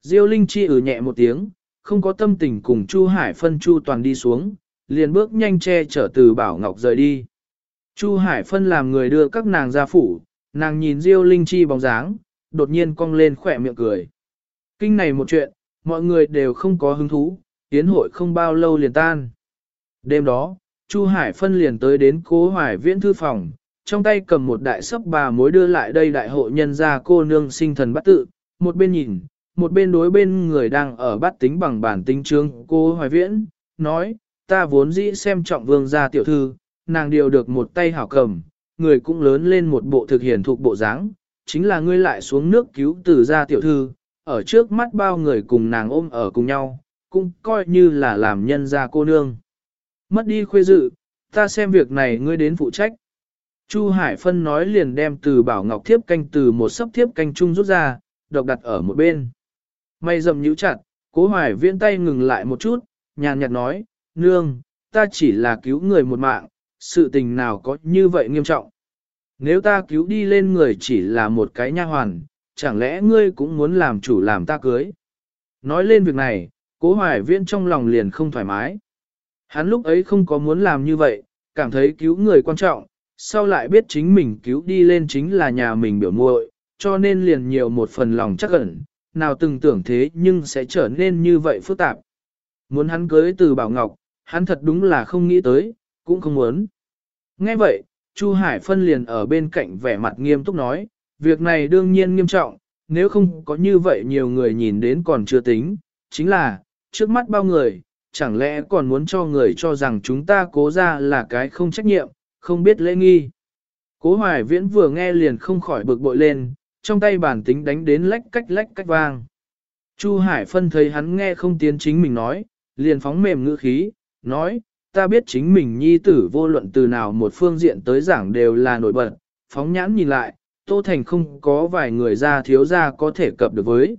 Diêu Linh Chi ử nhẹ một tiếng, không có tâm tình cùng Chu Hải Phân Chu Toàn đi xuống, liền bước nhanh che chở từ Bảo Ngọc rời đi. Chu Hải Phân làm người đưa các nàng ra phủ, nàng nhìn Diêu Linh Chi bóng dáng, đột nhiên cong lên khỏe miệng cười. Kinh này một chuyện, mọi người đều không có hứng thú, tiến hội không bao lâu liền tan. Đêm đó, Chu Hải Phân liền tới đến cố hoài viễn thư phòng, trong tay cầm một đại sấp bà mối đưa lại đây đại hộ nhân ra cô nương sinh thần bắt tự, một bên nhìn, một bên đối bên người đang ở bắt tính bằng bản tính trương cô hoài viễn, nói, ta vốn dĩ xem trọng vương gia tiểu thư, nàng điều được một tay hảo cầm, người cũng lớn lên một bộ thực hiện thuộc bộ dáng, chính là ngươi lại xuống nước cứu từ gia tiểu thư, ở trước mắt bao người cùng nàng ôm ở cùng nhau, cũng coi như là làm nhân gia cô nương. Mất đi khuê dự, ta xem việc này ngươi đến phụ trách. Chu Hải Phân nói liền đem từ bảo ngọc thiếp canh từ một sấp thiếp canh chung rút ra, độc đặt ở một bên. Mây dầm nhíu chặt, cố hoài viễn tay ngừng lại một chút, nhàn nhạt nói, nương, ta chỉ là cứu người một mạng, sự tình nào có như vậy nghiêm trọng. Nếu ta cứu đi lên người chỉ là một cái nha hoàn, chẳng lẽ ngươi cũng muốn làm chủ làm ta cưới? Nói lên việc này, cố hoài viễn trong lòng liền không thoải mái. Hắn lúc ấy không có muốn làm như vậy, cảm thấy cứu người quan trọng, sau lại biết chính mình cứu đi lên chính là nhà mình biểu muội, cho nên liền nhiều một phần lòng chắc ẩn, nào từng tưởng thế nhưng sẽ trở nên như vậy phức tạp. Muốn hắn cưới từ Bảo Ngọc, hắn thật đúng là không nghĩ tới, cũng không muốn. Nghe vậy, Chu Hải Phân liền ở bên cạnh vẻ mặt nghiêm túc nói, việc này đương nhiên nghiêm trọng, nếu không có như vậy nhiều người nhìn đến còn chưa tính, chính là, trước mắt bao người, chẳng lẽ còn muốn cho người cho rằng chúng ta cố ra là cái không trách nhiệm, không biết lễ nghi. Cố hoài viễn vừa nghe liền không khỏi bực bội lên, trong tay bản tính đánh đến lách cách lách cách vang. Chu Hải phân thấy hắn nghe không tiến chính mình nói, liền phóng mềm ngữ khí, nói, ta biết chính mình nhi tử vô luận từ nào một phương diện tới giảng đều là nổi bật, phóng nhãn nhìn lại, Tô Thành không có vài người ra thiếu ra có thể cập được với.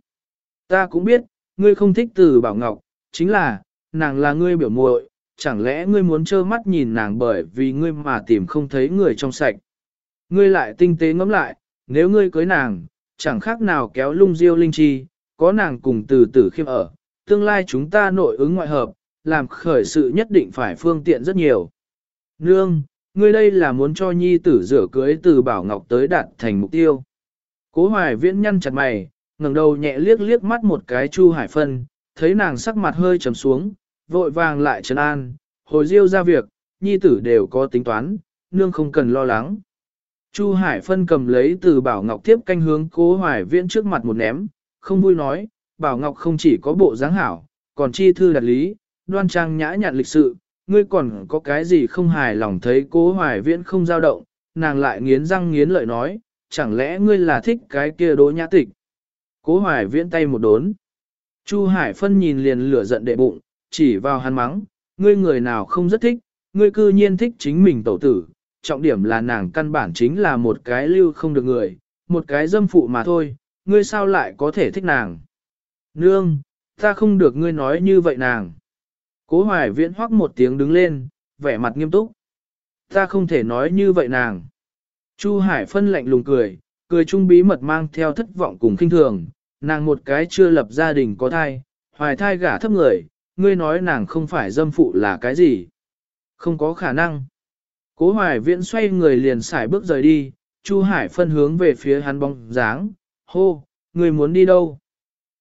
Ta cũng biết, ngươi không thích từ Bảo Ngọc, chính là, nàng là ngươi biểu muội, chẳng lẽ ngươi muốn trơ mắt nhìn nàng bởi vì ngươi mà tìm không thấy người trong sạch. Ngươi lại tinh tế ngẫm lại, nếu ngươi cưới nàng, chẳng khác nào kéo lung diêu linh chi, có nàng cùng từ tử khiêm ở, tương lai chúng ta nội ứng ngoại hợp, làm khởi sự nhất định phải phương tiện rất nhiều. Nương, ngươi đây là muốn cho nhi tử rửa cưới từ Bảo Ngọc tới đạt thành mục tiêu. Cố hoài viễn nhăn chặt mày, ngẩng đầu nhẹ liếc liếc mắt một cái Chu Hải Phân, thấy nàng sắc mặt hơi trầm xuống, vội vàng lại trấn an, hồi diêu ra việc, nhi tử đều có tính toán, nương không cần lo lắng. Chu Hải Phân cầm lấy từ Bảo Ngọc tiếp canh hướng cố hoài viễn trước mặt một ném, không vui nói, Bảo Ngọc không chỉ có bộ dáng hảo, còn chi thư đặt lý, đoan trang nhã nhặn lịch sự, ngươi còn có cái gì không hài lòng thấy cố hoài viễn không dao động, nàng lại nghiến răng nghiến lợi nói, chẳng lẽ ngươi là thích cái kia Đỗ nhã tịch. Cố hoài viễn tay một đốn. Chu Hải Phân nhìn liền lửa giận đệ bụng, chỉ vào hắn mắng, ngươi người nào không rất thích, ngươi cư nhiên thích chính mình tẩu tử, trọng điểm là nàng căn bản chính là một cái lưu không được người, một cái dâm phụ mà thôi, ngươi sao lại có thể thích nàng. Nương, ta không được ngươi nói như vậy nàng. Cố hoài viễn hoắc một tiếng đứng lên, vẻ mặt nghiêm túc. Ta không thể nói như vậy nàng. Chu Hải phân lạnh lùng cười, cười trung bí mật mang theo thất vọng cùng kinh thường, nàng một cái chưa lập gia đình có thai, hoài thai gả thấp người, ngươi nói nàng không phải dâm phụ là cái gì. Không có khả năng. Cố hoài viễn xoay người liền xài bước rời đi, Chu Hải phân hướng về phía hắn bóng dáng, hô, ngươi muốn đi đâu?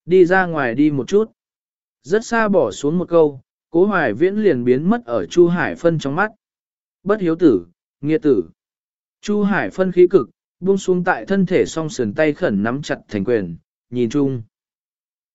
Đi ra ngoài đi một chút. Rất xa bỏ xuống một câu, cố hoài viễn liền biến mất ở Chu Hải phân trong mắt. Bất hiếu tử, nghĩa tử. Chu Hải phân khí cực, buông xuống tại thân thể song sườn tay khẩn nắm chặt thành quyền, nhìn chung.